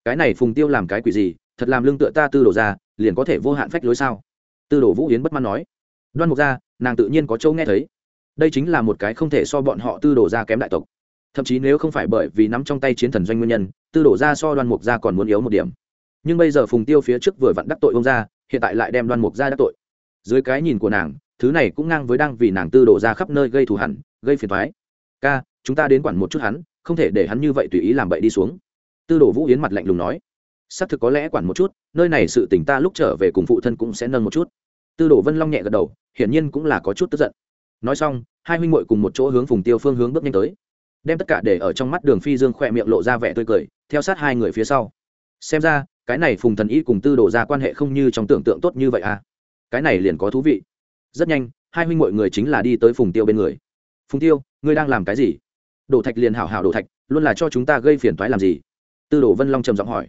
Cái này phùng tiêu làm cái quỷ gì thật làm lương tựa ta tư đồ ra, liền có thể vô hạn phách lối sao? Tư đồ vũ yến bất mãn nói. Đoan mục ra nàng tự nhiên có châu nghe thấy. Đây chính là một cái không thể so bọn họ tư đồ ra kém đại tộc. Thậm chí nếu không phải bởi vì nắm trong tay chiến thần doanh nguyên nhân, tư đồ ra so đoan mục ra còn muốn yếu một điểm. Nhưng bây giờ phùng tiêu phía trước vừa vặn đắc tội ông ra hiện tại lại đem đoan mục ra đắc tội. Dưới cái nhìn của nàng, thứ này cũng ngang với đang vì nàng tư đổ ra khắp nơi gây thù hẳn gây phiền thoái ca, chúng ta đến quản một chút hắn, không thể để hắn như vậy tùy ý làm bậy đi xuống. Tư đồ vũ yến mặt lạnh lùng nói xác thực có lẽ quản một chút, nơi này sự tỉnh ta lúc trở về cùng phụ thân cũng sẽ nâng một chút. Tư đồ vân long nhẹ gật đầu, hiển nhiên cũng là có chút tức giận. Nói xong, hai huynh muội cùng một chỗ hướng phùng tiêu phương hướng bước nhanh tới. Đem tất cả để ở trong mắt đường phi dương khỏe miệng lộ ra vẻ tươi cười, theo sát hai người phía sau. Xem ra, cái này phùng thần y cùng tư đồ ra quan hệ không như trong tưởng tượng tốt như vậy à? Cái này liền có thú vị. Rất nhanh, hai huynh muội người chính là đi tới phùng tiêu bên người. Phùng tiêu, ngươi đang làm cái gì? Đổ thạch liền hảo hảo đổ thạch, luôn là cho chúng ta gây phiền toái làm gì? Tư đồ vân long trầm giọng hỏi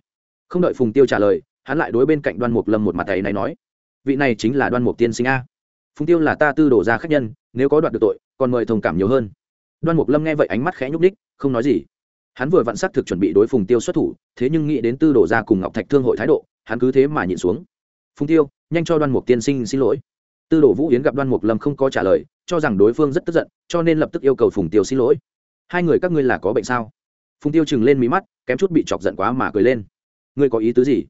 không đợi phùng tiêu trả lời hắn lại đối bên cạnh đoan mục lâm một mặt thầy này nói vị này chính là đoan mục tiên sinh a phùng tiêu là ta tư đổ ra khách nhân nếu có đoạt được tội còn mời thông cảm nhiều hơn đoan mục lâm nghe vậy ánh mắt khẽ nhúc ních không nói gì hắn vừa vặn xác thực chuẩn bị đối phùng tiêu xuất thủ thế nhưng nghĩ đến tư đổ ra cùng ngọc thạch thương hội thái độ hắn cứ thế mà nhịn xuống phùng tiêu nhanh cho đoan mục tiên sinh xin lỗi tư Đổ vũ yến gặp đoan mục lâm không có trả lời cho rằng đối phương rất tức giận cho nên lập tức yêu cầu phùng tiêu xin lỗi hai người các ngươi là có bệnh sao phùng tiêu chừng lên mí mắt kém chút bị chọc giận quá mà cười lên ngươi có ý tứ gì?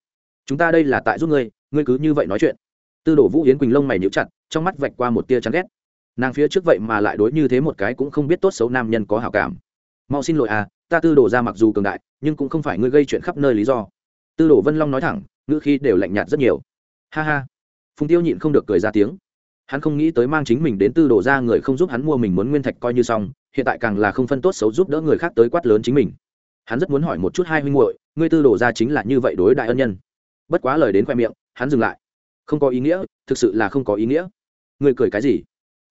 Chúng ta đây là tại giúp ngươi ngươi cứ như vậy nói chuyện. Tư đồ vũ yến quỳnh lông mày nhíu chặt, trong mắt vạch qua một tia chán ghét. Nàng phía trước vậy mà lại đối như thế một cái cũng không biết tốt xấu nam nhân có hảo cảm. Mau xin lỗi à ta tư đồ ra mặc dù cường đại, nhưng cũng không phải ngươi gây chuyện khắp nơi lý do. Tư đồ vân long nói thẳng, ngữ khi đều lạnh nhạt rất nhiều. Ha ha. Phùng tiêu nhịn không được cười ra tiếng. Hắn không nghĩ tới mang chính mình đến tư đồ ra người không giúp hắn mua mình muốn nguyên thạch coi như xong, hiện tại càng là không phân tốt xấu giúp đỡ người khác tới quát lớn chính mình. Hắn rất muốn hỏi một chút hai huynh muội ngươi tư đồ ra chính là như vậy đối đại ân nhân. Bất quá lời đến khoe miệng, hắn dừng lại. Không có ý nghĩa, thực sự là không có ý nghĩa. Ngươi cười cái gì?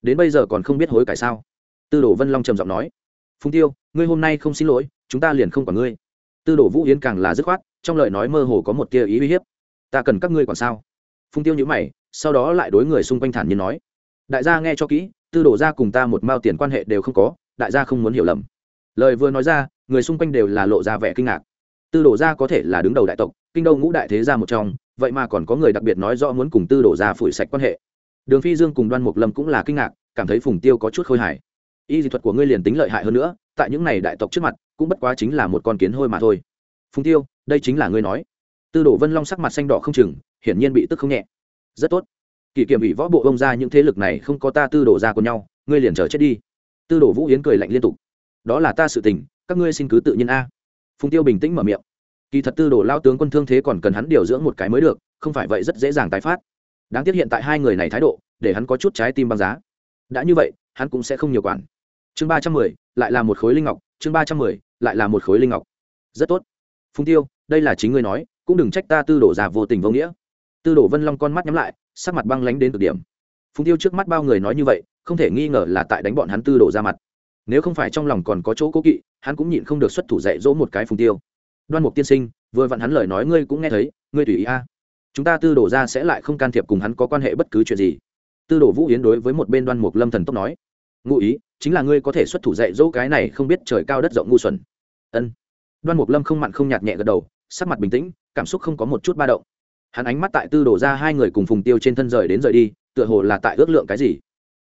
Đến bây giờ còn không biết hối cải sao? Tư đồ vân long trầm giọng nói. Phùng tiêu, ngươi hôm nay không xin lỗi, chúng ta liền không quản ngươi. Tư đồ vũ yến càng là dứt khoát, trong lời nói mơ hồ có một tia ý uy hiếp. Ta cần các ngươi còn sao? Phùng tiêu nhữ mày, sau đó lại đối người xung quanh thản nhiên nói. Đại gia nghe cho kỹ, tư đồ ra cùng ta một mao tiền quan hệ đều không có, đại gia không muốn hiểu lầm. Lời vừa nói ra, người xung quanh đều là lộ ra vẻ kinh ngạc tư đồ gia có thể là đứng đầu đại tộc, kinh đô ngũ đại thế gia một trong, vậy mà còn có người đặc biệt nói rõ muốn cùng tư đồ gia phủi sạch quan hệ. Đường phi dương cùng đoan mục lâm cũng là kinh ngạc, cảm thấy phùng tiêu có chút khôi hài. Y dị thuật của ngươi liền tính lợi hại hơn nữa, tại những này đại tộc trước mặt, cũng bất quá chính là một con kiến hôi mà thôi. Phùng tiêu, đây chính là ngươi nói. Tư đồ vân long sắc mặt xanh đỏ không chừng, hiển nhiên bị tức không nhẹ. Rất tốt. Kỷ kiểm ủy võ bộ ông ra những thế lực này không có ta tư đổ ra của nhau, ngươi liền chờ chết đi. Tư đồ vũ yến cười lạnh liên tục. Đó là ta sự tình, các ngươi xin cứ tự nhiên a phùng tiêu bình tĩnh mở miệng. Kỳ thật tư đồ lao tướng quân thương thế còn cần hắn điều dưỡng một cái mới được, không phải vậy rất dễ dàng tái phát. Đáng tiếc hiện tại hai người này thái độ, để hắn có chút trái tim băng giá. Đã như vậy, hắn cũng sẽ không nhiều quản. Chương ba trăm mười, lại là một khối linh ngọc, chương ba trăm mười, lại là một khối linh ngọc. Rất tốt. Phùng tiêu, đây là chính ngươi nói, cũng đừng trách ta tư đổ già vô tình vô nghĩa. Tư đổ vân long con mắt nhắm lại, sắc mặt băng lánh đến cực điểm. Phùng tiêu trước mắt bao người nói như vậy, không thể nghi ngờ là tại đánh bọn hắn tư đổ ra mặt. Nếu không phải trong lòng còn có chỗ cố kỵ hắn cũng nhịn không được xuất thủ dạy dỗ một cái phùng tiêu. Đoan mục tiên sinh, vừa vặn hắn lời nói ngươi cũng nghe thấy, ngươi tùy ý a. Chúng ta tư đổ ra sẽ lại không can thiệp cùng hắn có quan hệ bất cứ chuyện gì. Tư đổ vũ yến đối với một bên đoan mục lâm thần tốc nói. Ngụ ý, chính là ngươi có thể xuất thủ dạy dỗ cái này không biết trời cao đất rộng ngu xuẩn. Ân. Đoan mục lâm không mặn không nhạt nhẹ gật đầu, sắc mặt bình tĩnh, cảm xúc không có một chút ba động. Hắn ánh mắt tại tư đổ ra hai người cùng phùng tiêu trên thân rời đến rời đi, tựa hồ là tại ước lượng cái gì.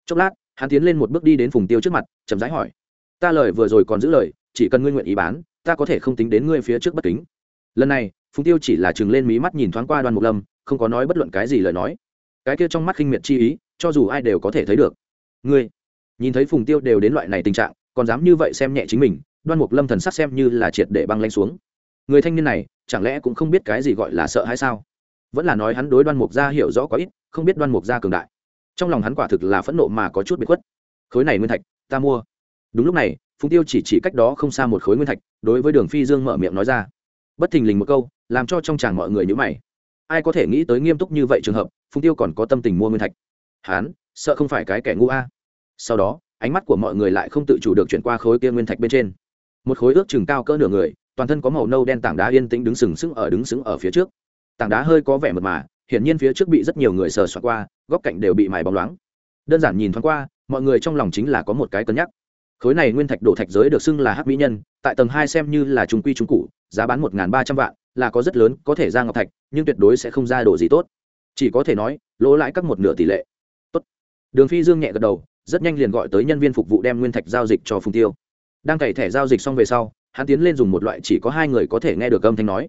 Chốc lát, hắn tiến lên một bước đi đến phùng tiêu trước mặt, chậm rãi hỏi. Ta lời vừa rồi còn giữ lời chỉ cần ngươi nguyện ý bán, ta có thể không tính đến ngươi phía trước bất kính. Lần này, phùng tiêu chỉ là chừng lên mí mắt nhìn thoáng qua đoàn mục lâm, không có nói bất luận cái gì lời nói. Cái kia trong mắt khinh miệt chi ý, cho dù ai đều có thể thấy được. Ngươi, nhìn thấy phùng tiêu đều đến loại này tình trạng, còn dám như vậy xem nhẹ chính mình, đoan mục lâm thần sắc xem như là triệt để băng lanh xuống. Người thanh niên này, chẳng lẽ cũng không biết cái gì gọi là sợ hay sao? Vẫn là nói hắn đối đoan mục gia hiểu rõ có ít, không biết đoan mục gia cường đại. Trong lòng hắn quả thực là phẫn nộ mà có chút bị khuất. Khối này nguyên thạch, ta mua. Đúng lúc này phùng tiêu chỉ chỉ cách đó không xa một khối nguyên thạch, đối với đường phi dương mở miệng nói ra. Bất thình lình một câu, làm cho trong chàng mọi người nhữ mày. Ai có thể nghĩ tới nghiêm túc như vậy trường hợp, phùng tiêu còn có tâm tình mua nguyên thạch. Hán, sợ không phải cái kẻ ngu a. Sau đó, ánh mắt của mọi người lại không tự chủ được chuyển qua khối kia nguyên thạch bên trên. Một khối ước chừng cao cỡ nửa người, toàn thân có màu nâu đen tảng đá yên tĩnh đứng sừng sững ở đứng sững ở phía trước. Tảng đá hơi có vẻ mật mà, hiển nhiên phía trước bị rất nhiều người sờ soạt qua, góc cạnh đều bị mài bóng loáng. Đơn giản nhìn thoáng qua, mọi người trong lòng chính là có một cái cân nhắc khối này nguyên thạch đổ thạch giới được xưng là hắc mỹ nhân, tại tầng hai xem như là trung quy trung cụ giá bán một ba trăm vạn, là có rất lớn, có thể ra ngọc thạch, nhưng tuyệt đối sẽ không ra đồ gì tốt. Chỉ có thể nói, lỗ lãi các một nửa tỷ lệ. Tốt. Đường phi dương nhẹ gật đầu, rất nhanh liền gọi tới nhân viên phục vụ đem nguyên thạch giao dịch cho phùng tiêu. Đang cày thẻ giao dịch xong về sau, hắn tiến lên dùng một loại chỉ có hai người có thể nghe được âm thanh nói.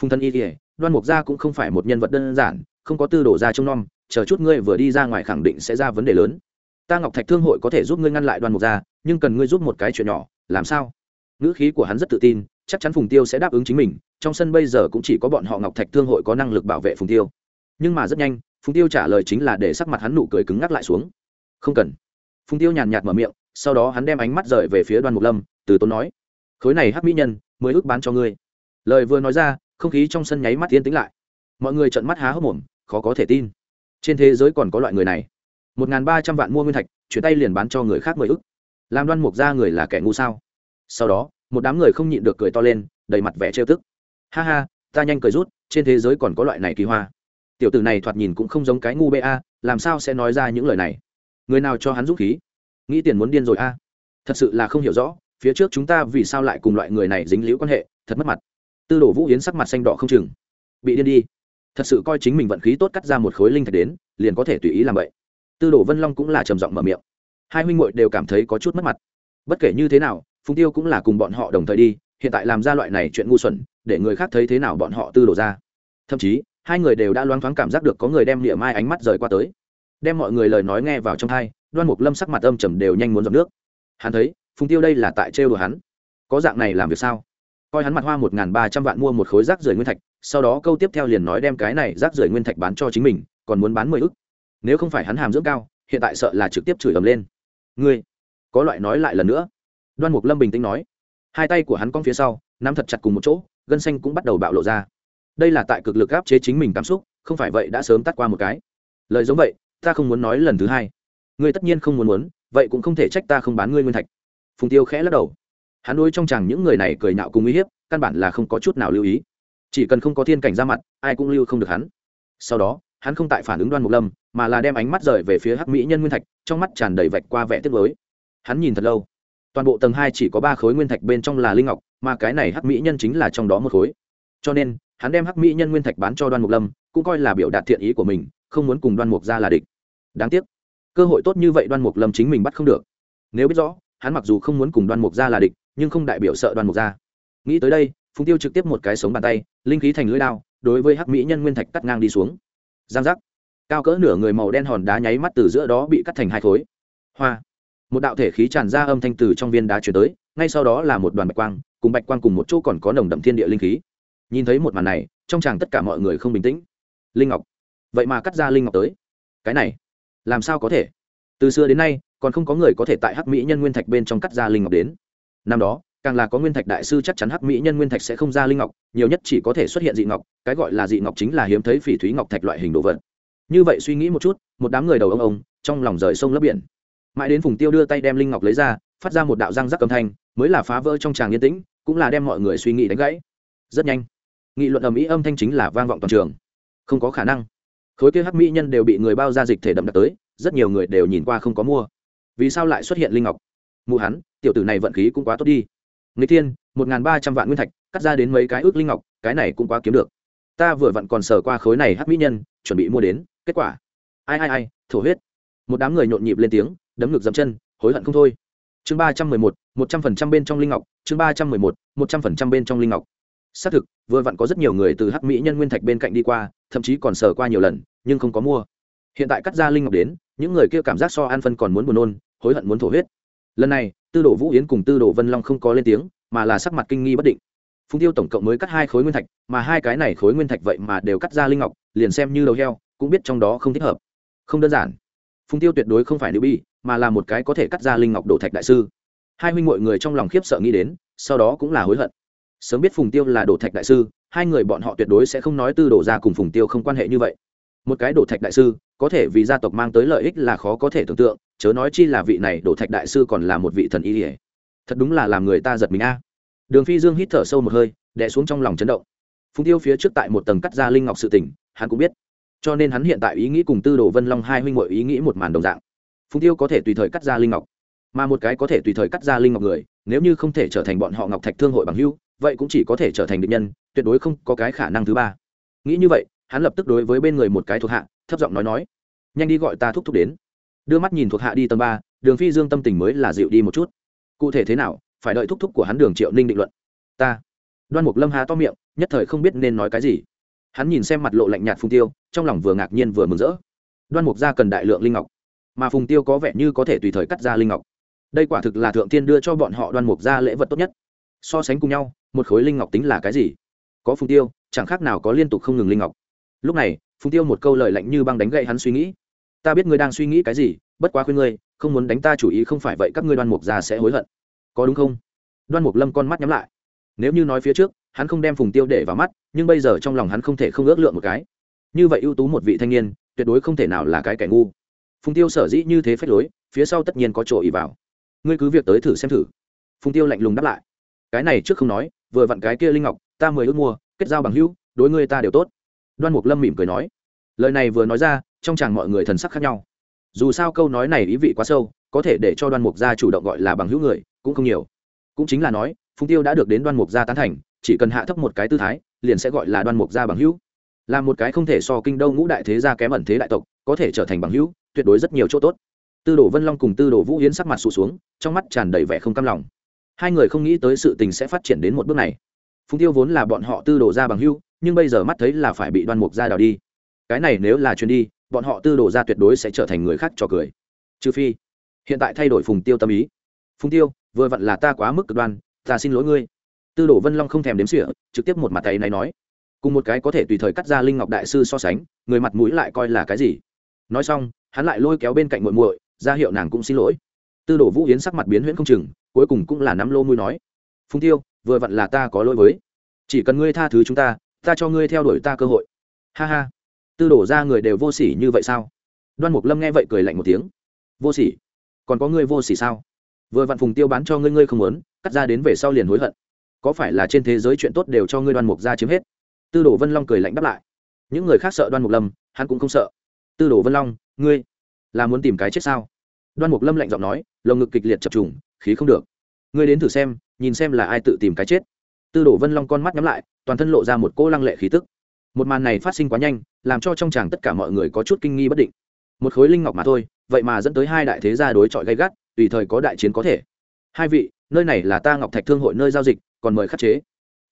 Phùng thân y kỉa đoan mục gia cũng không phải một nhân vật đơn giản, không có tư đồ ra trông nom, chờ chút ngươi vừa đi ra ngoài khẳng định sẽ ra vấn đề lớn. Ta ngọc thạch thương hội có thể giúp ngươi ngăn lại đoan mục gia nhưng cần ngươi giúp một cái chuyện nhỏ, làm sao? Ngữ khí của hắn rất tự tin, chắc chắn phùng tiêu sẽ đáp ứng chính mình, trong sân bây giờ cũng chỉ có bọn họ ngọc thạch thương hội có năng lực bảo vệ phùng tiêu. Nhưng mà rất nhanh, phùng tiêu trả lời chính là để sắc mặt hắn nụ cười cứng ngắc lại xuống. Không cần. Phùng tiêu nhàn nhạt mở miệng, sau đó hắn đem ánh mắt rời về phía đoan mục lâm, từ tốn nói, khối này hắc mỹ nhân, mới ước bán cho ngươi. Lời vừa nói ra, không khí trong sân nháy mắt yên tĩnh lại. Mọi người trợn mắt há hốc mồm, khó có thể tin. Trên thế giới còn có loại người này. Một n g h n ba trăm vạn mua nguyên thạch, chuyển tay liền bán cho người khác mười ức làm đoan mục ra người là kẻ ngu sao? Sau đó, một đám người không nhịn được cười to lên, đầy mặt vẻ trêu tức. Ha ha, ta nhanh cười rút, trên thế giới còn có loại này kỳ hoa. Tiểu tử này thoạt nhìn cũng không giống cái ngu bê a, làm sao sẽ nói ra những lời này? Người nào cho hắn dũng khí? Nghĩ tiền muốn điên rồi a. Thật sự là không hiểu rõ, phía trước chúng ta vì sao lại cùng loại người này dính liễu quan hệ, thật mất mặt. Tư đồ vũ yến sắc mặt xanh đỏ không chừng. Bị điên đi. Thật sự coi chính mình vận khí tốt cắt ra một khối linh thạch đến, liền có thể tùy ý làm vậy. Tư đồ vân long cũng là trầm giọng mở miệng hai huynh muội đều cảm thấy có chút mất mặt. Bất kể như thế nào, phùng tiêu cũng là cùng bọn họ đồng thời đi, hiện tại làm ra loại này chuyện ngu xuẩn, để người khác thấy thế nào bọn họ tư đồ ra. Thậm chí, hai người đều đã loáng thoáng cảm giác được có người đem địa mai ánh mắt rời qua tới. Đem mọi người lời nói nghe vào trong hai đoan mục lâm sắc mặt âm trầm đều nhanh muốn dọn nước. Hắn thấy, phùng tiêu đây là tại trêu đùa hắn. Có dạng này làm việc sao? Coi hắn mặt hoa một n g h n ba trăm vạn mua một khối rác rưởi nguyên thạch, sau đó câu tiếp theo liền nói đem cái này rác rưởi nguyên thạch bán cho chính mình, còn muốn bán mười ức. Nếu không phải hắn hàm dưỡng cao, hiện tại sợ là trực tiếp chửi ầm lên ngươi, có loại nói lại lần nữa. Đoan mục lâm bình tĩnh nói. Hai tay của hắn cong phía sau, nắm thật chặt cùng một chỗ, gân xanh cũng bắt đầu bạo lộ ra. Đây là tại cực lực áp chế chính mình cảm xúc, không phải vậy đã sớm tắt qua một cái. Lời giống vậy, ta không muốn nói lần thứ hai. Ngươi tất nhiên không muốn muốn, vậy cũng không thể trách ta không bán ngươi nguyên thạch. Phùng tiêu khẽ lắc đầu. Hắn đôi trong chàng những người này cười nhạo cùng uy hiếp, căn bản là không có chút nào lưu ý. Chỉ cần không có thiên cảnh ra mặt, ai cũng lưu không được hắn. Sau đó, hắn không tại phản ứng đoan mục lâm mà là đem ánh mắt rời về phía hắc mỹ nhân nguyên thạch, trong mắt tràn đầy vạch qua vẻ tiếc lối hắn nhìn thật lâu. Toàn bộ tầng hai chỉ có ba khối nguyên thạch bên trong là linh ngọc, mà cái này hắc mỹ nhân chính là trong đó một khối. Cho nên, hắn đem hắc mỹ nhân nguyên thạch bán cho đoan mục lâm, cũng coi là biểu đạt thiện ý của mình, không muốn cùng đoan mục ra là địch. Đáng tiếc, cơ hội tốt như vậy đoan mục lâm chính mình bắt không được. Nếu biết rõ, hắn mặc dù không muốn cùng đoan mục ra là địch, nhưng không đại biểu sợ đoan mục ra. Nghĩ tới đây, phùng tiêu trực tiếp một cái sống bàn tay, linh khí thành lưỡi đao, đối với hắc mỹ nhân nguyên thạch cắt ngang đi xuống. Giang giác cao cỡ nửa người màu đen hòn đá nháy mắt từ giữa đó bị cắt thành hai khối. Hoa! Một đạo thể khí tràn ra âm thanh từ trong viên đá chuyển tới, ngay sau đó là một đoàn bạch quang, cùng bạch quang cùng một chỗ còn có nồng đậm thiên địa linh khí. Nhìn thấy một màn này, trong chàng tất cả mọi người không bình tĩnh. Linh ngọc! Vậy mà cắt ra linh ngọc tới. Cái này, làm sao có thể? Từ xưa đến nay, còn không có người có thể tại hắc mỹ nhân nguyên thạch bên trong cắt ra linh ngọc đến. Năm đó, càng là có nguyên thạch đại sư chắc chắn hắc mỹ nhân nguyên thạch sẽ không ra linh ngọc, nhiều nhất chỉ có thể xuất hiện dị ngọc, cái gọi là dị ngọc chính là hiếm thấy phỉ thúy ngọc thạch loại hình đồ vật như vậy suy nghĩ một chút, một đám người đầu ông ông, trong lòng rời sông lấp biển. Mãi đến phùng tiêu đưa tay đem linh ngọc lấy ra, phát ra một đạo răng rắc âm thanh, mới là phá vỡ trong tràng yên tĩnh, cũng là đem mọi người suy nghĩ đánh gãy. Rất nhanh, nghị luận ầm ĩ âm thanh chính là vang vọng toàn trường. Không có khả năng. Khối kia hắc mỹ nhân đều bị người bao ra dịch thể đậm đặc tới, rất nhiều người đều nhìn qua không có mua. Vì sao lại xuất hiện linh ngọc? Mụ hắn, tiểu tử này vận khí cũng quá tốt đi. Người thiên, một n g h n ba trăm vạn nguyên thạch, cắt ra đến mấy cái ước linh ngọc, cái này cũng quá kiếm được. Ta vừa vặn còn sờ qua khối này hắc mỹ nhân, chuẩn bị mua đến kết quả. Ai ai ai, thổ huyết. Một đám người nhộn nhịp lên tiếng, đấm ngực dậm chân, hối hận không thôi. Chương ba trăm mười một một trăm phần trăm bên trong linh ngọc, chương ba trăm mười một một trăm phần trăm bên trong linh ngọc. Xác thực, vừa vặn có rất nhiều người từ hắc mỹ nhân nguyên thạch bên cạnh đi qua, thậm chí còn sờ qua nhiều lần, nhưng không có mua. Hiện tại cắt ra linh ngọc đến, những người kia cảm giác so an phân còn muốn buồn nôn, hối hận muốn thổ huyết. Lần này, tư đồ vũ yến cùng tư đồ vân long không có lên tiếng, mà là sắc mặt kinh nghi bất định. Phùng tiêu tổng cộng mới cắt hai khối nguyên thạch, mà hai cái này khối nguyên thạch vậy mà đều cắt ra linh ngọc, liền xem như đầu heo cũng biết trong đó không thích hợp. Không đơn giản. Phùng tiêu tuyệt đối không phải nữ bi mà là một cái có thể cắt ra linh ngọc đổ thạch đại sư. Hai huynh mọi người trong lòng khiếp sợ nghĩ đến, sau đó cũng là hối hận. Sớm biết phùng tiêu là đổ thạch đại sư, hai người bọn họ tuyệt đối sẽ không nói tư đồ ra cùng phùng tiêu không quan hệ như vậy. Một cái đổ thạch đại sư, có thể vì gia tộc mang tới lợi ích là khó có thể tưởng tượng, chớ nói chi là vị này đổ thạch đại sư còn là một vị thần y ỉa thật đúng là làm người ta giật mình a. Đường phi dương hít thở sâu một hơi, đè xuống trong lòng chấn động. Phùng tiêu phía trước tại một tầng cắt ra linh ngọc sự tỉnh hắn cũng biết cho nên hắn hiện tại ý nghĩ cùng tư đồ vân long hai huynh hội ý nghĩ một màn đồng dạng. Phùng tiêu có thể tùy thời cắt ra linh ngọc, mà một cái có thể tùy thời cắt ra linh ngọc người, nếu như không thể trở thành bọn họ ngọc thạch thương hội bằng hưu vậy cũng chỉ có thể trở thành định nhân, tuyệt đối không có cái khả năng thứ ba. Nghĩ như vậy, hắn lập tức đối với bên người một cái thuộc hạ, thấp giọng nói nói, nhanh đi gọi ta thúc thúc đến. Đưa mắt nhìn thuộc hạ đi tầng ba, đường phi dương tâm tình mới là dịu đi một chút. Cụ thể thế nào, phải đợi thúc thúc của hắn đường triệu ninh định luận. Ta. Đoan mục lâm hà to miệng, nhất thời không biết nên nói cái gì hắn nhìn xem mặt lộ lạnh nhạt phùng tiêu, trong lòng vừa ngạc nhiên vừa mừng rỡ. Đoan mục gia cần đại lượng linh ngọc, mà phùng tiêu có vẻ như có thể tùy thời cắt ra linh ngọc. Đây quả thực là thượng tiên đưa cho bọn họ đoan mục gia lễ vật tốt nhất. So sánh cùng nhau, một khối linh ngọc tính là cái gì? Có phùng tiêu, chẳng khác nào có liên tục không ngừng linh ngọc. Lúc này, phùng tiêu một câu lời lạnh như băng đánh gậy hắn suy nghĩ. Ta biết ngươi đang suy nghĩ cái gì, bất quá khuyên ngươi, không muốn đánh ta chủ ý không phải vậy các ngươi đoan mục gia sẽ hối hận. Có đúng không? Đoan mục lâm con mắt nhắm lại. Nếu như nói phía trước hắn không đem phùng tiêu để vào mắt, nhưng bây giờ trong lòng hắn không thể không ước lượng một cái. Như vậy ưu tú một vị thanh niên, tuyệt đối không thể nào là cái kẻ ngu. Phùng tiêu sở dĩ như thế phách lối, phía sau tất nhiên có chỗ ý vào. Ngươi cứ việc tới thử xem thử. Phùng tiêu lạnh lùng đáp lại. Cái này trước không nói, vừa vặn cái kia linh ngọc, ta mời ước mua, kết giao bằng hữu, đối ngươi ta đều tốt. Đoan mục lâm mỉm cười nói. Lời này vừa nói ra, trong chàng mọi người thần sắc khác nhau. Dù sao câu nói này ý vị quá sâu, có thể để cho đoan mục gia chủ động gọi là bằng hữu người, cũng không nhiều. Cũng chính là nói, phùng tiêu đã được đến đoan mục gia tán thành chỉ cần hạ thấp một cái tư thái, liền sẽ gọi là đoan mục gia bằng hữu. Là một cái không thể so kinh đâu ngũ đại thế gia kém ẩn thế đại tộc, có thể trở thành bằng hữu, tuyệt đối rất nhiều chỗ tốt. Tư đồ vân long cùng tư đồ vũ hiến sắc mặt sụt xuống, trong mắt tràn đầy vẻ không cam lòng. Hai người không nghĩ tới sự tình sẽ phát triển đến một bước này. Phùng tiêu vốn là bọn họ tư đồ ra bằng hữu, nhưng bây giờ mắt thấy là phải bị đoan mục gia đào đi. Cái này nếu là chuyến đi, bọn họ tư đồ ra tuyệt đối sẽ trở thành người khác cho cười. Trừ phi, hiện tại thay đổi phùng tiêu tâm ý. Phùng tiêu, vừa vặn là ta quá mức cực đoan, ta xin lỗi ngươi tư đồ vân long không thèm đếm xỉa, trực tiếp một mặt tay này nói. Cùng một cái có thể tùy thời cắt ra linh ngọc đại sư so sánh, người mặt mũi lại coi là cái gì? Nói xong, hắn lại lôi kéo bên cạnh muội muội, ra hiệu nàng cũng xin lỗi. Tư đồ vũ yến sắc mặt biến huyễn không chừng, cuối cùng cũng là nắm lô mũi nói. Phùng tiêu, vừa vặn là ta có lỗi với. Chỉ cần ngươi tha thứ chúng ta ta cho ngươi theo đuổi ta cơ hội. Ha ha. Tư đổ ra người đều vô sỉ như vậy sao? Đoan mục lâm nghe vậy cười lạnh một tiếng. Vô sỉ? Còn có ngươi vô sỉ sao? Vừa vặn phùng tiêu bán cho ngươi ngươi không muốn, cắt ra đến về sau liền hối hận có phải là trên thế giới chuyện tốt đều cho ngươi đoan mục ra chiếm hết? Tư đồ vân long cười lạnh đáp lại. Những người khác sợ đoan mục lâm, hắn cũng không sợ. Tư đồ vân long, ngươi là muốn tìm cái chết sao? Đoan mục lâm lạnh giọng nói, lồng ngực kịch liệt chập trùng, khí không được. Ngươi đến thử xem, nhìn xem là ai tự tìm cái chết. Tư đồ vân long con mắt nhắm lại, toàn thân lộ ra một cô lăng lệ khí tức. Một màn này phát sinh quá nhanh, làm cho trong chàng tất cả mọi người có chút kinh nghi bất định. Một khối linh ngọc mà thôi, vậy mà dẫn tới hai đại thế gia đối chọi gay gắt, tùy thời có đại chiến có thể. Hai vị, nơi này là ta ngọc thạch thương hội nơi giao dịch còn mời khắc chế.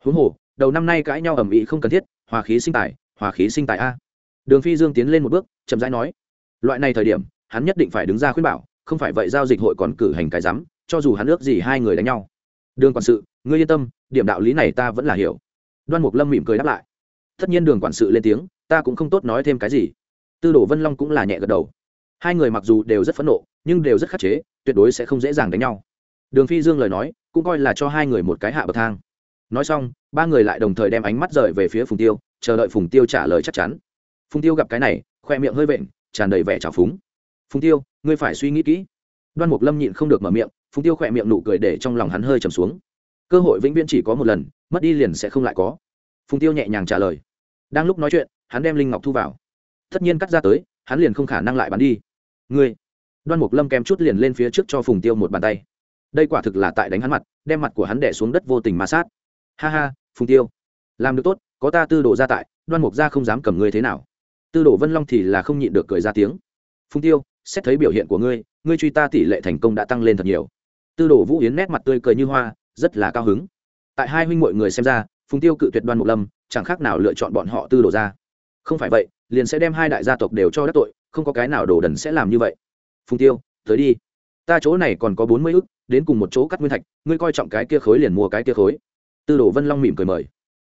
Huống hồ, đầu năm nay cãi nhau ầm ĩ không cần thiết, hòa khí sinh tài, hòa khí sinh tài a. Đường phi dương tiến lên một bước, chậm rãi nói, loại này thời điểm, hắn nhất định phải đứng ra khuyên bảo, không phải vậy giao dịch hội còn cử hành cái rắm, cho dù hắn ước gì hai người đánh nhau. Đường quản sự, ngươi yên tâm, điểm đạo lý này ta vẫn là hiểu. Đoan mục lâm mỉm cười đáp lại. Tất nhiên đường quản sự lên tiếng, ta cũng không tốt nói thêm cái gì. Tư đồ vân long cũng là nhẹ gật đầu. Hai người mặc dù đều rất phẫn nộ, nhưng đều rất khắc chế, tuyệt đối sẽ không dễ dàng đánh nhau. Đường phi dương lời nói cũng coi là cho hai người một cái hạ bậc thang. Nói xong, ba người lại đồng thời đem ánh mắt rời về phía phùng tiêu, chờ đợi phùng tiêu trả lời chắc chắn. Phùng tiêu gặp cái này, khoe miệng hơi vện, tràn đầy vẻ trào phúng. Phùng tiêu, ngươi phải suy nghĩ kỹ. Đoan mục lâm nhịn không được mở miệng, phùng tiêu khoe miệng nụ cười để trong lòng hắn hơi trầm xuống. Cơ hội vĩnh viễn chỉ có một lần, mất đi liền sẽ không lại có. Phùng tiêu nhẹ nhàng trả lời. Đang lúc nói chuyện, hắn đem linh ngọc thu vào. Tất nhiên cắt ra tới, hắn liền không khả năng lại bắn đi. Ngươi! Đoan mục lâm kèm chút liền lên phía trước cho phùng tiêu một bàn tay đây quả thực là tại đánh hắn mặt, đem mặt của hắn đẻ xuống đất vô tình ma sát. Ha ha, phùng tiêu, làm được tốt, có ta tư đồ ra tại, đoan mục ra không dám cầm ngươi thế nào. Tư đồ vân long thì là không nhịn được cười ra tiếng. Phùng tiêu, xét thấy biểu hiện của ngươi ngươi truy ta tỷ lệ thành công đã tăng lên thật nhiều. Tư đồ vũ yến nét mặt tươi cười như hoa, rất là cao hứng. Tại hai huynh mọi người xem ra, phùng tiêu cự tuyệt đoan mục lâm, chẳng khác nào lựa chọn bọn họ tư đồ ra. Không phải vậy, liền sẽ đem hai đại gia tộc đều cho đắc tội, không có cái nào đồ đần sẽ làm như vậy. Phùng tiêu, tới đi ta chỗ này còn có bốn mươi ức, đến cùng một chỗ cắt nguyên thạch, ngươi coi trọng cái kia khối liền mua cái kia khối. Tư đồ vân long mỉm cười mời.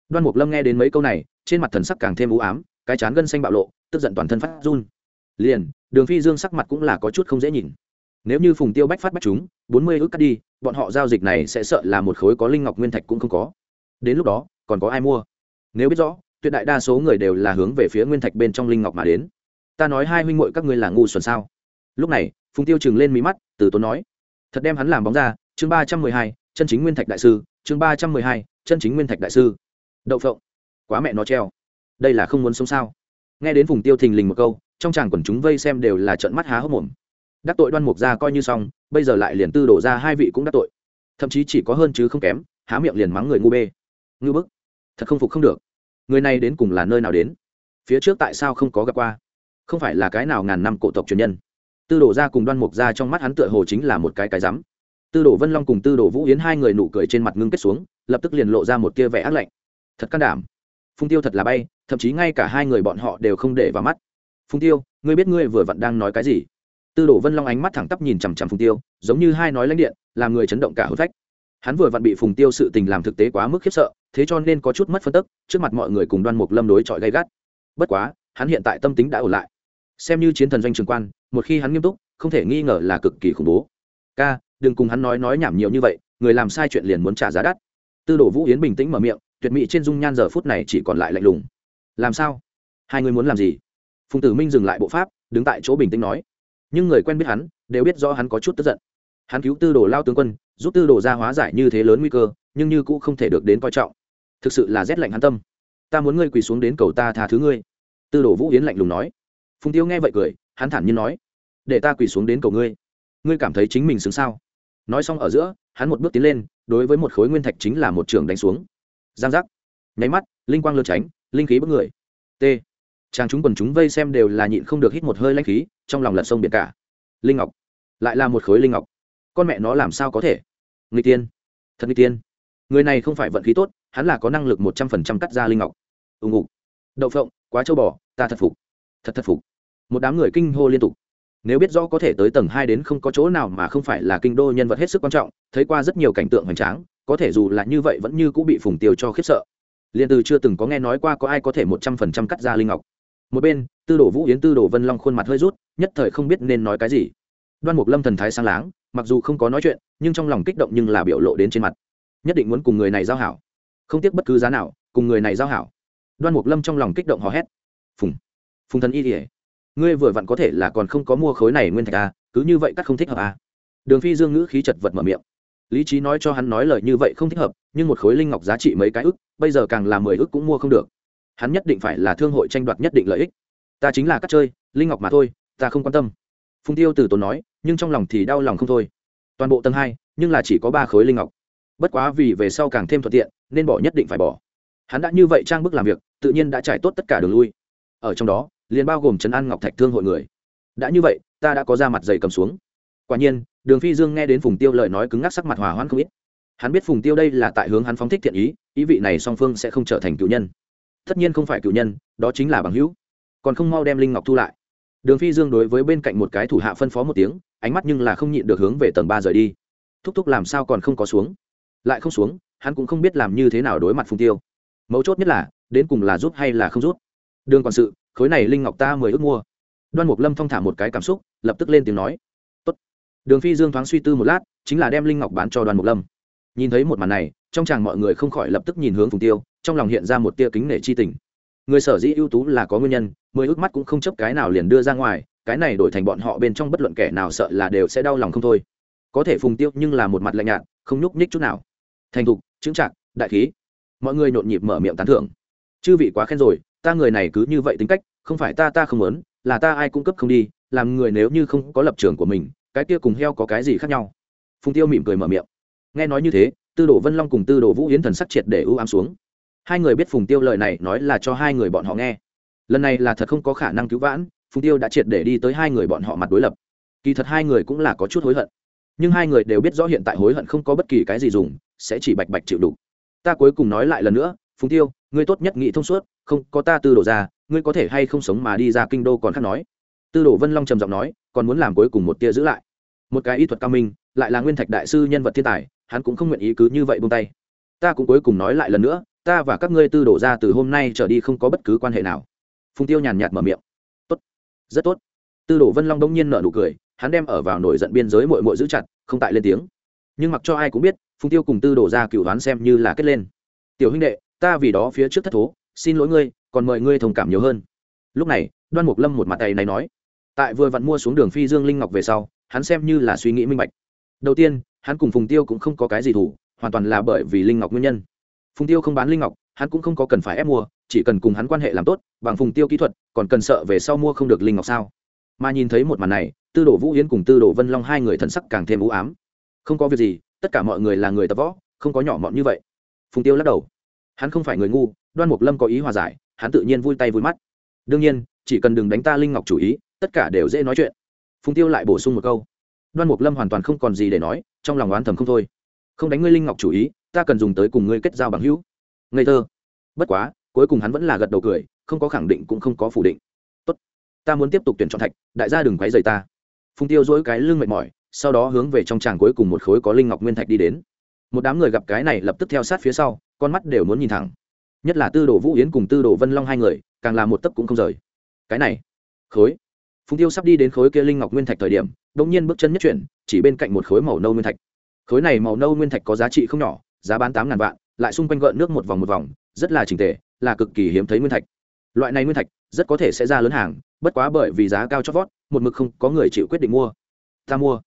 Đoan mục lâm nghe đến mấy câu này, trên mặt thần sắc càng thêm u ám, cái chán gân xanh bạo lộ, tức giận toàn thân phát run. Liền, đường phi dương sắc mặt cũng là có chút không dễ nhìn. Nếu như phùng tiêu bách phát bách chúng, bốn mươi ước cắt đi, bọn họ giao dịch này sẽ sợ là một khối có linh ngọc nguyên thạch cũng không có. Đến lúc đó, còn có ai mua? Nếu biết rõ, tuyệt đại đa số người đều là hướng về phía nguyên thạch bên trong linh ngọc mà đến. Ta nói hai huynh muội các ngươi là ngu xuẩn sao? Lúc này, phùng tiêu chừng lên mí mắt từ tốn nói. Thật đem hắn làm bóng ra, chương ba trăm mười hai, chân chính nguyên thạch đại sư, chương ba trăm mười hai, chân chính nguyên thạch đại sư. Đậu phộng. Quá mẹ nó treo. Đây là không muốn sống sao? Nghe đến vùng tiêu thình lình một câu, trong chàng quần chúng vây xem đều là trận mắt há hốc mồm. Đắc tội đoan mục ra coi như xong, bây giờ lại liền tư đổ ra hai vị cũng đắc tội. Thậm chí chỉ có hơn chứ không kém, há miệng liền mắng người ngu bê. Ngư bức. Thật không phục không được. Người này đến cùng là nơi nào đến? Phía trước tại sao không có gặp qua? Không phải là cái nào ngàn năm cổ tộc truyền nhân? Tư đồ ra cùng đoan mục ra trong mắt hắn tựa hồ chính là một cái cái rắm. Tư đồ vân long cùng tư đồ vũ yến hai người nụ cười trên mặt ngưng kết xuống, lập tức liền lộ ra một tia vẻ ác lạnh. Thật can đảm. Phung tiêu thật là bay, thậm chí ngay cả hai người bọn họ đều không để vào mắt. Phùng tiêu, ngươi biết ngươi vừa vặn đang nói cái gì? Tư đồ vân long ánh mắt thẳng tắp nhìn chằm chằm phùng tiêu, giống như hai nói lãnh điện, làm người chấn động cả hôn phách. Hắn vừa vặn bị phùng tiêu sự tình làm thực tế quá mức khiếp sợ, thế cho nên có chút mất phân tức, trước mặt mọi người cùng đoan mục lâm đối chọi gay gắt. Bất quá, hắn hiện tại tâm tính đã ổn lại. Xem như chiến thần doanh trường quan một khi hắn nghiêm túc, không thể nghi ngờ là cực kỳ khủng bố. Ca, đừng cùng hắn nói nói nhảm nhiều như vậy, người làm sai chuyện liền muốn trả giá đắt. Tư đồ vũ yến bình tĩnh mở miệng, tuyệt mỹ trên dung nhan giờ phút này chỉ còn lại lạnh lùng. Làm sao? Hai người muốn làm gì? Phùng tử minh dừng lại bộ pháp, đứng tại chỗ bình tĩnh nói. Nhưng người quen biết hắn, đều biết rõ hắn có chút tức giận. Hắn cứu tư đồ lao tướng quân, giúp tư đồ ra hóa giải như thế lớn nguy cơ, nhưng như cũng không thể được đến coi trọng. Thực sự là rét lạnh hắn tâm. Ta muốn ngươi quỳ xuống đến cầu ta tha thứ ngươi. Tư đồ vũ yến lạnh lùng nói. Phùng tiêu nghe vậy cười, hắn thản nhiên nói để ta quỳ xuống đến cầu ngươi. Ngươi cảm thấy chính mình xứng sao? Nói xong ở giữa, hắn một bước tiến lên, đối với một khối nguyên thạch chính là một trường đánh xuống. Giang giác. Nháy mắt, linh quang lượt tránh, linh khí bất người. T. Chàng chúng quần chúng vây xem đều là nhịn không được hít một hơi lanh khí, trong lòng lật sông biển cả. Linh ngọc. Lại là một khối linh ngọc. Con mẹ nó làm sao có thể? Người tiên. Thật người tiên. Người này không phải vận khí tốt, hắn là có năng lực một trăm phần trăm cắt ra linh ngọc. Ù ngục. Đậu phộng, quá châu bò, ta thật phục. Thật thật phục. Một đám người kinh hô liên tục nếu biết rõ có thể tới tầng hai đến không có chỗ nào mà không phải là kinh đô nhân vật hết sức quan trọng, thấy qua rất nhiều cảnh tượng hoành tráng, có thể dù là như vậy vẫn như cũng bị phùng tiêu cho khiếp sợ. Liền từ chưa từng có nghe nói qua có ai có thể một trăm phần trăm cắt ra linh ngọc. Một bên, tư đồ vũ yến, tư đồ vân long khuôn mặt hơi rút, nhất thời không biết nên nói cái gì. Đoan mục lâm thần thái sáng láng, mặc dù không có nói chuyện, nhưng trong lòng kích động nhưng là biểu lộ đến trên mặt. Nhất định muốn cùng người này giao hảo. Không tiếc bất cứ giá nào, cùng người này giao hảo. Đoan mục lâm trong lòng kích động hò hét. Phùng phùng thần y kỉa ngươi vừa vặn có thể là còn không có mua khối này nguyên thạch a à, cứ như vậy cắt không thích hợp a. À. đường phi dương ngữ khí chật vật mở miệng. Lý trí nói cho hắn nói lời như vậy không thích hợp nhưng một khối linh ngọc giá trị mấy cái ức bây giờ càng là mười ức cũng mua không được. Hắn nhất định phải là thương hội tranh đoạt nhất định lợi ích. Ta chính là cắt chơi linh ngọc mà thôi ta không quan tâm. Phùng tiêu từ tốn nói nhưng trong lòng thì đau lòng không thôi. Toàn bộ tầng hai nhưng là chỉ có ba khối linh ngọc. Bất quá vì về sau càng thêm thuận tiện nên bỏ nhất định phải bỏ. Hắn đã như vậy trang bức làm việc tự nhiên đã trải tốt tất cả đường lui. Ở trong đó liền bao gồm trấn an ngọc thạch thương hội người. Đã như vậy, ta đã có ra mặt dày cầm xuống. Quả nhiên, đường phi dương nghe đến phùng tiêu lời nói cứng ngắc sắc mặt hòa hoãn không ít. Hắn biết phùng tiêu đây là tại hướng hắn phóng thích thiện ý ý vị này song phương sẽ không trở thành cựu nhân. Tất nhiên không phải cựu nhân, đó chính là bằng hữu. Còn không mau đem linh ngọc thu lại. Đường phi dương đối với bên cạnh một cái thủ hạ phân phó một tiếng, ánh mắt nhưng là không nhịn được hướng về tầng ba rời đi. Thúc thúc làm sao còn không có xuống? Lại không xuống, hắn cũng không biết làm như thế nào đối mặt phùng tiêu. Mấu chốt nhất là, đến cùng là rút hay là không rút đường quản sự khối này linh ngọc ta mười ước mua. Đoan mục lâm phong thả một cái cảm xúc, lập tức lên tiếng nói, Tốt. đường phi dương thoáng suy tư một lát, chính là đem linh ngọc bán cho đoan mục lâm. Nhìn thấy một màn này, trong chàng mọi người không khỏi lập tức nhìn hướng phùng tiêu, trong lòng hiện ra một tia kính nể chi tình. Người sở dĩ ưu tú là có nguyên nhân, mười ước mắt cũng không chấp cái nào liền đưa ra ngoài, cái này đổi thành bọn họ bên trong bất luận kẻ nào sợ là đều sẽ đau lòng không thôi. Có thể phùng tiêu nhưng là một mặt lạnh nhạt, không nhúc nhích chút nào. Thành thục chứng trạng đại khí. Mọi người nhộn nhịp mở miệng tán thưởng. Chư vị quá khen rồi ta người này cứ như vậy tính cách, không phải ta ta không muốn, là ta ai cung cấp không đi, làm người nếu như không có lập trường của mình, cái kia cùng heo có cái gì khác nhau? Phùng tiêu mỉm cười mở miệng. Nghe nói như thế, tư đồ vân long cùng tư đồ vũ hiến thần sắc triệt để ưu ám xuống. Hai người biết phùng tiêu lời này nói là cho hai người bọn họ nghe. Lần này là thật không có khả năng cứu vãn, phùng tiêu đã triệt để đi tới hai người bọn họ mặt đối lập. Kỳ thật hai người cũng là có chút hối hận. Nhưng hai người đều biết rõ hiện tại hối hận không có bất kỳ cái gì dùng, sẽ chỉ bạch bạch chịu đủ. Ta cuối cùng nói lại lần nữa, phùng tiêu ngươi tốt nhất nghĩ thông suốt, không, có ta tư đồ ra, ngươi có thể hay không sống mà đi ra kinh đô còn khác nói. Tư đồ vân long trầm giọng nói, còn muốn làm cuối cùng một tia giữ lại. Một cái y thuật cao minh, lại là nguyên thạch đại sư nhân vật thiên tài, hắn cũng không nguyện ý cứ như vậy buông tay. Ta cũng cuối cùng nói lại lần nữa, ta và các ngươi tư đổ ra từ hôm nay trở đi không có bất cứ quan hệ nào. Phùng tiêu nhàn nhạt mở miệng. Tốt, rất tốt. Tư đồ vân long đông nhiên nở nụ cười, hắn đem ở vào nổi giận biên giới mội mội giữ chặt, không tại lên tiếng. Nhưng mặc cho ai cũng biết, phùng tiêu cùng tư đổ ra cựu đoán xem như là kết lên. Tiểu huynh đệ ta vì đó phía trước thất thố, xin lỗi ngươi, còn mời ngươi thông cảm nhiều hơn. Lúc này, đoan mục lâm một mặt tay này nói. Tại vừa vặn mua xuống đường phi dương linh ngọc về sau, hắn xem như là suy nghĩ minh bạch. Đầu tiên, hắn cùng phùng tiêu cũng không có cái gì thủ, hoàn toàn là bởi vì linh ngọc nguyên nhân. Phùng tiêu không bán linh ngọc, hắn cũng không có cần phải ép mua, chỉ cần cùng hắn quan hệ làm tốt, bằng phùng tiêu kỹ thuật, còn cần sợ về sau mua không được linh ngọc sao? Mà nhìn thấy một màn này, tư đồ vũ yến cùng tư đồ vân long hai người thần sắc càng thêm u ám. Không có việc gì, tất cả mọi người là người tập võ, không có nhỏ mọn như vậy. Phùng tiêu lắc đầu hắn không phải người ngu, đoan mục lâm có ý hòa giải, hắn tự nhiên vui tay vui mắt. Đương nhiên, chỉ cần đừng đánh ta linh ngọc chủ ý, tất cả đều dễ nói chuyện. Phùng tiêu lại bổ sung một câu. Đoan mục lâm hoàn toàn không còn gì để nói, trong lòng oán thầm không thôi. Không đánh ngươi linh ngọc chủ ý, ta cần dùng tới cùng ngươi kết giao bằng hữu. Ngây thơ. Bất quá, cuối cùng hắn vẫn là gật đầu cười, không có khẳng định cũng không có phủ định. Tốt. ta muốn tiếp tục tuyển chọn thạch, đại gia đừng quấy rầy ta. Phùng tiêu dỗi cái lưng mệt mỏi, sau đó hướng về trong tràng cuối cùng một khối có linh ngọc nguyên thạch đi đến. Một đám người gặp cái này lập tức theo sát phía sau con mắt đều muốn nhìn thẳng. Nhất là tư đồ vũ yến cùng tư đồ vân long hai người, càng là một tấc cũng không rời. Cái này, khối. Phùng tiêu sắp đi đến khối kia linh ngọc nguyên thạch thời điểm đ ỗ n g nhiên bước chân nhất chuyển, chỉ bên cạnh một khối màu nâu nguyên thạch. Khối này màu nâu nguyên thạch có giá trị không nhỏ, giá bán tám ngàn vạn, lại xung quanh gợn nước một vòng một vòng, rất là trình tề, là cực kỳ hiếm thấy nguyên thạch. Loại này nguyên thạch, rất có thể sẽ ra lớn hàng, bất quá bởi vì giá cao chót vót, một mực không có người chịu quyết định mua. Ta mua.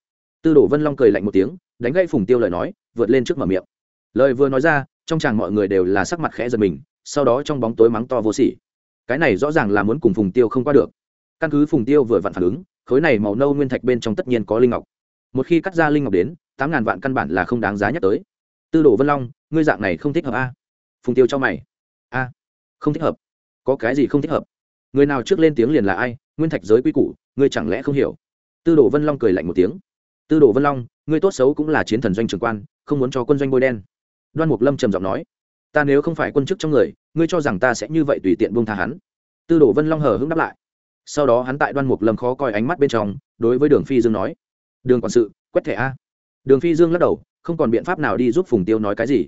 Tư đồ vân long cười lạnh một tiếng, đánh gây phùng tiêu lời nói, vượt lên trước mở miệng. Lời vừa nói ra trong chàng mọi người đều là sắc mặt khẽ giật mình, sau đó trong bóng tối mắng to vô sỉ. Cái này rõ ràng là muốn cùng phùng tiêu không qua được. Căn cứ phùng tiêu vừa vặn phản ứng, khối này màu nâu nguyên thạch bên trong tất nhiên có linh ngọc. Một khi cắt ra linh ngọc đến, tám ngàn vạn căn bản là không đáng giá nhắc tới. Tư đồ vân long, ngươi dạng này không thích hợp a? Phùng tiêu cho mày. A, không thích hợp. Có cái gì không thích hợp? Người nào trước lên tiếng liền là ai? Nguyên thạch giới quy củ, ngươi chẳng lẽ không hiểu? Tư đồ vân long cười lạnh một tiếng. Tư đồ vân long, ngươi tốt xấu cũng là chiến thần doanh trưởng quan, không muốn cho quân doanh bôi đen đoan mục lâm trầm giọng nói, ta nếu không phải quân chức trong người, ngươi cho rằng ta sẽ như vậy tùy tiện buông tha hắn? Tư đồ vân long hờ hững đáp lại. Sau đó hắn tại đoan mục lâm khó coi ánh mắt bên trong, đối với đường phi dương nói, đường quản sự, quét thẻ a. Đường phi dương lắc đầu, không còn biện pháp nào đi giúp phùng tiêu nói cái gì.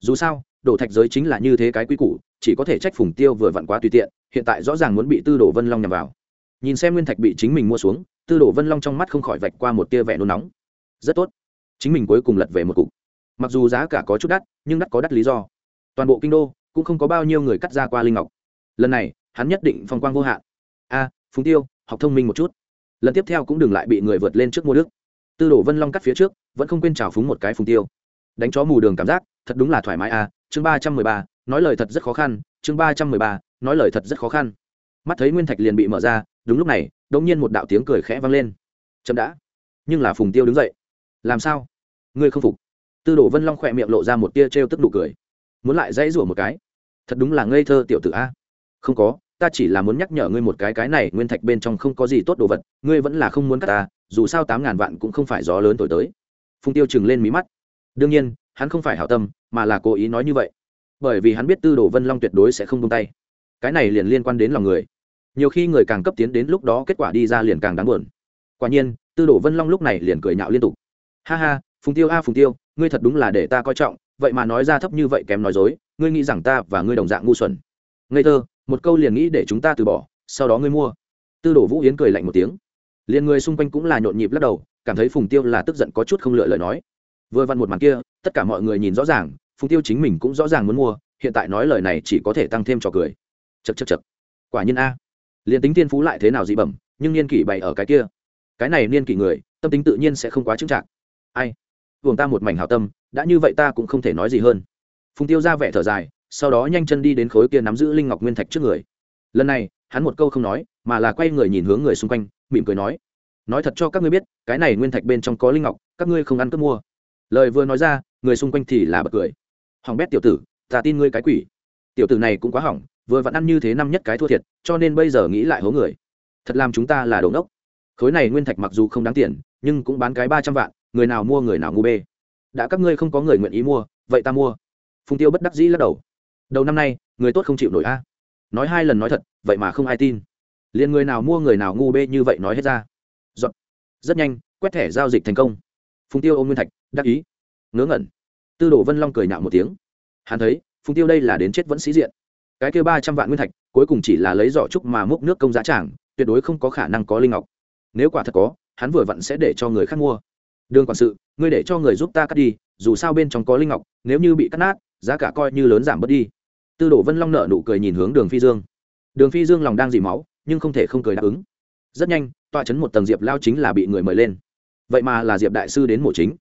Dù sao, đổ thạch giới chính là như thế cái quy củ, chỉ có thể trách phùng tiêu vừa vặn quá tùy tiện, hiện tại rõ ràng muốn bị tư đồ vân long nhằm vào. Nhìn xem nguyên thạch bị chính mình mua xuống, tư đồ vân long trong mắt không khỏi vạch qua một tia vẻ nôn nóng. Rất tốt, chính mình cuối cùng lật về một cục mặc dù giá cả có chút đắt, nhưng đắt có đắt lý do. Toàn bộ kinh đô cũng không có bao nhiêu người cắt ra qua linh ngọc. Lần này, hắn nhất định phong quang vô hạn. A, phùng tiêu, học thông minh một chút. Lần tiếp theo cũng đừng lại bị người vượt lên trước mua đức. Tư đồ vân long cắt phía trước, vẫn không quên trào phúng một cái phùng tiêu. Đánh chó mù đường cảm giác, thật đúng là thoải mái a. Chương ba trăm mười ba, nói lời thật rất khó khăn. Chương ba trăm mười ba, nói lời thật rất khó khăn. Mắt thấy nguyên thạch liền bị mở ra, đúng lúc này đông nhiên một đạo tiếng cười khẽ vang lên. Chậm đã, nhưng là phùng tiêu đứng dậy. Làm sao? Ngươi không phục tư đồ vân long khỏe miệng lộ ra một tia t r e o tức nụ cười. Muốn lại dãy rủa một cái? Thật đúng là ngây thơ tiểu tử a. Không có, ta chỉ là muốn nhắc nhở ngươi một cái cái này, nguyên thạch bên trong không có gì tốt đồ vật, ngươi vẫn là không muốn cắt ta, dù sao tám ngàn vạn cũng không phải gió lớn thổi tới. Phùng tiêu chừng lên mí mắt. Đương nhiên, hắn không phải hảo tâm, mà là cố ý nói như vậy. Bởi vì hắn biết tư đồ vân long tuyệt đối sẽ không tung tay. Cái này liền liên quan đến lòng người. Nhiều khi người càng cấp tiến đến lúc đó kết quả đi ra liền càng đáng buồn. Quả nhiên, tư đồ vân long lúc này liền cười nhạo liên tục. Ha ha, phùng tiêu a, phùng tiêu ngươi thật đúng là để ta coi trọng, vậy mà nói ra thấp như vậy kém nói dối, ngươi nghĩ rằng ta và ngươi đồng dạng ngu xuẩn. Ngây thơ, một câu liền nghĩ để chúng ta từ bỏ, sau đó ngươi mua. Tư đồ vũ yến cười lạnh một tiếng. Liền người xung quanh cũng là nhộn nhịp lắc đầu, cảm thấy phùng tiêu là tức giận có chút không lựa lời nói. Vừa vặn một màn kia, tất cả mọi người nhìn rõ ràng, phùng tiêu chính mình cũng rõ ràng muốn mua, hiện tại nói lời này chỉ có thể tăng thêm trò cười. Chật chật chật quả nhiên a. Liền tính tiên phú lại thế nào dị bẩm, nhưng niên kỷ bày ở cái kia. Cái này niên kỷ người, tâm tính tự nhiên sẽ không quá trưng trạng ai? Buồng ta một mảnh hảo tâm, đã như vậy ta cũng không thể nói gì hơn. Phùng tiêu ra vẻ thở dài, sau đó nhanh chân đi đến khối kia nắm giữ linh ngọc nguyên thạch trước người. Lần này, hắn một câu không nói, mà là quay người nhìn hướng người xung quanh, mỉm cười nói nói thật cho các ngươi biết, cái này nguyên thạch bên trong có linh ngọc, các ngươi không ăn cướp mua. Lời vừa nói ra, người xung quanh thì là bật cười. Hỏng bét tiểu tử, ta tin ngươi cái quỷ. Tiểu tử này cũng quá hỏng, vừa vẫn ăn như thế năm nhất cái thua thiệt, cho nên bây giờ nghĩ lại hố người. Thật làm chúng ta là đồ đốc khối này nguyên thạch mặc dù không đáng tiền, nhưng cũng bán cái ba trăm vạn người nào mua người nào ngu bê. Đã các ngươi không có người nguyện ý mua, vậy ta mua. Phùng tiêu bất đắc dĩ lắc đầu. Đầu năm nay, người tốt không chịu nổi a. Nói hai lần nói thật, vậy mà không ai tin. Liền người nào mua người nào ngu bê như vậy nói hết ra. Giọt. rất nhanh, quét thẻ giao dịch thành công. Phùng tiêu ôm nguyên thạch, đắc ý. Ngớ ngẩn. Tư đồ vân long cười nhạo một tiếng. Hắn thấy, phùng tiêu đây là đến chết vẫn sĩ diện. Cái kia ba trăm vạn nguyên thạch, cuối cùng chỉ là lấy giỏ trúc mà múc nước công giá trảng tuyệt đối không có khả năng có linh ngọc. Nếu quả thật có, hắn vừa vặn sẽ để cho người khác mua đường quản sự, ngươi để cho người giúp ta cắt đi, dù sao bên trong có linh ngọc, nếu như bị cắt nát, giá cả coi như lớn giảm bớt đi. Tư đồ vân long nợ nụ cười nhìn hướng đường phi dương. Đường phi dương lòng đang dì máu, nhưng không thể không cười đáp ứng. Rất nhanh, tọa chấn một tầng diệp lao chính là bị người mời lên. Vậy mà là diệp đại sư đến mổ chính.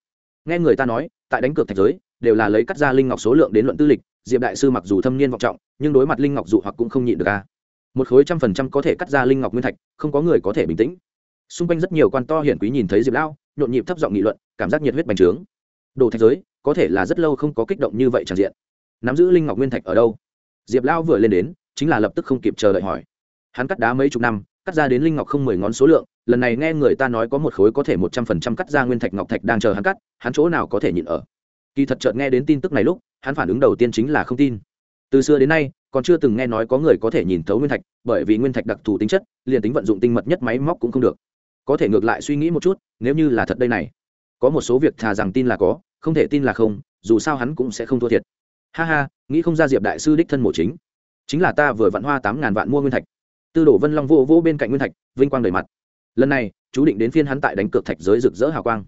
Nghe người ta nói, tại đánh cược thạch giới, đều là lấy cắt ra linh ngọc số lượng đến luận tư lịch, diệp đại sư mặc dù thâm niên vọng trọng, nhưng đối mặt linh ngọc dụ hoặc cũng không nhịn được ca một khối trăm phần trăm có thể cắt ra linh ngọc nguyên thạch, không có người có thể bình tĩnh. Xung quanh rất nhiều quan to hiển quý nhìn thấy diệp lão nhộn nhịp thấp giọng nghị luận, cảm giác nhiệt huyết bành trướng. Đồ thạch giới, có thể là rất lâu không có kích động như vậy tràn diện. Nắm giữ linh ngọc nguyên thạch ở đâu? Diệp lão vừa lên đến, chính là lập tức không kịp chờ đợi hỏi. Hắn cắt đá mấy chục năm, cắt ra đến linh ngọc không mười ngón số lượng, lần này nghe người ta nói có một khối có thể một trăm phần trăm cắt ra nguyên thạch ngọc thạch đang chờ hắn cắt, hắn chỗ nào có thể nhịn ở? Kỳ thật chợt nghe đến tin tức này lúc, hắn phản ứng đầu tiên chính là không tin. Từ xưa đến nay, còn chưa từng nghe nói có người có thể nhìn thấu nguyên thạch, bởi vì nguyên thạch đặc thù tính chất, liền tính vận dụng tinh mật nhất máy móc cũng không được có thể ngược lại suy nghĩ một chút, nếu như là thật đây này. Có một số việc thà rằng tin là có, không thể tin là không, dù sao hắn cũng sẽ không thua thiệt. Ha ha, nghĩ không ra diệp đại sư đích thân mổ chính. Chính là ta vừa vặn hoa tám ngàn vạn mua nguyên thạch. Tư đổ vân long vô vô bên cạnh nguyên thạch, vinh quang đầy mặt. Lần này, chú định đến phiên hắn tại đánh cược thạch giới rực rỡ hào quang.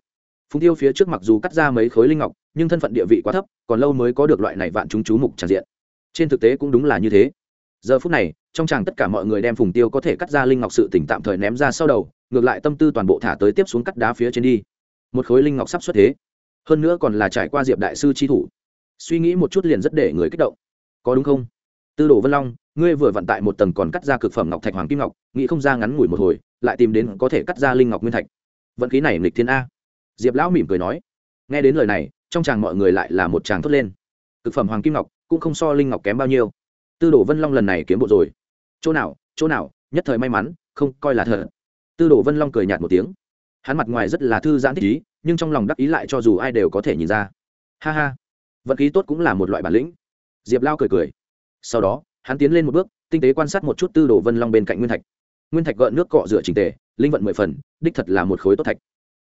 Phùng tiêu phía trước mặc dù cắt ra mấy khối linh ngọc, nhưng thân phận địa vị quá thấp, còn lâu mới có được loại này vạn chúng chú mục tràn diện. Trên thực tế cũng đúng là như thế. Giờ phút này trong chàng tất cả mọi người đem phùng tiêu có thể cắt ra linh ngọc sự tỉnh tạm thời ném ra sau đầu, ngược lại tâm tư toàn bộ thả tới tiếp xuống cắt đá phía trên đi. Một khối linh ngọc sắp xuất thế. Hơn nữa còn là trải qua diệp đại sư chi thủ. Suy nghĩ một chút liền rất để người kích động. Có đúng không? Tư đồ vân long, ngươi vừa vận tại một tầng còn cắt ra cực phẩm ngọc thạch hoàng kim ngọc, nghĩ không ra ngắn ngủi một hồi, lại tìm đến có thể cắt ra linh ngọc nguyên thạch. Vận khí này nghịch thiên a. Diệp lão mỉm cười nói. Nghe đến lời này, trong chàng mọi người lại là một chàng thốt lên. Cực phẩm hoàng kim ngọc cũng không so linh ngọc kém bao nhiêu. Tư đồ vân long lần này kiếm bộ rồi chỗ nào chỗ nào, nhất thời may mắn, không coi là thật. Tư đồ vân long cười nhạt một tiếng. Hắn mặt ngoài rất là thư giãn thích ý, nhưng trong lòng đắc ý lại cho dù ai đều có thể nhìn ra. Ha ha, vận khí tốt cũng là một loại bản lĩnh. Diệp lao cười cười. Sau đó, hắn tiến lên một bước, tinh tế quan sát một chút tư đồ vân long bên cạnh nguyên thạch. Nguyên thạch gợn nước cọ rửa trình tề, linh vận mười phần, đích thật là một khối tốt thạch.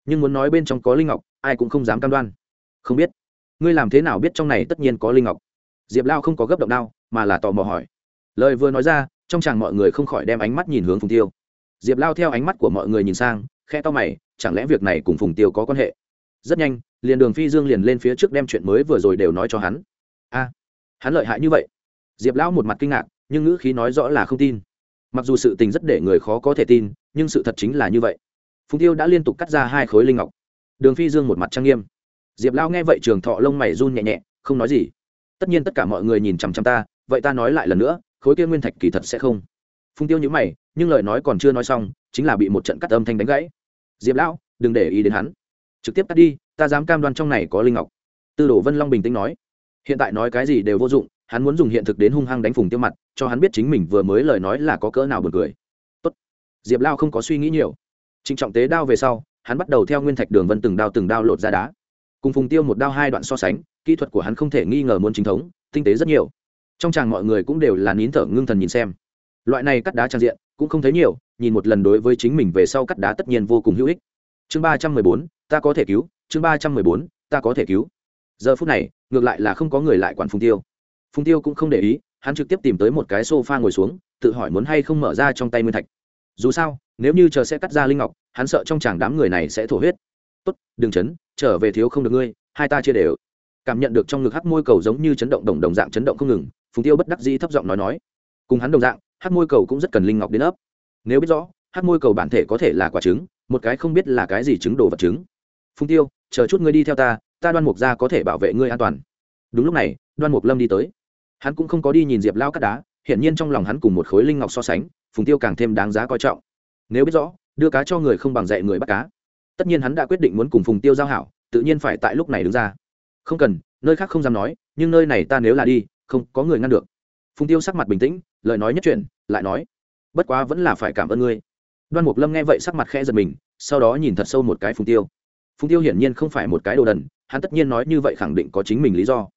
Nhưng muốn nói bên trong có linh ngọc, ai cũng không dám cam đoan. Không biết, ngươi làm thế nào biết trong này tất nhiên có linh ngọc? Diệp lao không có gấp động đao, mà là tò mò hỏi. Lời vừa nói ra trong chàng mọi người không khỏi đem ánh mắt nhìn hướng phùng tiêu. Diệp lao theo ánh mắt của mọi người nhìn sang khe to mày, chẳng lẽ việc này cùng phùng tiêu có quan hệ? Rất nhanh, liền đường phi dương liền lên phía trước đem chuyện mới vừa rồi đều nói cho hắn. A, hắn lợi hại như vậy. Diệp lão một mặt kinh ngạc, nhưng ngữ khí nói rõ là không tin. Mặc dù sự tình rất để người khó có thể tin, nhưng sự thật chính là như vậy. Phùng tiêu đã liên tục cắt ra hai khối linh ngọc. Đường phi dương một mặt trang nghiêm. Diệp lão nghe vậy trường thọ lông mày run nhẹ nhẹ, không nói gì. Tất nhiên tất cả mọi người nhìn chằm chằm ta, vậy ta nói lại lần nữa khối kia nguyên thạch kỳ thật sẽ không. Phùng tiêu nhữ mày, nhưng lời nói còn chưa nói xong, chính là bị một trận cắt âm thanh đánh gãy. Diệp lão, đừng để ý đến hắn. Trực tiếp cắt đi, ta dám cam đoan trong này có linh ngọc. Tư đồ vân long bình tĩnh nói. Hiện tại nói cái gì đều vô dụng, hắn muốn dùng hiện thực đến hung hăng đánh phùng tiêu mặt, cho hắn biết chính mình vừa mới lời nói là có cỡ nào buồn cười. Tốt. diệp lao không có suy nghĩ nhiều. Trịnh trọng tế đao về sau, hắn bắt đầu theo nguyên thạch đường vân từng đao từng đao lột ra đá. Cùng phùng tiêu một đao hai đoạn so sánh, kỹ thuật của hắn không thể nghi ngờ muốn chính thống, tinh tế rất nhiều trong chàng mọi người cũng đều là nín thở ngưng thần nhìn xem. Loại này cắt đá trang diện, cũng không thấy nhiều, nhìn một lần đối với chính mình về sau cắt đá tất nhiên vô cùng hữu ích. Chương ba trăm mười bốn, ta có thể cứu, chương ba trăm mười bốn, ta có thể cứu. Giờ phút này, ngược lại là không có người lại quản phùng tiêu. Phùng tiêu cũng không để ý, hắn trực tiếp tìm tới một cái s o f a ngồi xuống, tự hỏi muốn hay không mở ra trong tay nguyên thạch. Dù sao, nếu như chờ sẽ cắt ra linh ngọc, hắn sợ trong chàng đám người này sẽ thổ huyết. Tốt, đừng chấn, trở về thiếu không được ngươi, hai ta chia đều. Cảm nhận được trong ngực hắc môi cầu giống như chấn động đồng đồng dạng chấn động không ngừng phùng tiêu bất đắc dĩ thấp giọng nói nói. Cùng hắn đồng dạng, hắc môi cầu cũng rất cần linh ngọc đến ấp. Nếu biết rõ, hắc môi cầu bản thể có thể là quả trứng, một cái không biết là cái gì trứng đồ vật trứng. Phùng tiêu, chờ chút ngươi đi theo ta ta đoan mục ra có thể bảo vệ ngươi an toàn. Đúng lúc này, đoan mục lâm đi tới. Hắn cũng không có đi nhìn diệp lao cắt đá, hiển nhiên trong lòng hắn cùng một khối linh ngọc so sánh, phùng tiêu càng thêm đáng giá coi trọng. Nếu biết rõ, đưa cá cho người không bằng dạy người bắt cá. Tất nhiên hắn đã quyết định muốn cùng phùng tiêu giao hảo, tự nhiên phải tại lúc này đứng ra. Không cần, nơi khác không dám nói, nhưng nơi này ta nếu là đi không có người ngăn được. Phùng tiêu sắc mặt bình tĩnh, lời nói nhất chuyện lại nói, bất quá vẫn là phải cảm ơn ngươi. Đoan mục lâm nghe vậy sắc mặt khẽ giật mình, sau đó nhìn thật sâu một cái phùng tiêu. Phùng tiêu hiển nhiên không phải một cái đồ đần, hắn tất nhiên nói như vậy khẳng định có chính mình lý do.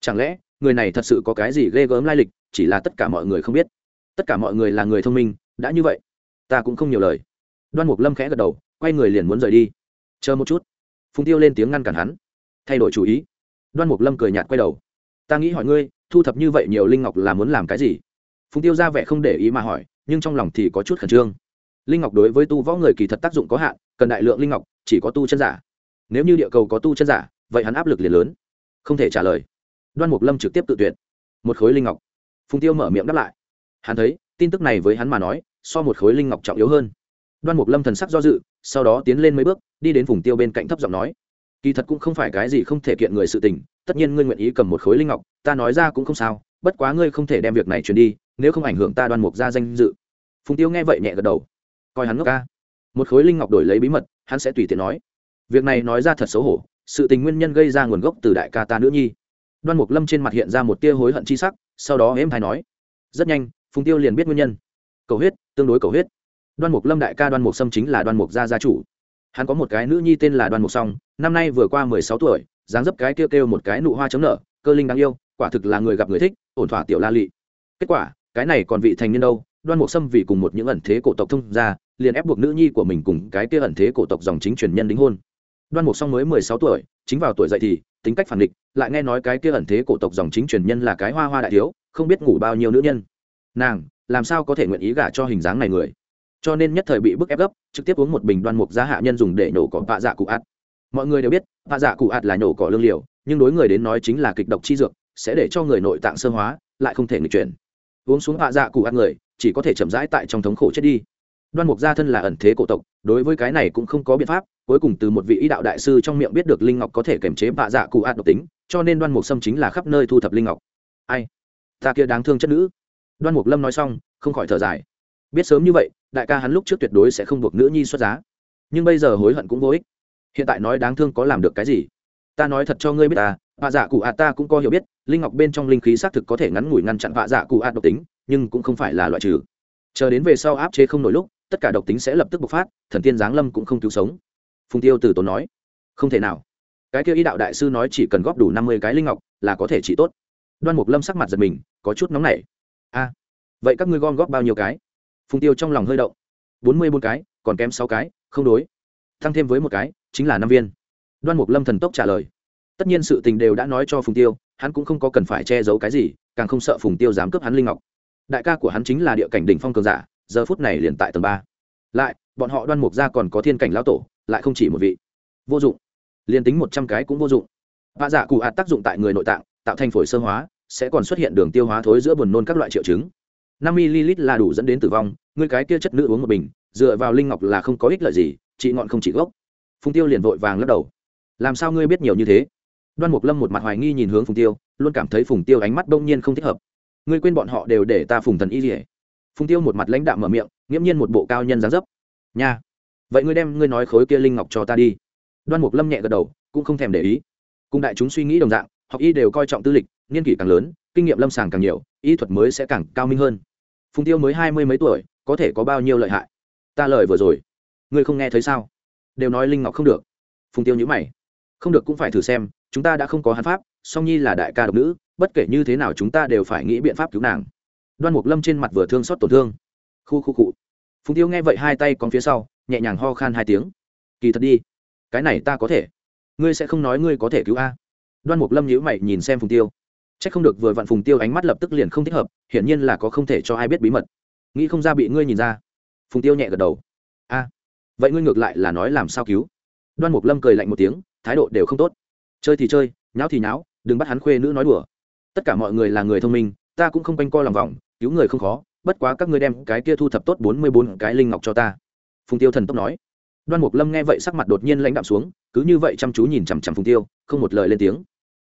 Chẳng lẽ, người này thật sự có cái gì ghê gớm lai lịch, chỉ là tất cả mọi người không biết? Tất cả mọi người là người thông minh, đã như vậy, ta cũng không nhiều lời. Đoan mục lâm khẽ gật đầu, quay người liền muốn rời đi. Chờ một chút. Phùng tiêu lên tiếng ngăn cản hắn. Thay đổi chủ ý. Đoan mục lâm cười nhạt quay đầu. Ta nghĩ hỏi ngươi thu thập như vậy nhiều linh ngọc là muốn làm cái gì? Phùng tiêu ra vẻ không để ý mà hỏi nhưng trong lòng thì có chút khẩn trương. Linh ngọc đối với tu võ người kỳ thật tác dụng có hạn cần đại lượng linh ngọc chỉ có tu chân giả. Nếu như địa cầu có tu chân giả vậy hắn áp lực liền lớn. Không thể trả lời. Đoan mục lâm trực tiếp tự tuyển, một khối linh ngọc. Phùng tiêu mở miệng đáp lại. Hắn thấy tin tức này với hắn mà nói so một khối linh ngọc trọng yếu hơn. Đoan mục lâm thần sắc do dự sau đó tiến lên mấy bước đi đến phùng tiêu bên cạnh thấp giọng nói. Kỳ thật cũng không phải cái gì không thể kiện người sự tình tất nhiên ngươi nguyện ý cầm một khối linh ngọc, ta nói ra cũng không sao, bất quá ngươi không thể đem việc này truyền đi, nếu không ảnh hưởng ta đoan mục ra danh dự. Phùng tiêu nghe vậy nhẹ gật đầu. Coi hắn ngốc ca. Một khối linh ngọc đổi lấy bí mật, hắn sẽ tùy tiện nói. Việc này nói ra thật xấu hổ, sự tình nguyên nhân gây ra nguồn gốc từ đại ca ta nữ nhi. Đoan mục lâm trên mặt hiện ra một tia hối hận chi sắc, sau đó êm hay nói. Rất nhanh, phùng tiêu liền biết nguyên nhân. Cầu huyết, tương đối cầu huyết. Đoan mục lâm đại ca đoan mục sâm chính là đoan mục gia gia chủ. Hắn có một cái nữ nhi tên là đoan mục song, năm nay vừa qua mười sáu tuổi dáng dấp cái kêu kêu một cái nụ hoa chấm nở, cơ linh đáng yêu, quả thực là người gặp người thích, ổn thỏa tiểu la lị. Kết quả, cái này còn vị thành niên đâu, đoan mục sâm vì cùng một những ẩn thế cổ tộc thông ra liền ép buộc nữ nhi của mình cùng cái kia ẩn thế cổ tộc dòng chính truyền nhân đính hôn. Đoan mục song mới mười sáu tuổi, chính vào tuổi dậy thì, tính cách phản địch, lại nghe nói cái kia ẩn thế cổ tộc dòng chính truyền nhân là cái hoa hoa đại thiếu, không biết ngủ bao nhiêu nữ nhân. Nàng, làm sao có thể nguyện ý gả cho hình dáng này người? Cho nên nhất thời bị bức ép gấp, trực tiếp uống một bình đoan mục giá hạ nhân dùng để nổ cỏ vạ dạ cụ ạt mọi người đều biết vạ dạ cụ ạt là nổ cỏ lương liều, nhưng đối người đến nói chính là kịch độc chi dược, sẽ để cho người nội tạng sơ hóa, lại không thể nghịch chuyển. Uống xuống vạ dạ cụ ạt người, chỉ có thể chậm rãi tại trong thống khổ chết đi. Đoan mục gia thân là ẩn thế cổ tộc, đối với cái này cũng không có biện pháp, cuối cùng từ một vị ý đạo đại sư trong miệng biết được linh ngọc có thể kiềm chế vạ dạ cụ ạt độc tính, cho nên đoan mục sâm chính là khắp nơi thu thập linh ngọc. Ai? Ta kia đáng thương chất nữ. Đoan mục lâm nói xong, không khỏi thở dài. Biết sớm như vậy, đại ca hắn lúc trước tuyệt đối sẽ không buộc nữ nhi xuất giá. Nhưng bây giờ hối hận cũng vô ích hiện tại nói đáng thương có làm được cái gì? Ta nói thật cho ngươi biết ta, vạ dạ cụ ạt ta cũng có hiểu biết, linh ngọc bên trong linh khí xác thực có thể ngắn ngủi ngăn chặn vạ dạ cụ ạt độc tính, nhưng cũng không phải là loại trừ. Chờ đến về sau áp chế không nổi lúc, tất cả độc tính sẽ lập tức bộc phát, thần tiên giáng lâm cũng không cứu sống. Phùng tiêu từ tốn nói, không thể nào. Cái kia ý đạo đại sư nói chỉ cần góp đủ năm mươi cái linh ngọc là có thể trị tốt. Đoan mục lâm sắc mặt giật mình, có chút nóng nảy. A, vậy các ngươi gom góp bao nhiêu cái? Phùng tiêu trong lòng hơi động. Bốn mươi bốn cái, còn kém sáu cái, không đối. Tăng thêm với một cái chính là năm viên. Đoan mục lâm thần tốc trả lời. Tất nhiên sự tình đều đã nói cho phùng tiêu, hắn cũng không có cần phải che giấu cái gì, càng không sợ phùng tiêu dám cướp hắn linh ngọc. Đại ca của hắn chính là địa cảnh đỉnh phong cường giả, giờ phút này liền tại tầng ba. Lại, bọn họ đoan mục ra còn có thiên cảnh lão tổ, lại không chỉ một vị. Vô dụng. Liền tính một trăm cái cũng vô dụng. Hạ giả dạ cụ hạt tác dụng tại người nội tạng, tạo thành phổi sơ hóa, sẽ còn xuất hiện đường tiêu hóa thối giữa buồn nôn các loại triệu chứng. Năm ml là đủ dẫn đến tử vong người cái kia chất nữ uống một bình, dựa vào linh ngọc là không có ích lợi gì chị ngọn không chỉ gốc phùng tiêu liền vội vàng lắc đầu. Làm sao ngươi biết nhiều như thế? Đoan mục lâm một mặt hoài nghi nhìn hướng phùng tiêu, luôn cảm thấy phùng tiêu ánh mắt đông nhiên không thích hợp. Ngươi quên bọn họ đều để ta phùng thần y rỉa phùng tiêu một mặt lãnh đạm mở miệng, nghiễm nhiên một bộ cao nhân dáng dấp. Nha. Vậy ngươi đem ngươi nói khối kia linh ngọc cho ta đi. Đoan mục lâm nhẹ gật đầu, cũng không thèm để ý. Cùng đại chúng suy nghĩ đồng dạng, học y đều coi trọng tư lịch niên kỷ càng lớn, kinh nghiệm lâm sàng càng nhiều, y thuật mới sẽ càng cao minh hơn. Phùng tiêu mới hai mươi mấy tuổi, có thể có bao nhiêu lợi hại? Ta lời vừa rồi. Ngươi không nghe thấy sao? Đều nói linh ngọc không được. Phùng tiêu nhữ mày. Không được cũng phải thử xem, chúng ta đã không có hắn pháp, song nhi là đại ca độc nữ, bất kể như thế nào chúng ta đều phải nghĩ biện pháp cứu nàng. Đoan mục lâm trên mặt vừa thương xót tổn thương. Khu khu cụ phùng tiêu nghe vậy hai tay còn phía sau, nhẹ nhàng ho khan hai tiếng. Kỳ thật đi. Cái này ta có thể. Ngươi sẽ không nói ngươi có thể cứu a. Đoan mục lâm nhữ mày nhìn xem phùng tiêu. C h ắ c không được vừa vặn phùng tiêu ánh mắt lập tức liền không thích hợp, hiển nhiên là có không thể cho ai biết bí mật. Nghĩ không ra bị ngươi nhìn ra. Phùng tiêu nhẹ gật đầu. A vậy ngươi ngược lại là nói làm sao cứu? Đoan mục lâm cười lạnh một tiếng, thái độ đều không tốt. Chơi thì chơi, nháo thì nháo, đừng bắt hắn khuê nữ nói đùa. Tất cả mọi người là người thông minh, ta cũng không quanh co lòng vòng, cứu người không khó, bất quá các ngươi đem cái kia thu thập tốt bốn mươi bốn cái linh ngọc cho ta. Phùng tiêu thần tốc nói. Đoan mục lâm nghe vậy sắc mặt đột nhiên lãnh đạm xuống, cứ như vậy chăm chú nhìn chằm chằm phùng tiêu, không một lời lên tiếng.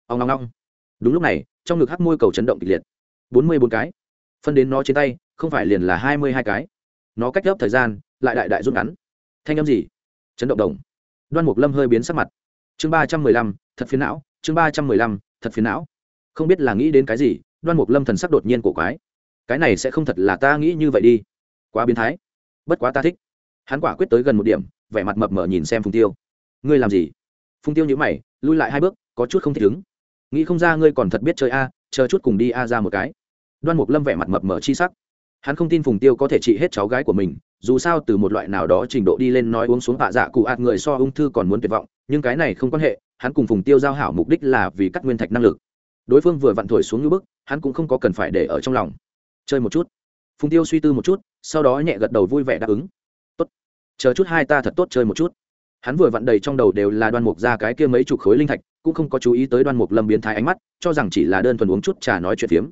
Ông ngong ngong đúng lúc này, trong ngực hắc môi cầu chấn động kịch liệt. bốn mươi bốn cái. Phân đến nó trên tay, không phải liền là hai mươi hai cái. Nó cách gấp thời gian, lại đại đại rút ngắn thanh âm gì? Chấn động đồng. Đoan mục lâm hơi biến sắc mặt. Chương ba trăm mười lăm, thật phiến não, chương ba trăm mười lăm, thật phiến não. Không biết là nghĩ đến cái gì, đoan mục lâm thần sắc đột nhiên cổ quái. Cái này sẽ không thật là ta nghĩ như vậy đi. Quá biến thái. Bất quá ta thích. Hắn quả quyết tới gần một điểm, vẻ mặt mập mờ nhìn xem phùng tiêu. Ngươi làm gì? Phùng tiêu nhữ mày, lui lại hai bước, có chút không thích ứng. Nghĩ không ra ngươi còn thật biết chơi a, chờ chút cùng đi a ra một cái. Đoan mục lâm vẻ mặt mập mờ chi sắc. Hắn không tin phùng tiêu có thể trị hết cháu gái của mình dù sao từ một loại nào đó trình độ đi lên nói uống xuống tạ dạ cụ ạt người so ung thư còn muốn tuyệt vọng, nhưng cái này không quan hệ, hắn cùng phùng tiêu giao hảo mục đích là vì cắt nguyên thạch năng lực. Đối phương vừa vặn thổi xuống như bức, hắn cũng không có cần phải để ở trong lòng. Chơi một chút. Phùng tiêu suy tư một chút, sau đó nhẹ gật đầu vui vẻ đáp ứng. Tốt. Chờ chút hai ta thật tốt chơi một chút. Hắn vừa vặn đầy trong đầu đều là đoan mục ra cái kia mấy chục khối linh thạch, cũng không có chú ý tới đoan mục lâm biến thái ánh mắt, cho rằng chỉ là đơn thuần uống chút trà nói chuyện phiếm.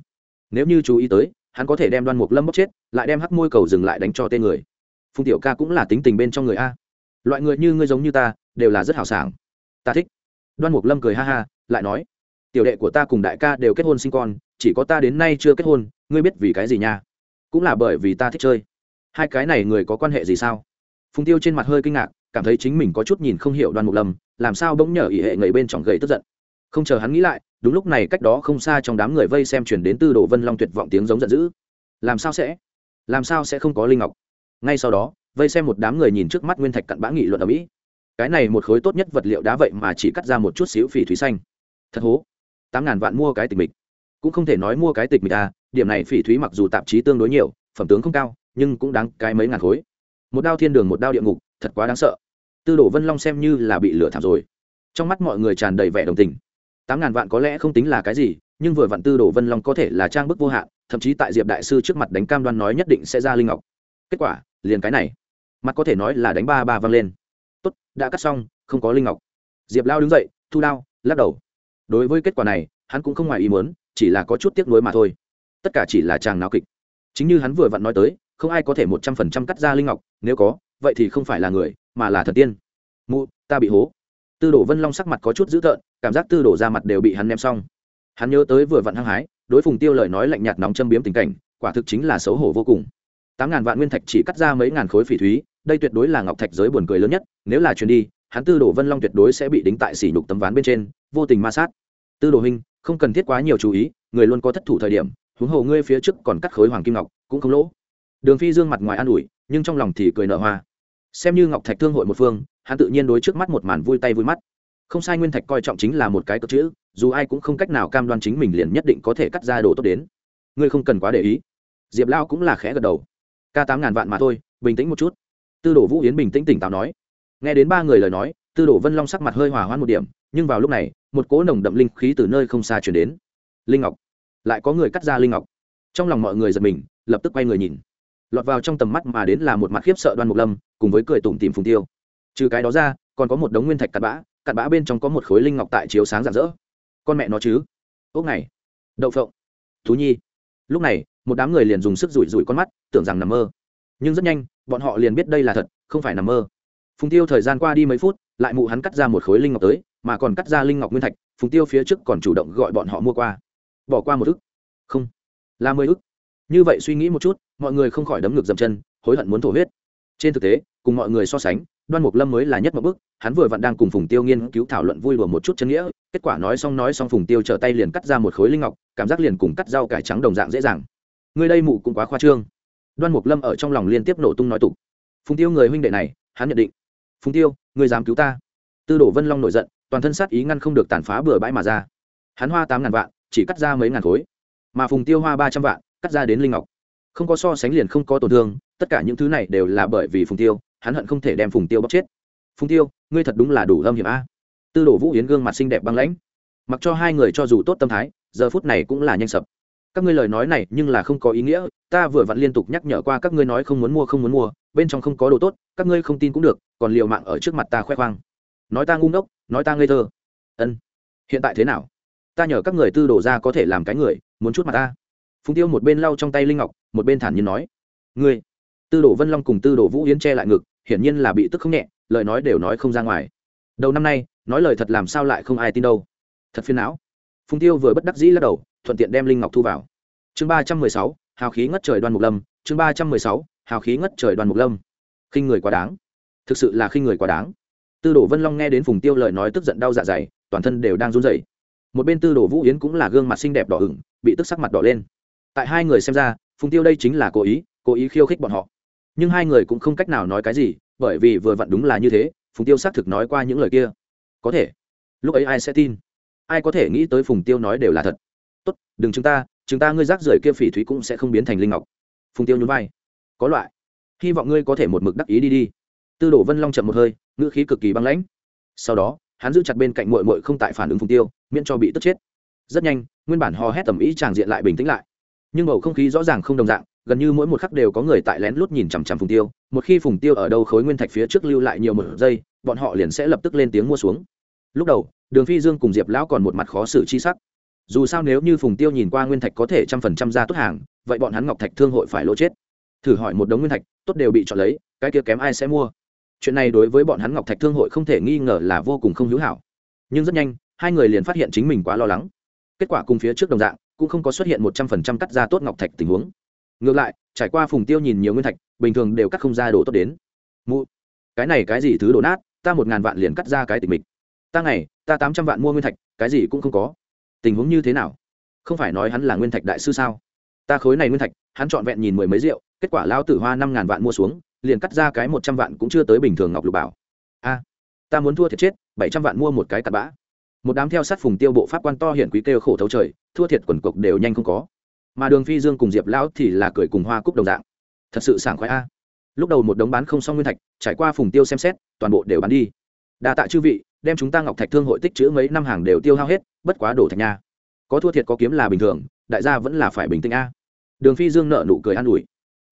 Nếu như chú ý tới, hắn có thể đem đoan mục lâm bóc chết, lại đem hắc môi cầu dừng lại đánh cho tên người phùng tiểu ca cũng là tính tình bên trong người a. Loại người như ngươi giống như ta, đều là rất hào sảng. Ta thích. Đoan mục lâm cười ha ha, lại nói, tiểu đệ của ta cùng đại ca đều kết hôn sinh con, chỉ có ta đến nay chưa kết hôn, ngươi biết vì cái gì nha? Cũng là bởi vì ta thích chơi. Hai cái này người có quan hệ gì sao? Phùng tiêu trên mặt hơi kinh ngạc, cảm thấy chính mình có chút nhìn không hiểu đoan mục lâm, làm sao bỗng nhờ ỉ hệ người bên trong gầy tức giận. Không chờ hắn nghĩ lại, đúng lúc này cách đó không xa trong đám người vây xem chuyển đến tư đồ vân long tuyệt vọng tiếng giống giận dữ. Làm sao sẽ? Làm sao sẽ không có linh ngọc? Ngay sau đó, vây xem một đám người nhìn trước mắt nguyên thạch cặn bã nghị luận ở mỹ. Cái này một khối tốt nhất vật liệu đá vậy mà chỉ cắt ra một chút xíu phỉ thúy xanh. Thật hố. Tám ngàn vạn mua cái tịch mịch. Cũng không thể nói mua cái tịch mịch à điểm này phỉ thúy mặc dù tạp chí tương đối nhiều, phẩm tướng không cao, nhưng cũng đáng cái mấy ngàn khối. Một đao thiên đường, một đao địa ngục, thật quá đáng sợ. Tư đồ vân long xem như là bị lửa thảm rồi. Trong mắt mọi người tràn đầy vẻ đồng tình. Tám ngàn vạn có lẽ không tính là cái gì, nhưng vừa vặn tư đồ vân long có thể là trang bức vô hạn, thậm chí tại diệp đại sư trước mặt đánh cam đoan nói nhất định sẽ ra linh ngọc. Kết quả liền cái này. Mặt có thể nói là đánh ba ba văng lên. Tốt, đã cắt xong, không có linh ngọc. Diệp lao đứng dậy, thu đao, lắc đầu. Đối với kết quả này, hắn cũng không ngoài ý muốn, chỉ là có chút tiếc nuối mà thôi. Tất cả chỉ là chàng náo kịch. Chính như hắn vừa vặn nói tới, không ai có thể một trăm phần trăm cắt ra linh ngọc, nếu có, vậy thì không phải là người, mà là thần tiên. Mụ, ta bị hố. Tư đồ vân long sắc mặt có chút dữ tợn, cảm giác tư đồ ra mặt đều bị hắn ném xong. Hắn nhớ tới vừa vặn hăng hái, đối phùng tiêu lời nói lạnh nhạt nóng châm biếm tình cảnh, quả thực chính là xấu hổ vô cùng tám ngàn vạn nguyên thạch chỉ cắt ra mấy ngàn khối phỉ thúy, đây tuyệt đối là ngọc thạch giới buồn cười lớn nhất, nếu là chuyền đi, hắn tư đồ vân long tuyệt đối sẽ bị đính tại sỉ nhục tấm ván bên trên, vô tình ma sát. Tư đồ huynh, không cần thiết quá nhiều chú ý, người luôn có thất thủ thời điểm, huống hồ ngươi phía trước còn cắt khối hoàng kim ngọc, cũng không lỗ. Đường phi dương mặt ngoài an ủi, nhưng trong lòng thì cười nở hoa. Xem như ngọc thạch thương hội một phương, hắn tự nhiên đối trước mắt một màn vui tay vui mắt. Không sai nguyên thạch coi trọng chính là một cái cỡ chữ, dù ai cũng không cách nào cam đoan chính mình liền nhất định có thể cắt ra đồ tốt đến. Ngươi không cần quá để ý. Diệp lao cũng là khẽ gật đầu ca tám ngàn vạn mà thôi, bình tĩnh một chút. Tư đồ vũ yến bình tĩnh tỉnh táo nói. Nghe đến ba người lời nói, tư đồ vân long sắc mặt hơi hòa hoãn một điểm, nhưng vào lúc này, một cỗ nồng đậm linh khí từ nơi không xa chuyển đến. Linh ngọc, lại có người cắt ra linh ngọc. Trong lòng mọi người giật mình, lập tức quay người nhìn. Lọt vào trong tầm mắt mà đến là một mặt khiếp sợ đoan mục lâm, cùng với cười tủm tìm phùng tiêu. Trừ cái đó ra, còn có một đống nguyên thạch cặn bã cặn bã bên trong có một khối linh ngọc tại chiếu sáng rạng rỡ. Con mẹ nó chứ. Ốc này, đậu phộng. Thú nhi. Lúc này một đám người liền dùng sức rủi rủi con mắt, tưởng rằng nằm mơ. Nhưng rất nhanh, bọn họ liền biết đây là thật, không phải nằm mơ. Phùng tiêu thời gian qua đi mấy phút, lại mụ hắn cắt ra một khối linh ngọc tới, mà còn cắt ra linh ngọc nguyên thạch, phùng tiêu phía trước còn chủ động gọi bọn họ mua qua. Bỏ qua một ức. Không. Là mười ức. Như vậy suy nghĩ một chút, mọi người không khỏi đấm ngược dầm chân, hối hận muốn thổ huyết. Trên thực tế, cùng mọi người so sánh, đoan mục lâm mới là nhất một bước, hắn vừa vặn đang cùng phùng tiêu nghiên cứu thảo luận vui đùa một chút chân nghĩa, kết quả nói xong nói xong phùng tiêu trở tay liền cắt ra một khối linh ngọc, cảm giác liền cùng cắt rau cải trắng đồng dạng dễ dàng người đây mụ cũng quá khoa trương. Đoan mục lâm ở trong lòng liên tiếp nổ tung nói tục. Phùng tiêu người huynh đệ này, hắn nhận định. Phùng tiêu người dám cứu ta? Tư Đổ vân long nổi giận, toàn thân sát ý ngăn không được tàn phá bừa bãi mà ra. Hắn hoa tám ngàn vạn, chỉ cắt ra mấy ngàn khối. Mà phùng tiêu hoa ba trăm vạn, cắt ra đến linh ngọc. Không có so sánh liền không có tổn thương, tất cả những thứ này đều là bởi vì phùng tiêu, hắn hận không thể đem phùng tiêu bóc chết. Phùng tiêu, ngươi thật đúng là đủ âm hiểm a. Tư Đổ vũ yến gương mặt xinh đẹp băng lãnh. Mặc cho hai người cho dù tốt tâm thái, giờ phút này cũng là nhanh sập các ngươi lời nói này nhưng là không có ý nghĩa, ta vừa vặn liên tục nhắc nhở qua các ngươi nói không muốn mua, không muốn mua, bên trong không có đồ tốt, các ngươi không tin cũng được, còn liều mạng ở trước mặt ta khoe khoang. Nói ta ngu ngốc, nói ta ngây thơ. Ân. Hiện tại thế nào? Ta nhờ các người tư đổ ra có thể làm cái người, muốn chút mặt ta. Phùng tiêu một bên lau trong tay linh ngọc, một bên thản nhiên nói. Ngươi. Tư đồ vân long cùng tư đồ vũ yến che lại ngực, hiển nhiên là bị tức không nhẹ, lời nói đều nói không ra ngoài. Đầu năm nay, nói lời thật làm sao lại không ai tin đâu. Thật phiền não. Phùng tiêu vừa bất đắc dĩ lắc đầu thuận tiện đem linh ngọc thu vào. Chương ba trăm mười sáu, hào khí ngất trời đoan mục lâm. Chương ba trăm mười sáu, hào khí ngất trời đoan mục lâm. Khinh người quá đáng. Thực sự là khinh người quá đáng. Tư đồ vân long nghe đến phùng tiêu lời nói tức giận đau dạ dày, toàn thân đều đang run rẩy. Một bên tư đồ vũ yến cũng là gương mặt xinh đẹp đỏ ửng, bị tức sắc mặt đỏ lên. Tại hai người xem ra, phùng tiêu đây chính là cố ý cố ý khiêu khích bọn họ. Nhưng hai người cũng không cách nào nói cái gì, bởi vì vừa vặn đúng là như thế, phùng tiêu xác thực nói qua những lời kia. Có thể. Lúc ấy ai sẽ tin? Ai có thể nghĩ tới phùng tiêu nói đều là thật? Đừng chúng ta chúng ta ngươi rác rưởi kia phỉ thúy cũng sẽ không biến thành linh ngọc. Phùng tiêu nhún vai. Có loại. Hy vọng ngươi có thể một mực đắc ý đi đi. Tư đồ vân long chậm một hơi, ngữ khí cực kỳ băng lãnh. Sau đó, hắn giữ chặt bên cạnh mội mội không tại phản ứng phùng tiêu, miễn cho bị tức chết. Rất nhanh, nguyên bản hò hét tầm ý tràng diện lại bình tĩnh lại. Nhưng bầu không khí rõ ràng không đồng dạng, gần như mỗi một khắc đều có người tại lén lút nhìn chằm chằm phùng tiêu. Một khi phùng tiêu ở đâu khối nguyên thạch phía trước lưu lại nhiều một giây, bọn họ liền sẽ lập tức lên tiếng mua xuống. Lúc đầu, đường phi dương cùng diệp lão còn một mặt khó xử chi sắc dù sao nếu như phùng tiêu nhìn qua nguyên thạch có thể trăm phần trăm ra tốt hàng, vậy bọn hắn ngọc thạch thương hội phải lỗ chết. Thử hỏi một đống nguyên thạch, tốt đều bị chọn lấy, cái kia kém ai sẽ mua? Chuyện này đối với bọn hắn ngọc thạch thương hội không thể nghi ngờ là vô cùng không hữu hảo. Nhưng rất nhanh, hai người liền phát hiện chính mình quá lo lắng. Kết quả cùng phía trước đồng dạng, cũng không có xuất hiện một trăm phần trăm cắt ra tốt ngọc thạch tình huống. Ngược lại, trải qua phùng tiêu nhìn nhiều nguyên thạch, bình thường đều cắt không ra đồ tốt đến. Mụ, cái này cái gì thứ đổ nát, ta một ngàn vạn liền cắt ra cái tình mình ta ngày, ta tám trăm vạn mua nguyên thạch, cái gì cũng không có tình huống như thế nào? Không phải nói hắn là nguyên thạch đại sư sao? Ta khối này nguyên thạch, hắn trọn vẹn nhìn mười mấy rượu, kết quả lao tử hoa năm ngàn vạn mua xuống, liền cắt ra cái một trăm vạn cũng chưa tới bình thường ngọc lục bảo. A, ta muốn thua thiệt chết, bảy trăm vạn mua một cái tạt bã. Một đám theo sát phùng tiêu bộ pháp quan to hiển quý kêu khổ thấu trời, thua thiệt quần cục đều nhanh không có. Mà đường phi dương cùng diệp lão thì là cười cùng hoa cúc đồng dạng. Thật sự sảng khoái a. Lúc đầu một đống bán không xong nguyên thạch, trải qua phùng tiêu xem xét, toàn bộ đều bán đi đa tạ chư vị, đem chúng ta ngọc thạch thương hội tích chữ mấy năm hàng đều tiêu hao hết, bất quá đổ thạch nha. Có thua thiệt có kiếm là bình thường, đại gia vẫn là phải bình tĩnh a. Đường phi dương nợ nụ cười an ủi.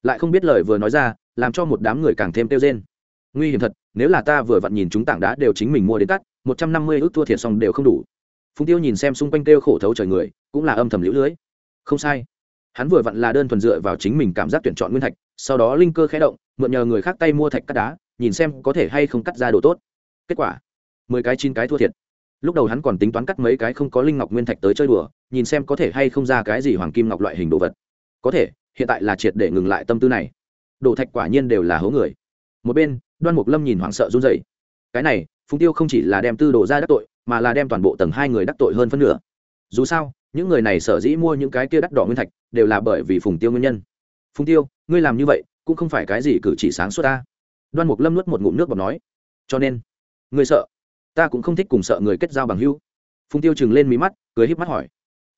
Lại không biết lời vừa nói ra, làm cho một đám người càng thêm tiêu rên. Nguy hiểm thật, nếu là ta vừa vặn nhìn chúng tảng đá đều chính mình mua đến cắt, một trăm năm mươi ước thua thiệt xong đều không đủ. Phùng tiêu nhìn xem xung quanh kêu khổ thấu trời người, cũng là âm thầm lũ lưới. Không sai. Hắn vừa vặn là đơn thuần dựa vào chính mình cảm giác tuyển chọn nguyên thạch, sau đó linh cơ khẽ động, mượn nhờ người khác tay mua thạch cắt đá, nhìn xem có thể hay không cắt ra đồ tốt kết quả, mười cái chín cái thua thiệt. Lúc đầu hắn còn tính toán cắt mấy cái không có linh ngọc nguyên thạch tới chơi đùa, nhìn xem có thể hay không ra cái gì hoàng kim ngọc loại hình đồ vật. Có thể, hiện tại là triệt để ngừng lại tâm tư này. Đồ thạch quả nhiên đều là hố người. Một bên, đoan mục lâm nhìn hoảng sợ run rẩy. Cái này, phùng tiêu không chỉ là đem tư đồ ra đắc tội, mà là đem toàn bộ tầng hai người đắc tội hơn phân nửa. Dù sao, những người này sở dĩ mua những cái kia đắt đỏ nguyên thạch, đều là bởi vì phùng tiêu nguyên nhân. Phùng tiêu, ngươi làm như vậy, cũng không phải cái gì cử chỉ sáng suốt ta. Đoan mục lâm nuốt một ngụm nước bọc nói. Cho nên ngươi sợ? Ta cũng không thích cùng sợ người kết giao bằng hưu phùng tiêu chừng lên mí mắt, cười híp mắt hỏi.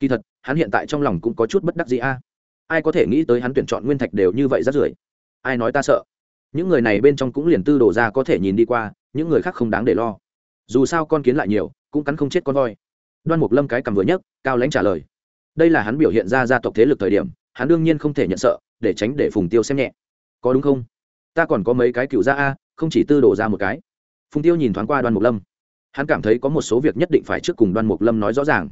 Kỳ thật, hắn hiện tại trong lòng cũng có chút bất đắc gì a. Ai có thể nghĩ tới hắn tuyển chọn nguyên thạch đều như vậy rất rưởi? Ai nói ta sợ? Những người này bên trong cũng liền tư đổ ra có thể nhìn đi qua, những người khác không đáng để lo. Dù sao con kiến lại nhiều, cũng cắn không chết con voi. Đoan mục lâm cái cầm vừa nhấc, cao lãnh trả lời. Đây là hắn biểu hiện ra gia tộc thế lực thời điểm, hắn đương nhiên không thể nhận sợ, để tránh để phùng tiêu xem nhẹ. Có đúng không? Ta còn có mấy cái cựu gia a, không chỉ tư đổ ra một cái phùng tiêu nhìn thoáng qua đoan mục lâm hắn cảm thấy có một số việc nhất định phải trước cùng đoan mục lâm nói rõ ràng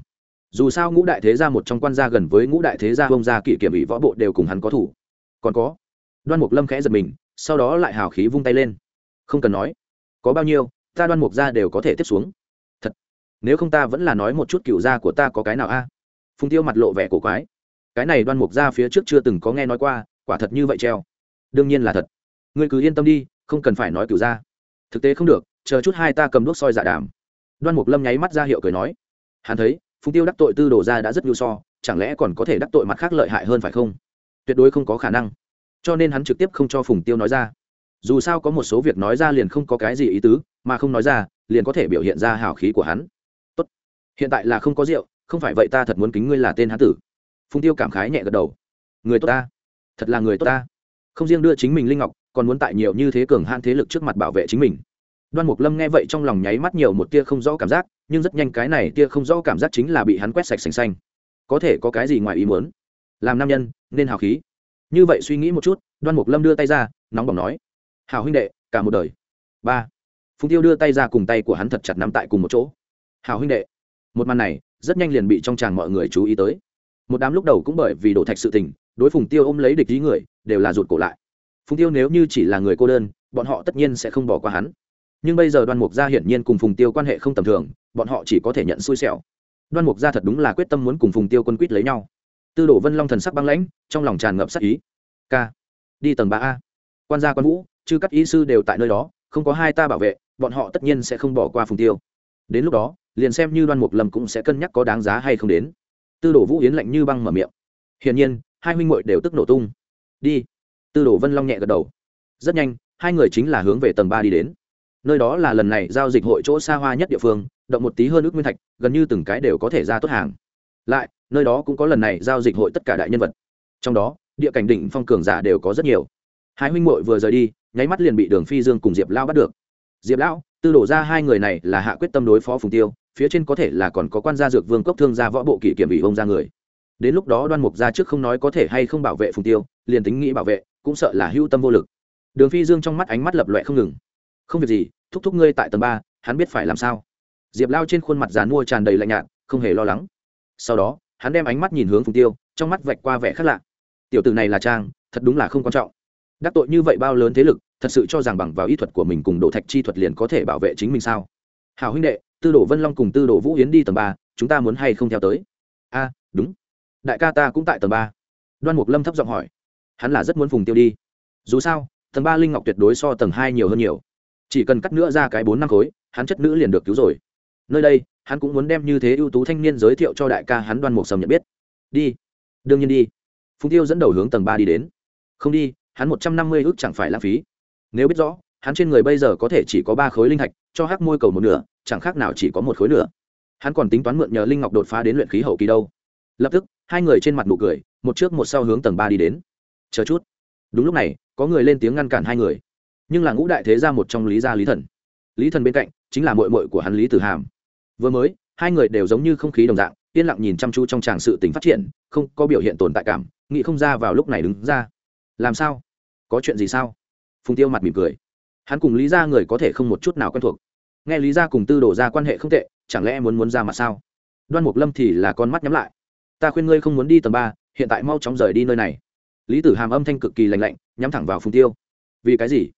dù sao ngũ đại thế gia một trong quan gia gần với ngũ đại thế gia bông gia kỷ kiểm ủy võ bộ đều cùng hắn có thủ còn có đoan mục lâm khẽ giật mình sau đó lại hào khí vung tay lên không cần nói có bao nhiêu ta đoan mục gia đều có thể tiếp xuống thật nếu không ta vẫn là nói một chút cựu gia của ta có cái nào a phùng tiêu mặt lộ vẻ cổ quái cái này đoan mục gia phía trước chưa từng có nghe nói qua quả thật như vậy treo đương nhiên là thật ngươi cứ yên tâm đi không cần phải nói cựu gia thực tế không được chờ chút hai ta cầm đuốc soi dạ đàm. Đoan mục lâm nháy mắt ra hiệu cười nói, hắn thấy, phùng tiêu đắc tội tư đồ ra đã rất nhu so, chẳng lẽ còn có thể đắc tội mặt khác lợi hại hơn phải không? Tuyệt đối không có khả năng. Cho nên hắn trực tiếp không cho phùng tiêu nói ra. Dù sao có một số việc nói ra liền không có cái gì ý tứ, mà không nói ra, liền có thể biểu hiện ra hào khí của hắn. Tốt, hiện tại là không có rượu, không phải vậy ta thật muốn kính ngươi là tên hán tử. Phùng tiêu cảm khái nhẹ gật đầu. Người tốt ta, thật là người tốt ta. Không riêng đưa chính mình linh ngọc, còn muốn tại nhiều như thế cường han thế lực trước mặt bảo vệ chính mình đoan mục lâm nghe vậy trong lòng nháy mắt nhiều một tia không rõ cảm giác, nhưng rất nhanh cái này tia không rõ cảm giác chính là bị hắn quét sạch sành xanh. Có thể có cái gì ngoài ý muốn? Làm nam nhân, nên hào khí. Như vậy suy nghĩ một chút, đoan mục lâm đưa tay ra, nóng bỏng nói hào huynh đệ, cả một đời. Ba. Phùng tiêu đưa tay ra cùng tay của hắn thật chặt nắm tại cùng một chỗ. Hào huynh đệ. Một màn này, rất nhanh liền bị trong tràng mọi người chú ý tới. Một đám lúc đầu cũng bởi vì đổ thạch sự tình, đối phùng tiêu ôm lấy địch ý người, đều là rụt cổ lại. Phùng tiêu nếu như chỉ là người cô đơn, bọn họ tất nhiên sẽ không bỏ qua hắn nhưng bây giờ đoan mục gia hiển nhiên cùng phùng tiêu quan hệ không tầm thường, bọn họ chỉ có thể nhận xui xẻo. Đoan mục gia thật đúng là quyết tâm muốn cùng phùng tiêu quân quýt lấy nhau. Tư đồ vân long thần sắc băng lãnh, trong lòng tràn ngập sắc ý. K đi tầng ba a. Quan gia quan vũ, chư các ý sư đều tại nơi đó, không có hai ta bảo vệ, bọn họ tất nhiên sẽ không bỏ qua phùng tiêu. Đến lúc đó, liền xem như đoan mục lâm cũng sẽ cân nhắc có đáng giá hay không đến. Tư đồ vũ yến lạnh như băng mở miệng. Hiển nhiên, hai huynh muội đều tức nổ tung. Đi. Tư đồ vân long nhẹ gật đầu. Rất nhanh, hai người chính là hướng về tầng ba đi đến nơi đó là lần này giao dịch hội chỗ xa hoa nhất địa phương, động một tí hơn ước nguyên thạch, gần như từng cái đều có thể ra tốt hàng. Lại, nơi đó cũng có lần này giao dịch hội tất cả đại nhân vật. Trong đó, địa cảnh đỉnh phong cường giả đều có rất nhiều. Hai huynh muội vừa rời đi, nháy mắt liền bị đường phi dương cùng diệp lao bắt được. Diệp lão tư đổ ra hai người này là hạ quyết tâm đối phó phùng tiêu, phía trên có thể là còn có quan gia dược vương cốc thương gia võ bộ kỷ kiểm ủy ông ra người. Đến lúc đó đoan mục ra trước không nói có thể hay không bảo vệ phùng tiêu, liền tính nghĩ bảo vệ, cũng sợ là hưu tâm vô lực. Đường phi dương trong mắt ánh mắt lập loẹ không ngừng không việc gì, thúc thúc ngươi tại tầng ba, hắn biết phải làm sao. Diệp lao trên khuôn mặt dàn mua tràn đầy lạnh nhạt, không hề lo lắng. Sau đó, hắn đem ánh mắt nhìn hướng phùng tiêu, trong mắt vạch qua vẻ khác lạ. Tiểu tử này là trang, thật đúng là không quan trọng. Đắc tội như vậy bao lớn thế lực, thật sự cho rằng bằng vào ý thuật của mình cùng độ thạch chi thuật liền có thể bảo vệ chính mình sao? Hào huynh đệ, tư đồ vân long cùng tư đồ vũ yến đi tầng ba, chúng ta muốn hay không theo tới? A, đúng. Đại ca ta cũng tại tầng ba. Đoan mục lâm thấp giọng hỏi. Hắn là rất muốn phùng tiêu đi. Dù sao, tầng ba linh ngọc tuyệt đối so tầng hai nhiều hơn nhiều chỉ cần cắt nữa ra cái bốn năm khối, hắn chất nữ liền được cứu rồi. Nơi đây, hắn cũng muốn đem như thế ưu tú thanh niên giới thiệu cho đại ca hắn đoan mục sầm nhận biết. Đi. Đương nhiên đi. Phùng tiêu dẫn đầu hướng tầng ba đi đến. Không đi, hắn một trăm năm mươi ước chẳng phải lãng phí. Nếu biết rõ, hắn trên người bây giờ có thể chỉ có ba khối linh thạch, cho hắc môi cầu một nửa, chẳng khác nào chỉ có một khối nửa. Hắn còn tính toán mượn nhờ linh ngọc đột phá đến luyện khí hậu kỳ đâu. Lập tức, hai người trên mặt nụ cười, một trước một sau hướng tầng ba đi đến. Chờ chút. Đúng lúc này, có người lên tiếng ngăn cản hai người nhưng là ngũ đại thế gia một trong lý gia lý thần. Lý thần bên cạnh chính là mội mội của hắn lý tử hàm. Vừa mới, hai người đều giống như không khí đồng dạng, yên lặng nhìn chăm chú trong tràng sự tình phát triển, không có biểu hiện tồn tại cảm, nghĩ không ra vào lúc này đứng ra. Làm sao? Có chuyện gì sao? Phùng tiêu mặt mỉm cười. Hắn cùng lý gia người có thể không một chút nào quen thuộc. Nghe lý gia cùng tư đổ ra quan hệ không tệ, chẳng lẽ muốn muốn ra mặt sao? Đoan mục lâm thì là con mắt nhắm lại. Ta khuyên ngươi không muốn đi tầng ba, hiện tại mau chóng rời đi nơi này. Lý tử hàm âm thanh cực kỳ lành lạnh, nhắm thẳng vào phùng tiêu. Vì cái gì?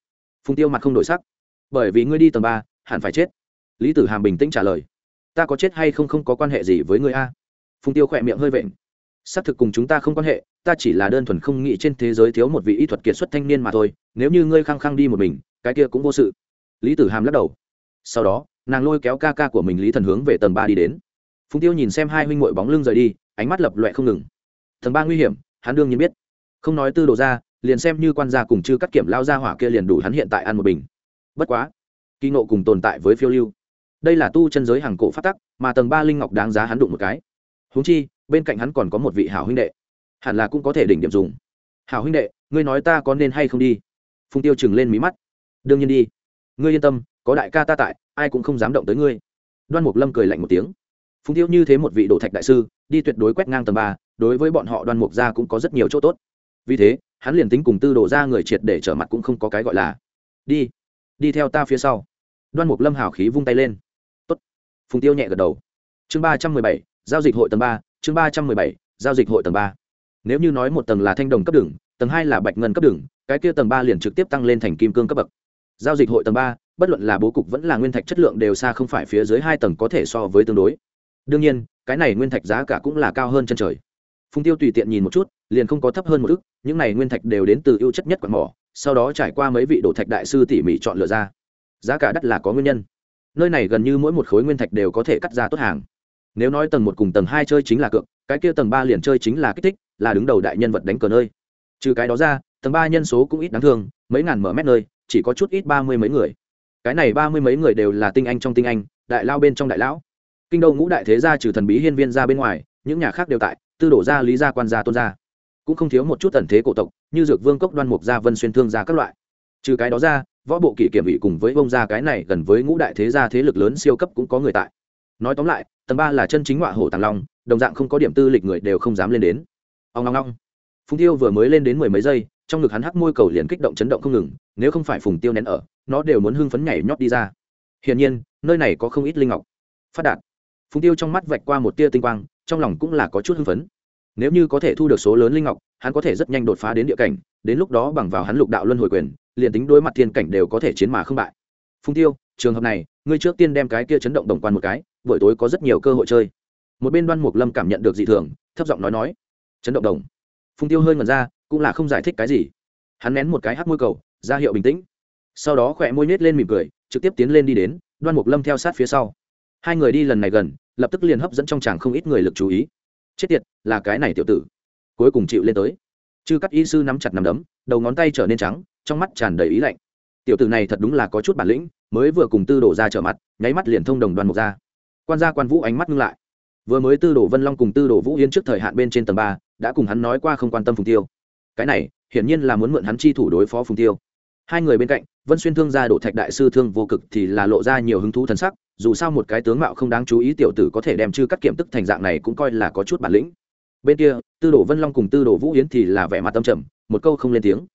Phùng tiêu mặt không đổi sắc. Bởi vì ngươi đi tầng ba, hẳn phải chết. Lý tử hàm bình tĩnh trả lời. Ta có chết hay không không có quan hệ gì với ngươi a? Phùng tiêu khỏe miệng hơi vện. Xác thực cùng chúng ta không quan hệ, ta chỉ là đơn thuần không nghĩ trên thế giới thiếu một vị y thuật kiệt xuất thanh niên mà thôi. Nếu như ngươi khăng khăng đi một mình, cái kia cũng vô sự. Lý tử hàm lắc đầu. Sau đó, nàng lôi kéo ca ca của mình lý thần hướng về tầng ba đi đến. Phùng tiêu nhìn xem hai huynh m bóng lưng rời đi, ánh mắt lập loẹ không ngừng. Tầng ba nguy hiểm, hắn đương nhiên biết. Không nói tư đồ ra liền xem như quan gia cùng chư cắt kiểm lao ra hỏa kia liền đủ hắn hiện tại ăn một bình. Bất quá, kỳ nộ cùng tồn tại với phiêu lưu. Đây là tu chân giới hàng cổ phát tắc, mà tầng ba linh ngọc đáng giá hắn đụng một cái. Húng chi, bên cạnh hắn còn có một vị hảo huynh đệ. Hẳn là cũng có thể đỉnh điểm dùng. Hảo huynh đệ, ngươi nói ta có nên hay không đi? Phùng tiêu chừng lên mí mắt. Đương nhiên đi. Ngươi yên tâm, có đại ca ta tại, ai cũng không dám động tới ngươi. Đoan mục lâm cười lạnh một tiếng. Phùng tiêu như thế một vị đổ thạch đại sư, đi tuyệt đối quét ngang tầng ba, đối với bọn họ đoan mục gia cũng có rất nhiều chỗ tốt. Vì thế hắn liền tính cùng tư đổ ra người triệt để trở mặt cũng không có cái gọi là. Đi đi theo ta phía sau. Đoan mục lâm hào khí vung tay lên. Tốt. phùng tiêu nhẹ gật đầu. Chương ba trăm mười bảy, giao dịch hội tầng ba, chương ba trăm mười bảy, giao dịch hội tầng ba. Nếu như nói một tầng là thanh đồng cấp đường, tầng hai là bạch ngân cấp đường, cái kia tầng ba liền trực tiếp tăng lên thành kim cương cấp bậc. Giao dịch hội tầng ba, bất luận là bố cục vẫn là nguyên thạch chất lượng đều xa không phải phía dưới hai tầng có thể so với tương đối. Đương nhiên, cái này nguyên thạch giá cả cũng là cao hơn chân trời phùng tiêu tùy tiện nhìn một chút, liền không có thấp hơn một ức, những này nguyên thạch đều đến từ ưu chất nhất quạt mỏ, sau đó trải qua mấy vị đổ thạch đại sư tỉ mỉ chọn lựa ra. Giá cả đắt là có nguyên nhân. Nơi này gần như mỗi một khối nguyên thạch đều có thể cắt ra tốt hàng. Nếu nói tầng một cùng tầng hai chơi chính là cược, cái kia tầng ba liền chơi chính là kích thích, là đứng đầu đại nhân vật đánh cờ nơi. Trừ cái đó ra, tầng ba nhân số cũng ít đáng thương, mấy ngàn mở mét nơi, chỉ có chút ít ba mươi mấy người. Cái này ba mươi mấy người đều là tinh anh trong tinh anh, đại lao bên trong đại lão. Kinh đô ngũ đại thế gia trừ thần bí hiên viên ra bên ngoài, những nhà khác đều tại tư đổ gia lý gia quan gia tôn gia. Cũng không thiếu một chút tần thế cổ tộc, như dược vương cốc đoan mục gia, vân xuyên thương gia các loại. Trừ cái đó ra, võ bộ kỷ kiểm ủy cùng với bông gia cái này gần với ngũ đại thế gia thế lực lớn siêu cấp cũng có người tại. Nói tóm lại, tầng ba là chân chính họa hổ tàng long, đồng dạng không có điểm tư lịch người đều không dám lên đến. Ông long long phùng tiêu vừa mới lên đến mười mấy giây, trong ngực hắn hắc môi cầu liền kích động chấn động không ngừng, nếu không phải phùng tiêu nén ở, nó đều muốn hưng phấn nhảy nhót đi ra. Hiển nhiên, nơi này có không ít linh ngọc. Phát đạt. Phùng tiêu trong mắt vạch qua một tia tinh quang trong lòng cũng là có chút hưng phấn. Nếu như có thể thu được số lớn linh ngọc, hắn có thể rất nhanh đột phá đến địa cảnh, đến lúc đó bằng vào hắn lục đạo luân hồi quyền, liền tính đối mặt thiên cảnh đều có thể chiến mà không bại. Phùng tiêu, trường hợp này, ngươi trước tiên đem cái kia chấn động đồng quan một cái, buổi tối có rất nhiều cơ hội chơi. Một bên đoan mục lâm cảm nhận được dị thường, thấp giọng nói nói, chấn động đồng. Phùng tiêu hơi ngần ra, cũng là không giải thích cái gì. Hắn nén một cái hắc môi cầu, ra hiệu bình tĩnh. Sau đó khỏe môi nhét lên mỉm cười, trực tiếp tiến lên đi đến đoan mục lâm theo sát phía sau. Hai người đi lần này gần lập tức liền hấp dẫn trong chàng không ít người lực chú ý. Chết tiệt, là cái này tiểu tử. Cuối cùng chịu lên tới. Chư các y sư nắm chặt nắm đấm, đầu ngón tay trở nên trắng, trong mắt tràn đầy ý lạnh. Tiểu tử này thật đúng là có chút bản lĩnh, mới vừa cùng tư đổ ra trở mặt, nháy mắt liền thông đồng đoàn mục ra. Quan gia quan vũ ánh mắt ngưng lại. Vừa mới tư đổ vân long cùng tư đổ vũ yên trước thời hạn bên trên tầng ba, đã cùng hắn nói qua không quan tâm phùng tiêu. Cái này, hiển nhiên là muốn mượn hắn chi thủ đối phó phùng tiêu. Hai người bên cạnh, vân xuyên thương gia đổ thạch đại sư thương vô cực thì là lộ ra nhiều hứng thú thần sắc dù sao một cái tướng mạo không đáng chú ý tiểu tử có thể đem chư cắt kiểm tức thành dạng này cũng coi là có chút bản lĩnh. Bên kia, tư đồ vân long cùng tư đồ vũ yến thì là vẻ mặt tâm trầm, một câu không lên tiếng.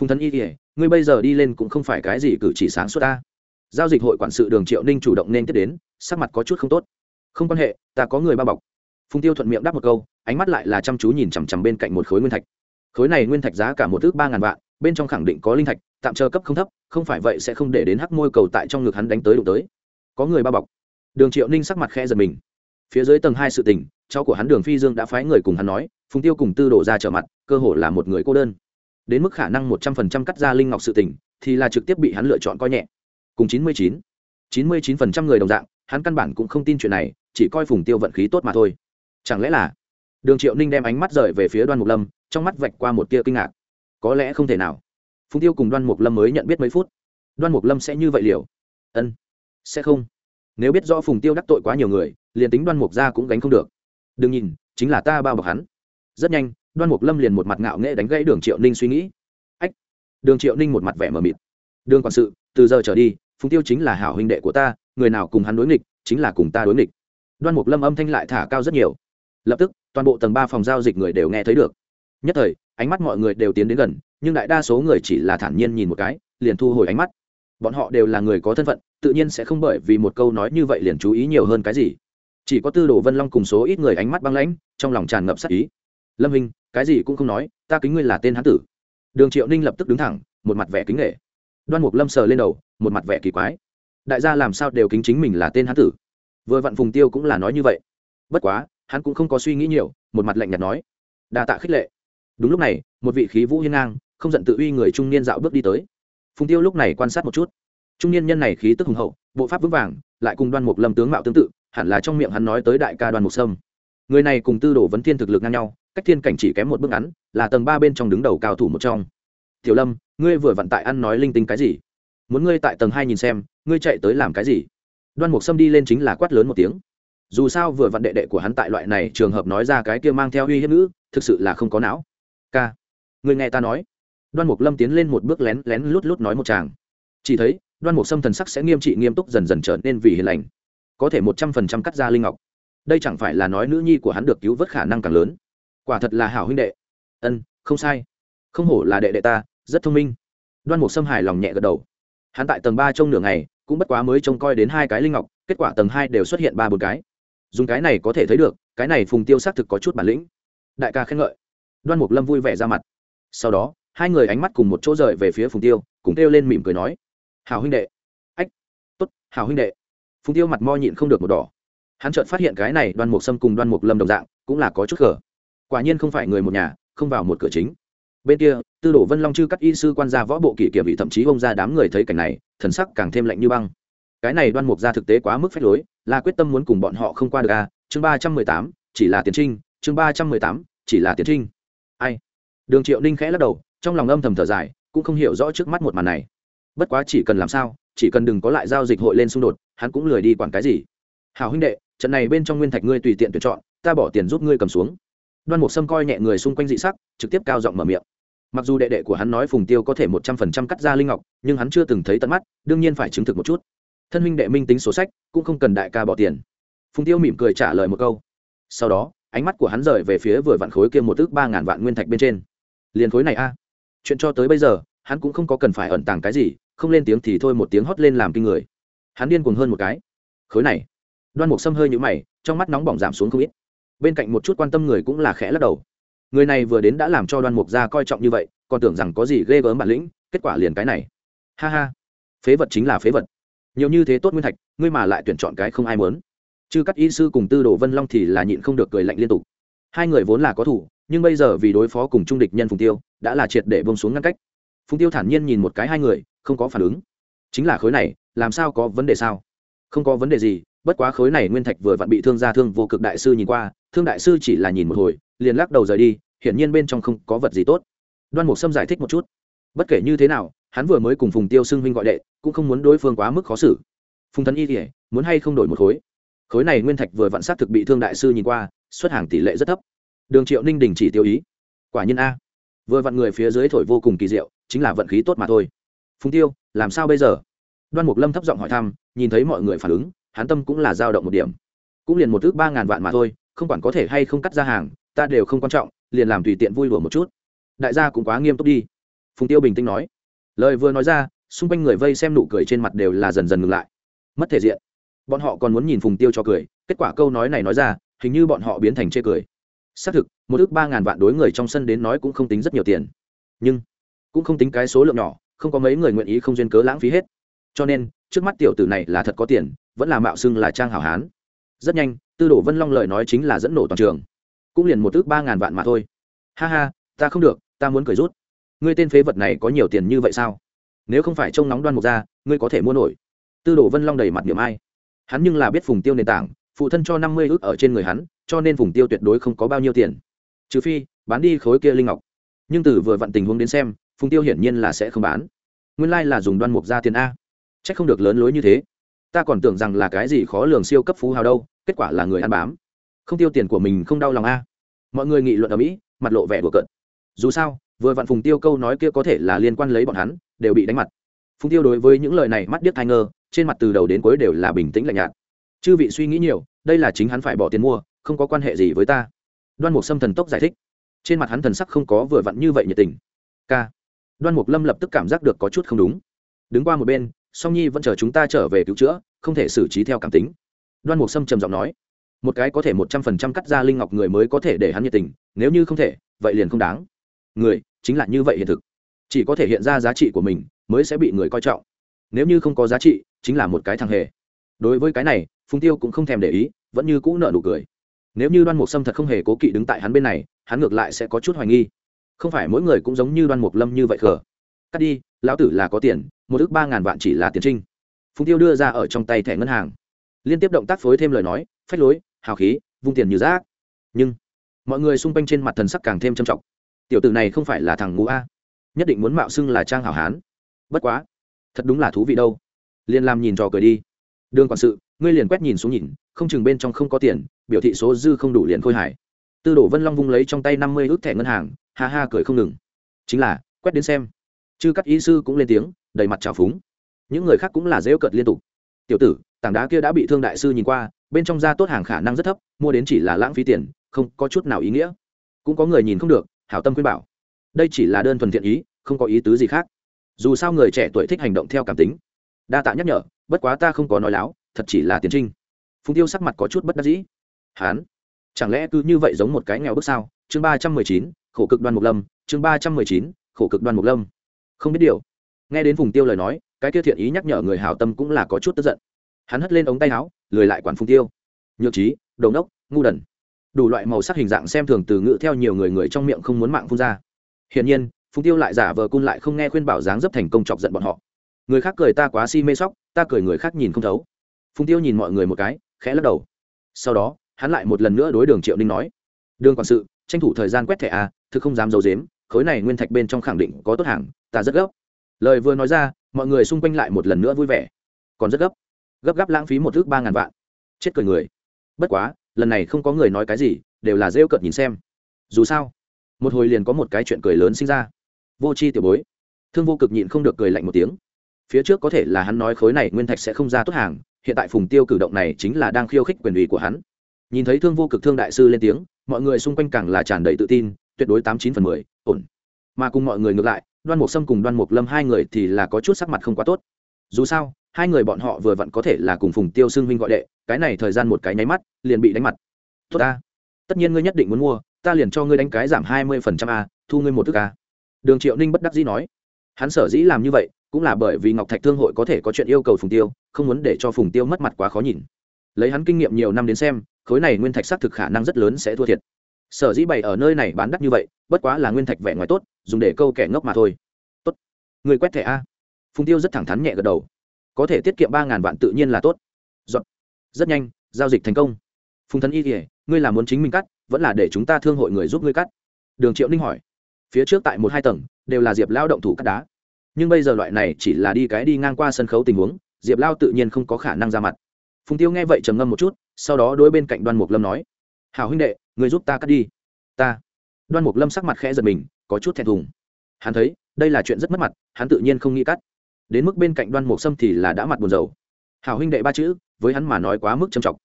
Phùng thân y kỉa ngươi bây giờ đi lên cũng không phải cái gì cử chỉ sáng suốt ta. Giao dịch hội quản sự đường triệu ninh chủ động nên tiếp đến, sắc mặt có chút không tốt. Không quan hệ, ta có người bao bọc. Phùng tiêu thuận miệng đáp một câu, ánh mắt lại là chăm chú nhìn chằm chằm bên cạnh một khối nguyên thạch. Khối này nguyên thạch giá cả một thước ba ngàn vạn, bên trong khẳng định có linh thạch, tạm chờ cấp không thấp, không phải vậy sẽ không để đến hắc môi cầu tại trong ngực hắn đánh tới đụng tới có người bao bọc. Đường triệu ninh sắc mặt khe giật mình. Phía dưới tầng hai sự tình, cháu của hắn đường phi dương đã phái người cùng hắn nói, phùng tiêu cùng tư đổ ra trở mặt, cơ hồ là một người cô đơn. Đến mức khả năng một trăm phần trăm cắt ra linh ngọc sự tình, thì là trực tiếp bị hắn lựa chọn coi nhẹ. Cùng chín mươi chín. chín mươi chín phần trăm người đồng dạng, hắn căn bản cũng không tin chuyện này, chỉ coi phùng tiêu vận khí tốt mà thôi. Chẳng lẽ là? Đường triệu ninh đem ánh mắt rời về phía đoan mục lâm, trong mắt vạch qua một tia kinh ngạc. Có lẽ không thể nào. Phùng tiêu cùng đoan mục lâm mới nhận biết mấy phút. Đoan mục lâm sẽ như vậy liều ân sẽ không. Nếu biết rõ phùng tiêu đắc tội quá nhiều người, liền tính đoan mục ra cũng gánh không được. Đừng nhìn, chính là ta bao bọc hắn. Rất nhanh, đoan mục lâm liền một mặt ngạo nghễ đánh gãy đường triệu ninh suy nghĩ. Ách, đường triệu ninh một mặt vẻ mờ mịt. Đường quản sự, từ giờ trở đi, phùng tiêu chính là hảo huynh đệ của ta, người nào cùng hắn đối nghịch, chính là cùng ta đối nghịch. Đoan mục lâm âm thanh lại thả cao rất nhiều. Lập tức, toàn bộ tầng ba phòng giao dịch người đều nghe thấy được. Nhất thời, ánh mắt mọi người đều tiến đến gần, nhưng đại đa số người chỉ là thản nhiên nhìn một cái, liền thu hồi ánh mắt. Bọn họ đều là người có thân phận tự nhiên sẽ không bởi vì một câu nói như vậy liền chú ý nhiều hơn cái gì. Chỉ có tư đồ vân long cùng số ít người ánh mắt băng lãnh, trong lòng tràn ngập sắc ý. Lâm hình cái gì cũng không nói, ta kính ngươi là tên hán tử. Đường triệu ninh lập tức đứng thẳng, một mặt vẻ kính nghệ. Đoan mục lâm sờ lên đầu, một mặt vẻ kỳ quái. Đại gia làm sao đều kính chính mình là tên hán tử? Vừa vặn phùng tiêu cũng là nói như vậy. Bất quá, hắn cũng không có suy nghĩ nhiều, một mặt lạnh nhạt nói. Đa tạ khích lệ. Đúng lúc này, một vị khí vũ hiên ngang, không giận tự uy người trung niên dạo bước đi tới. Phùng tiêu lúc này quan sát một chút trung niên nhân này khí tức hùng hậu, bộ pháp vững vàng, lại cùng đoan mục lâm tướng mạo tương tự, hẳn là trong miệng hắn nói tới đại ca đoan mục sâm. Người này cùng tư đồ vấn thiên thực lực ngang nhau, cách thiên cảnh chỉ kém một bước ngắn, là tầng ba bên trong đứng đầu cao thủ một trong. Tiểu lâm, ngươi vừa vặn tại ăn nói linh tinh cái gì? Muốn ngươi tại tầng hai nhìn xem, ngươi chạy tới làm cái gì? Đoan mục sâm đi lên chính là quát lớn một tiếng. Dù sao vừa vặn đệ đệ của hắn tại loại này trường hợp nói ra cái kia mang theo uy hiếp nữ, thực sự là không có não. K người nghe ta nói. Đoan mục lâm tiến lên một bước lén lén lút lút nói một chàng chỉ thấy đoan mục sâm thần sắc sẽ nghiêm trị nghiêm túc dần dần trở nên vì hiền lành. Có thể một trăm phần trăm cắt ra linh ngọc. Đây chẳng phải là nói nữ nhi của hắn được cứu vớt khả năng càng lớn. Quả thật là hảo huynh đệ. Ân, không sai. Không hổ là đệ đệ ta, rất thông minh. Đoan mục sâm hài lòng nhẹ gật đầu. Hắn tại tầng ba trong nửa ngày, cũng bất quá mới trông coi đến hai cái linh ngọc, kết quả tầng hai đều xuất hiện ba bốn cái. Dùng cái này có thể thấy được, cái này phùng tiêu xác thực có chút bản lĩnh. Đại ca khen ngợi. Đoan mục lâm vui vẻ ra mặt. Sau đó, hai người ánh mắt cùng một chỗ rời về phía phùng tiêu, cùng kêu lên mỉm cười nói hào huynh đệ. Ách, tốt hào huynh đệ. Phùng tiêu mặt mo nhịn không được một đỏ. Hắn chợt phát hiện cái này đoan mục sâm cùng đoan mục lâm đồng dạng, cũng là có chút cờ quả nhiên không phải người một nhà, không vào một cửa chính. Bên kia, tư đổ vân long chư các y sư quan gia võ bộ kỷ kiểm bị thậm chí bông ra đám người thấy cảnh này, thần sắc càng thêm lạnh như băng. Cái này đoan mục ra thực tế quá mức phép lối, là quyết tâm muốn cùng bọn họ không qua được a chương ba trăm mười tám, chỉ là tiến trinh. Chương ba trăm mười tám, chỉ là tiến trinh. Ai? Đường triệu ninh khẽ lắc đầu, trong lòng âm thầm thở dài, cũng không hiểu rõ trước mắt một màn này bất quá chỉ cần làm sao, chỉ cần đừng có lại giao dịch hội lên xung đột, hắn cũng lười đi quản cái gì. Hào huynh đệ, trận này bên trong nguyên thạch ngươi tùy tiện tuyển chọn, ta bỏ tiền giúp ngươi cầm xuống. Đoan mục sâm coi nhẹ người xung quanh dị sắc, trực tiếp cao giọng mở miệng. Mặc dù đệ đệ của hắn nói phùng tiêu có thể một trăm phần trăm cắt ra linh ngọc, nhưng hắn chưa từng thấy tận mắt, đương nhiên phải chứng thực một chút. Thân huynh đệ minh tính số sách, cũng không cần đại ca bỏ tiền. Phùng tiêu mỉm cười trả lời một câu. Sau đó, ánh mắt của hắn rời về phía vừa vạn khối kia một ước ba ngàn vạn nguyên thạch bên trên. Liền khối này a. Chuyện cho tới bây giờ hắn cũng không có cần phải ẩn tàng cái gì, không lên tiếng thì thôi một tiếng hót lên làm kinh người. Hắn điên cuồng hơn một cái. Khối này. Đoan mục xâm hơi nhũ mày, trong mắt nóng bỏng giảm xuống không ít. Bên cạnh một chút quan tâm người cũng là khẽ lắc đầu. Người này vừa đến đã làm cho đoan mục ra coi trọng như vậy, còn tưởng rằng có gì ghê gớm bản lĩnh, kết quả liền cái này. Ha ha. Phế vật chính là phế vật. Nhiều như thế tốt nguyên thạch, ngươi mà lại tuyển chọn cái không ai muốn. Chứ các y sư cùng tư đồ vân long thì là nhịn không được cười lạnh liên tục. Hai người vốn là có thủ, nhưng bây giờ vì đối phó cùng trung địch nhân phùng tiêu, đã là triệt để bông xuống ngăn cách phùng tiêu thản nhiên nhìn một cái hai người, không có phản ứng. Chính là khối này, làm sao có vấn đề sao? Không có vấn đề gì, bất quá khối này nguyên thạch vừa vặn bị thương gia thương vô cực đại sư nhìn qua, thương đại sư chỉ là nhìn một hồi, liền lắc đầu rời đi, hiển nhiên bên trong không có vật gì tốt. Đoan mục sâm giải thích một chút. Bất kể như thế nào, hắn vừa mới cùng phùng tiêu xưng huynh gọi đệ, cũng không muốn đối phương quá mức khó xử. Phùng thần y thì muốn hay không đổi một khối? Khối này nguyên thạch vừa vặn sát thực bị thương đại sư nhìn qua, xuất hàng tỷ lệ rất thấp. Đường triệu ninh đình chỉ tiêu ý. Quả nhiên a. Vừa vặn người phía dưới thổi vô cùng kỳ diệu chính là vận khí tốt mà thôi. Phùng tiêu, làm sao bây giờ? Đoan mục lâm thấp giọng hỏi thăm, nhìn thấy mọi người phản ứng, hắn tâm cũng là dao động một điểm. Cũng liền một thước ba ngàn vạn mà thôi, không quản có thể hay không cắt ra hàng, ta đều không quan trọng, liền làm tùy tiện vui đùa một chút. Đại gia cũng quá nghiêm túc đi. Phùng tiêu bình tĩnh nói. Lời vừa nói ra, xung quanh người vây xem nụ cười trên mặt đều là dần dần ngừng lại. Mất thể diện. Bọn họ còn muốn nhìn phùng tiêu cho cười, kết quả câu nói này nói ra, hình như bọn họ biến thành chê cười. Xác thực, một ước ba ngàn vạn đối người trong sân đến nói cũng không tính rất nhiều tiền. Nhưng cũng không tính cái số lượng nhỏ, không có mấy người nguyện ý không duyên cớ lãng phí hết. Cho nên, trước mắt tiểu tử này là thật có tiền, vẫn là mạo xưng là trang hảo hán. Rất nhanh, tư đồ vân long lời nói chính là dẫn nổ toàn trường. Cũng liền một ước ba ngàn vạn mà thôi. Ha ha, ta không được, ta muốn cười rút. Ngươi tên phế vật này có nhiều tiền như vậy sao? Nếu không phải trông nóng đoan mục ra, ngươi có thể mua nổi. Tư đồ vân long đầy mặt niệm ai. Hắn nhưng là biết phùng tiêu nền tảng, phụ thân cho năm mươi ước ở trên người hắn, cho nên phùng tiêu tuyệt đối không có bao nhiêu tiền. Trừ phi, bán đi khối kia linh ngọc. Nhưng từ vừa vặn tình huống đến xem phùng tiêu hiển nhiên là sẽ không bán. Nguyên lai là dùng đoan mục ra tiền a. C h ắ c không được lớn lối như thế. Ta còn tưởng rằng là cái gì khó lường siêu cấp phú hào đâu, kết quả là người ăn bám. Không tiêu tiền của mình không đau lòng a. Mọi người nghị luận ở mỹ, mặt lộ vẻ đùa cợt. Dù sao, vừa vặn phùng tiêu câu nói kia có thể là liên quan lấy bọn hắn, đều bị đánh mặt. Phùng tiêu đối với những lời này mắt điếc thai ngơ, trên mặt từ đầu đến cuối đều là bình tĩnh lạnh nhạt. Chư vị suy nghĩ nhiều, đây là chính hắn phải bỏ tiền mua, không có quan hệ gì với ta. Đoan mục sâm thần tốc giải thích. Trên mặt hắn thần sắc không có vừa vặn như vậy nhiệt tình. K đoan mục lâm lập tức cảm giác được có chút không đúng. Đứng qua một bên, song nhi vẫn chờ chúng ta trở về cứu chữa, không thể xử trí theo cảm tính. Đoan mục sâm trầm giọng nói, một cái có thể một trăm phần trăm cắt ra linh ngọc người mới có thể để hắn nhiệt tình, nếu như không thể, vậy liền không đáng. Người, chính là như vậy hiện thực. Chỉ có thể hiện ra giá trị của mình, mới sẽ bị người coi trọng. Nếu như không có giá trị, chính là một cái thằng hề. Đối với cái này, phùng tiêu cũng không thèm để ý, vẫn như cũ nợ nụ cười. Nếu như đoan mục sâm thật không hề cố kỵ đứng tại hắn bên này, hắn ngược lại sẽ có chút hoài nghi không phải mỗi người cũng giống như đoan mục lâm như vậy khờ. Cắt đi, lão tử là có tiền, một ước ba ngàn vạn chỉ là tiền trinh. Phùng tiêu đưa ra ở trong tay thẻ ngân hàng. Liên tiếp động tác phối thêm lời nói, phách lối, hào khí, vung tiền như rác. Nhưng, mọi người xung quanh trên mặt thần sắc càng thêm trầm trọng. Tiểu tử này không phải là thằng ngũ a. Nhất định muốn mạo xưng là trang hảo hán. Bất quá, thật đúng là thú vị đâu. Liền làm nhìn trò cười đi. Đường quản sự, ngươi liền quét nhìn xuống nhìn, không chừng bên trong không có tiền, biểu thị số dư không đủ liền khôi hải tư đổ vân long vung lấy trong tay năm mươi ước thẻ ngân hàng ha ha cười không ngừng. Chính là, quét đến xem. Chư các ý sư cũng lên tiếng, đầy mặt trào phúng. Những người khác cũng là rêu cợt liên tục. Tiểu tử, tảng đá kia đã bị thương đại sư nhìn qua, bên trong da tốt hàng khả năng rất thấp, mua đến chỉ là lãng phí tiền, không có chút nào ý nghĩa. Cũng có người nhìn không được, hảo tâm khuyên bảo. Đây chỉ là đơn thuần thiện ý, không có ý tứ gì khác. Dù sao người trẻ tuổi thích hành động theo cảm tính. Đa tạ nhắc nhở, bất quá ta không có nói láo, thật chỉ là tiến trinh. Phùng tiêu sắc mặt có chút bất đắc dĩ. Hán, chẳng lẽ cứ như vậy giống một cái nghèo bước sao? Chương ba trăm mười chín khổ cực đoan mục lâm, chương ba trăm mười chín, khổ cực đoan mục lâm. Không biết điều. Nghe đến phùng tiêu lời nói, cái kia thiện ý nhắc nhở người hảo tâm cũng là có chút tức giận. Hắn hất lên ống tay áo, lười lại quản phùng tiêu. Nhược trí đầu nốc ngu đần. Đủ loại màu sắc hình dạng xem thường từ ngữ theo nhiều người người trong miệng không muốn mạng phun ra. Hiển nhiên, phùng tiêu lại giả vờ cun lại không nghe khuyên bảo dáng dấp thành công chọc giận bọn họ. Người khác cười ta quá si mê sóc, ta cười người khác nhìn không thấu. Phùng tiêu nhìn mọi người một cái, khẽ lắc đầu. Sau đó, hắn lại một lần nữa đối đường triệu ninh nói. Đường quản sự tranh thủ thời gian quét thẻ a, thực không dám giấu dếm khối này nguyên thạch bên trong khẳng định có tốt hàng, ta rất gấp. Lời vừa nói ra, mọi người xung quanh lại một lần nữa vui vẻ. Còn rất gấp. Gấp gáp lãng phí một thước ba ngàn vạn. Chết cười người. Bất quá, lần này không có người nói cái gì, đều là rêu cợt nhìn xem. Dù sao, một hồi liền có một cái chuyện cười lớn sinh ra. Vô c h i tiểu bối. Thương vô cực nhịn không được cười lạnh một tiếng. Phía trước có thể là hắn nói khối này nguyên thạch sẽ không ra tốt hàng, hiện tại phùng tiêu cử động này chính là đang khiêu khích quyền ủy của hắn. Nhìn thấy thương vô cực thương đại sư lên tiếng mọi người xung quanh càng là tràn đầy tự tin, tuyệt đối tám chín phần mười, ổn. Mà cùng mọi người ngược lại, đoan mục sâm cùng đoan mục lâm hai người thì là có chút sắc mặt không quá tốt. Dù sao, hai người bọn họ vừa vặn có thể là cùng phùng tiêu xưng huynh gọi đệ, cái này thời gian một cái nháy mắt, liền bị đánh mặt. Tốt ta. Tất nhiên ngươi nhất định muốn mua, ta liền cho ngươi đánh cái giảm hai mươi phần trăm a, thu ngươi một thức a. Đường triệu ninh bất đắc dĩ nói. Hắn sở dĩ làm như vậy, cũng là bởi vì ngọc thạch thương hội có thể có chuyện yêu cầu phùng tiêu, không muốn để cho phùng tiêu mất mặt quá khó nhìn. Lấy hắn kinh nghiệm nhiều năm đến xem khối này nguyên thạch xác thực khả năng rất lớn sẽ thua thiệt. Sở dĩ bày ở nơi này bán đắt như vậy, bất quá là nguyên thạch vẻ ngoài tốt, dùng để câu kẻ ngốc mà thôi. Tốt. Người quét thẻ a. Phùng tiêu rất thẳng thắn nhẹ gật đầu. Có thể tiết kiệm ba ngàn vạn tự nhiên là tốt. Giọt. rất nhanh, giao dịch thành công. Phùng thần y kể ngươi là muốn chính mình cắt, vẫn là để chúng ta thương hội người giúp ngươi cắt? Đường triệu ninh hỏi. Phía trước tại một hai tầng, đều là diệp lao động thủ cắt đá. Nhưng bây giờ loại này chỉ là đi cái đi ngang qua sân khấu tình huống, diệp lao tự nhiên không có khả năng ra mặt phùng tiêu nghe vậy trầm ngâm một chút, sau đó đối bên cạnh đoan mục lâm nói, hảo huynh đệ, người giúp ta cắt đi. Ta? Đoan mục lâm sắc mặt khẽ giật mình, có chút thẹn thùng. Hắn thấy, đây là chuyện rất mất mặt, hắn tự nhiên không nghĩ cắt. Đến mức bên cạnh đoan mục sâm thì là đã mặt buồn rầu. Hảo huynh đệ ba chữ, với hắn mà nói quá mức trầm trọng.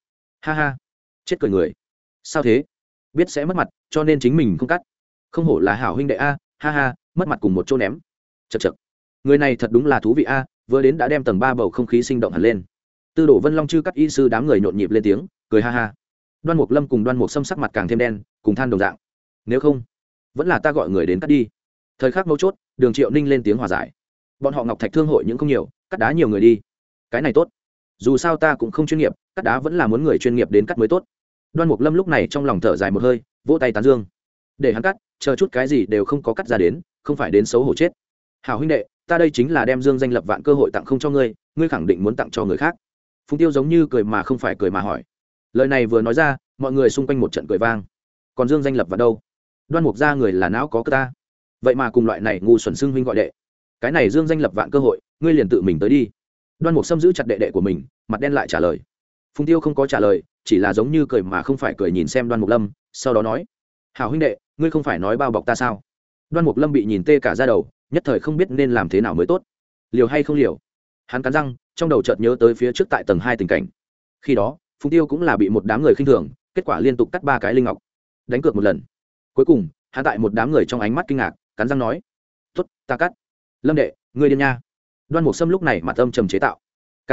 Ha ha, chết cười người. Sao thế? Biết sẽ mất mặt, cho nên chính mình không cắt. Không hổ là hảo huynh đệ a, ha ha, mất mặt cùng một chỗ ném. Chật chật người này thật đúng là thú vị a, vừa đến đã đem tầng ba bầu không khí sinh động hẳn lên tư đổ vân long chư cắt y sư đám người nhộn nhịp lên tiếng, cười ha ha. Đoan mục lâm cùng đoan mục xâm sắc mặt càng thêm đen, cùng than đồng dạng. Nếu không, vẫn là ta gọi người đến cắt đi. Thời khắc mấu chốt, đường triệu ninh lên tiếng hòa giải. Bọn họ ngọc thạch thương hội những không nhiều, cắt đá nhiều người đi. Cái này tốt. Dù sao ta cũng không chuyên nghiệp, cắt đá vẫn là muốn người chuyên nghiệp đến cắt mới tốt. Đoan mục lâm lúc này trong lòng thở dài một hơi, vỗ tay tán dương. Để hắn cắt, chờ chút cái gì đều không có cắt ra đến, không phải đến xấu hổ chết. Hảo huynh đệ, ta đây chính là đem dương danh lập vạn cơ hội tặng không cho ngươi ngươi khẳng định muốn tặng cho người khác phùng tiêu giống như cười mà không phải cười mà hỏi. Lời này vừa nói ra, mọi người xung quanh một trận cười vang. Còn dương danh lập vào đâu? Đoan mục ra người là não có cơ ta. Vậy mà cùng loại này ngu xuẩn xưng huynh gọi đệ. Cái này dương danh lập vạn cơ hội, ngươi liền tự mình tới đi. Đoan mục xâm giữ chặt đệ đệ của mình, mặt đen lại trả lời. Phùng tiêu không có trả lời, chỉ là giống như cười mà không phải cười nhìn xem đoan mục lâm, sau đó nói. Hảo huynh đệ, ngươi không phải nói bao bọc ta sao? Đoan mục lâm bị nhìn tê cả ra đầu, nhất thời không biết nên làm thế nào mới tốt. Liều hay không liều? Hắn cắn răng trong đầu chợt nhớ tới phía trước tại tầng hai tình cảnh. Khi đó, phùng tiêu cũng là bị một đám người khinh thường, kết quả liên tục cắt ba cái linh ngọc, đánh cược một lần. Cuối cùng, hắn tại một đám người trong ánh mắt kinh ngạc, cắn răng nói t ố t ta cắt. Lâm đệ, ngươi điên nha. Đoan mục sâm lúc này mặt âm trầm chế tạo k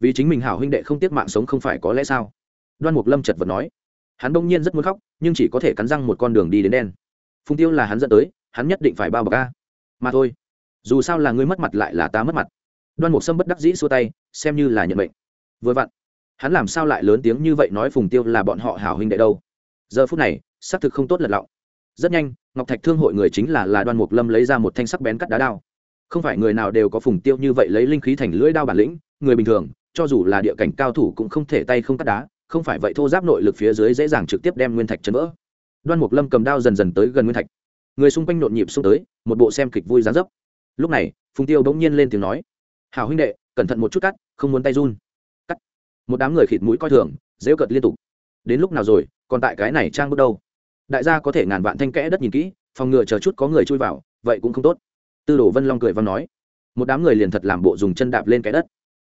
vì chính mình hảo huynh đệ không tiếc mạng sống không phải có lẽ sao? Đoan mục lâm chật vật nói, hắn bỗng nhiên rất muốn khóc, nhưng chỉ có thể cắn răng một con đường đi đến đen. Phùng tiêu là hắn dẫn tới, hắn nhất định phải bao bọc ca. Mà thôi, dù sao là ngươi mất mặt lại là ta mất mặt đoan mục sâm bất đắc dĩ xua tay, xem như là nhận mệnh. vừa vặn, hắn làm sao lại lớn tiếng như vậy nói phùng tiêu là bọn họ hảo huynh đệ đâu? Giờ phút này, xác thực không tốt lật lọng. Rất nhanh, ngọc thạch thương hội người chính là là đoan mục lâm lấy ra một thanh sắc bén cắt đá đao. Không phải người nào đều có phùng tiêu như vậy lấy linh khí thành lưỡi đao bản lĩnh, người bình thường, cho dù là địa cảnh cao thủ cũng không thể tay không cắt đá, không phải vậy thô giáp nội lực phía dưới dễ dàng trực tiếp đem nguyên thạch chấn vỡ. Đoan mục lâm cầm đao dần dần tới gần nguyên thạch. Người xung quanh nhộn nhịp xung tới, một bộ xem kịch vui gián dấp. Lúc này, phùng tiêu bỗng nhiên lên tiếng nói hào huynh đệ, cẩn thận một chút cắt, không muốn tay run. Cắt. Một đám người khịt mũi coi thường dễ cợt liên tục. Đến lúc nào rồi, còn tại cái này trang bước đâu? Đại gia có thể ngàn vạn thanh kẽ đất nhìn kỹ, phòng ngừa chờ chút có người chui vào, vậy cũng không tốt. Tư đồ vân long cười văn nói. Một đám người liền thật làm bộ dùng chân đạp lên cái đất.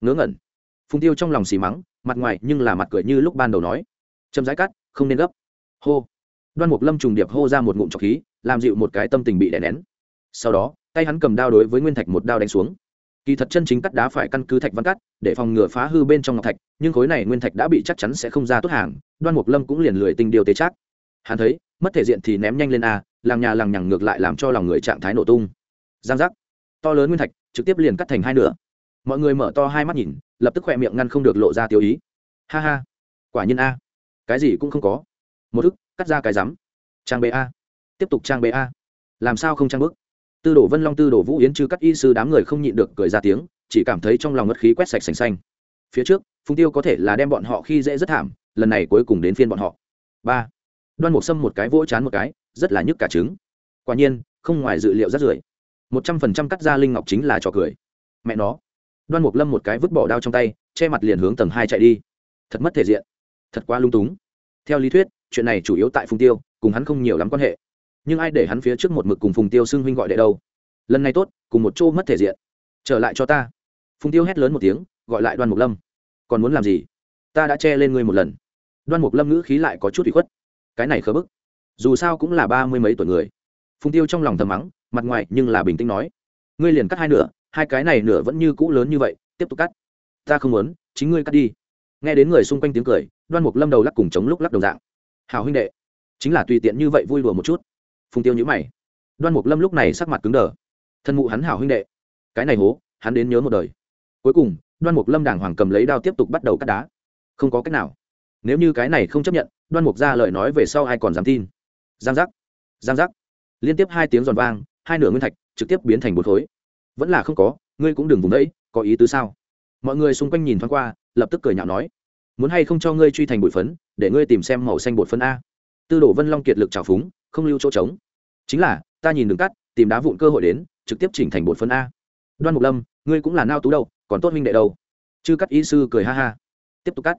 Ngớ ngẩn. Phùng tiêu trong lòng xì mắng, mặt ngoài nhưng là mặt cười như lúc ban đầu nói. Châm rãi cắt, không nên gấp. Hô. Đoan mục lâm trùng điệp hô ra một ngụm trọc khí, làm dịu một cái tâm tình bị đè nén. Sau đó, tay hắn cầm đao đối với nguyên thạch một đao đánh xuống kỳ thật chân chính cắt đá phải căn cứ thạch văn cắt, để phòng ngừa phá hư bên trong ngọc thạch, nhưng khối này nguyên thạch đã bị chắc chắn sẽ không ra tốt hàng, đoan mục lâm cũng liền lười tình điều tế chắc hắn thấy, mất thể diện thì ném nhanh lên a làng nhà làng nhằng ngược lại làm cho lòng người trạng thái nổ tung. Giang giác. To lớn nguyên thạch, trực tiếp liền cắt thành hai nửa. Mọi người mở to hai mắt nhìn, lập tức khỏe miệng ngăn không được lộ ra tiêu ý. Ha ha. Quả nhiên a. Cái gì cũng không có. Một thức, cắt ra cái rắm. Trang bê a. Tiếp tục trang bê a. Làm sao không trang bức tư đồ vân long, tư đồ vũ yến chư cắt y sư đám người không nhịn được cười ra tiếng, chỉ cảm thấy trong lòng ngất khí quét sạch sành xanh. Phía trước, phùng tiêu có thể là đem bọn họ khi dễ rất thảm, lần này cuối cùng đến phiên bọn họ. Ba. Đoan một sâm một cái vỗ chán một cái, rất là nhức cả trứng. Quả nhiên, không ngoài dự liệu rất rưởi một trăm phần trăm cắt ra linh ngọc chính là trò cười. Mẹ nó. Đoan mục lâm một cái vứt bỏ đao trong tay, che mặt liền hướng tầng hai chạy đi. Thật mất thể diện. Thật quá lung túng. Theo lý thuyết, chuyện này chủ yếu tại phùng tiêu, cùng hắn không nhiều lắm quan hệ nhưng ai để hắn phía trước một mực cùng phùng tiêu xưng huynh gọi đệ đâu? Lần này tốt, cùng một chỗ mất thể diện. Trở lại cho ta. Phùng tiêu hét lớn một tiếng, gọi lại đoan mục lâm. Còn muốn làm gì? Ta đã che lên ngươi một lần. Đoan mục lâm ngữ khí lại có chút bị khuất. Cái này khớ bức. Dù sao cũng là ba mươi mấy tuổi người. Phùng tiêu trong lòng thầm mắng, mặt ngoài nhưng là bình tĩnh nói. Ngươi liền cắt hai nửa, hai cái này nửa vẫn như cũ lớn như vậy, tiếp tục cắt. Ta không muốn, chính ngươi cắt đi. Nghe đến người xung quanh tiếng cười, đoan mục lâm đầu lắc cùng chống lúc lắc đầu dạng. Hào huynh đệ, chính là tùy tiện như vậy vui đùa một chút phùng tiêu nhữ mày. Đoan mục lâm lúc này sắc mặt cứng đờ. Thân mụ hắn hảo huynh đệ. Cái này hố, hắn đến nhớ một đời. Cuối cùng, đoan mục lâm đàng hoàng cầm lấy đao tiếp tục bắt đầu cắt đá. Không có cách nào. Nếu như cái này không chấp nhận, đoan mục ra lời nói về sau ai còn dám tin? Giang giác. Giang giác. Liên tiếp hai tiếng giòn vang, hai nửa nguyên thạch trực tiếp biến thành một khối. Vẫn là không có, ngươi cũng đừng vùng đẫy có ý tứ sao? Mọi người xung quanh nhìn thoáng qua, lập tức cười nhạo nói, muốn hay không cho ngươi truy thành bụi phấn, để ngươi tìm xem màu xanh bột phấn a? Tư đồ vân long kiệt lực trào phúng không lưu chỗ trống. Chính là, ta nhìn đường cắt, tìm đá vụn cơ hội đến, trực tiếp chỉnh thành bột phân a. Đoan mục lâm, ngươi cũng là nao tú đâu, còn tốt minh đệ đâu. Chư cắt ý sư cười ha ha. Tiếp tục cắt.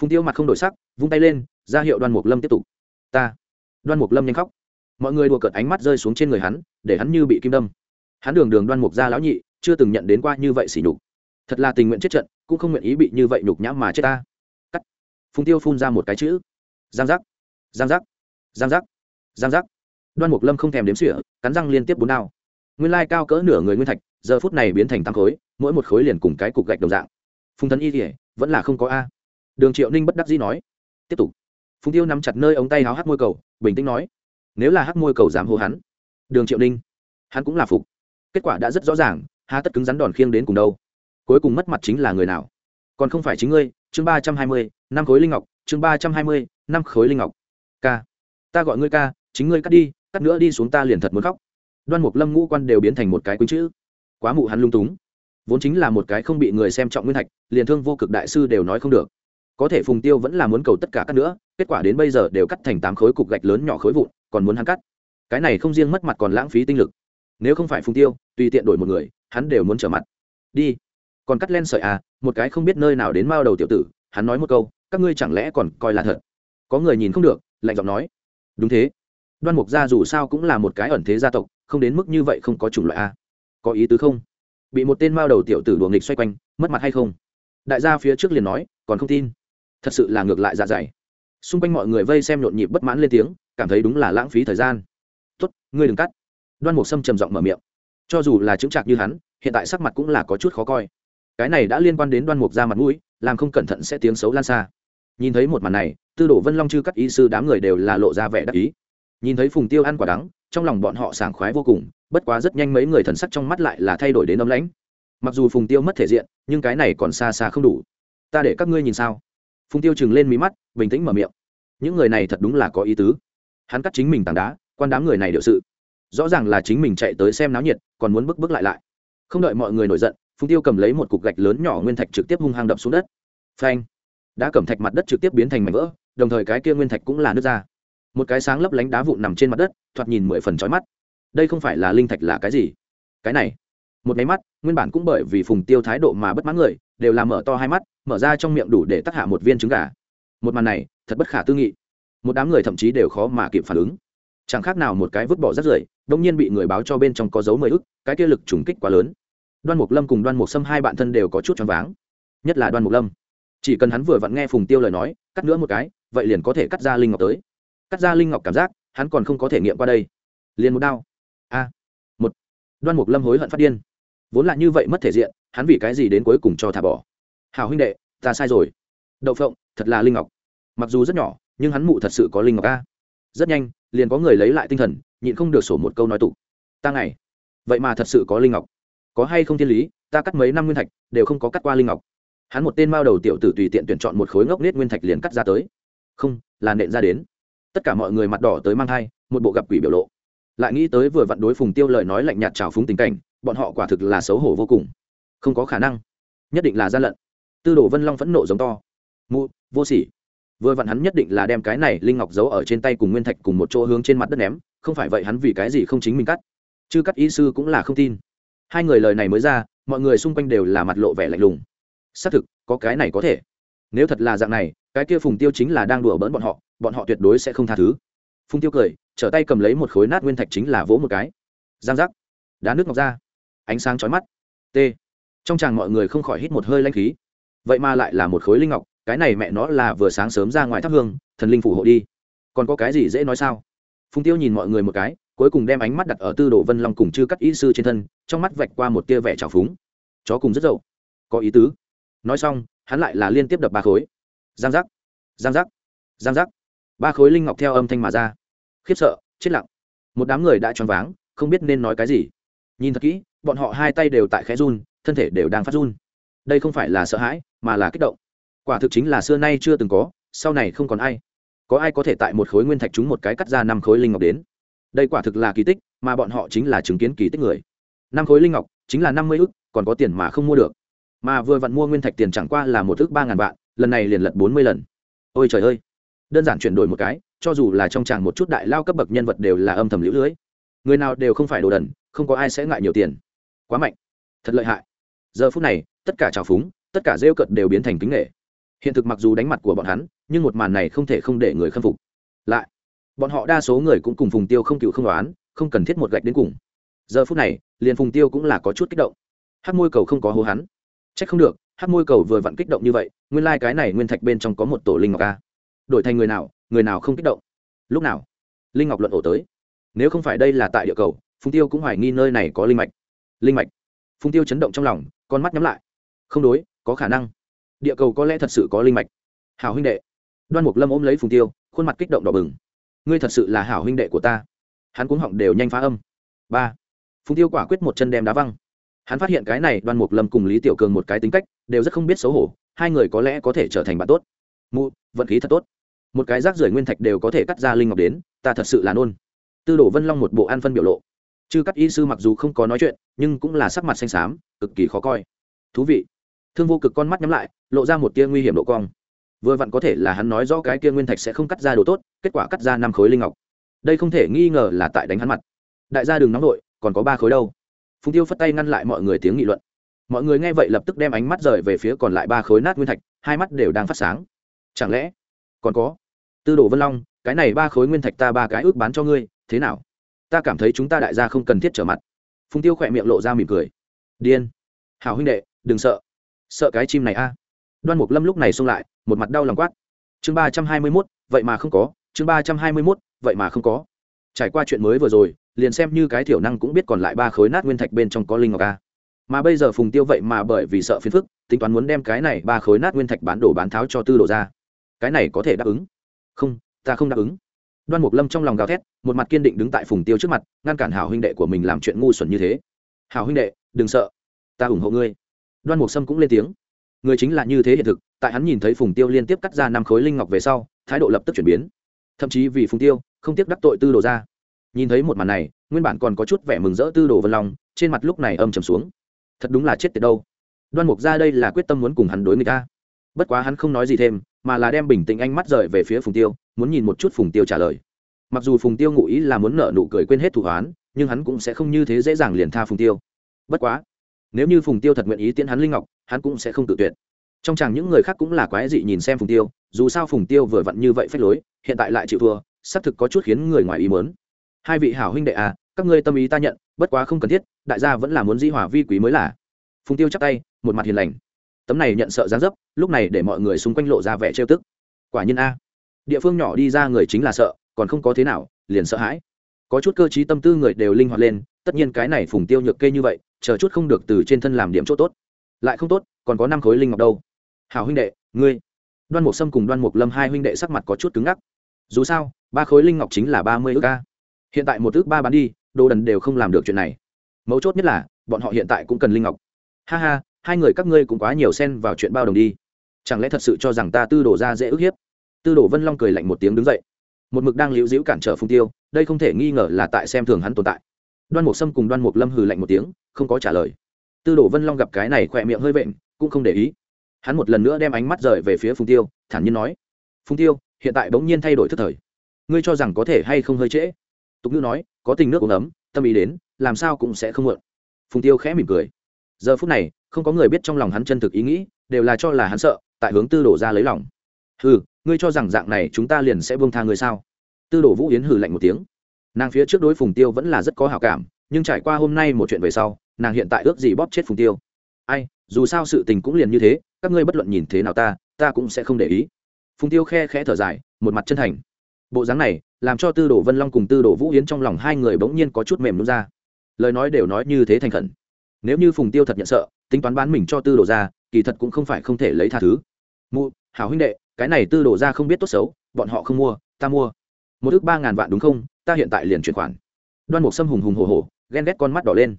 Phùng tiêu mặt không đổi sắc, vung tay lên, ra hiệu đoan mục lâm tiếp tục. Ta. Đoan mục lâm nhanh khóc. Mọi người đùa cợt ánh mắt rơi xuống trên người hắn, để hắn như bị kim đâm. Hắn đường đường đoan mục gia lão nhị, chưa từng nhận đến qua như vậy xỉ nhục. Thật là tình nguyện chết trận, cũng không nguyện ý bị như vậy nhục nhã mà chết ta. Cắt. Phùng tiêu phun ra một cái chữ. Giang giác. Giang giác. Giang giác giang giác. Đoan mục lâm không thèm đếm xỉa cắn răng liên tiếp bốn đao. Nguyên lai cao cỡ nửa người nguyên thạch giờ phút này biến thành tám khối mỗi một khối liền cùng cái cục gạch đồng dạng. Phùng thần y kỉa vẫn là không có a. Đường triệu ninh bất đắc dĩ nói. Tiếp tục. Phùng tiêu nắm chặt nơi ống tay háo hát môi cầu bình tĩnh nói. Nếu là hát môi cầu dám hô hắn đường triệu ninh hắn cũng là phục. Kết quả đã rất rõ ràng há tất cứng rắn đòn khiêng đến cùng đâu. Cuối cùng mất mặt chính là người nào? Còn không phải chính ngươi chương ba trăm hai mươi năm khối linh ngọc chương ba trăm hai mươi năm khối linh ngọc. Ca, ta gọi ngươi ca chính ngươi cắt đi, cắt nữa đi xuống ta liền thật muốn khóc. Đoan mục lâm ngũ quan đều biến thành một cái quýnh chữ. Quá mụ hắn lung túng. Vốn chính là một cái không bị người xem trọng nguyên thạch liền thương vô cực đại sư đều nói không được. Có thể phùng tiêu vẫn là muốn cầu tất cả cắt nữa, kết quả đến bây giờ đều cắt thành tám khối cục gạch lớn nhỏ khối vụn, còn muốn hắn cắt. Cái này không riêng mất mặt còn lãng phí tinh lực. Nếu không phải phùng tiêu, tùy tiện đổi một người, hắn đều muốn trở mặt. Đi. Còn cắt len sợi à một cái không biết nơi nào đến mao đầu tiểu tử, hắn nói một câu, các ngươi chẳng lẽ còn coi là thật? Có người nhìn không được, lạnh giọng nói. Đúng thế đoan mục gia dù sao cũng là một cái ẩn thế gia tộc, không đến mức như vậy không có chủng loại a. Có ý tứ không? Bị một tên mao đầu tiểu tử đùa nghịch xoay quanh, mất mặt hay không? Đại gia phía trước liền nói, còn không tin. Thật sự là ngược lại dạ dày. Xung quanh mọi người vây xem nhộn nhịp bất mãn lên tiếng, cảm thấy đúng là lãng phí thời gian. Tốt, ngươi đừng cắt. Đoan mục sâm trầm giọng mở miệng. Cho dù là chứng trạc như hắn, hiện tại sắc mặt cũng là có chút khó coi. Cái này đã liên quan đến đoan mục ra mặt mũi, làm không cẩn thận sẽ tiếng xấu lan xa. Nhìn thấy một màn này, tư đồ vân long chư các y sư đám người đều là lộ ra vẻ đắc ý nhìn thấy phùng tiêu ăn quả đắng, trong lòng bọn họ sảng khoái vô cùng, bất quá rất nhanh mấy người thần sắc trong mắt lại là thay đổi đến ấm lãnh. Mặc dù phùng tiêu mất thể diện, nhưng cái này còn xa xa không đủ. Ta để các ngươi nhìn sao? Phùng tiêu chừng lên mí mắt, bình tĩnh mở miệng. Những người này thật đúng là có ý tứ. Hắn cắt chính mình tảng đá, quan đám người này điệu sự. Rõ ràng là chính mình chạy tới xem náo nhiệt, còn muốn bước bước lại lại. Không đợi mọi người nổi giận, phùng tiêu cầm lấy một cục gạch lớn nhỏ nguyên thạch trực tiếp hung hăng đập xuống đất. Phanh! Đã cầm thạch mặt đất trực tiếp biến thành mảnh vỡ, đồng thời cái kia nguyên thạch cũng là nước ra một cái sáng lấp lánh đá vụn nằm trên mặt đất, thoạt nhìn mười phần trói mắt. Đây không phải là linh thạch là cái gì? Cái này. Một máy mắt, nguyên bản cũng bởi vì phùng tiêu thái độ mà bất mãn người, đều làm mở to hai mắt, mở ra trong miệng đủ để tắc hạ một viên trứng gà. Một màn này, thật bất khả tư nghị. Một đám người thậm chí đều khó mà kịp phản ứng. Chẳng khác nào một cái vứt bỏ rác rưởi, đông nhiên bị người báo cho bên trong có dấu mười ức, cái kia lực trùng kích quá lớn. Đoan mục lâm cùng đoan mục sâm hai bạn thân đều có chút choáng váng. Nhất là đoan mục lâm. Chỉ cần hắn vừa vặn nghe phùng tiêu lời nói, cắt nữa một cái, vậy liền có thể cắt ra linh ngọc tới cắt ra linh ngọc cảm giác, hắn còn không có thể nghiệm qua đây. Liền một đao. A. Một. Đoan mục lâm hối hận phát điên. Vốn là như vậy mất thể diện, hắn vì cái gì đến cuối cùng cho thả bỏ? Hào huynh đệ, ta sai rồi. Đậu phộng, thật là linh ngọc. Mặc dù rất nhỏ, nhưng hắn mụ thật sự có linh ngọc a. Rất nhanh, liền có người lấy lại tinh thần, nhịn không được sổ một câu nói tục ta ngày vậy mà thật sự có linh ngọc. Có hay không thiên lý, ta cắt mấy năm nguyên thạch, đều không có cắt qua linh ngọc. Hắn một tên mao đầu tiểu tử tùy tiện tuyển chọn một khối ngốc nết nguyên thạch liền cắt ra tới. Không, là nện ra đến tất cả mọi người mặt đỏ tới mang thai, một bộ gặp quỷ biểu lộ. Lại nghĩ tới vừa vặn đối phùng tiêu lời nói lạnh nhạt trào phúng tình cảnh, bọn họ quả thực là xấu hổ vô cùng. Không có khả năng. Nhất định là gian lận. Tư đồ vân long phẫn nộ giống to. Mụ, vô sỉ. Vừa vặn hắn nhất định là đem cái này linh ngọc giấu ở trên tay cùng nguyên thạch cùng một chỗ hướng trên mặt đất ném, không phải vậy hắn vì cái gì không chính mình cắt. Chứ cắt ý sư cũng là không tin. Hai người lời này mới ra, mọi người xung quanh đều là mặt lộ vẻ lạnh lùng. Xác thực, có cái này có thể nếu thật là dạng này, cái kia phùng tiêu chính là đang đùa bỡn bọn họ bọn họ tuyệt đối sẽ không tha thứ. Phùng tiêu cười, trở tay cầm lấy một khối nát nguyên thạch chính là vỗ một cái. Giang giác. Đá nước ngọc ra. Ánh sáng chói mắt. T. Trong tràng mọi người không khỏi hít một hơi lanh khí. Vậy mà lại là một khối linh ngọc, cái này mẹ nó là vừa sáng sớm ra ngoài thắp hương, thần linh phù hộ đi. Còn có cái gì dễ nói sao? Phùng tiêu nhìn mọi người một cái, cuối cùng đem ánh mắt đặt ở tư đồ vân long cùng chư cắt ý sư trên thân, trong mắt vạch qua một tia vẻ trào phúng. Chó cùng rất dậu. Có ý tứ. Nói xong hắn lại là liên tiếp đập ba khối. Giang giác giang giác giang giác. Ba khối linh ngọc theo âm thanh mà ra. Khiếp sợ, chết lặng. Một đám người đã choáng váng, không biết nên nói cái gì. Nhìn thật kỹ, bọn họ hai tay đều tại khẽ run, thân thể đều đang phát run. Đây không phải là sợ hãi, mà là kích động. Quả thực chính là xưa nay chưa từng có, sau này không còn ai. Có ai có thể tại một khối nguyên thạch chúng một cái cắt ra năm khối linh ngọc đến? Đây quả thực là kỳ tích, mà bọn họ chính là chứng kiến kỳ tích người. Năm khối linh ngọc, chính là năm mươi ức, còn có tiền mà không mua được mà vừa vặn mua nguyên thạch tiền chẳng qua là một thước ba ngàn vạn, lần này liền lật bốn mươi lần. Ôi trời ơi! Đơn giản chuyển đổi một cái, cho dù là trong chàng một chút đại lao cấp bậc nhân vật đều là âm thầm lũ lưới. Người nào đều không phải đồ đần, không có ai sẽ ngại nhiều tiền. Quá mạnh. Thật lợi hại. Giờ phút này, tất cả trào phúng, tất cả rêu cợt đều biến thành kính nghệ hiện thực mặc dù đánh mặt của bọn hắn, nhưng một màn này không thể không để người khâm phục. Lại, bọn họ đa số người cũng cùng phùng tiêu không cựu không đoán, không cần thiết một gạch đến cùng. Giờ phút này, liền phùng tiêu cũng là có chút kích động. Hát môi cầu không có hô hắn. Chắc không được, hắc môi cầu vừa vặn kích động như vậy, nguyên lai cái này nguyên thạch bên trong có một tổ linh ngọc a. Đổi thành người nào, người nào không kích động. Lúc nào? Linh ngọc luận ổ tới. Nếu không phải đây là tại địa cầu, Phùng Tiêu cũng hoài nghi nơi này có linh mạch. Linh mạch. Phùng Tiêu chấn động trong lòng, con mắt nhắm lại. Không đối, có khả năng. Địa cầu có lẽ thật sự có linh mạch. Hảo huynh đệ. Đoan Mục Lâm ôm lấy Phùng Tiêu, khuôn mặt kích động đỏ bừng. Ngươi thật sự là hảo huynh đệ của ta. Hắn cuống họng đều nhanh phá âm. Ba. Phùng Tiêu quả quyết một chân đem đá văng hắn phát hiện cái này đoan mục lâm cùng lý tiểu cường một cái tính cách đều rất không biết xấu hổ, hai người có lẽ có thể trở thành bạn tốt. Mụ, vận khí thật tốt. Một cái rác rưởi nguyên thạch đều có thể cắt ra linh ngọc đến, ta thật sự là nôn. Tư đồ vân long một bộ an phân biểu lộ. Chư cắt y sư mặc dù không có nói chuyện, nhưng cũng là sắc mặt xanh xám, cực kỳ khó coi. Thú vị. Thương vô cực con mắt nhắm lại, lộ ra một tia nguy hiểm độ cong. Vừa vặn có thể là hắn nói rõ cái kia nguyên thạch sẽ không cắt ra đồ tốt, kết quả cắt ra năm khối linh ngọc. Đây không thể nghi ngờ là tại đánh hắn mặt. Đại gia đừng nóng đội còn có ba khối đâu phùng tiêu phất tay ngăn lại mọi người tiếng nghị luận. Mọi người nghe vậy lập tức đem ánh mắt rời về phía còn lại ba khối nát nguyên thạch, hai mắt đều đang phát sáng. Chẳng lẽ còn có tư đồ vân long, cái này ba khối nguyên thạch ta ba cái ước bán cho ngươi, thế nào? Ta cảm thấy chúng ta đại gia không cần thiết trở mặt. Phùng tiêu khỏe miệng lộ ra mỉm cười. Điên. Hào huynh đệ, đừng sợ. Sợ cái chim này a. Đoan mục lâm lúc này xông lại, một mặt đau lòng quát. Chương ba trăm hai mươi mốt, vậy mà không có. Chương ba trăm hai mươi mốt, vậy mà không có trải qua chuyện mới vừa rồi, liền xem như cái thiểu năng cũng biết còn lại ba khối nát nguyên thạch bên trong có linh ngọc a. Mà bây giờ phùng tiêu vậy mà bởi vì sợ phiền phức, tính toán muốn đem cái này ba khối nát nguyên thạch bán đổ bán tháo cho tư đồ ra. Cái này có thể đáp ứng? Không, ta không đáp ứng. Đoan mục lâm trong lòng gào thét, một mặt kiên định đứng tại phùng tiêu trước mặt, ngăn cản hảo huynh đệ của mình làm chuyện ngu xuẩn như thế. Hảo huynh đệ, đừng sợ. Ta ủng hộ ngươi. Đoan mục sâm cũng lên tiếng. Người chính là như thế hiện thực, tại hắn nhìn thấy phùng tiêu liên tiếp cắt ra năm khối linh ngọc về sau, thái độ lập tức chuyển biến. Thậm chí vì phùng tiêu không tiếp đắc tội tư đồ ra. Nhìn thấy một màn này, nguyên bản còn có chút vẻ mừng rỡ tư đồ vân long, trên mặt lúc này âm trầm xuống. Thật đúng là chết tiệt đâu. Đoan mục ra đây là quyết tâm muốn cùng hắn đối người ta. Bất quá hắn không nói gì thêm, mà là đem bình tĩnh ánh mắt rời về phía phùng tiêu, muốn nhìn một chút phùng tiêu trả lời. Mặc dù phùng tiêu ngụ ý là muốn nợ nụ cười quên hết thủ hoán nhưng hắn cũng sẽ không như thế dễ dàng liền tha phùng tiêu. Bất quá, nếu như phùng tiêu thật nguyện ý tiễn hắn linh ngọc, hắn cũng sẽ không tự tuyệt. Trong chàng những người khác cũng là quái dị nhìn xem phùng tiêu, dù sao phùng tiêu vừa vặn như vậy phách lối, hiện tại lại chịu thua xác thực có chút khiến người ngoài ý mớn hai vị hảo huynh đệ à các ngươi tâm ý ta nhận, bất quá không cần thiết, đại gia vẫn là muốn di hòa vi quý mới là. Phùng tiêu chắc tay, một mặt hiền lành. Tấm này nhận sợ gián dấp, lúc này để mọi người xung quanh lộ ra vẻ trêu tức. Quả nhiên a. Địa phương nhỏ đi ra người chính là sợ, còn không có thế nào, liền sợ hãi. Có chút cơ t tâm tư người đều linh hoạt lên, tất nhiên cái này phùng tiêu nhược kê như vậy, chờ chút không được từ trên thân làm điểm chỗ tốt. Lại không tốt, còn có năm khối linh ngọc đâu. Hảo huynh đệ, ngươi. Đoan mục sâm cùng đoan mục lâm hai huynh đệ sắc mặt có chút cứng ngắc. Dù sao ba khối linh ngọc chính là ba mươi ước ca. Hiện tại một ước ba bán đi, đồ đần đều không làm được chuyện này. Mấu chốt nhất là, bọn họ hiện tại cũng cần linh ngọc. Ha ha, hai người các ngươi cũng quá nhiều xen vào chuyện bao đồng đi. Chẳng lẽ thật sự cho rằng ta tư đổ ra dễ ức hiếp? Tư đổ vân long cười lạnh một tiếng đứng dậy. Một mực đang liễu dĩu cản trở phung tiêu, đây không thể nghi ngờ là tại xem thường hắn tồn tại. Đoan mục sâm cùng đoan mục lâm hừ lạnh một tiếng, không có trả lời. Tư đổ vân long gặp cái này khỏe miệng hơi vện, cũng không để ý. Hắn một lần nữa đem ánh mắt rời về phía phùng tiêu, thản nhiên nói. Phùng tiêu, hiện tại bỗng nhiên thay đổi thức thời ngươi cho rằng có thể hay không hơi trễ? Tục ngữ nói, có tình nước uống ấm, tâm ý đến, làm sao cũng sẽ không mượn phùng tiêu khẽ mỉm cười. Giờ phút này, không có người biết trong lòng hắn chân thực ý nghĩ, đều là cho là hắn sợ, tại hướng tư đổ ra lấy lòng. Hừ, ngươi cho rằng dạng này chúng ta liền sẽ buông tha người sao? Tư đổ vũ yến hừ lạnh một tiếng. Nàng phía trước đối phùng tiêu vẫn là rất có hào cảm, nhưng trải qua hôm nay một chuyện về sau, nàng hiện tại ước gì bóp chết phùng tiêu. Ai, dù sao sự tình cũng liền như thế, các ngươi bất luận nhìn thế nào ta ta cũng sẽ không để ý. Phùng tiêu khe khẽ thở dài, một mặt chân thành bộ dáng này làm cho tư đồ vân long cùng tư đồ vũ yến trong lòng hai người bỗng nhiên có chút mềm đúng ra. Lời nói đều nói như thế thành khẩn. Nếu như phùng tiêu thật nhận sợ, tính toán bán mình cho tư đồ ra, kỳ thật cũng không phải không thể lấy tha thứ. Mụ, hảo huynh đệ, cái này tư đồ ra không biết tốt xấu, bọn họ không mua, ta mua. Một ước ba ngàn vạn đúng không? Ta hiện tại liền chuyển khoản. Đoan mục sâm hùng hùng hồ hồ ghen ghét con mắt đỏ lên.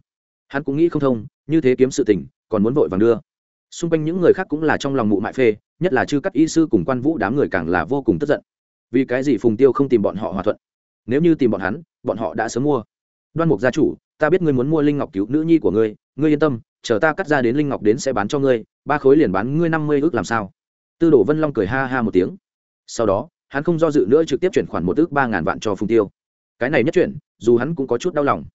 Hắn cũng nghĩ không thông, như thế kiếm sự tình, còn muốn vội vàng đưa. Xung quanh những người khác cũng là trong lòng mụ mại phê, nhất là chư các y sư cùng quan vũ đám người càng là vô cùng tức giận vì cái gì phùng tiêu không tìm bọn họ hòa thuận? Nếu như tìm bọn hắn, bọn họ đã sớm mua. Đoan mục gia chủ, ta biết ngươi muốn mua linh ngọc cứu nữ nhi của ngươi ngươi yên tâm, chờ ta cắt ra đến linh ngọc đến sẽ bán cho ngươi, ba khối liền bán ngươi năm mươi ước làm sao? Tư đồ vân long cười ha ha một tiếng. Sau đó, hắn không do dự nữa trực tiếp chuyển khoản một ước ba ngàn vạn cho phùng tiêu. Cái này nhất chuyển, dù hắn cũng có chút đau lòng.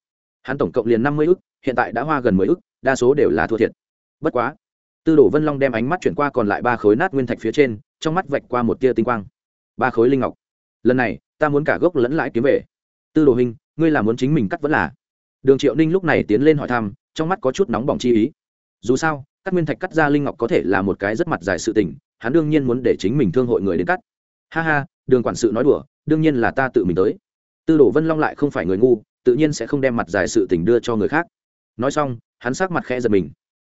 Hắn tổng cộng liền năm mươi ước, hiện tại đã hoa gần mười ước, đa số đều là thua thiệt. Bất quá, tư đồ vân long đem ánh mắt chuyển qua còn lại ba khối nát nguyên thạch phía trên, trong mắt vạch qua một tia tinh quang ba khối linh ngọc. Lần này, ta muốn cả gốc lẫn lãi kiếm về. Tư đồ hình, ngươi là muốn chính mình cắt vẫn là? Đường triệu ninh lúc này tiến lên hỏi thăm, trong mắt có chút nóng bỏng chi ý. Dù sao các nguyên thạch cắt ra linh ngọc có thể là một cái rất mặt dài sự tình, hắn đương nhiên muốn để chính mình thương hội người đến cắt. Ha ha, đường quản sự nói đùa, đương nhiên là ta tự mình tới. Tư đồ vân long lại không phải người ngu, tự nhiên sẽ không đem mặt dài sự tình đưa cho người khác. Nói xong, hắn sắc mặt khẽ giật mình.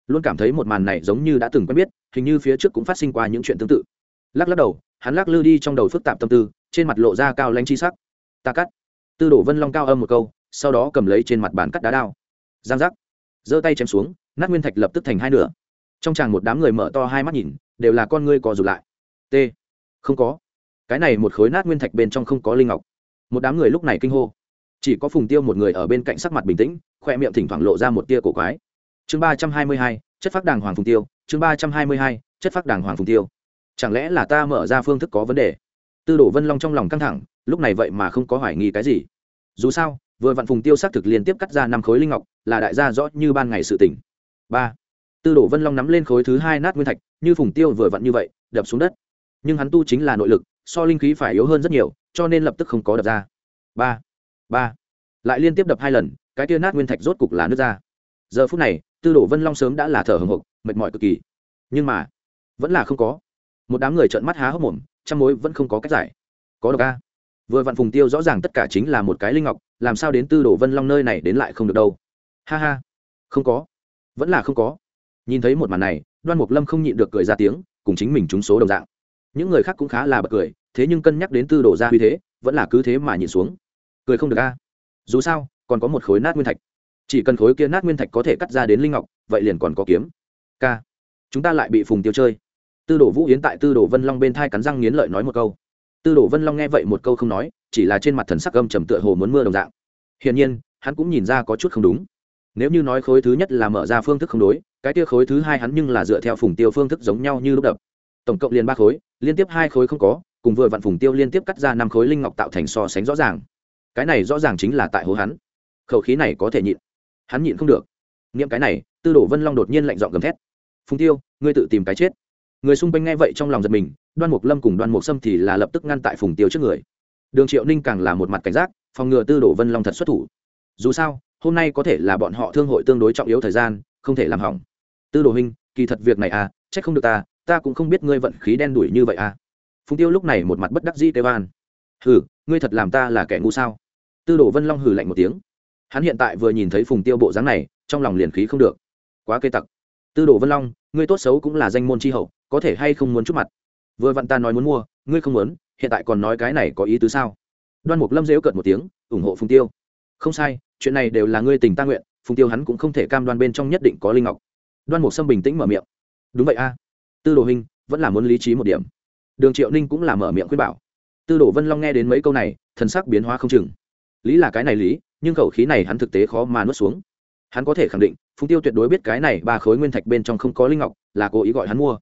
Luôn cảm thấy một màn này giống như đã từng quen biết, hình như phía trước cũng phát sinh qua những chuyện tương tự. Lắc lắc đầu hắn lắc lư đi trong đầu phức tạp tâm tư, trên mặt lộ ra cao lanh chi sắc. Ta cắt. Tư đổ vân long cao âm một câu, sau đó cầm lấy trên mặt bàn cắt đá đao. Giang giác. Giơ tay chém xuống, nát nguyên thạch lập tức thành hai nửa. Trong chàng một đám người mở to hai mắt nhìn, đều là con ngươi co rụt lại. T. Không có. Cái này một khối nát nguyên thạch bên trong không có linh ngọc. Một đám người lúc này kinh hô. Chỉ có phùng tiêu một người ở bên cạnh sắc mặt bình tĩnh, khoe miệng thỉnh thoảng lộ ra một tia cổ quái. Chương ba trăm hai mươi hai, chất phác đàng hoàng phùng tiêu. Chương ba trăm hai mươi hai, chất phác đàng hoàng phùng tiêu chẳng lẽ là ta mở ra phương thức có vấn đề? Tư đồ vân long trong lòng căng thẳng, lúc này vậy mà không có hoài nghi cái gì. Dù sao, vừa vặn phùng tiêu xác thực liên tiếp cắt ra năm khối linh ngọc, là đại gia rõ như ban ngày sự tỉnh ba. Tư đồ vân long nắm lên khối thứ hai nát nguyên thạch, như phùng tiêu vừa vặn như vậy, đập xuống đất. Nhưng hắn tu chính là nội lực, so linh khí phải yếu hơn rất nhiều, cho nên lập tức không có đập ra. Ba. Ba. Lại liên tiếp đập hai lần, cái tia nát nguyên thạch rốt cục là nước ra. Giờ phút này, tư đồ vân long sớm đã là thở hồng hộc, mệt mỏi cực kỳ. Nhưng mà, vẫn là không có một đám người trợn mắt há hốc mồm, trăm mối vẫn không có cách giải. Có độc a. Vừa vặn phùng tiêu rõ ràng tất cả chính là một cái linh ngọc, làm sao đến tư đồ vân long nơi này đến lại không được đâu. Ha ha. Không có. Vẫn là không có. Nhìn thấy một màn này, đoan mục lâm không nhịn được cười ra tiếng, cùng chính mình trúng số đồng dạng. Những người khác cũng khá là bật cười, thế nhưng cân nhắc đến tư đồ ra uy thế, vẫn là cứ thế mà nhìn xuống. Cười không được a. Dù sao, còn có một khối nát nguyên thạch. Chỉ cần khối kia nát nguyên thạch có thể cắt ra đến linh ngọc, vậy liền còn có kiếm. K chúng ta lại bị phùng tiêu chơi tư đồ vũ yến tại tư đồ vân long bên thai cắn răng nghiến lợi nói một câu. Tư đồ vân long nghe vậy một câu không nói, chỉ là trên mặt thần sắc gâm trầm tựa hồ muốn mưa đồng dạng. Hiển nhiên, hắn cũng nhìn ra có chút không đúng. Nếu như nói khối thứ nhất là mở ra phương thức không đối, cái kia khối thứ hai hắn nhưng là dựa theo phùng tiêu phương thức giống nhau như lúc đập. Tổng cộng liền ba khối, liên tiếp hai khối không có, cùng vừa vặn phùng tiêu liên tiếp cắt ra năm khối linh ngọc tạo thành so sánh rõ ràng. Cái này rõ ràng chính là tại hố hắn. Khẩu khí này có thể nhịn. Hắn nhịn không được. Nghiệm cái này, tư đồ vân long đột nhiên lạnh giọng gầm thét. Phùng tiêu, ngươi tự tìm cái chết người xung quanh nghe vậy trong lòng giật mình, đoan mục lâm cùng đoan mục sâm thì là lập tức ngăn tại phùng tiêu trước người. Đường triệu ninh càng là một mặt cảnh giác, phòng ngừa tư đồ vân long thật xuất thủ. Dù sao, hôm nay có thể là bọn họ thương hội tương đối trọng yếu thời gian, không thể làm hỏng. Tư đồ huynh, kỳ thật việc này à c h ắ c không được ta ta cũng không biết ngươi vận khí đen đủi như vậy à. Phùng tiêu lúc này một mặt bất đắc dĩ tê van hừ, ngươi thật làm ta là kẻ ngu sao? Tư đồ vân long hừ lạnh một tiếng. Hắn hiện tại vừa nhìn thấy phùng tiêu bộ dáng này, trong lòng liền khí không được. Quá cây tặc tư đồ vân long, ngươi tốt xấu cũng là danh môn tri hậu, có thể hay không muốn chút mặt? Vừa vặn ta nói muốn mua, ngươi không muốn, hiện tại còn nói cái này có ý tứ sao? Đoan mục lâm dễu cợt một tiếng, ủng hộ phùng tiêu. Không sai, chuyện này đều là ngươi tình ta nguyện, phùng tiêu hắn cũng không thể cam đoan bên trong nhất định có linh ngọc. Đoan mục sâm bình tĩnh mở miệng. Đúng vậy a. Tư đồ hình, vẫn là muốn lý trí một điểm. Đường triệu ninh cũng là mở miệng khuyên bảo. Tư đồ vân long nghe đến mấy câu này, thần sắc biến hóa không chừng. Lý là cái này lý, nhưng khẩu khí này hắn thực tế khó mà nuốt xuống. Hắn có thể khẳng định phùng tiêu tuyệt đối biết cái này ba khối nguyên thạch bên trong không có linh ngọc, là cố ý gọi hắn mua.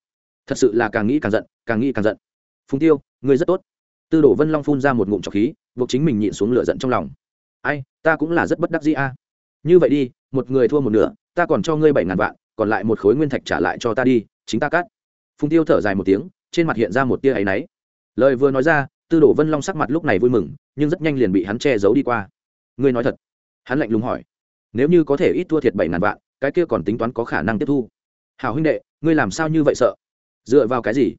Thật sự là càng nghĩ càng giận, càng nghĩ càng giận. Phùng tiêu, ngươi rất tốt. Tư đồ vân long phun ra một ngụm trọc khí, buộc chính mình nhịn xuống lửa giận trong lòng. Ai, ta cũng là rất bất đắc dĩ a. Như vậy đi, một người thua một nửa, ta còn cho ngươi bảy ngàn vạn, còn lại một khối nguyên thạch trả lại cho ta đi, chính ta cắt. Phùng tiêu thở dài một tiếng, trên mặt hiện ra một tia áy náy. Lời vừa nói ra, tư đồ vân long sắc mặt lúc này vui mừng, nhưng rất nhanh liền bị hắn che giấu đi qua. Ngươi nói thật? Hắn lạnh lùng hỏi nếu như có thể ít thua thiệt bảy ngàn vạn, cái kia còn tính toán có khả năng tiếp thu. Hảo huynh đệ, ngươi làm sao như vậy sợ? Dựa vào cái gì?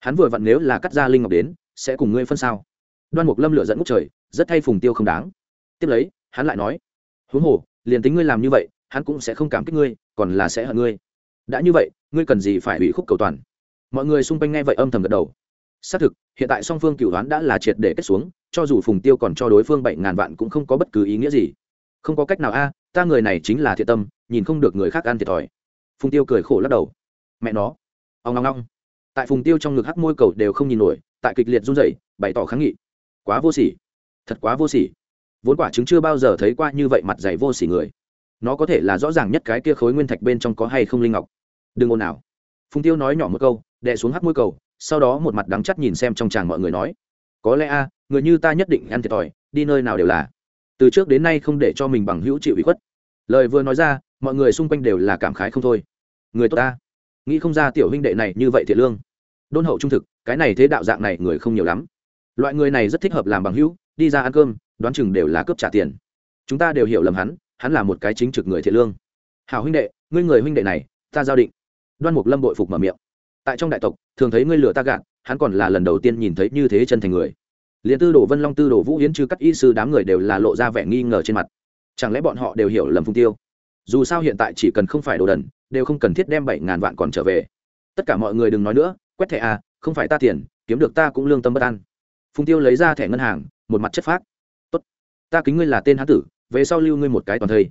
Hắn vừa vặn nếu là cắt ra linh ngọc đến, sẽ cùng ngươi phân sao? Đoan mục lâm lửa dẫn ngút trời, rất thay phùng tiêu không đáng. Tiếp lấy, hắn lại nói, huống hồ, liền tính ngươi làm như vậy, hắn cũng sẽ không cảm kích ngươi, còn là sẽ hận ngươi. Đã như vậy, ngươi cần gì phải ủy khúc cầu toàn? Mọi người xung quanh nghe vậy âm thầm gật đầu. Xác thực, hiện tại song phương cửu đoán đã là triệt để kết xuống, cho dù phùng tiêu còn cho đối phương bảy ngàn vạn cũng không có bất cứ ý nghĩa gì. Không có cách nào a ta người này chính là thiện tâm, nhìn không được người khác ăn thiệt thòi. Phùng tiêu cười khổ lắc đầu. Mẹ nó. Ông ngong ngong tại phùng tiêu trong ngực hắc môi cầu đều không nhìn nổi, tại kịch liệt run rẩy, bày tỏ kháng nghị. Quá vô sỉ. Thật quá vô sỉ. Vốn quả chứng chưa bao giờ thấy qua như vậy mặt dày vô sỉ người. Nó có thể là rõ ràng nhất cái kia khối nguyên thạch bên trong có hay không linh ngọc. Đừng ồn nào phùng tiêu nói nhỏ một câu, đè xuống hắc môi cầu, sau đó một mặt đắng chắt nhìn xem trong chàng mọi người nói. Có lẽ a, người như ta nhất định ăn thiệt thòi, đi nơi nào đều là từ trước đến nay không để cho mình bằng hữu chịu ủy khuất. Lời vừa nói ra, mọi người xung quanh đều là cảm khái không thôi. Người tốt ta. Nghĩ không ra tiểu huynh đệ này như vậy thiệt lương. Đôn hậu trung thực, cái này thế đạo dạng này người không nhiều lắm. Loại người này rất thích hợp làm bằng hữu, đi ra ăn cơm, đoán chừng đều là cướp trả tiền. Chúng ta đều hiểu lầm hắn hắn là một cái chính trực người thiện lương. Hảo huynh đệ, ngươi người huynh đệ này, ta giao định. Đoan mục lâm bội phục mở miệng. Tại trong đại tộc, thường thấy ngươi lừa ta gạt, hắn còn là lần đầu tiên nhìn thấy như thế chân thành người liền tư đồ vân long tư đồ vũ hiến trừ các y sư đám người đều là lộ ra vẻ nghi ngờ trên mặt chẳng lẽ bọn họ đều hiểu lầm phung tiêu dù sao hiện tại chỉ cần không phải đồ đần đều không cần thiết đem bảy ngàn vạn còn trở về tất cả mọi người đừng nói nữa quét thẻ à không phải ta tiền, kiếm được ta cũng lương tâm bất an. Phung tiêu lấy ra thẻ ngân hàng, một mặt chất phác. Tốt, ta kính ngươi là tên hán tử, về sau lưu ngươi một cái toàn thây.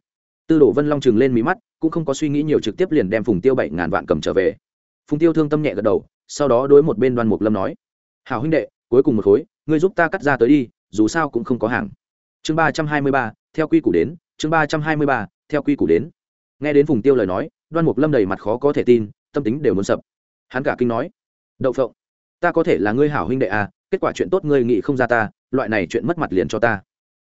Tư đồ vân long chừng lên mí mắt, cũng không có suy nghĩ nhiều trực tiếp liền đem phùng tiêu bảy ngàn vạn cầm trở về. Phùng tiêu thương tâm nhẹ gật đầu, sau đó đối một bên đoan mục lâm nói. Hảo huynh đệ cuối cùng một khối, ngươi giúp ta cắt ra tới đi, dù sao cũng không có hàng. Chương ba trăm hai mươi ba, theo quy củ đến, chương ba trăm hai mươi ba, theo quy củ đến. Nghe đến phùng tiêu lời nói, đoan mục lâm đầy mặt khó có thể tin, tâm tính đều muốn sập. Hắn cả kinh nói, đậu phộng, ta có thể là ngươi hảo huynh đệ à kết quả chuyện tốt ngươi nghĩ không ra ta, loại này chuyện mất mặt liền cho ta.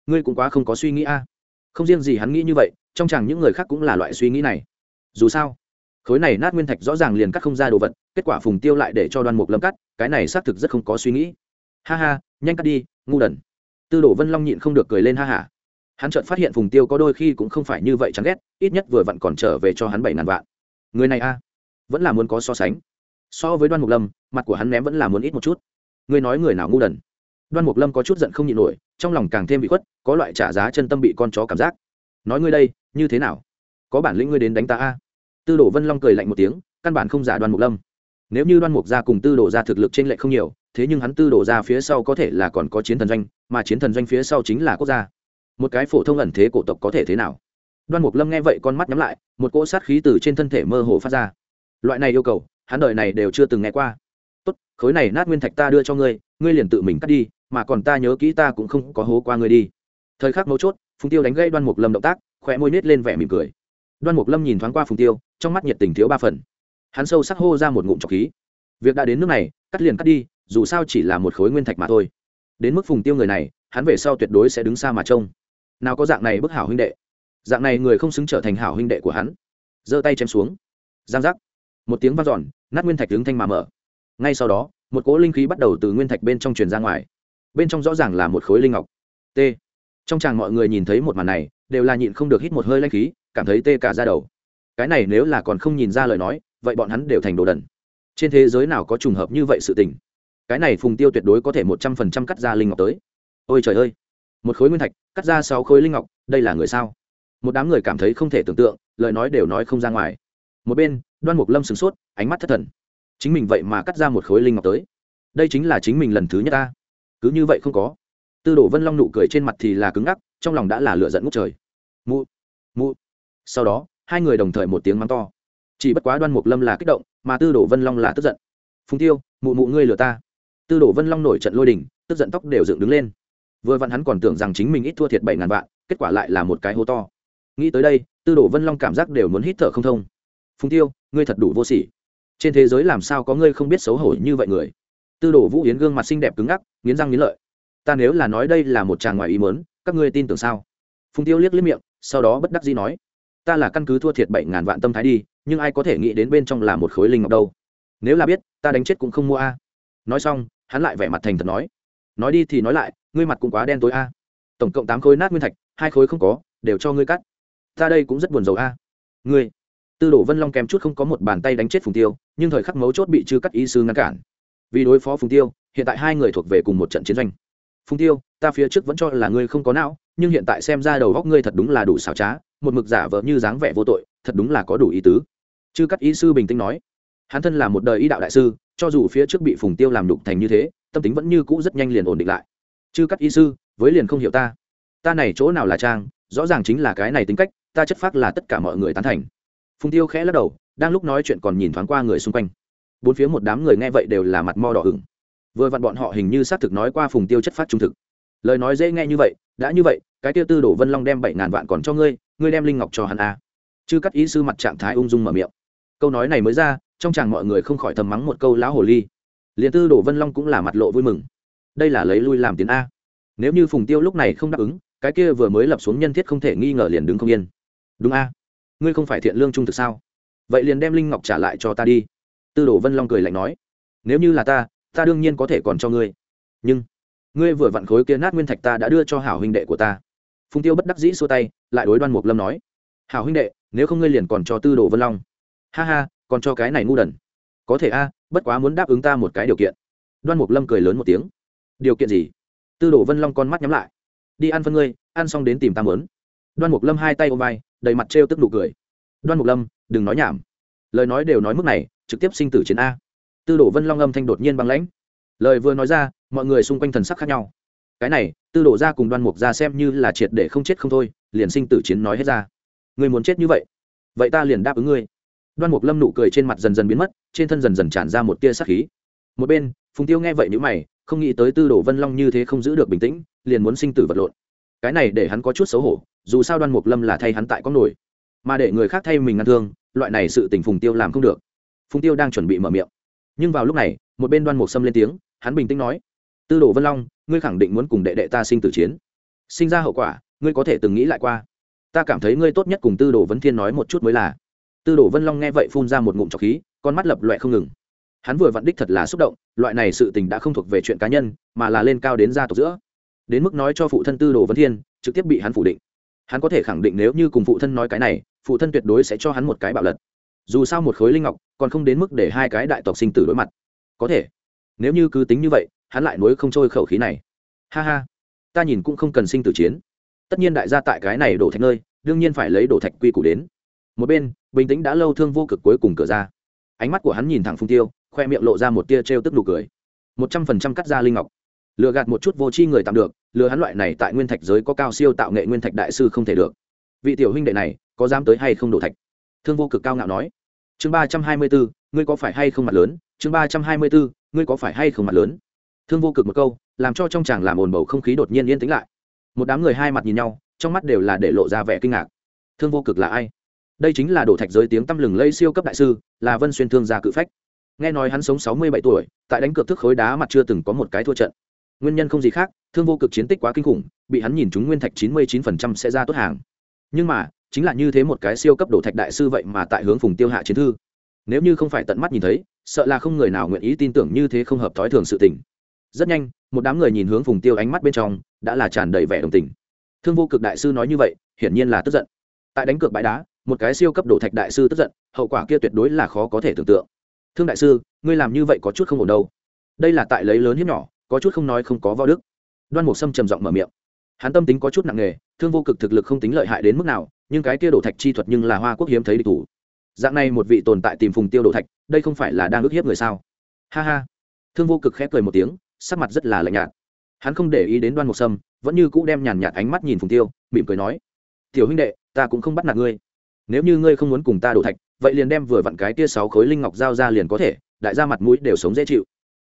Ngươi cũng quá không có suy nghĩ à. Không riêng gì hắn nghĩ như vậy, trong chẳng những người khác cũng là loại suy nghĩ này. Dù sao, khối này nát nguyên thạch rõ ràng liền cắt không ra đồ vật, kết quả phùng tiêu lại để cho đoan mục lâm cắt, cái này xác thực rất không có suy nghĩ ha ha, nhanh cắt đi, ngu đần. Tư đồ vân long nhịn không được cười lên ha hả hắn chợt phát hiện phùng tiêu có đôi khi cũng không phải như vậy chán ghét, ít nhất vừa vặn còn trở về cho hắn bảy ngàn vạn. Người này a, vẫn là muốn có so sánh. So với đoan mục lâm, mặt của hắn ném vẫn là muốn ít một chút. Ngươi nói người nào ngu đần? Đoan mục lâm có chút giận không nhịn nổi, trong lòng càng thêm bị khuất, có loại trả giá chân tâm bị con chó cảm giác. Nói ngươi đây, như thế nào? Có bản lĩnh ngươi đến đánh ta a? Tư đồ vân long cười lạnh một tiếng, căn bản không giả đoan mục lâm. Nếu như đoan mục gia cùng tư đồ gia thực lực trên lệ không nhiều thế nhưng hắn tư đồ ra phía sau có thể là còn có chiến thần doanh, mà chiến thần doanh phía sau chính là quốc gia. Một cái phổ thông ẩn thế cổ tộc có thể thế nào? Đoan mục lâm nghe vậy con mắt nhắm lại, một cỗ sát khí từ trên thân thể mơ hồ phát ra. Loại này yêu cầu, hắn đời này đều chưa từng nghe qua. Tốt, khối này nát nguyên thạch ta đưa cho ngươi ngươi liền tự mình cắt đi, mà còn ta nhớ kỹ ta cũng không có hố qua ngươi đi. Thời khắc mấu chốt, phùng tiêu đánh gây đoan mục lâm động tác khỏe môi nết lên vẻ mỉm cười. Đoan mục lâm nhìn thoáng qua phùng tiêu, trong mắt nhiệt tình thiếu ba phần. Hắn sâu sắc hô ra một ngụm trọc khí. Việc đã đến nước này, cắt liền cắt đi dù sao chỉ là một khối nguyên thạch mà thôi. Đến mức phùng tiêu người này, hắn về sau tuyệt đối sẽ đứng xa mà trông. Nào có dạng này bức hảo huynh đệ. Dạng này người không xứng trở thành hảo huynh đệ của hắn. Giơ tay chém xuống. Giang giác. Một tiếng vang dọn, nát nguyên thạch đứng thanh mà mở. Ngay sau đó, một cỗ linh khí bắt đầu từ nguyên thạch bên trong truyền ra ngoài. Bên trong rõ ràng là một khối linh ngọc. T. Trong chàng mọi người nhìn thấy một màn này, đều là nhịn không được hít một hơi lanh khí, cảm thấy tê cả ra đầu. Cái này nếu là còn không nhìn ra lời nói, vậy bọn hắn đều thành đồ đần. Trên thế giới nào có trùng hợp như vậy sự tình? Cái này phùng tiêu tuyệt đối có thể một trăm phần trăm cắt ra linh ngọc tới. Ôi trời ơi, một khối nguyên thạch, cắt ra sáu khối linh ngọc, đây là người sao? Một đám người cảm thấy không thể tưởng tượng, lời nói đều nói không ra ngoài. Một bên, đoan mục lâm sửng sốt, ánh mắt thất thần. Chính mình vậy mà cắt ra một khối linh ngọc tới. Đây chính là chính mình lần thứ nhất ta. Cứ như vậy không có. Tư đồ vân long nụ cười trên mặt thì là cứng ngắc, trong lòng đã là lựa dẫn ngút trời. Mụ mụ. Sau đó, hai người đồng thời một tiếng mắng to. Chỉ bất quá đoan mục lâm là kích động, mà tư đồ vân long là tức giận. Phùng tiêu, mụ mụ ngươi lừa ta tư đồ vân long nổi trận lôi đình, tức giận tóc đều dựng đứng lên. Vừa vặn hắn còn tưởng rằng chính mình ít thua thiệt bảy ngàn vạn, kết quả lại là một cái hố to. Nghĩ tới đây, tư đồ vân long cảm giác đều muốn hít thở không thông. Phùng tiêu, ngươi thật đủ vô sỉ. Trên thế giới làm sao có ngươi không biết xấu hổ như vậy người? Tư đồ vũ yến gương mặt xinh đẹp cứng ngắc, nghiến răng nghiến lợi. Ta nếu là nói đây là một chàng ngoài ý mớn các ngươi tin tưởng sao? Phùng tiêu liếc liếc miệng, sau đó bất đắc dĩ nói, ta là căn cứ thua thiệt bảy ngàn vạn tâm thái đi, nhưng ai có thể nghĩ đến bên trong là một khối linh ngọc đâu. Nếu là biết, ta đánh chết cũng không mua a. Nói xong hắn lại vẻ mặt thành thật nói nói đi thì nói lại, ngươi mặt cũng quá đen tối a. Tổng cộng tám khối nát nguyên thạch, hai khối không có, đều cho ngươi cắt. Ta đây cũng rất buồn rầu a. Ngươi. Tư đổ vân long kèm chút không có một bàn tay đánh chết phùng tiêu, nhưng thời khắc mấu chốt bị chư cắt y sư ngăn cản. Vì đối phó phùng tiêu, hiện tại hai người thuộc về cùng một trận chiến doanh. Phùng tiêu, ta phía trước vẫn cho là ngươi không có não, nhưng hiện tại xem ra đầu góc ngươi thật đúng là đủ xảo trá, một mực giả vờ như dáng vẻ vô tội, thật đúng là có đủ ý tứ. Chư cắt y sư bình tĩnh nói hắn thân là một đời y đạo đại sư, cho dù phía trước bị phùng tiêu làm đục thành như thế, tâm tính vẫn như cũ rất nhanh liền ổn định lại. Chư các y sư, với liền không hiểu ta. Ta này chỗ nào là trang, rõ ràng chính là cái này tính cách, ta chất phác là tất cả mọi người tán thành. Phùng tiêu khẽ lắc đầu, đang lúc nói chuyện còn nhìn thoáng qua người xung quanh. Bốn phía một đám người nghe vậy đều là mặt mo đỏ ửng. Vừa vặn bọn họ hình như xác thực nói qua phùng tiêu chất phát trung thực. Lời nói dễ nghe như vậy, đã như vậy, cái tiêu tư đổ vân long đem bảy ngàn vạn còn cho ngươi ngươi đem linh ngọc cho hắn a à. chư các ý sư mặt trạng thái ung dung mở miệng. Câu nói này mới ra trong chàng mọi người không khỏi thầm mắng một câu lão hồ ly. Liền tư đổ vân long cũng là mặt lộ vui mừng. Đây là lấy lui làm tiến a. Nếu như phùng tiêu lúc này không đáp ứng, cái kia vừa mới lập xuống nhân thiết không thể nghi ngờ liền đứng không yên. Đúng a. Ngươi không phải thiện lương trung thực sao? Vậy liền đem linh ngọc trả lại cho ta đi. Tư đồ vân long cười lạnh nói. Nếu như là ta ta đương nhiên có thể còn cho ngươi. Nhưng, ngươi vừa vặn khối kia nát nguyên thạch ta đã đưa cho hảo huynh đệ của ta. Phùng tiêu bất đắc dĩ xua tay, lại đối đoan mục lâm nói. Hảo huynh đệ, nếu không ngươi liền còn cho tư đồ vân long. Ha ha còn cho cái này ngu đần. Có thể a à, bất quá muốn đáp ứng ta một cái điều kiện. Đoan mục lâm cười lớn một tiếng. Điều kiện gì? Tư đồ vân long con mắt nhắm lại. Đi ăn phân ngươi, ăn xong đến tìm ta mớn đoan mục lâm hai tay ôm vai, đầy mặt trêu tức nụ cười. Đoan mục lâm, đừng nói nhảm. Lời nói đều nói mức này, trực tiếp sinh tử chiến a. Tư đồ vân long âm thanh đột nhiên băng lãnh. Lời vừa nói ra, mọi người xung quanh thần sắc khác nhau. Cái này, tư đồ ra cùng đoan mục ra xem như là triệt để không chết không thôi, liền sinh tử chiến nói hết ra. Người muốn chết như vậy vậy ta liền đáp ứng ngươi đoan mục lâm nụ cười trên mặt dần dần biến mất, trên thân dần dần tràn ra một tia sắc khí. Một bên, phùng tiêu nghe vậy n mày, không nghĩ tới tư đồ vân long như thế không giữ được bình tĩnh, liền muốn sinh tử vật lộn. Cái này để hắn có chút xấu hổ, dù sao đoan mục lâm là thay hắn tại con nổi mà để người khác thay mình ngăn thương, loại này sự tình phùng tiêu làm không được. Phùng tiêu đang chuẩn bị mở miệng. Nhưng vào lúc này, một bên đoan mục xâm lên tiếng, hắn bình tĩnh nói, tư đồ vân long, ngươi khẳng định muốn cùng đệ đệ ta sinh tử chiến. Sinh ra hậu quả, ngươi có thể từng nghĩ lại qua. Ta cảm thấy ngươi tốt nhất cùng tư đồ vấn thiên nói một chút mới là tư đồ vân long nghe vậy phun ra một ngụm trọc khí, con mắt lập loại không ngừng. Hắn vừa vặn đích thật là xúc động, loại này sự tình đã không thuộc về chuyện cá nhân, mà là lên cao đến gia tộc giữa. Đến mức nói cho phụ thân tư đồ vân thiên, trực tiếp bị hắn phủ định. Hắn có thể khẳng định nếu như cùng phụ thân nói cái này, phụ thân tuyệt đối sẽ cho hắn một cái bạo lật. Dù sao một khối linh ngọc, còn không đến mức để hai cái đại tộc sinh tử đối mặt. Có thể. Nếu như cứ tính như vậy, hắn lại nối không trôi khẩu khí này. Ha ha. Ta nhìn cũng không cần sinh tử chiến. Tất nhiên đại gia tại cái này đổ thạch nơi, đương nhiên phải lấy đổ thạch quy củ đến một bên, bình tĩnh đã lâu thương vô cực cuối cùng cửa ra. Ánh mắt của hắn nhìn thẳng phung tiêu, khoe miệng lộ ra một tia t r e o tức nụ cười. Một trăm phần trăm cắt ra linh ngọc. Lừa gạt một chút vô tri người tạm được, lừa hắn loại này tại nguyên thạch giới có cao siêu tạo nghệ nguyên thạch đại sư không thể được. Vị tiểu huynh đệ này, có dám tới hay không đổ thạch? Thương vô cực cao ngạo nói. Chương ba trăm hai mươi bốn, ngươi có phải hay không mặt lớn? Chương ba trăm hai mươi bốn, ngươi có phải hay không mặt lớn? Thương vô cực một câu, làm cho trong chàng làm ồn bầu không khí đột nhiên yên tĩnh lại. Một đám người hai mặt nhìn nhau, trong mắt đều là để lộ ra vẻ kinh ngạc. Thương vô cực là ai? Đây chính là đổ thạch giới tiếng tăm lừng lây siêu cấp đại sư, là vân xuyên thương gia cự phách. Nghe nói hắn sống sáu mươi bảy tuổi, tại đánh cược thức khối đá mặt chưa từng có một cái thua trận. Nguyên nhân không gì khác, thương vô cực chiến tích quá kinh khủng, bị hắn nhìn chúng nguyên thạch chín mươi chín phần trăm sẽ ra tốt hàng. Nhưng mà, chính là như thế một cái siêu cấp đổ thạch đại sư vậy mà tại hướng phùng tiêu hạ chiến thư. Nếu như không phải tận mắt nhìn thấy, sợ là không người nào nguyện ý tin tưởng như thế không hợp thói thường sự tình. Rất nhanh, một đám người nhìn hướng phùng tiêu ánh mắt bên trong, đã là tràn đầy vẻ đồng tình. Thương vô cực đại sư nói như vậy, hiển nhiên là tức giận. Tại đánh cược bãi đá một cái siêu cấp đổ thạch đại sư tức giận, hậu quả kia tuyệt đối là khó có thể tưởng tượng. Thương đại sư, ngươi làm như vậy có chút không ổn đâu. Đây là tại lấy lớn hiếp nhỏ, có chút không nói không có võ đức. Đoan mục sâm trầm giọng mở miệng. Hắn tâm tính có chút nặng nề, thương vô cực thực lực không tính lợi hại đến mức nào, nhưng cái kia đổ thạch chi thuật nhưng là hoa quốc hiếm thấy địch thủ. Dạng này một vị tồn tại tìm phùng tiêu đổ thạch, đây không phải là đang ức hiếp người sao? Ha ha. Thương vô cực khép cười một tiếng, sắc mặt rất là lạnh nhạt. Hắn không để ý đến đoan mục sâm, vẫn như cũ đem nhàn nhạt ánh mắt nhìn phùng tiêu, mỉm cười nói, tiểu huynh đệ, ta cũng không bắt nạt ngươi nếu như ngươi không muốn cùng ta đổ thạch, vậy liền đem vừa vặn cái tia sáu khối linh ngọc giao ra liền có thể, đại gia mặt mũi đều sống dễ chịu.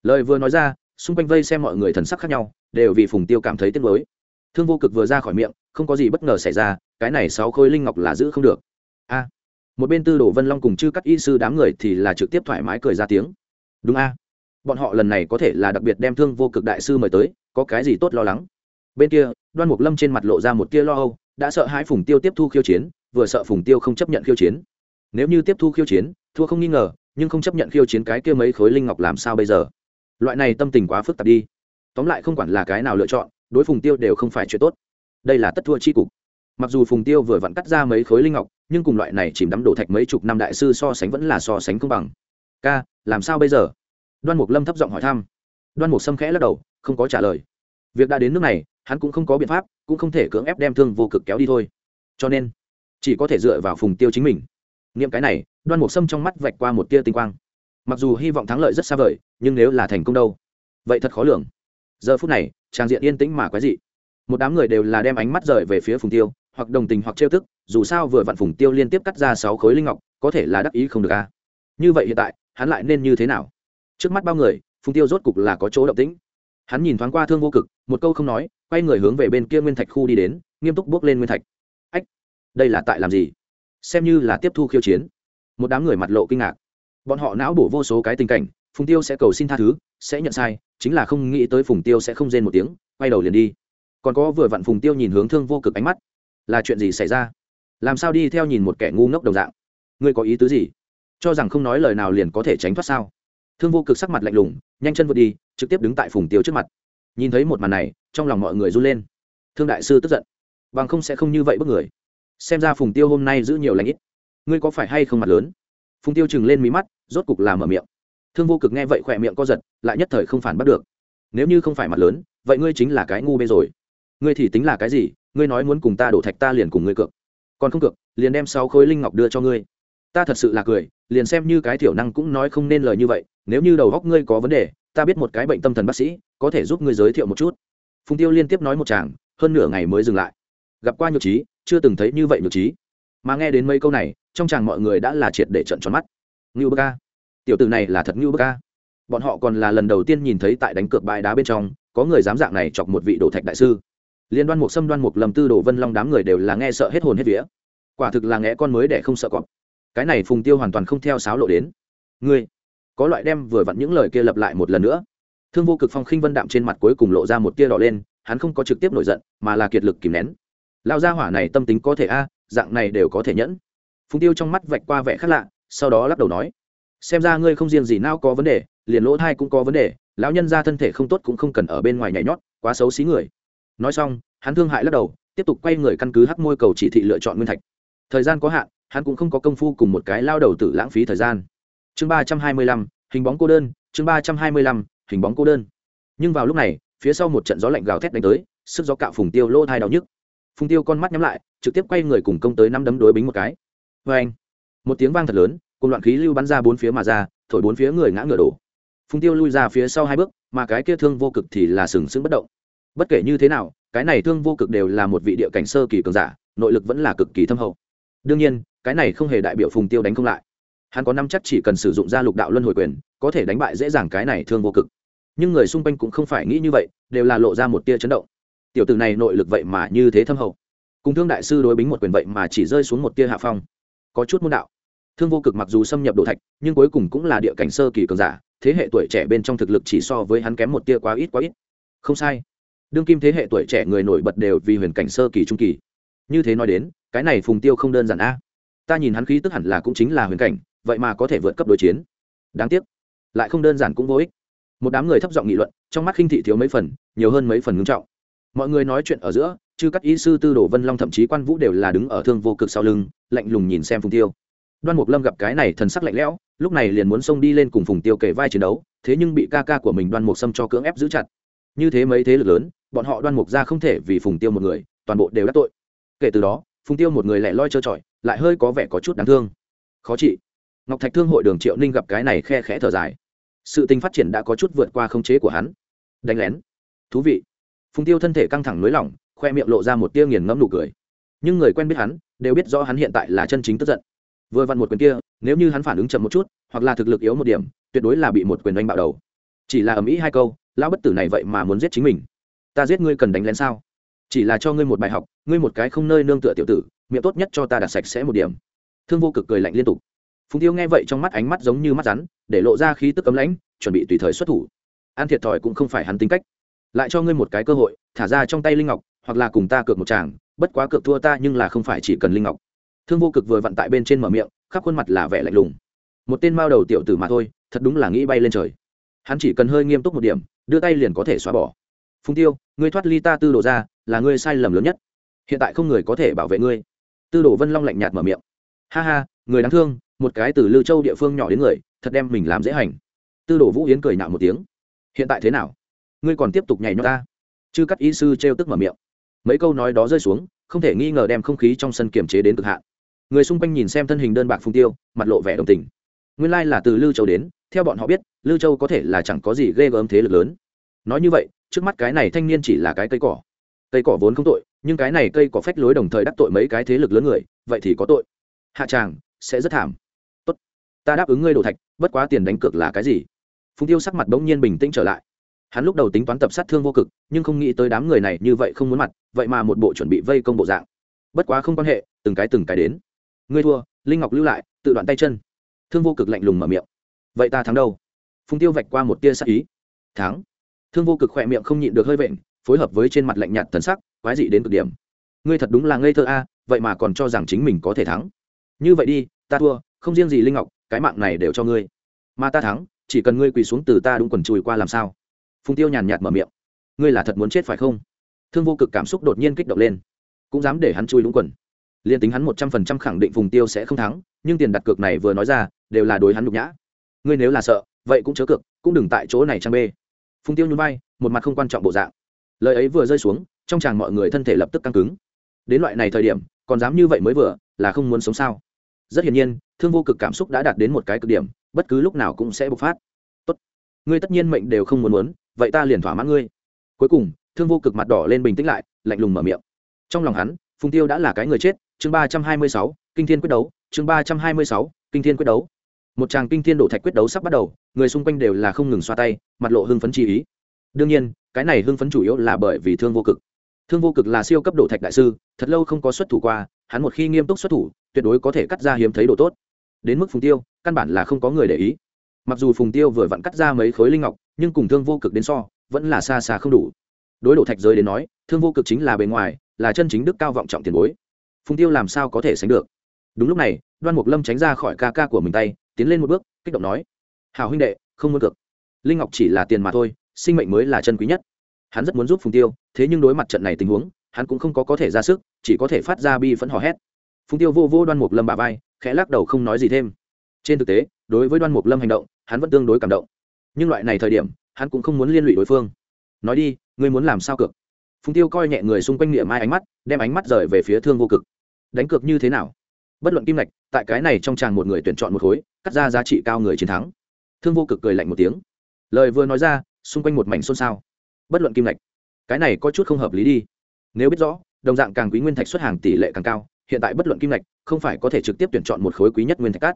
Lời vừa nói ra, xung quanh vây xem mọi người thần sắc khác nhau, đều vì phùng tiêu cảm thấy tiếc mới thương vô cực vừa ra khỏi miệng, không có gì bất ngờ xảy ra, cái này sáu khối linh ngọc là giữ không được. A. Một bên tư đồ vân long cùng chư các y sư đám người thì là trực tiếp thoải mái cười ra tiếng. Đúng a. Bọn họ lần này có thể là đặc biệt đem thương vô cực đại sư mời tới, có cái gì tốt lo lắng? Bên kia, đoan mục lâm trên mặt lộ ra một tia lo âu, đã sợ hãi phùng tiêu tiếp thu khiêu chiến vừa sợ phùng tiêu không chấp nhận khiêu chiến. Nếu như tiếp thu khiêu chiến, thua không nghi ngờ, nhưng không chấp nhận khiêu chiến cái kia mấy khối linh ngọc làm sao bây giờ? Loại này tâm tình quá phức tạp đi. Tóm lại không quản là cái nào lựa chọn, đối phùng tiêu đều không phải chuyện tốt. Đây là tất thua c h i cục. Mặc dù phùng tiêu vừa vặn cắt ra mấy khối linh ngọc, nhưng cùng loại này chìm đắm đổ thạch mấy chục năm đại sư so sánh vẫn là so sánh công bằng. Ca, làm sao bây giờ? Đoan mục lâm thấp giọng hỏi thăm. Đoan mục sâm khẽ lắc đầu, không có trả lời. Việc đã đến nước này, hắn cũng không có biện pháp, cũng không thể cưỡng ép đem thương vô cực kéo đi thôi. Cho nên chỉ có thể dựa vào phùng tiêu chính mình. Nghiệm cái này, đoan mục sâm trong mắt vạch qua một tia tinh quang. Mặc dù hy vọng thắng lợi rất xa vời, nhưng nếu là thành công đâu? Vậy thật khó lường. Giờ phút này trang diện yên tĩnh mà quái dị. Một đám người đều là đem ánh mắt rời về phía phùng tiêu, hoặc đồng tình hoặc trêu tức, dù sao vừa vặn phùng tiêu liên tiếp cắt ra sáu khối linh ngọc, có thể là đắc ý không được a. Như vậy hiện tại, hắn lại nên như thế nào? Trước mắt bao người, phùng tiêu rốt cục là có chỗ động tĩnh. Hắn nhìn thoáng qua thương vô cực, một câu không nói, quay người hướng về bên kia nguyên thạch khu đi đến, nghiêm túc bước lên nguyên thạch đây là tại làm gì? Xem như là tiếp thu khiêu chiến. Một đám người mặt lộ kinh ngạc. Bọn họ não bổ vô số cái tình cảnh, phùng tiêu sẽ cầu xin tha thứ, sẽ nhận sai, chính là không nghĩ tới phùng tiêu sẽ không rên một tiếng, quay đầu liền đi. Còn có vừa vặn phùng tiêu nhìn hướng thương vô cực ánh mắt. Là chuyện gì xảy ra? Làm sao đi theo nhìn một kẻ ngu ngốc đồng dạng? Ngươi có ý tứ gì? Cho rằng không nói lời nào liền có thể tránh thoát sao? Thương vô cực sắc mặt lạnh lùng, nhanh chân vượt đi, trực tiếp đứng tại phùng tiêu trước mặt. Nhìn thấy một màn này, trong lòng mọi người run lên. Thương đại sư tức giận. Bằng không sẽ không như vậy bức người xem ra phùng tiêu hôm nay giữ nhiều lãnh ít. Ngươi có phải hay không mặt lớn? Phùng tiêu chừng lên mí mắt, rốt cục làm ở miệng. Thương vô cực nghe vậy khỏe miệng co giật, lại nhất thời không phản bắt được. Nếu như không phải mặt lớn, vậy ngươi chính là cái ngu bê rồi. Ngươi thì tính là cái gì? Ngươi nói muốn cùng ta đổ thạch ta liền cùng ngươi cược. Còn không cược, liền đem sáu khối linh ngọc đưa cho ngươi. Ta thật sự là cười, liền xem như cái thiểu năng cũng nói không nên lời như vậy. Nếu như đầu góc ngươi có vấn đề, ta biết một cái bệnh tâm thần bác sĩ, có thể giúp ngươi giới thiệu một chút. Phùng tiêu liên tiếp nói một chàng, hơn nửa ngày mới dừng lại. Gặp qua nhược trí chưa từng thấy như vậy nhược trí. Mà nghe đến mấy câu này, trong chàng mọi người đã là triệt để trận tròn mắt. Ngưu bơ ca tiểu từ này là thật ngưu bơ ca bọn họ còn là lần đầu tiên nhìn thấy tại đánh cược bãi đá bên trong, có người dám dạng này chọc một vị đồ thạch đại sư. Liên đoan mục xâm đoan mục lầm tư đồ, vân long đám người đều là nghe sợ hết hồn hết vía. Quả thực là nghe con mới để không sợ cọp. Cái này phùng tiêu hoàn toàn không theo sáo lộ đến. Ngươi, có loại đem vừa vặn những lời kia lập lại một lần nữa. Thương vô cực phong khinh vân đạm trên mặt cuối cùng lộ ra một tia đỏ lên, hắn không có trực tiếp nổi giận, mà là kiệt lực kìm nén lao gia hỏa này tâm tính có thể a, dạng này đều có thể nhẫn. Phùng tiêu trong mắt vạch qua vẻ khác lạ, sau đó lắc đầu nói, xem ra ngươi không riêng gì nào có vấn đề, liền lỗ thai cũng có vấn đề, lão nhân ra thân thể không tốt cũng không cần ở bên ngoài nhảy nhót, quá xấu xí người. Nói xong, hắn thương hại lắc đầu, tiếp tục quay người căn cứ hắc môi cầu chỉ thị lựa chọn nguyên thạch. Thời gian có hạn, hắn cũng không có công phu cùng một cái lao đầu tử lãng phí thời gian. Chương ba trăm hai mươi lăm, hình bóng cô đơn, chương ba trăm hai mươi lăm, hình bóng cô đơn. Nhưng vào lúc này, phía sau một trận gió lạnh gào thét đánh tới, sức gió cạo phùng tiêu lỗ thai đau nhức phùng tiêu con mắt nhắm lại, trực tiếp quay người cùng công tới năm đấm đối bính một cái. Vê anh, một tiếng vang thật lớn, cùng loạn khí lưu bắn ra bốn phía mà ra, thổi bốn phía người ngã ngựa đổ. Phùng tiêu lui ra phía sau hai bước, mà cái kia thương vô cực thì là sừng sững bất động. Bất kể như thế nào, cái này thương vô cực đều là một vị địa cảnh sơ kỳ cường giả, nội lực vẫn là cực kỳ thâm hậu. Đương nhiên, cái này không hề đại biểu phùng tiêu đánh không lại. Hắn có năm chắc chỉ cần sử dụng ra lục đạo luân hồi quyền, có thể đánh bại dễ dàng cái này thương vô cực. Nhưng người xung quanh cũng không phải nghĩ như vậy, đều là lộ ra một tia chấn động tiểu tử này nội lực vậy mà như thế thâm hậu. Cùng thương đại sư đối bính một quyền vậy mà chỉ rơi xuống một tia hạ phong. Có chút môn đạo. Thương vô cực mặc dù xâm nhập đồ thạch, nhưng cuối cùng cũng là địa cảnh sơ kỳ cường giả, thế hệ tuổi trẻ bên trong thực lực chỉ so với hắn kém một tia quá ít quá ít. Không sai. Đương kim thế hệ tuổi trẻ người nổi bật đều vì huyền cảnh sơ kỳ trung kỳ. Như thế nói đến, cái này phùng tiêu không đơn giản a. Ta nhìn hắn khí tức hẳn là cũng chính là huyền cảnh, vậy mà có thể vượt cấp đối chiến. Đáng tiếc. Lại không đơn giản cũng vô ích. Một đám người thấp giọng nghị luận, trong mắt khinh thị thiếu mấy phần, nhiều hơn mấy phần ngưng trọng mọi người nói chuyện ở giữa chứ các ý sư tư đồ vân long thậm chí quan vũ đều là đứng ở thương vô cực sau lưng, lạnh lùng nhìn xem phùng tiêu. Đoan mục lâm gặp cái này thần sắc lạnh lẽo, lúc này liền muốn xông đi lên cùng phùng tiêu kể vai chiến đấu, thế nhưng bị ca ca của mình đoan mục xâm cho cưỡng ép giữ chặt. Như thế mấy thế lực lớn, bọn họ đoan mục ra không thể vì phùng tiêu một người, toàn bộ đều đắc tội. Kể từ đó, phùng tiêu một người lẻ loi trơ trọi, lại hơi có vẻ có chút đáng thương. Khó trị. Ngọc thạch thương hội đường triệu ninh gặp cái này khe khẽ thở dài. Sự tình phát triển đã có chút vượt qua khống chế của hắn. Đánh lén. Thú vị phùng tiêu thân thể căng thẳng nới lỏng, khoe miệng lộ ra một tia nghiền ngẫm nụ cười. Nhưng người quen biết hắn, đều biết rõ hắn hiện tại là chân chính tức giận. Vừa vặn một quyền kia, nếu như hắn phản ứng chậm một chút, hoặc là thực lực yếu một điểm, tuyệt đối là bị một quyền đánh bạo đầu. Chỉ là ầm ĩ hai câu, lão bất tử này vậy mà muốn giết chính mình. Ta giết ngươi cần đánh lén sao? Chỉ là cho ngươi một bài học, ngươi một cái không nơi nương tựa tiểu tử, miệng tốt nhất cho ta đặt sạch sẽ một điểm. Thương vô cực cười lạnh liên tục. Phùng tiêu nghe vậy trong mắt ánh mắt giống như mắt rắn, để lộ ra khí tức cấm lãnh, chuẩn bị tùy thời xuất thủ. An thiệt thòi cũng không phải hắn tính cách lại cho ngươi một cái cơ hội, thả ra trong tay linh ngọc, hoặc là cùng ta cược một chàng bất quá cược thua ta nhưng là không phải chỉ cần linh ngọc. Thương vô cực vừa vặn tại bên trên mở miệng, khắp khuôn mặt là vẻ lạnh lùng. Một tên mao đầu tiểu tử mà thôi, thật đúng là nghĩ bay lên trời. Hắn chỉ cần hơi nghiêm túc một điểm, đưa tay liền có thể xóa bỏ. Phùng tiêu, ngươi thoát ly ta tư đồ ra, là ngươi sai lầm lớn nhất. Hiện tại không người có thể bảo vệ ngươi. Tư đồ vân long lạnh nhạt mở miệng. Ha ha, người đáng thương, một cái từ lư châu địa phương nhỏ đến người, thật đem mình làm dễ hành. Tư đồ vũ yến cười nạo một tiếng. Hiện tại thế nào? Ngươi còn tiếp tục nhảy nhót ta. Chư cắt ý sư trêu tức mở miệng. Mấy câu nói đó rơi xuống, không thể nghi ngờ đem không khí trong sân kiềm chế đến cực hạn. Người xung quanh nhìn xem thân hình đơn bạc phung tiêu, mặt lộ vẻ đồng tình. Nguyên lai là từ lư châu đến, theo bọn họ biết lư châu có thể là chẳng có gì ghê gớm thế lực lớn. Nói như vậy, trước mắt cái này thanh niên chỉ là cái cây cỏ. Cây cỏ vốn không tội, nhưng cái này cây cỏ phách lối đồng thời đắc tội mấy cái thế lực lớn người, vậy thì có tội. Hạ tràng, sẽ rất thảm. Tốt, ta đáp ứng ngươi đồ thạch, bất quá tiền đánh cược là cái gì? Phung tiêu sắc mặt bỗng nhiên bình tĩnh trở lại hắn lúc đầu tính toán tập sát thương vô cực, nhưng không nghĩ tới đám người này như vậy không muốn mặt, vậy mà một bộ chuẩn bị vây công bộ dạng. Bất quá không quan hệ, từng cái từng cái đến. Ngươi thua, linh ngọc lưu lại, tự đoạn tay chân. Thương vô cực lạnh lùng mở miệng. Vậy ta thắng đâu? Phùng tiêu vạch qua một tia sắc ý. Thắng. Thương vô cực khỏe miệng không nhịn được hơi vện, phối hợp với trên mặt lạnh nhạt thần sắc, quái dị đến cực điểm. Ngươi thật đúng là ngây thơ a, vậy mà còn cho rằng chính mình có thể thắng. Như vậy đi, ta thua, không riêng gì linh ngọc, cái mạng này đều cho ngươi. Mà ta thắng, chỉ cần ngươi quỳ xuống từ ta đúng quần chùi qua làm sao? Phùng tiêu nhàn nhạt mở miệng ngươi là thật muốn chết phải không thương vô cực cảm xúc đột nhiên kích động lên cũng dám để hắn chui lũng quần liền tính hắn một trăm phần trăm khẳng định phùng tiêu sẽ không thắng nhưng tiền đặt cược này vừa nói ra đều là đối hắn nhục nhã ngươi nếu là sợ vậy cũng chớ cược cũng đừng tại chỗ này trang bê phùng tiêu nhún vai, một mặt không quan trọng bộ dạng lời ấy vừa rơi xuống trong chàng mọi người thân thể lập tức căng cứng đến loại này thời điểm còn dám như vậy mới vừa là không muốn sống sao rất hiển nhiên thương vô cực cảm xúc đã đạt đến một cái cực điểm bất cứ lúc nào cũng sẽ bộc phát tốt ngươi tất nhiên mệnh đều không muốn muốn vậy ta liền thỏa mãn ngươi. Cuối cùng, thương vô cực mặt đỏ lên bình tĩnh lại, lạnh lùng mở miệng. Trong lòng hắn, phùng tiêu đã là cái người chết, chương ba trăm hai mươi sáu, kinh thiên quyết đấu, chương ba trăm hai mươi sáu, kinh thiên quyết đấu. Một tràng kinh thiên đổ thạch quyết đấu sắp bắt đầu, người xung quanh đều là không ngừng xoa tay, mặt lộ hưng phấn chi ý. Đương nhiên, cái này hưng phấn chủ yếu là bởi vì thương vô cực. Thương vô cực là siêu cấp đổ thạch đại sư, thật lâu không có xuất thủ qua, hắn một khi nghiêm túc xuất thủ, tuyệt đối có thể cắt ra hiếm thấy đồ tốt. Đến mức phùng tiêu, căn bản là không có người để ý. Mặc dù phùng tiêu vừa vặn cắt ra mấy khối linh ngọc nhưng cùng thương vô cực đến so, vẫn là xa xa không đủ. Đối đổ thạch giới đến nói, thương vô cực chính là bề ngoài, là chân chính đức cao vọng trọng tiền bối. Phùng tiêu làm sao có thể sánh được? Đúng lúc này, đoan mục lâm tránh ra khỏi ca ca của mình tay, tiến lên một bước, kích động nói hào huynh đệ, không muốn cực linh ngọc chỉ là tiền mà thôi, sinh mệnh mới là chân quý nhất. Hắn rất muốn giúp phùng tiêu, thế nhưng đối mặt trận này tình huống, hắn cũng không có có thể ra sức, chỉ có thể phát ra bi phẫn hò hét. Phùng tiêu vô vô đoan mục lâm bà vai, khẽ lắc đầu không nói gì thêm. Trên thực tế, đối với đoan mục lâm hành động, hắn vẫn tương đối cảm động nhưng loại này thời điểm, hắn cũng không muốn liên lụy đối phương. Nói đi, ngươi muốn làm sao cược? Phùng tiêu coi nhẹ người xung quanh niệm mai ánh mắt, đem ánh mắt rời về phía thương vô cực. Đánh cược như thế nào? Bất luận kim lạch tại cái này trong tràng một người tuyển chọn một khối, cắt ra giá trị cao người chiến thắng. Thương vô cực cười lạnh một tiếng. Lời vừa nói ra, xung quanh một mảnh xôn xao. Bất luận kim lạch cái này có chút không hợp lý đi. Nếu biết rõ, đồng dạng càng quý nguyên thạch xuất hàng tỷ lệ càng cao, hiện tại bất luận kim lạch không phải có thể trực tiếp tuyển chọn một khối quý nhất nguyên thạch cát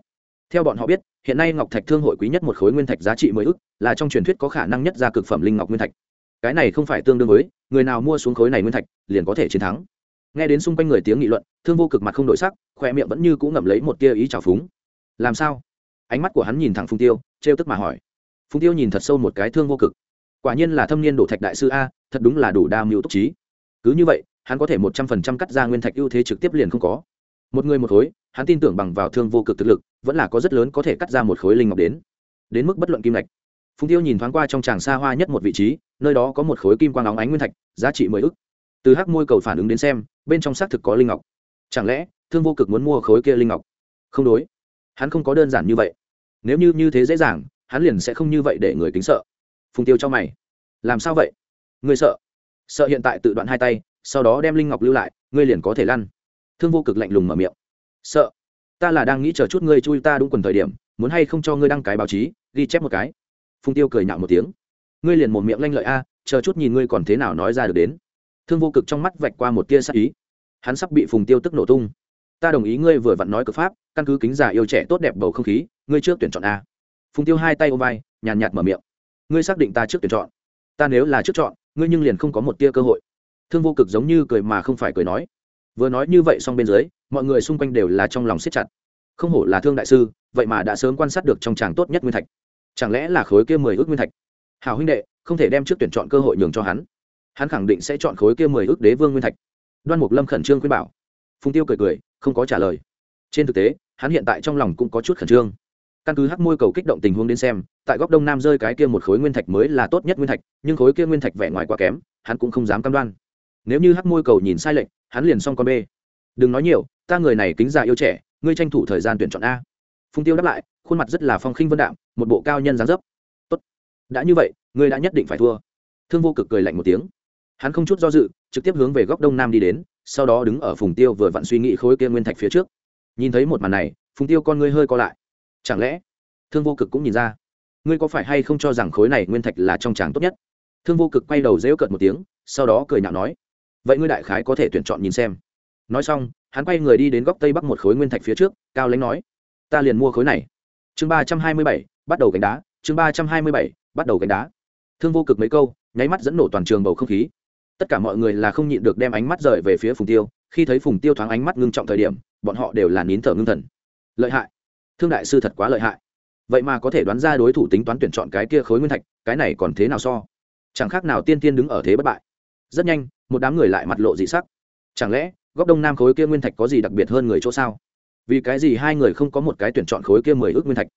theo bọn họ biết, hiện nay ngọc thạch thương hội quý nhất một khối nguyên thạch giá trị mười ức, là trong truyền thuyết có khả năng nhất ra cực phẩm linh ngọc nguyên thạch. Cái này không phải tương đương với, người nào mua xuống khối này nguyên thạch, liền có thể chiến thắng. Nghe đến xung quanh người tiếng nghị luận, thương vô cực mặt không đổi sắc, khoe miệng vẫn như cũng ngậm lấy một tia ý trào phúng. Làm sao? Ánh mắt của hắn nhìn thẳng phùng tiêu, trêu tức mà hỏi. Phùng tiêu nhìn thật sâu một cái thương vô cực. Quả nhiên là thâm niên đổ thạch đại sư a, thật đúng là đủ đa mưu túc trí. Cứ như vậy, hắn có thể một trăm phần trăm cắt ra nguyên thạch ưu thế trực tiếp liền không có một người một khối, hắn tin tưởng bằng vào thương vô cực thực lực, vẫn là có rất lớn có thể cắt ra một khối linh ngọc đến. Đến mức bất luận kim lạch phùng tiêu nhìn thoáng qua trong tràng xa hoa nhất một vị trí, nơi đó có một khối kim quang óng ánh nguyên thạch, giá trị mười ức. Từ hắc môi cầu phản ứng đến xem, bên trong xác thực có linh ngọc. Chẳng lẽ, thương vô cực muốn mua khối kia linh ngọc? Không đối. Hắn không có đơn giản như vậy. Nếu như như thế dễ dàng, hắn liền sẽ không như vậy để người kính sợ. Phùng tiêu cho mày. Làm sao vậy? Ngươi sợ. Sợ hiện tại tự đoạn hai tay, sau đó đem linh ngọc lưu lại, ngươi liền có thể lăn thương vô cực lạnh lùng mở miệng. Sợ, ta là đang nghĩ chờ chút ngươi chui ta đúng quần thời điểm, muốn hay không cho ngươi đăng cái báo chí, ghi chép một cái. Phùng tiêu cười nhạo một tiếng. Ngươi liền một miệng lanh lợi a, chờ chút nhìn ngươi còn thế nào nói ra được đến. Thương vô cực trong mắt vạch qua một tia sắc ý. Hắn sắp bị phùng tiêu tức nổ tung. Ta đồng ý ngươi vừa vặn nói cực pháp, căn cứ kính già yêu trẻ tốt đẹp bầu không khí, ngươi trước tuyển chọn a. Phùng tiêu hai tay ôm vai, nhàn nhạt mở miệng. Ngươi xác định ta trước tuyển chọn? Ta nếu là trước chọn, ngươi nhưng liền không có một tia cơ hội. Thương vô cực giống như cười mà không phải cười nói vừa nói như vậy xong bên dưới, mọi người xung quanh đều là trong lòng siết chặt. Không hổ là thương đại sư, vậy mà đã sớm quan sát được trong tràng tốt nhất nguyên thạch. Chẳng lẽ là khối kia mười ước nguyên thạch? Hào huynh đệ, không thể đem trước tuyển chọn cơ hội nhường cho hắn. Hắn khẳng định sẽ chọn khối kia mười ước đế vương nguyên thạch. Đoan mục lâm khẩn trương khuyên bảo. Phùng tiêu cười cười, không có trả lời. Trên thực tế, hắn hiện tại trong lòng cũng có chút khẩn trương. Căn cứ hắc môi cầu kích động tình huống đến xem, tại góc đông nam rơi cái kia một khối nguyên thạch mới là tốt nhất nguyên thạch, nhưng khối kia nguyên thạch vẻ ngoài quá kém, hắn cũng không dám cam đoan nếu như hắc môi cầu nhìn sai lệch, hắn liền xong con b. Đừng nói nhiều, ta người này kính già yêu trẻ, ngươi tranh thủ thời gian tuyển chọn a. Phùng tiêu đáp lại, khuôn mặt rất là phong khinh vân đạm, một bộ cao nhân dáng dấp. Tốt. Đã như vậy, ngươi đã nhất định phải thua. Thương vô cực cười lạnh một tiếng. Hắn không chút do dự, trực tiếp hướng về góc đông nam đi đến, sau đó đứng ở phùng tiêu vừa vặn suy nghĩ khối kia nguyên thạch phía trước. Nhìn thấy một màn này, phùng tiêu con ngươi hơi co lại. Chẳng lẽ, thương vô cực cũng nhìn ra, ngươi có phải hay không cho rằng khối này nguyên thạch là trong tràng tốt nhất? Thương vô cực quay đầu dễu cợt một tiếng, sau đó cười nhạo nói vậy ngươi đại khái có thể tuyển chọn nhìn xem. Nói xong, hắn quay người đi đến góc tây bắc một khối nguyên thạch phía trước, cao lãnh nói, ta liền mua khối này. Chương ba trăm hai mươi bảy, bắt đầu gánh đá. Chương ba trăm hai mươi bảy, bắt đầu gánh đá. Thương vô cực mấy câu, nháy mắt dẫn nổ toàn trường bầu không khí. Tất cả mọi người là không nhịn được đem ánh mắt rời về phía phùng tiêu. Khi thấy phùng tiêu thoáng ánh mắt ngưng trọng thời điểm, bọn họ đều là nín thở ngưng thần. Lợi hại. Thương đại sư thật quá lợi hại. Vậy mà có thể đoán ra đối thủ tính toán tuyển chọn cái kia khối nguyên thạch, cái này còn thế nào so? Chẳng khác nào tiên tiên đứng ở thế bất bại rất nhanh, một đám người lại mặt lộ dị sắc. Chẳng lẽ, góc đông nam khối kia nguyên thạch có gì đặc biệt hơn người chỗ sao? Vì cái gì hai người không có một cái tuyển chọn khối kia mười ước nguyên thạch?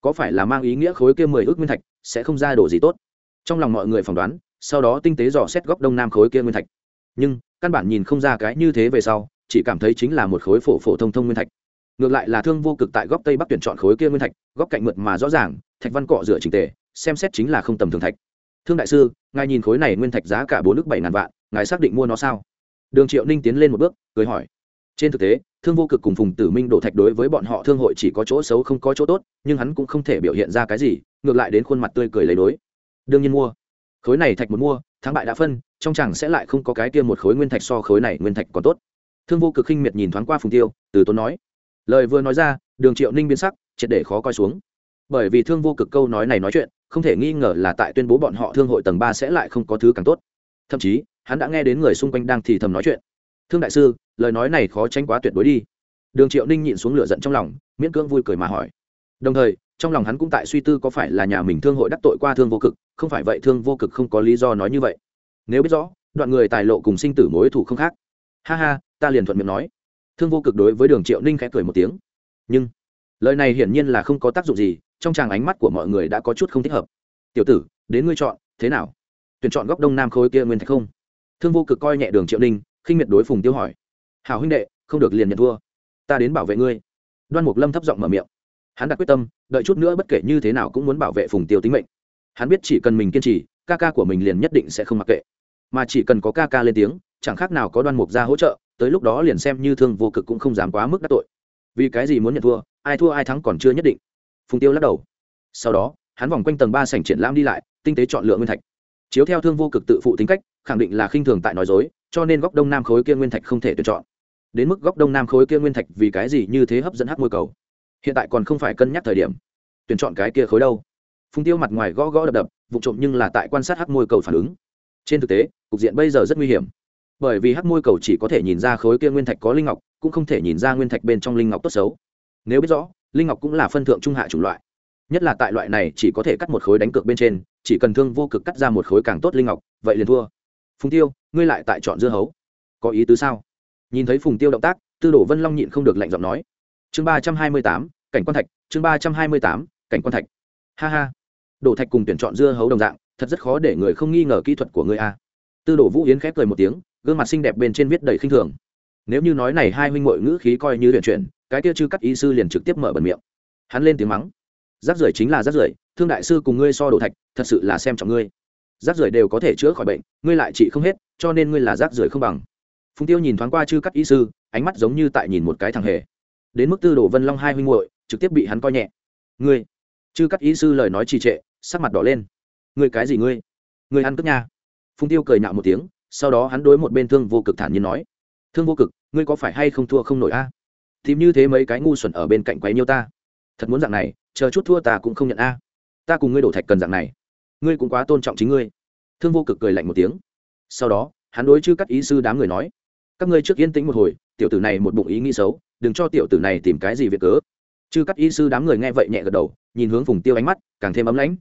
Có phải là mang ý nghĩa khối kia mười ước nguyên thạch sẽ không ra đồ gì tốt? Trong lòng mọi người phỏng đoán, sau đó tinh tế dò xét góc đông nam khối kia nguyên thạch. Nhưng, căn bản nhìn không ra cái như thế về sau, chỉ cảm thấy chính là một khối phổ phổ thông thông nguyên thạch. Ngược lại là thương vô cực tại góc tây bắc tuyển chọn khối kia nguyên thạch, góc cạnh mượt mà rõ ràng, thạch văn cọ rửa trình tề, xem xét chính là không tầm thường thạch thương đại sư, ngài nhìn khối này nguyên thạch giá cả bốn nước bảy ngàn vạn, ngài xác định mua nó sao? Đường triệu ninh tiến lên một bước, cười hỏi. Trên thực tế, thương vô cực cùng phùng tử minh đổ thạch đối với bọn họ thương hội chỉ có chỗ xấu không có chỗ tốt, nhưng hắn cũng không thể biểu hiện ra cái gì, ngược lại đến khuôn mặt tươi cười lấy đối. Đương nhiên mua. Khối này thạch một mua, thắng bại đã phân, trong chẳng sẽ lại không có cái tiêm một khối nguyên thạch so khối này nguyên thạch còn tốt. Thương vô cực khinh miệt nhìn thoáng qua phùng tiêu, từ tốn nói. Lời vừa nói ra, đường triệu ninh biến sắc, triệt để khó coi xuống. Bởi vì thương vô cực câu nói này nói chuyện không thể nghi ngờ là tại tuyên bố bọn họ thương hội tầng ba sẽ lại không có thứ càng tốt. Thậm chí, hắn đã nghe đến người xung quanh đang thì thầm nói chuyện. Thương đại sư, lời nói này khó tránh quá tuyệt đối đi. Đường triệu ninh nhịn xuống lửa giận trong lòng, miễn cưỡng vui cười mà hỏi. Đồng thời, trong lòng hắn cũng tại suy tư có phải là nhà mình thương hội đắc tội qua thương vô cực, không phải vậy thương vô cực không có lý do nói như vậy. Nếu biết rõ, đoạn người tài lộ cùng sinh tử mối thủ không khác. Ha ha, ta liền thuận miệng nói. Thương vô cực đối với đường triệu ninh khẽ cười một tiếng. Nhưng, lời này hiển nhiên là không có tác dụng gì trong tràng ánh mắt của mọi người đã có chút không thích hợp. Tiểu tử, đến ngươi chọn, thế nào? Tuyển chọn góc đông nam khối kia nguyên thạch không? Thương vô cực coi nhẹ đường triệu ninh, khinh miệt đối phùng tiêu hỏi. Hảo huynh đệ, không được liền nhận thua. Ta đến bảo vệ ngươi. Đoan mục lâm thấp giọng mở miệng. Hắn đặt quyết tâm, đợi chút nữa bất kể như thế nào cũng muốn bảo vệ phùng tiêu tính mệnh. Hắn biết chỉ cần mình kiên trì, ca ca của mình liền nhất định sẽ không mặc kệ. Mà chỉ cần có ca ca lên tiếng, chẳng khác nào có đoan mục ra hỗ trợ, tới lúc đó liền xem như thương vô cực cũng không dám quá mức đắc tội. Vì cái gì muốn nhận thua, ai thua ai thắng còn chưa nhất định phùng tiêu lắc đầu. Sau đó, hắn vòng quanh tầng ba sảnh triển lãm đi lại, tinh tế chọn lựa nguyên thạch. Chiếu theo thương vô cực tự phụ tính cách, khẳng định là khinh thường tại nói dối, cho nên góc đông nam khối kia nguyên thạch không thể tuyển chọn. Đến mức góc đông nam khối kia nguyên thạch vì cái gì như thế hấp dẫn hát môi cầu? Hiện tại còn không phải cân nhắc thời điểm. Tuyển chọn cái kia khối đâu? Phùng tiêu mặt ngoài gõ gõ đập đập, vụ trộm nhưng là tại quan sát hát môi cầu phản ứng. Trên thực tế, cục diện bây giờ rất nguy hiểm. Bởi vì hát môi cầu chỉ có thể nhìn ra khối kia nguyên thạch có linh ngọc, cũng không thể nhìn ra nguyên thạch bên trong linh ngọc tốt xấu. Nếu biết rõ linh ngọc cũng là phân thượng trung hạ chủng loại. Nhất là tại loại này chỉ có thể cắt một khối đánh cược bên trên, chỉ cần thương vô cực cắt ra một khối càng tốt linh ngọc, vậy liền thua. Phùng tiêu, ngươi lại tại chọn dưa hấu. Có ý tứ sao? Nhìn thấy phùng tiêu động tác, tư đồ vân long nhịn không được lạnh giọng nói. Chương ba trăm hai mươi tám, cảnh quan thạch, chương ba trăm hai mươi tám, cảnh quan thạch. Ha ha. Đổ thạch cùng tuyển chọn dưa hấu đồng dạng, thật rất khó để người không nghi ngờ kỹ thuật của ngươi a. Tư đồ vũ yến khép cười một tiếng, gương mặt xinh đẹp bên trên viết đầy khinh thường. Nếu như nói này hai huynh ngội ngữ khí coi như luyện chuyển cái kia chư cắt y sư liền trực tiếp mở bẩn miệng. Hắn lên tiếng mắng. Rác rưởi chính là rác rưởi, thương đại sư cùng ngươi so đồ thạch, thật sự là xem trọng ngươi. Rác rưởi đều có thể chữa khỏi bệnh, ngươi lại trị không hết, cho nên ngươi là rác rưởi không bằng. Phùng tiêu nhìn thoáng qua chư cắt y sư, ánh mắt giống như tại nhìn một cái thằng hề. Đến mức tư đồ vân long hai huynh muội, trực tiếp bị hắn coi nhẹ. Ngươi, chư cắt y sư lời nói trì trệ, sắc mặt đỏ lên. Ngươi cái gì ngươi? Ngươi ăn cướp nha. Phùng tiêu cười nhạo một tiếng, sau đó hắn đối một bên thương vô cực thản nhiên nói. Thương vô cực, ngươi có phải hay không thua không nổi a? à? Tìm như thế mấy cái ngu xuẩn ở bên cạnh quấy nhiêu ta. Thật muốn dạng này, chờ chút thua ta cũng không nhận a. Ta cùng ngươi đổ thạch cần dạng này. Ngươi cũng quá tôn trọng chính ngươi. Thương vô cực cười lạnh một tiếng. Sau đó, hắn đối chư các ý sư đám người nói, các ngươi trước yên tĩnh một hồi, tiểu tử này một bụng ý nghĩ xấu, đừng cho tiểu tử này tìm cái gì việc cớ. Chư các ý sư đám người nghe vậy nhẹ gật đầu, nhìn hướng phùng tiêu ánh mắt, càng thêm ấm lãnh.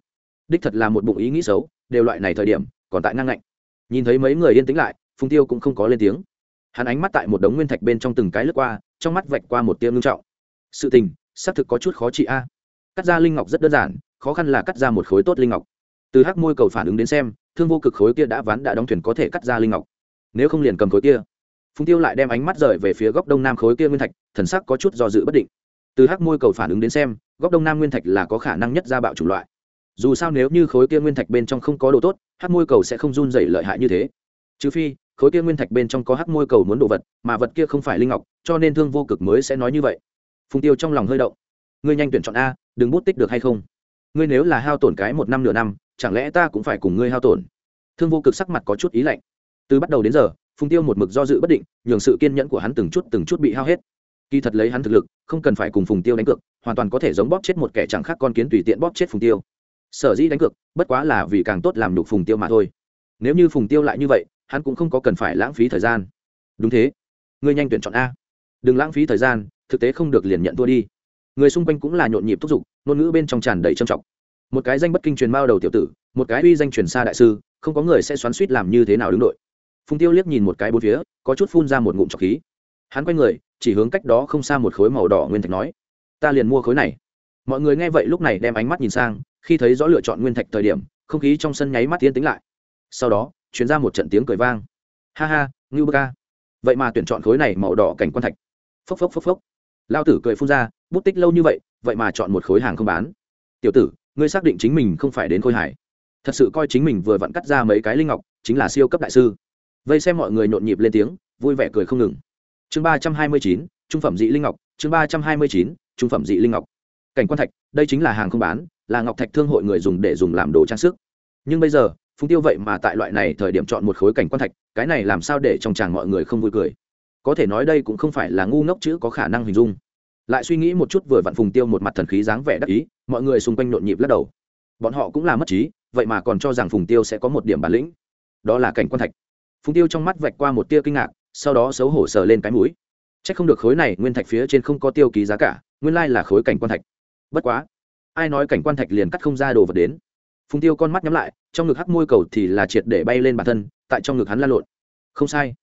Đích thật là một bụng ý nghĩ xấu, đều loại này thời điểm, còn tại ngang ngạnh. Nhìn thấy mấy người yên tĩnh lại, phùng tiêu cũng không có lên tiếng. Hắn ánh mắt tại một đống nguyên thạch bên trong từng cái lướt qua trong mắt vạch qua một tia ngưng trọng. Sự tình, xác thực có chút khó trị a. Cắt ra linh ngọc rất đơn giản, khó khăn là cắt ra một khối tốt linh ngọc. Từ hắc môi cầu phản ứng đến xem, thương vô cực khối kia đã ván đã đóng thuyền có thể cắt ra linh ngọc. Nếu không liền cầm khối kia. Phùng tiêu lại đem ánh mắt rời về phía góc đông nam khối kia nguyên thạch, thần sắc có chút do dự bất định. Từ hắc môi cầu phản ứng đến xem, góc đông nam nguyên thạch là có khả năng nhất ra bạo chủng loại. Dù sao nếu như khối kia nguyên thạch bên trong không có đồ tốt, hắc môi cầu sẽ không run dày lợi hại như thế. Trừ phi khối kia nguyên thạch bên trong có hắc môi cầu muốn đồ vật, mà vật kia không phải linh ngọc, cho nên thương vô cực mới sẽ nói như vậy. Phùng tiêu trong lòng hơi động. Ngươi nhanh tuyển chọn a, đừng bút tích được hay không? Ngươi nếu là hao tổn cái một năm nửa năm, chẳng lẽ ta cũng phải cùng ngươi hao tổn? Thương vô cực sắc mặt có chút ý lạnh. Từ bắt đầu đến giờ, phùng tiêu một mực do dự bất định, nhường sự kiên nhẫn của hắn từng chút từng chút bị hao hết. Kỳ thật lấy hắn thực lực, không cần phải cùng phùng tiêu đánh cược, hoàn toàn có thể giống bóp chết một kẻ chẳng khác con kiến tùy tiện bóp chết phùng tiêu. Sở dĩ đánh cược, bất quá là vì càng tốt làm nhục phùng tiêu mà thôi. Nếu như phùng tiêu lại như vậy hắn cũng không có cần phải lãng phí thời gian. Đúng thế. Ngươi nhanh tuyển chọn a. Đừng lãng phí thời gian, thực tế không được liền nhận thua đi. Người xung quanh cũng là nhộn nhịp thúc giục, ngôn ngữ bên trong tràn đầy trầm trọng. Một cái danh bất kinh truyền mao đầu tiểu tử, một cái uy danh truyền xa đại sư, không có người sẽ xoắn suýt làm như thế nào đứng đội. Phùng tiêu liếc nhìn một cái bốn phía, có chút phun ra một ngụm trọc khí. Hắn quay người, chỉ hướng cách đó không xa một khối màu đỏ nguyên thạch nói, ta liền mua khối này. Mọi người nghe vậy lúc này đem ánh mắt nhìn sang, khi thấy rõ lựa chọn nguyên thạch thời điểm, không khí trong sân nháy mắt tiến tính lại. Sau đó chuyển ra một trận tiếng cười vang. Ha ha, ngưu bơ ca. Vậy mà tuyển chọn khối này màu đỏ cảnh quan thạch. Phốc phốc phốc phốc. Lao tử cười phun ra, bút tích lâu như vậy vậy mà chọn một khối hàng không bán. Tiểu tử, ngươi xác định chính mình không phải đến khôi hải. Thật sự coi chính mình vừa vặn cắt ra mấy cái linh ngọc, chính là siêu cấp đại sư. Vây xem mọi người nhộn nhịp lên tiếng, vui vẻ cười không ngừng. Chương ba trăm hai mươi chín, trung phẩm dị linh ngọc, chương ba trăm hai mươi chín, trung phẩm dị linh ngọc. Cảnh quan thạch, đây chính là hàng không bán, là ngọc thạch thương hội người dùng để dùng làm đồ trang sức. Nhưng bây giờ phùng tiêu vậy mà tại loại này thời điểm chọn một khối cảnh quan thạch, cái này làm sao để trong chàng mọi người không vui cười? Có thể nói đây cũng không phải là ngu ngốc chữ có khả năng hình dung. Lại suy nghĩ một chút vừa vặn phùng tiêu một mặt thần khí dáng vẻ đắc ý, mọi người xung quanh nhộn nhịp lắc đầu. Bọn họ cũng là mất trí, vậy mà còn cho rằng phùng tiêu sẽ có một điểm bản lĩnh. Đó là cảnh quan thạch. Phùng tiêu trong mắt vạch qua một tia kinh ngạc, sau đó xấu hổ sờ lên cái mũi. C h ắ c không được khối này, nguyên thạch phía trên không có tiêu ký giá cả, nguyên lai là khối cảnh quan thạch. Bất quá, ai nói cảnh quan thạch liền cắt không ra đồ vật đến? Phùng tiêu con mắt nhắm lại trong ngực hắc môi cầu thì là triệt để bay lên bản thân, tại trong ngực hắn la lộn. Không sai.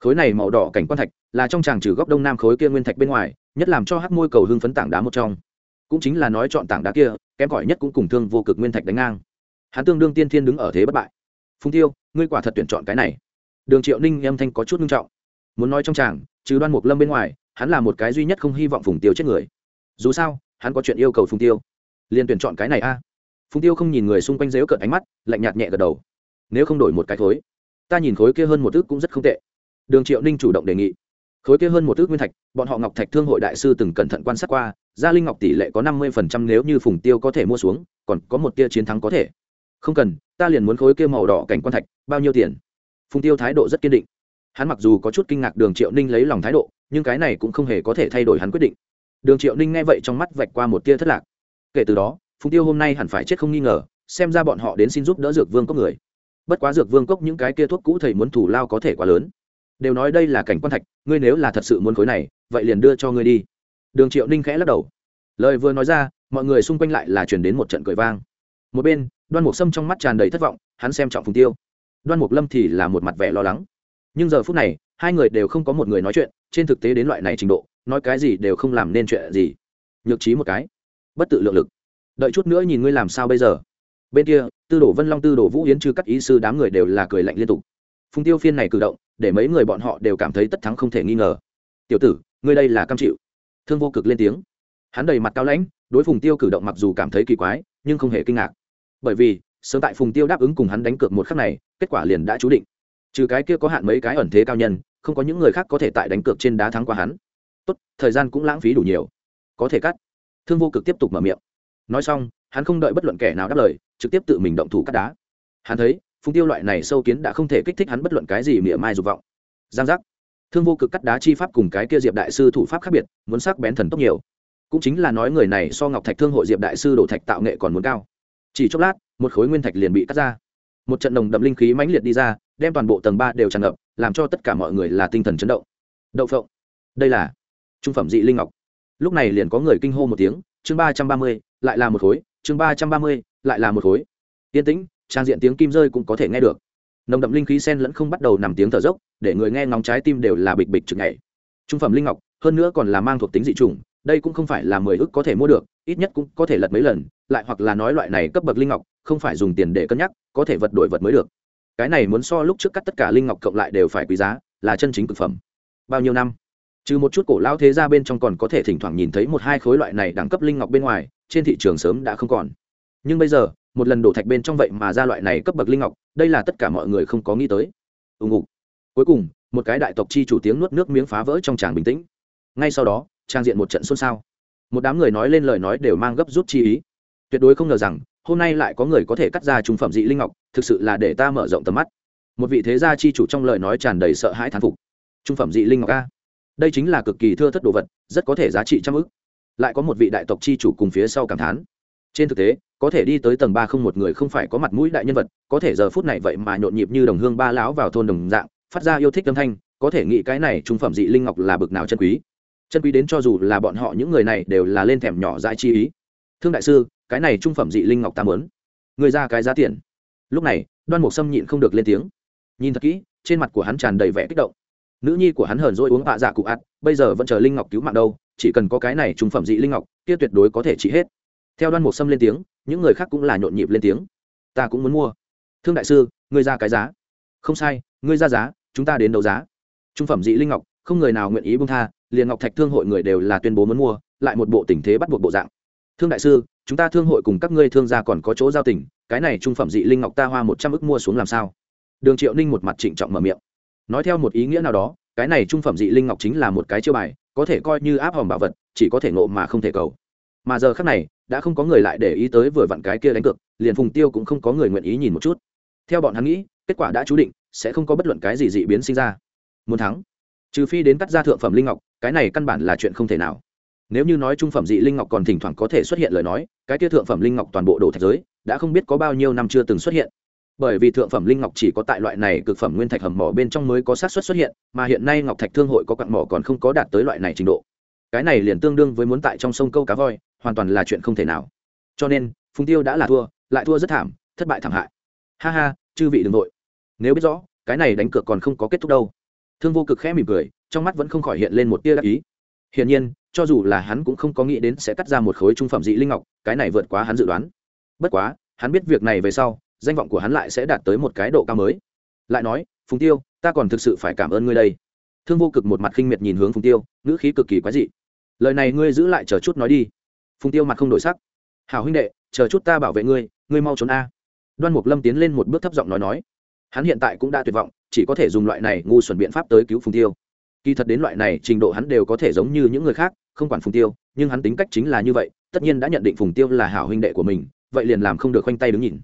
Khối này màu đỏ cảnh quan thạch là trong tràng trừ góc đông nam khối kia nguyên thạch bên ngoài, nhất làm cho hắc môi cầu hưng phấn tảng đá một trong. Cũng chính là nói chọn tảng đá kia, kém cỏi nhất cũng cùng thương vô cực nguyên thạch đánh ngang. Hắn tương đương tiên thiên đứng ở thế bất bại. Phùng tiêu, ngươi quả thật tuyển chọn cái này. Đường triệu ninh âm thanh có chút nghiêm trọng. Muốn nói trong tràng, trừ đoan mục lâm bên ngoài, hắn là một cái duy nhất không hy vọng phùng tiêu chết người. Dù sao, hắn có chuyện yêu cầu phùng tiêu. Liền tuyển chọn cái này a phùng tiêu không nhìn người xung quanh dếu cợt ánh mắt, lạnh nhạt nhẹ gật đầu. Nếu không đổi một cái khối ta nhìn khối kia hơn một ước cũng rất không tệ. Đường triệu ninh chủ động đề nghị. Khối kia hơn một ước nguyên thạch, bọn họ ngọc thạch thương hội đại sư từng cẩn thận quan sát qua, gia linh ngọc tỷ lệ có năm mươi phần trăm nếu như phùng tiêu có thể mua xuống, còn có một tia chiến thắng có thể. Không cần, ta liền muốn khối kia màu đỏ cảnh quan thạch, bao nhiêu tiền? Phùng tiêu thái độ rất kiên định. Hắn mặc dù có chút kinh ngạc đường triệu ninh lấy lòng thái độ, nhưng cái này cũng không hề có thể thay đổi hắn quyết định. Đường triệu ninh nghe vậy trong mắt vạch qua một tia thất lạc. Kể từ đó phùng tiêu hôm nay hẳn phải chết không nghi ngờ, xem ra bọn họ đến xin giúp đỡ dược vương cốc người. Bất quá dược vương cốc những cái kia thuốc cũ thầy muốn thủ lao có thể quá lớn. Đều nói đây là cảnh quan thạch, ngươi nếu là thật sự muốn khối này, vậy liền đưa cho ngươi đi. Đường triệu ninh khẽ lắc đầu. Lời vừa nói ra, mọi người xung quanh lại là chuyển đến một trận cười vang. Một bên, đoan mục sâm trong mắt tràn đầy thất vọng, hắn xem trọng phùng tiêu. Đoan mục lâm thì là một mặt vẻ lo lắng. Nhưng giờ phút này, hai người đều không có một người nói chuyện, trên thực tế đến loại này trình độ, nói cái gì đều không làm nên chuyện gì. Nhược trí một cái. Bất tự lượng lực đợi chút nữa nhìn ngươi làm sao bây giờ. Bên kia, tư đồ vân long, tư đồ vũ yến chư các ý sư đám người đều là cười lạnh liên tục. Phùng tiêu phiên này cử động, để mấy người bọn họ đều cảm thấy tất thắng không thể nghi ngờ. Tiểu tử, ngươi đây là cam chịu. Thương vô cực lên tiếng. Hắn đầy mặt cao lãnh, đối phùng tiêu cử động mặc dù cảm thấy kỳ quái, nhưng không hề kinh ngạc. Bởi vì, sớm tại phùng tiêu đáp ứng cùng hắn đánh cược một khắc này, kết quả liền đã chú định. Trừ cái kia có hạn mấy cái ẩn thế cao nhân, không có những người khác có thể tại đánh cược trên đá thắng qua hắn. Tốt, thời gian cũng lãng phí đủ nhiều. Có thể cắt. Thương vô cực tiếp tục mở miệng nói xong, hắn không đợi bất luận kẻ nào đáp lời, trực tiếp tự mình động thủ cắt đá. Hắn thấy, phung tiêu loại này sâu kiến đã không thể kích thích hắn bất luận cái gì mỉa mai dục vọng. Giang giác. Thương vô cực cắt đá chi pháp cùng cái kia diệp đại sư thủ pháp khác biệt, muốn sắc bén thần tốc nhiều. Cũng chính là nói người này so ngọc thạch thương hội diệp đại sư đổ thạch tạo nghệ còn muốn cao. Chỉ chốc lát, một khối nguyên thạch liền bị cắt ra. Một trận đồng đậm linh khí mãnh liệt đi ra, đem toàn bộ tầng ba đều tràn ngập, làm cho tất cả mọi người là tinh thần chấn động. Đậu phộng. Đây là trung phẩm dị linh ngọc. Lúc này liền có người kinh hô một tiếng, chương ba trăm ba mươi lại là một khối, chương ba trăm ba mươi, lại là một khối. Yên tĩnh, trang diện tiếng kim rơi cũng có thể nghe được. Nồng đậm linh khí sen lẫn không bắt đầu nằm tiếng thở dốc, để người nghe ngóng trái tim đều là bịch bịch chực nhảy. Trung phẩm linh ngọc, hơn nữa còn là mang thuộc tính dị trùng đây cũng không phải là mười ước có thể mua được, ít nhất cũng có thể lật mấy lần, lại hoặc là nói loại này cấp bậc linh ngọc, không phải dùng tiền để cân nhắc, có thể vật đổi vật mới được. Cái này muốn so lúc trước cắt tất cả linh ngọc cộng lại đều phải quý giá, là chân chính cực phẩm. Bao nhiêu năm? Trừ một chút cổ lao thế ra bên trong còn có thể thỉnh thoảng nhìn thấy một hai khối loại này đẳng cấp linh ngọc bên ngoài, trên thị trường sớm đã không còn. Nhưng bây giờ, một lần đổ thạch bên trong vậy mà ra loại này cấp bậc linh ngọc, đây là tất cả mọi người không có nghĩ tới. Ùng ục cuối cùng, một cái đại tộc chi chủ tiếng nuốt nước miếng phá vỡ trong tràng bình tĩnh. Ngay sau đó, trang diện một trận xôn xao. Một đám người nói lên lời nói đều mang gấp rút chi ý. Tuyệt đối không ngờ rằng, hôm nay lại có người có thể cắt ra trung phẩm dị linh ngọc, thực sự là để ta mở rộng tầm mắt. Một vị thế gia chi chủ trong lời nói tràn đầy sợ hãi thán phục. Trung phẩm dị linh ngọc a đây chính là cực kỳ thưa thất đồ vật, rất có thể giá trị trăm ức. Lại có một vị đại tộc chi chủ cùng phía sau cảm thán. Trên thực tế, có thể đi tới tầng ba không một người không phải có mặt mũi đại nhân vật, có thể giờ phút này vậy mà nhộn nhịp như đồng hương ba lão vào thôn đồng dạng, phát ra yêu thích âm thanh, có thể nghĩ cái này trung phẩm dị linh ngọc là bực nào chân quý. Chân quý đến cho dù là bọn họ những người này đều là lên thèm nhỏ dãi chi ý. Thương đại sư, cái này trung phẩm dị linh ngọc ta mớn người ra cái giá tiền. Lúc này, đoan mục sâm nhịn không được lên tiếng. Nhìn thật kỹ, trên mặt của hắn tràn đầy vẻ kích động nữ nhi của hắn hờn dỗi uống bạ dạ cụ ạt, bây giờ vẫn chờ linh ngọc cứu mạng đâu, chỉ cần có cái này trung phẩm dị linh ngọc, kia tuyệt đối có thể trị hết. Theo đoan mục sâm lên tiếng, những người khác cũng là nhộn nhịp lên tiếng. Ta cũng muốn mua. Thương đại sư, ngươi ra cái giá. Không sai, ngươi ra giá, chúng ta đến đấu giá. Trung phẩm dị linh ngọc, không người nào nguyện ý bung tha, liền ngọc thạch thương hội người đều là tuyên bố muốn mua, lại một bộ tình thế bắt buộc bộ dạng. Thương đại sư, chúng ta thương hội cùng các ngươi thương gia còn có chỗ giao tình, cái này trung phẩm dị linh ngọc ta hoa một trăm ức mua xuống làm sao? Đường triệu ninh một mặt trịnh trọng mở miệng nói theo một ý nghĩa nào đó, cái này trung phẩm dị linh ngọc chính là một cái chiêu bài, có thể coi như áp hòm bảo vật, chỉ có thể ngộ mà không thể cầu. Mà giờ khác này, đã không có người lại để ý tới vừa vặn cái kia đánh cược, liền phùng tiêu cũng không có người nguyện ý nhìn một chút. Theo bọn hắn nghĩ, kết quả đã chú định, sẽ không có bất luận cái gì dị biến sinh ra. Muốn thắng, trừ phi đến cắt ra thượng phẩm linh ngọc, cái này căn bản là chuyện không thể nào. Nếu như nói trung phẩm dị linh ngọc còn thỉnh thoảng có thể xuất hiện lời nói, cái kia thượng phẩm linh ngọc toàn bộ đồ thạch giới, đã không biết có bao nhiêu năm chưa từng xuất hiện bởi vì thượng phẩm linh ngọc chỉ có tại loại này cực phẩm nguyên thạch hầm mỏ bên trong mới có sát xuất xuất hiện, mà hiện nay ngọc thạch thương hội có quặng mỏ còn không có đạt tới loại này trình độ. Cái này liền tương đương với muốn tại trong sông câu cá voi, hoàn toàn là chuyện không thể nào. Cho nên, phùng tiêu đã là thua, lại thua rất thảm, thất bại thảm hại. Ha ha, chư vị đừng nội nếu biết rõ, cái này đánh cược còn không có kết thúc đâu. Thương vô cực khẽ mỉm cười, trong mắt vẫn không khỏi hiện lên một tia đắc ý. Hiển nhiên, cho dù là hắn cũng không có nghĩ đến sẽ cắt ra một khối trung phẩm dị linh ngọc, cái này vượt quá hắn dự đoán. Bất quá, hắn biết việc này về sau danh vọng của hắn lại sẽ đạt tới một cái độ cao mới. Lại nói, phùng tiêu, ta còn thực sự phải cảm ơn ngươi đây. Thương vô cực một mặt khinh miệt nhìn hướng phùng tiêu, ngữ khí cực kỳ quái dị. Lời này ngươi giữ lại chờ chút nói đi. Phùng tiêu mặt không đổi sắc. Hảo huynh đệ, chờ chút ta bảo vệ ngươi ngươi mau trốn a. Đoan mục lâm tiến lên một bước thấp giọng nói nói. Hắn hiện tại cũng đã tuyệt vọng, chỉ có thể dùng loại này ngu xuẩn biện pháp tới cứu phùng tiêu. Kỳ thật đến loại này trình độ hắn đều có thể giống như những người khác, không quản phùng tiêu, nhưng hắn tính cách chính là như vậy, tất nhiên đã nhận định phùng tiêu là hảo huynh đệ của mình, vậy liền làm không được khoanh tay đứng nhìn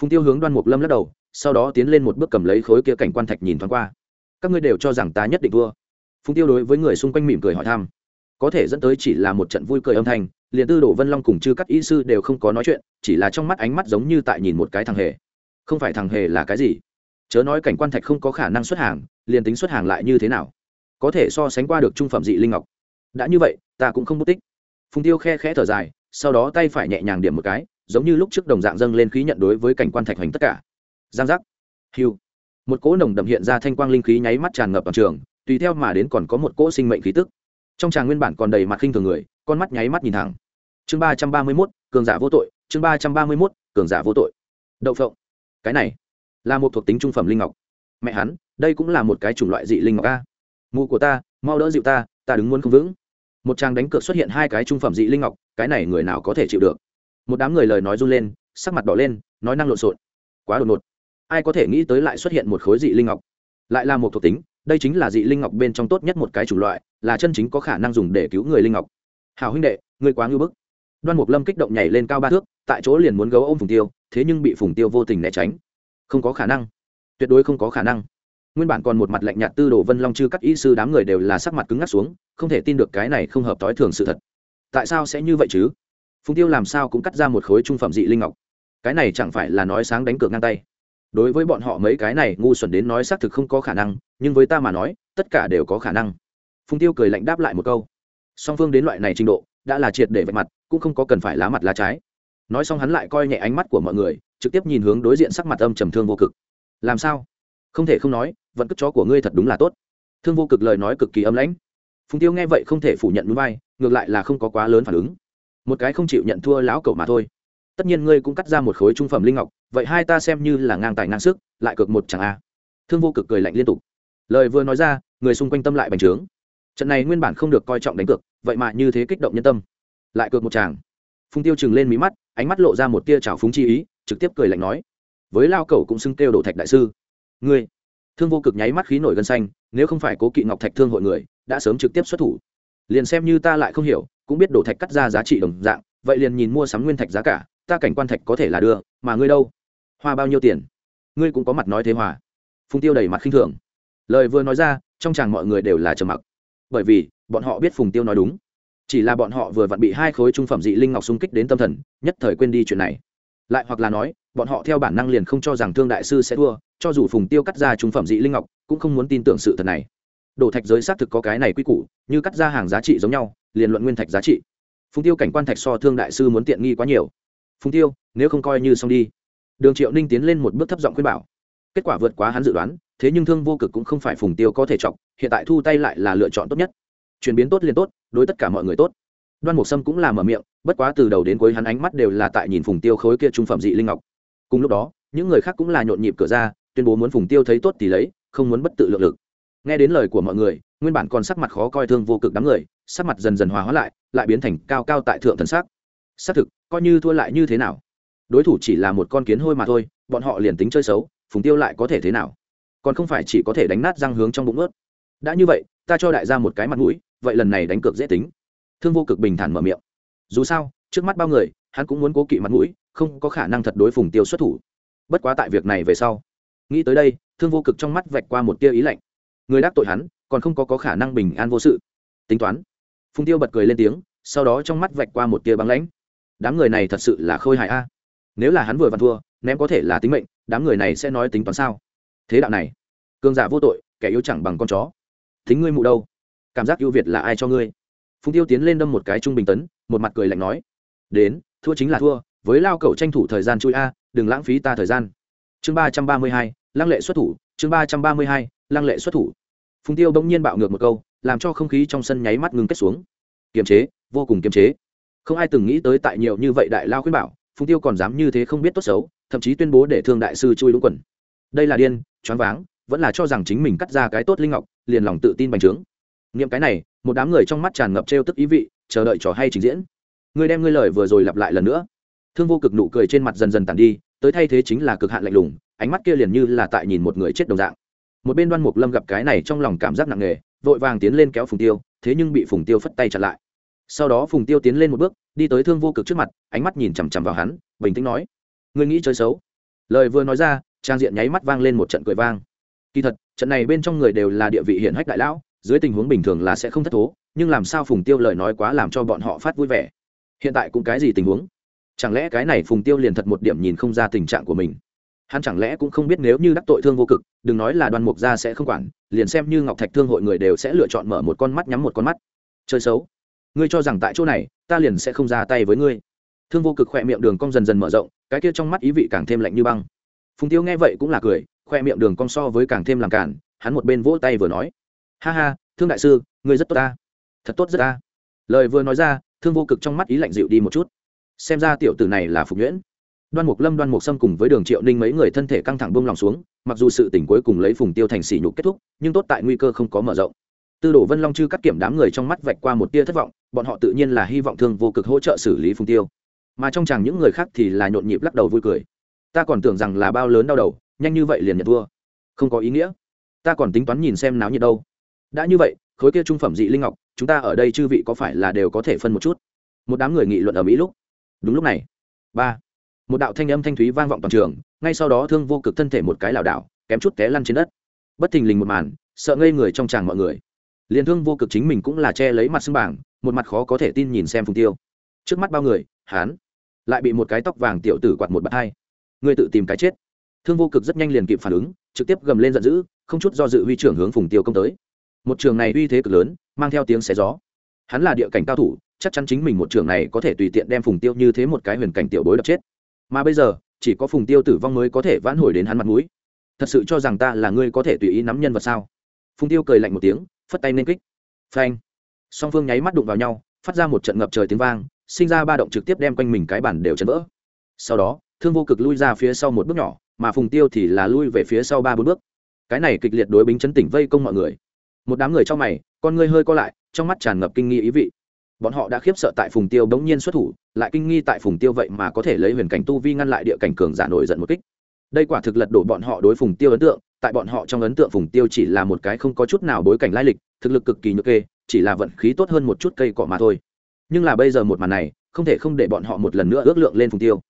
phùng tiêu hướng đoan mục lâm lắc đầu, sau đó tiến lên một bước cầm lấy khối kia cảnh quan thạch nhìn thoáng qua. Các ngươi đều cho rằng ta nhất định thua. Phùng tiêu đối với người xung quanh mỉm cười hỏi thăm. Có thể dẫn tới chỉ là một trận vui cười âm thanh, liền tư đồ vân long cùng chư các ý sư đều không có nói chuyện, chỉ là trong mắt ánh mắt giống như tại nhìn một cái thằng hề. Không phải thằng hề là cái gì? Chớ nói cảnh quan thạch không có khả năng xuất hàng, liền tính xuất hàng lại như thế nào? Có thể so sánh qua được trung phẩm dị linh ngọc. Đã như vậy, ta cũng không mất tích. Phùng tiêu khe khẽ thở dài, sau đó tay phải nhẹ nhàng điểm một cái giống như lúc trước đồng dạng dâng lên khí nhận đối với cảnh quan thạch hoành tất cả. Giang giác. Hiu một cỗ nồng đậm hiện ra thanh quang linh khí nháy mắt tràn ngập toàn trường, tùy theo mà đến còn có một cỗ sinh mệnh khí tức. Trong tràng nguyên bản còn đầy mặt khinh thường người, con mắt nháy mắt nhìn thẳng. Chương ba trăm ba mươi mốt, cường giả vô tội, chương ba trăm ba mươi mốt, cường giả vô tội. Đậu phộng. Cái này là một thuộc tính trung phẩm linh ngọc. Mẹ hắn, đây cũng là một cái chủng loại dị linh ngọc a. Mụ của ta, mau đỡ dịu ta ta đứng muốn không vững. Một trang đánh cược xuất hiện hai cái trung phẩm dị linh ngọc, cái này người nào có thể chịu được? Một đám người lời nói run lên, sắc mặt đỏ lên, nói năng lộn xộn. Quá đột ngột. Ai có thể nghĩ tới lại xuất hiện một khối dị linh ngọc? Lại là một thuộc tính, đây chính là dị linh ngọc bên trong tốt nhất một cái chủng loại, là chân chính có khả năng dùng để cứu người linh ngọc. Hào huynh đệ, ngươi quá ngưỡng bức. Đoan mục lâm kích động nhảy lên cao ba thước, tại chỗ liền muốn gấu ôm phùng tiêu, thế nhưng bị phùng tiêu vô tình né tránh. Không có khả năng. Tuyệt đối không có khả năng. Nguyên bản còn một mặt lạnh nhạt tư đồ vân long chư các y sư đám người đều là sắc mặt cứng ngắc xuống, không thể tin được cái này không hợp t i thường sự thật. Tại sao sẽ như vậy chứ? Phùng tiêu làm sao cũng cắt ra một khối trung phẩm dị linh ngọc. Cái này chẳng phải là nói sáng đánh cược ngang tay. Đối với bọn họ mấy cái này, ngu xuẩn đến nói xác thực không có khả năng, nhưng với ta mà nói, tất cả đều có khả năng. Phùng tiêu cười lạnh đáp lại một câu. Song phương đến loại này trình độ, đã là triệt để vạch mặt, cũng không có cần phải lá mặt lá trái. Nói xong hắn lại coi nhẹ ánh mắt của mọi người, trực tiếp nhìn hướng đối diện sắc mặt âm trầm thương vô cực. Làm sao? Không thể không nói, vận cất chó của ngươi thật đúng là tốt. Thương vô cực lời nói cực kỳ âm lãnh. Phùng tiêu nghe vậy không thể phủ nhận núi vai, ngược lại là không có quá lớn phản ứng một cái không chịu nhận thua lão cậu mà thôi. Tất nhiên ngươi cũng cắt ra một khối trung phẩm linh ngọc, vậy hai ta xem như là ngang tài ngang sức, lại cược một chẳng a. Thương vô cực cười lạnh liên tục. Lời vừa nói ra, người xung quanh tâm lại bành trướng. Trận này nguyên bản không được coi trọng đánh cược, vậy mà như thế kích động nhân tâm. Lại cược một chàng. Phùng tiêu chừng lên mí mắt, ánh mắt lộ ra một tia trào phúng chi ý, trực tiếp cười lạnh nói. Với lao cẩu cũng xưng kêu đổ thạch đại sư. Ngươi. Thương vô cực nháy mắt khí nổi gân xanh, nếu không phải cố kỵ ngọc thạch thương hội người, đã sớm trực tiếp xuất thủ. Liền xem như ta lại không hiểu cũng biết đổ thạch cắt ra giá trị đồng dạng, vậy liền nhìn mua sắm nguyên thạch giá cả, ta cảnh quan thạch có thể là đưa, mà ngươi đâu? Hoa bao nhiêu tiền? Ngươi cũng có mặt nói thế hòa. Phùng tiêu đầy mặt khinh thường. Lời vừa nói ra, trong chàng mọi người đều là trầm mặc. Bởi vì, bọn họ biết phùng tiêu nói đúng. Chỉ là bọn họ vừa vặn bị hai khối trung phẩm dị linh ngọc xung kích đến tâm thần, nhất thời quên đi chuyện này. Lại hoặc là nói, bọn họ theo bản năng liền không cho rằng thương đại sư sẽ thua, cho dù phùng tiêu cắt ra trung phẩm dị linh ngọc, cũng không muốn tin tưởng sự thật này đổ thạch giới xác thực có cái này quy củ, như cắt ra hàng giá trị giống nhau, liền luận nguyên thạch giá trị. Phùng tiêu cảnh quan thạch so thương đại sư muốn tiện nghi quá nhiều. Phùng tiêu, nếu không coi như xong đi. Đường triệu ninh tiến lên một bước thấp giọng khuyên bảo. Kết quả vượt quá hắn dự đoán, thế nhưng thương vô cực cũng không phải phùng tiêu có thể chọc, hiện tại thu tay lại là lựa chọn tốt nhất. Chuyển biến tốt liền tốt, đối tất cả mọi người tốt. Đoan mục sâm cũng là mở miệng, bất quá từ đầu đến cuối hắn ánh mắt đều là tại nhìn phùng tiêu khối kia trung phẩm dị linh ngọc. Cùng lúc đó, những người khác cũng là nhộn nhịp cửa ra, tuyên bố muốn phùng tiêu thấy tốt thì lấy, không muốn bất tự lượng lực nghe đến lời của mọi người, nguyên bản còn sắc mặt khó coi thương vô cực đám người, sắc mặt dần dần hòa hóa lại lại biến thành cao cao tại thượng thần sắc. Xác thực, coi như thua lại như thế nào? Đối thủ chỉ là một con kiến hôi mà thôi, bọn họ liền tính chơi xấu, phùng tiêu lại có thể thế nào? Còn không phải chỉ có thể đánh nát răng hướng trong bụng ướt. Đã như vậy, ta cho đại gia một cái mặt mũi, vậy lần này đánh cược dễ tính. Thương vô cực bình thản mở miệng. Dù sao, trước mắt bao người, hắn cũng muốn cố kỵ mặt mũi, không có khả năng thật đối phùng tiêu xuất thủ. Bất quá tại việc này về sau, nghĩ tới đây, thương vô cực trong mắt vạch qua một tia ý lạnh người đắc tội hắn còn không có, có khả năng bình an vô sự. Tính toán. Phùng tiêu bật cười lên tiếng sau đó trong mắt vạch qua một tia băng lãnh. Đám người này thật sự là khôi hại a. Nếu là hắn vừa vặn thua ném có thể là tính mệnh đám người này sẽ nói tính toán sao? Thế đạo này cương giả vô tội kẻ yếu chẳng bằng con chó. Thính ngươi mụ đâu? Cảm giác ưu việt là ai cho ngươi? Phùng tiêu tiến lên đâm một cái trung bình tấn một mặt cười lạnh nói. Đến thua chính là thua với lao cậu tranh thủ thời gian chui a đừng lãng phí ta thời gian. Chương ba trăm ba mươi hai lăng lệ xuất thủ chương ba trăm ba mươi hai lăng lệ xuất thủ. Phùng tiêu bỗng nhiên bạo ngược một câu, làm cho không khí trong sân nháy mắt ngừng kết xuống. Kiềm chế, vô cùng kiềm chế. Không ai từng nghĩ tới tại nhiều như vậy đại lao khuyên bảo, phùng tiêu còn dám như thế không biết tốt xấu, thậm chí tuyên bố để thương đại sư chui đúng quần. Đây là điên, choáng váng, vẫn là cho rằng chính mình cắt ra cái tốt linh ngọc, liền lòng tự tin bành trướng. Nghiệm cái này, một đám người trong mắt tràn ngập trêu tức ý vị, chờ đợi trò hay trình diễn. Người đem ngươi lời vừa rồi lặp lại lần nữa. Thương vô cực nụ cười trên mặt dần dần tàn đi, tới thay thế chính là cực hạn lạnh lùng, ánh mắt kia liền như là tại nhìn một người chết đồng dạng một bên đoan mục lâm gặp cái này trong lòng cảm giác nặng nề, vội vàng tiến lên kéo phùng tiêu, thế nhưng bị phùng tiêu phất tay chặn lại. Sau đó phùng tiêu tiến lên một bước, đi tới thương vô cực trước mặt, ánh mắt nhìn chằm chằm vào hắn, bình tĩnh nói, ngươi nghĩ chơi xấu? Lời vừa nói ra, trang diện nháy mắt vang lên một trận cười vang. Kỳ thật, trận này bên trong người đều là địa vị hiển hách đại lão, dưới tình huống bình thường là sẽ không thất thố, nhưng làm sao phùng tiêu lời nói quá làm cho bọn họ phát vui vẻ? Hiện tại cũng cái gì tình huống? Chẳng lẽ cái này phùng tiêu liền thật một điểm nhìn không ra tình trạng của mình? Hắn chẳng lẽ cũng không biết nếu như đắc tội thương vô cực, đừng nói là đoàn mục gia sẽ không quản, liền xem như ngọc thạch thương hội người đều sẽ lựa chọn mở một con mắt nhắm một con mắt. Chơi xấu. Ngươi cho rằng tại chỗ này, ta liền sẽ không ra tay với ngươi. Thương vô cực khỏe miệng đường cong dần dần mở rộng, cái kia trong mắt ý vị càng thêm lạnh như băng. Phùng tiêu nghe vậy cũng là cười khoe miệng đường cong so với càng thêm làm cản hắn một bên vỗ tay vừa nói. Ha ha, thương đại sư, ngươi rất tốt ta. Thật tốt rất ta. Lời vừa nói ra, thương vô cực trong mắt ý lạnh dịu đi một chút. Xem ra tiểu tử này là phục nhuyễn đoan mục lâm, đoan mục sâm cùng với đường triệu ninh mấy người thân thể căng thẳng bông lòng xuống, mặc dù sự tỉnh cuối cùng lấy phùng tiêu thành sỉ nhục kết thúc, nhưng tốt tại nguy cơ không có mở rộng. Tư đồ vân long chư cắt kiểm đám người trong mắt vạch qua một tia thất vọng, bọn họ tự nhiên là hy vọng thương vô cực hỗ trợ xử lý phùng tiêu. Mà trong chàng những người khác thì là nhộn nhịp lắc đầu vui cười. Ta còn tưởng rằng là bao lớn đau đầu, nhanh như vậy liền nhận thua. Không có ý nghĩa. Ta còn tính toán nhìn xem náo nhiệt đâu. Đã như vậy, khối kia trung phẩm dị linh ngọc, chúng ta ở đây chư vị có phải là đều có thể phân một chút? Một đám người nghị luận ở mỹ lúc. Đúng lúc này. Ba một đạo thanh âm thanh thúy vang vọng toàn trường, ngay sau đó thương vô cực thân thể một cái lảo đảo, kém chút té lăn trên đất. Bất thình lình một màn, sợ ngây người trong tràng mọi người. Liền thương vô cực chính mình cũng là che lấy mặt xưng bảng, một mặt khó có thể tin nhìn xem phùng tiêu. Trước mắt bao người, hán, lại bị một cái tóc vàng tiểu tử quạt một bạt hai. Người tự tìm cái chết. Thương vô cực rất nhanh liền kịp phản ứng, trực tiếp gầm lên giận dữ, không chút do dự huy trưởng hướng phùng tiêu công tới. Một trường này uy thế cực lớn, mang theo tiếng xé gió. Hắn là địa cảnh cao thủ, chắc chắn chính mình một trường này có thể tùy tiện đem phùng tiêu như thế một cái huyền cảnh tiểu bối đập chết mà bây giờ, chỉ có phùng tiêu tử vong mới có thể vãn hồi đến hắn mặt mũi. Thật sự cho rằng ta là ngươi có thể tùy ý nắm nhân vật sao? Phùng tiêu cười lạnh một tiếng, phất tay nên kích. Phanh. Song phương nháy mắt đụng vào nhau, phát ra một trận ngập trời tiếng vang, sinh ra ba động trực tiếp đem quanh mình cái bản đều chấn vỡ. Sau đó, thương vô cực lui ra phía sau một bước nhỏ, mà phùng tiêu thì là lui về phía sau ba bốn bước. Cái này kịch liệt đối bính chấn tỉnh vây công mọi người. Một đám người trong mày, con ngươi hơi co lại, trong mắt tràn ngập kinh nghi ý vị bọn họ đã khiếp sợ tại phùng tiêu bỗng nhiên xuất thủ, lại kinh nghi tại phùng tiêu vậy mà có thể lấy huyền cảnh tu vi ngăn lại địa cảnh cường giả nổi giận một kích. Đây quả thực lật đổ bọn họ đối phùng tiêu ấn tượng, tại bọn họ trong ấn tượng phùng tiêu chỉ là một cái không có chút nào bối cảnh lai lịch, thực lực cực kỳ nhược kê, chỉ là vận khí tốt hơn một chút cây cỏ mà thôi. Nhưng là bây giờ một màn này, không thể không để bọn họ một lần nữa ước lượng lên phùng tiêu.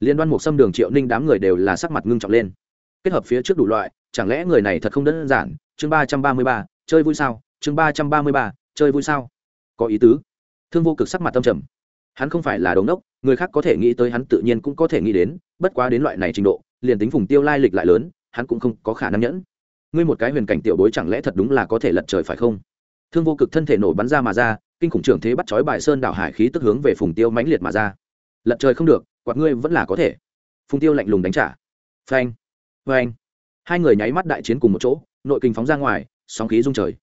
Liên đoan một xâm đường triệu ninh đám người đều là sắc mặt ngưng trọng lên. Kết hợp phía trước đủ loại, chẳng lẽ người này thật không đơn giản? Chương ba trăm ba mươi ba, chơi vui sao? Chương ba trăm ba mươi ba, chơi vui sao? Có ý tứ thương vô cực sắc mặt tâm trầm. Hắn không phải là đống đốc người khác có thể nghĩ tới hắn tự nhiên cũng có thể nghĩ đến, bất quá đến loại này trình độ, liền tính phùng tiêu lai lịch lại lớn, hắn cũng không có khả năng nhẫn. Ngươi một cái huyền cảnh tiểu bối chẳng lẽ thật đúng là có thể lật trời phải không? Thương vô cực thân thể nổi bắn ra mà ra, kinh khủng trưởng thế bắt chói bài sơn đảo hải khí tức hướng về phùng tiêu mãnh liệt mà ra. Lật trời không được, quạt ngươi vẫn là có thể. Phùng tiêu lạnh lùng đánh trả. Phanh phanh. Hai người nháy mắt đại chiến cùng một chỗ, nội kinh phóng ra ngoài, sóng khí rung trời.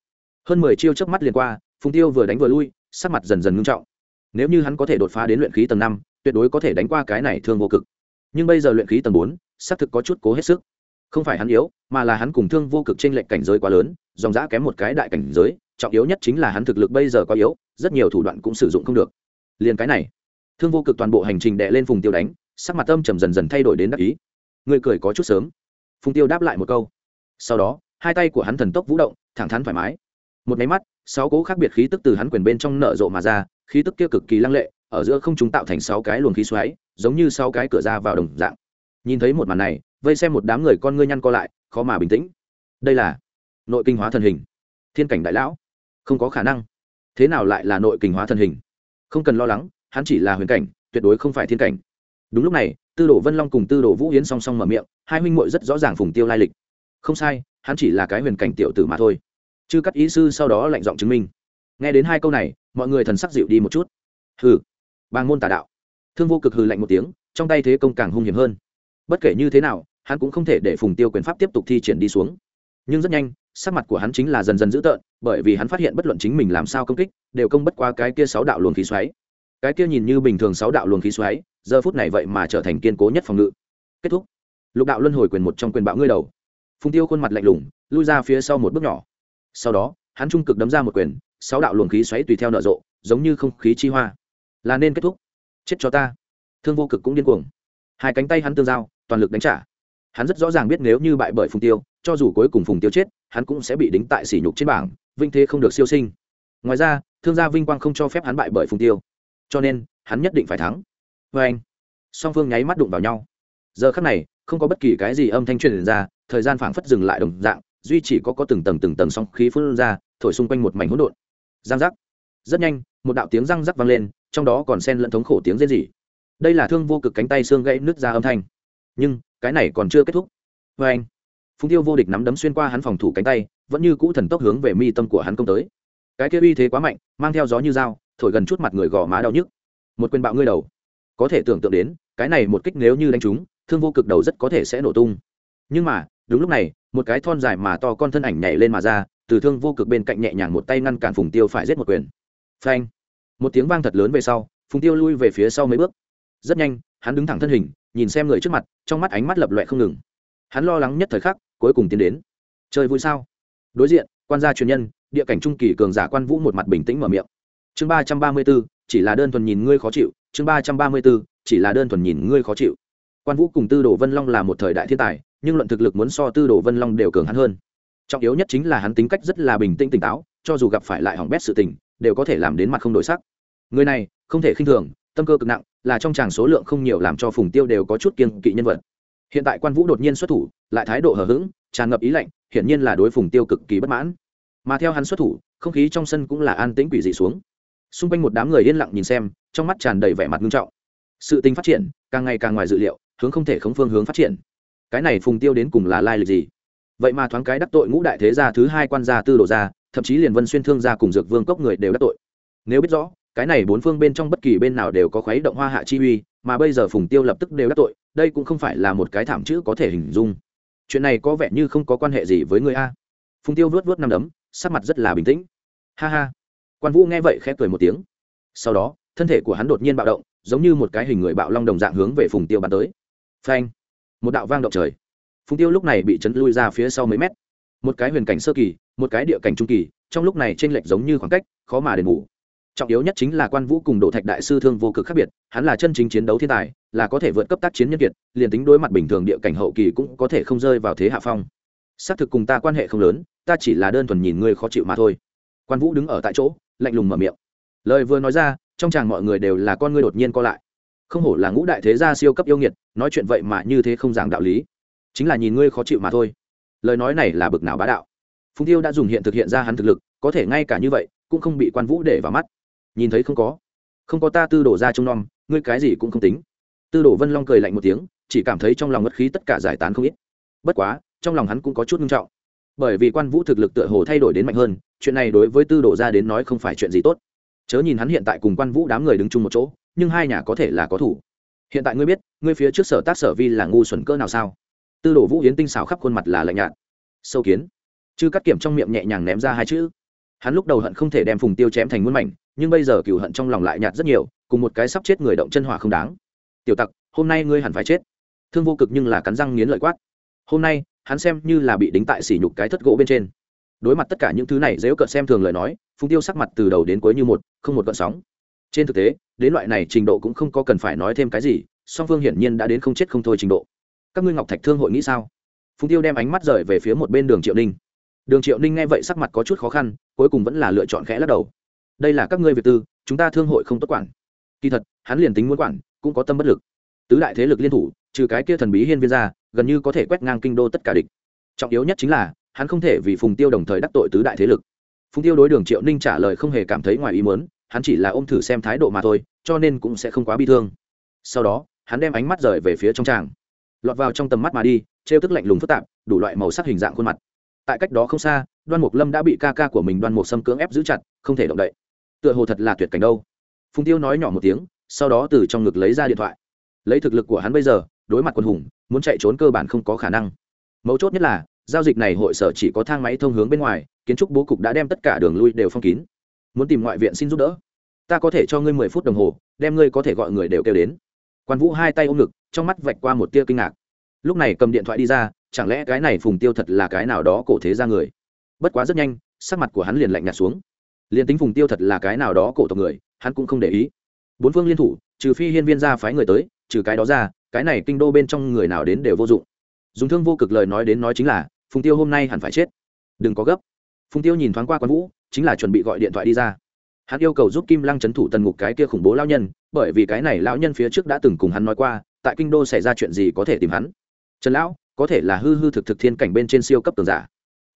Hơn mười chiêu chớp mắt liền qua, phùng tiêu vừa đánh vừa lui sắc mặt dần dần ngưng trọng. Nếu như hắn có thể đột phá đến luyện khí tầng năm, tuyệt đối có thể đánh qua cái này thương vô cực. Nhưng bây giờ luyện khí tầng bốn, xác thực có chút cố hết sức. Không phải hắn yếu, mà là hắn cùng thương vô cực trên lệch cảnh giới quá lớn, dòng giã kém một cái đại cảnh giới, trọng yếu nhất chính là hắn thực lực bây giờ quá yếu, rất nhiều thủ đoạn cũng sử dụng không được. Liền cái này, thương vô cực toàn bộ hành trình đệ lên phùng tiêu đánh, sắc mặt tâm trầm dần dần thay đổi đến đắc ý. Người cười có chút sớm. Phùng tiêu đáp lại một câu. Sau đó, hai tay của hắn thần tốc vũ động, thẳng thắn thoải mái. Một máy mắt sáu cố khác biệt khí tức từ hắn quyền bên trong nở rộ mà ra, khí tức kia cực kỳ lăng lệ, ở giữa không chúng tạo thành sáu cái luồng khí xoáy, giống như sáu cái cửa ra vào đồng dạng. Nhìn thấy một màn này, vây xem một đám người con ngươi nhăn co lại, khó mà bình tĩnh. Đây là nội kinh hóa thần hình. Thiên cảnh đại lão. Không có khả năng. Thế nào lại là nội kinh hóa thần hình? Không cần lo lắng, hắn chỉ là huyền cảnh, tuyệt đối không phải thiên cảnh. Đúng lúc này, tư đồ vân long cùng tư đồ vũ yến song song mở miệng, hai huynh muội rất rõ ràng phùng tiêu lai lịch. Không sai, hắn chỉ là cái huyền cảnh tiểu tử mà thôi chư cắt ý sư sau đó lạnh giọng chứng minh. Nghe đến hai câu này, mọi người thần sắc dịu đi một chút. Hừ, bàng môn tà đạo. Thương vô cực hừ lạnh một tiếng, trong tay thế công càng hung hiểm hơn. Bất kể như thế nào, hắn cũng không thể để phùng tiêu quyền pháp tiếp tục thi triển đi xuống. Nhưng rất nhanh, sắc mặt của hắn chính là dần dần dữ tợn, bởi vì hắn phát hiện bất luận chính mình làm sao công kích, đều công bất qua cái kia sáu đạo luồng khí xoáy. Cái kia nhìn như bình thường sáu đạo luồng khí xoáy, giờ phút này vậy mà trở thành kiên cố nhất phòng ngự. Kết thúc. Lục đạo luân hồi quyền một trong quyền bạo ngươi đầu. Phùng tiêu khuôn mặt lạnh lùng, lui ra phía sau một bước nhỏ sau đó, hắn trung cực đấm ra một quyền, sáu đạo luồng khí xoáy tùy theo nở rộ, giống như không khí chi hoa. Là nên kết thúc. Chết cho ta. Thương vô cực cũng điên cuồng. Hai cánh tay hắn tương giao, toàn lực đánh trả. Hắn rất rõ ràng biết nếu như bại bởi phùng tiêu, cho dù cuối cùng phùng tiêu chết, hắn cũng sẽ bị đính tại sỉ nhục trên bảng, vinh thế không được siêu sinh. Ngoài ra, thương gia vinh quang không cho phép hắn bại bởi phùng tiêu. Cho nên, hắn nhất định phải thắng. Vê anh, song phương nháy mắt đụng vào nhau. Giờ khắc này, không có bất kỳ cái gì âm thanh truyền ra, thời gian phảng phất dừng lại đồng dạng duy chỉ có có từng tầng từng tầng sóng khí phun ra, thổi xung quanh một mảnh hỗn độn. Giang giác. Rất nhanh, một đạo tiếng răng rắc vang lên, trong đó còn xen lẫn thống khổ tiếng rên rỉ. Đây là thương vô cực cánh tay xương gãy nứt ra âm thanh. Nhưng, cái này còn chưa kết thúc. Vê anh, phùng tiêu vô địch nắm đấm xuyên qua hắn phòng thủ cánh tay, vẫn như cũ thần tốc hướng về mi tâm của hắn công tới. Cái kia uy thế quá mạnh, mang theo gió như dao, thổi gần chút mặt người gò má đau nhức. Một quyền bạo ngươi đầu. Có thể tưởng tượng đến, cái này một kích nếu như đánh trúng, thương vô cực đầu rất có thể sẽ nổ tung. Nhưng mà, đúng lúc này một cái thon dài mà to con thân ảnh nhảy lên mà ra, từ thương vô cực bên cạnh nhẹ nhàng một tay ngăn cản phùng tiêu phải giết một quyền. Phanh! Một tiếng vang thật lớn về sau, phùng tiêu lui về phía sau mấy bước. Rất nhanh, hắn đứng thẳng thân hình, nhìn xem người trước mặt, trong mắt ánh mắt lập loẹ không ngừng. Hắn lo lắng nhất thời khắc, cuối cùng tiến đến. Chơi vui sao? Đối diện, quan gia truyền nhân, địa cảnh trung kỳ cường giả quan vũ một mặt bình tĩnh mở miệng. Chương ba trăm ba mươi b ố chỉ là đơn thuần nhìn ngươi khó chịu. Chương ba trăm ba mươi b ố chỉ là đơn thuần nhìn ngươi khó chịu. Quan vũ cùng tư đồ vân long là một thời đại thiên tài nhưng luận thực lực muốn so tư đồ vân long đều cường hắn hơn. Trọng yếu nhất chính là hắn tính cách rất là bình tĩnh tỉnh táo, cho dù gặp phải lại hỏng bét sự tình, đều có thể làm đến mặt không đổi sắc. Người này, không thể khinh thường, tâm cơ cực nặng, là trong tràng số lượng không nhiều làm cho phùng tiêu đều có chút kiên kỵ nhân vật. Hiện tại quan vũ đột nhiên xuất thủ, lại thái độ hờ hững, tràn ngập ý lạnh, hiển nhiên là đối phùng tiêu cực kỳ bất mãn. Mà theo hắn xuất thủ, không khí trong sân cũng là an tĩnh quỷ dị xuống. Xung quanh một đám người yên lặng nhìn xem, trong mắt tràn đầy vẻ mặt nghiêm trọng. Sự tình phát triển, càng ngày càng ngoài dự liệu, hướng không thể khống phương hướng phát triển cái này phùng tiêu đến cùng là lai lịch gì? Vậy mà thoáng cái đắc tội ngũ đại thế gia thứ hai quan gia tư đồ gia, thậm chí liền vân xuyên thương gia cùng dược vương cốc người đều đắc tội. Nếu biết rõ, cái này bốn phương bên trong bất kỳ bên nào đều có khuấy động hoa hạ chi uy, mà bây giờ phùng tiêu lập tức đều đắc tội, đây cũng không phải là một cái thảm chữ có thể hình dung. Chuyện này có vẻ như không có quan hệ gì với người a. Phùng tiêu vớt vớt năm đấm, sắc mặt rất là bình tĩnh. Ha ha. Quan vũ nghe vậy khẽ cười một tiếng. Sau đó, thân thể của hắn đột nhiên bạo động, giống như một cái hình người bạo long đồng dạng hướng về phùng tiêu bắn tới. Phanh một đạo vang động trời. Phùng tiêu lúc này bị chấn lui ra phía sau mấy mét. Một cái huyền cảnh sơ kỳ, một cái địa cảnh trung kỳ, trong lúc này t r ê n lệch giống như khoảng cách, khó mà đền bù. Trọng yếu nhất chính là quan vũ cùng Đổ thạch đại sư thương vô cực khác biệt, hắn là chân chính chiến đấu thiên tài, là có thể vượt cấp tác chiến nhân kiệt, liền tính đối mặt bình thường địa cảnh hậu kỳ cũng có thể không rơi vào thế hạ phong. Xác thực cùng ta quan hệ không lớn, ta chỉ là đơn thuần nhìn ngươi khó chịu mà thôi. Quan vũ đứng ở tại chỗ, lạnh lùng mở miệng. Lời vừa nói ra, trong chàng mọi người đều là con ngươi đột nhiên co lại không hổ là ngũ đại thế gia siêu cấp yêu nghiệt, nói chuyện vậy mà như thế không giảng đạo lý. Chính là nhìn ngươi khó chịu mà thôi. Lời nói này là bực nào bá đạo. Phùng tiêu đã dùng hiện thực hiện ra hắn thực lực, có thể ngay cả như vậy, cũng không bị quan vũ để vào mắt. Nhìn thấy không có. Không có ta tư đổ ra trông nom, ngươi cái gì cũng không tính. Tư đổ vân long cười lạnh một tiếng, chỉ cảm thấy trong lòng ngất khí tất cả giải tán không ít. Bất quá, trong lòng hắn cũng có chút nghiêm trọng. Bởi vì quan vũ thực lực tựa hồ thay đổi đến mạnh hơn, chuyện này đối với tư đổ ra đến nói không phải chuyện gì tốt. Chớ nhìn hắn hiện tại cùng quan vũ đám người đứng chung một chỗ nhưng hai nhà có thể là có thủ. Hiện tại ngươi biết, ngươi phía trước sở tác sở vi là ngu xuẩn cỡ nào sao? Tư đồ vũ yến tinh xào khắp khuôn mặt là lạnh nhạt. Sâu kiến. Chư cắt kiểm trong miệng nhẹ nhàng ném ra hai chữ. Hắn lúc đầu hận không thể đem phùng tiêu chém thành muôn mảnh, nhưng bây giờ cựu hận trong lòng lại nhạt rất nhiều, cùng một cái sắp chết người động chân hỏa không đáng. Tiểu tặc, hôm nay ngươi hẳn phải chết. Thương vô cực nhưng là cắn răng nghiến lợi quát. Hôm nay, hắn xem như là bị đính tại sỉ nhục cái thất gỗ bên trên. Đối mặt tất cả những thứ này, dễ cợt xem thường lời nói, phùng tiêu sắc mặt từ đầu đến cuối như một, không một cận sóng trên thực tế, đến loại này trình độ cũng không có cần phải nói thêm cái gì, song phương hiển nhiên đã đến không chết không thôi trình độ. Các ngươi ngọc thạch thương hội nghĩ sao? Phùng tiêu đem ánh mắt rời về phía một bên đường triệu ninh. Đường triệu ninh nghe vậy sắc mặt có chút khó khăn, cuối cùng vẫn là lựa chọn khẽ lắc đầu. Đây là các ngươi việt tư, chúng ta thương hội không tốt quản. Kỳ thật, hắn liền tính muốn quản, cũng có tâm bất lực. Tứ đại thế lực liên thủ, trừ cái kia thần bí hiên viên ra, gần như có thể quét ngang kinh đô tất cả địch. Trọng yếu nhất chính là, hắn không thể vì phùng tiêu đồng thời đắc tội tứ đại thế lực. Phùng tiêu đối đường triệu ninh trả lời không hề cảm thấy ngoài ý muốn hắn chỉ là ôm thử xem thái độ mà thôi, cho nên cũng sẽ không quá bi thương. Sau đó, hắn đem ánh mắt rời về phía trong tràng. Lọt vào trong tầm mắt mà đi, trêu tức lạnh lùng phức tạp, đủ loại màu sắc hình dạng khuôn mặt. Tại cách đó không xa, đoan mục lâm đã bị ca ca của mình đoan mục xâm cưỡng ép giữ chặt, không thể động đậy. Tựa hồ thật là tuyệt cảnh đâu. Phùng tiêu nói nhỏ một tiếng, sau đó từ trong ngực lấy ra điện thoại. Lấy thực lực của hắn bây giờ, đối mặt quân hùng, muốn chạy trốn cơ bản không có khả năng. Mấu chốt nhất là, giao dịch này hội sở chỉ có thang máy thông hướng bên ngoài, kiến trúc bố cục đã đem tất cả đường lui đều phong kín muốn tìm ngoại viện xin giúp đỡ. Ta có thể cho ngươi mười phút đồng hồ, đem ngươi có thể gọi người đều kêu đến. Quan vũ hai tay ôm ngực, trong mắt vạch qua một tia kinh ngạc. Lúc này cầm điện thoại đi ra, chẳng lẽ cái này phùng tiêu thật là cái nào đó cổ thế ra người? Bất quá rất nhanh, sắc mặt của hắn liền lạnh nhạt xuống. Liền tính phùng tiêu thật là cái nào đó cổ tộc người, hắn cũng không để ý. Bốn phương liên thủ, trừ phi hiên viên ra phái người tới, trừ cái đó ra, cái này kinh đô bên trong người nào đến đều vô dụng. Dùng thương vô cực lời nói đến nói chính là, phùng tiêu hôm nay hẳn phải chết. Đừng có gấp. Phùng tiêu nhìn thoáng qua quan vũ chính là chuẩn bị gọi điện thoại đi ra. Hắn yêu cầu giúp kim lăng c h ấ n thủ tần ngục cái kia khủng bố lao nhân, bởi vì cái này lão nhân phía trước đã từng cùng hắn nói qua, tại kinh đô xảy ra chuyện gì có thể tìm hắn. Trần lão, có thể là hư hư thực thực thiên cảnh bên trên siêu cấp tường giả.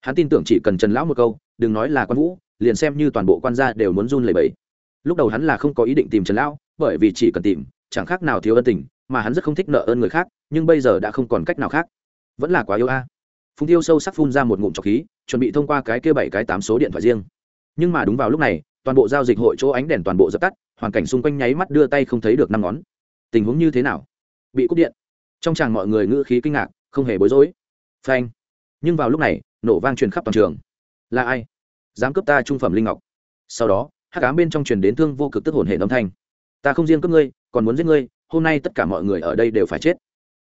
Hắn tin tưởng chỉ cần trần lão một câu, đừng nói là quan vũ, liền xem như toàn bộ quan gia đều muốn run lẩy bẩy. Lúc đầu hắn là không có ý định tìm trần lão, bởi vì chỉ cần tìm, chẳng khác nào thiếu ân tình, mà hắn rất không thích nợ ơn người khác, nhưng bây giờ đã không còn cách nào khác. Vẫn là quá yêu a. Phùng tiêu sâu sắc phun ra một ngụm trọc khí, chuẩn bị thông qua cái kia bảy cái tám số điện thoại riêng nhưng mà đúng vào lúc này, toàn bộ giao dịch hội chỗ ánh đèn toàn bộ dập tắt, hoàn cảnh xung quanh nháy mắt đưa tay không thấy được năm ngón. Tình huống như thế nào? Bị cúp điện. Trong chàng mọi người ngữ khí kinh ngạc, không hề bối rối. Phanh. Nhưng vào lúc này, nổ vang truyền khắp toàn trường. Là ai? Dám cướp ta trung phẩm linh ngọc. Sau đó, hắc ám bên trong truyền đến thương vô cực tức hồn hệ âm thanh. Ta không riêng cướp ngươi, còn muốn giết ngươi, hôm nay tất cả mọi người ở đây đều phải chết.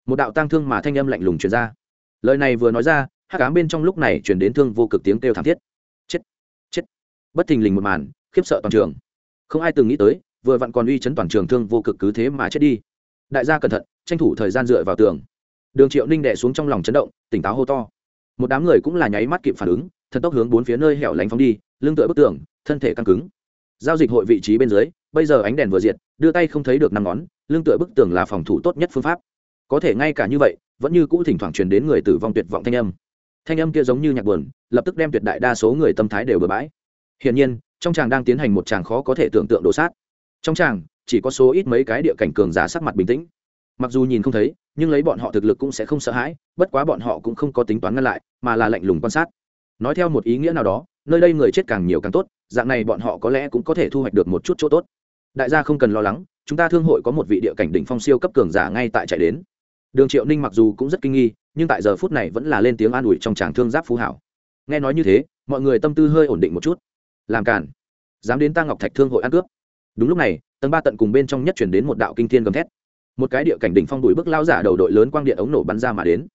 Một đạo tang thương mà thanh âm lạnh lùng truyền ra. Lời này vừa nói ra, hắc ám bên trong lúc này truyền đến thương vô cực tiếng kêu thảm thiết bất thình lình một màn, khiếp sợ toàn trường. Không ai từng nghĩ tới, vừa vặn còn uy chấn toàn trường thương vô cực cứ thế mà chết đi. Đại gia cẩn thận, tranh thủ thời gian dựa vào tường. Đường triệu ninh đẻ xuống trong lòng chấn động, tỉnh táo hô to. Một đám người cũng là nháy mắt kịp phản ứng, thần tốc hướng bốn phía nơi hẻo lánh phóng đi, lưng tựa bức tường, thân thể căng cứng. Giao dịch hội vị trí bên dưới, bây giờ ánh đèn vừa diệt, đưa tay không thấy được năm ngón, lưng tựa bức tường là phòng thủ tốt nhất phương pháp. Có thể ngay cả như vậy, vẫn như cũ thỉnh thoảng truyền đến người tử vong tuyệt vọng thanh âm. Thanh âm kia giống như nhạc buồn, lập tức đem tuyệt đại đa số người tâm thái đều bừa bãi hiển nhiên, trong tràng đang tiến hành một tràng khó có thể tưởng tượng đổ sát. Trong tràng, chỉ có số ít mấy cái địa cảnh cường giả sắc mặt bình tĩnh. Mặc dù nhìn không thấy, nhưng lấy bọn họ thực lực cũng sẽ không sợ hãi, bất quá bọn họ cũng không có tính toán ngăn lại, mà là lạnh lùng quan sát. Nói theo một ý nghĩa nào đó, nơi đây người chết càng nhiều càng tốt, dạng này bọn họ có lẽ cũng có thể thu hoạch được một chút chỗ tốt. Đại gia không cần lo lắng, chúng ta thương hội có một vị địa cảnh đỉnh phong siêu cấp cường giả ngay tại chạy đến. Đường triệu ninh mặc dù cũng rất kinh nghi, nhưng tại giờ phút này vẫn là lên tiếng an ủi trong tràng thương giáp phú hảo. Nghe nói như thế, mọi người tâm tư hơi ổn định một chút làm cản dám đến ta ngọc thạch thương hội ăn cướp. Đúng lúc này, tầng ba tận cùng bên trong nhất chuyển đến một đạo kinh thiên gầm thét. Một cái địa cảnh đỉnh phong đùi bước lao giả đầu đội lớn quang điện ống nổ bắn ra mà đến.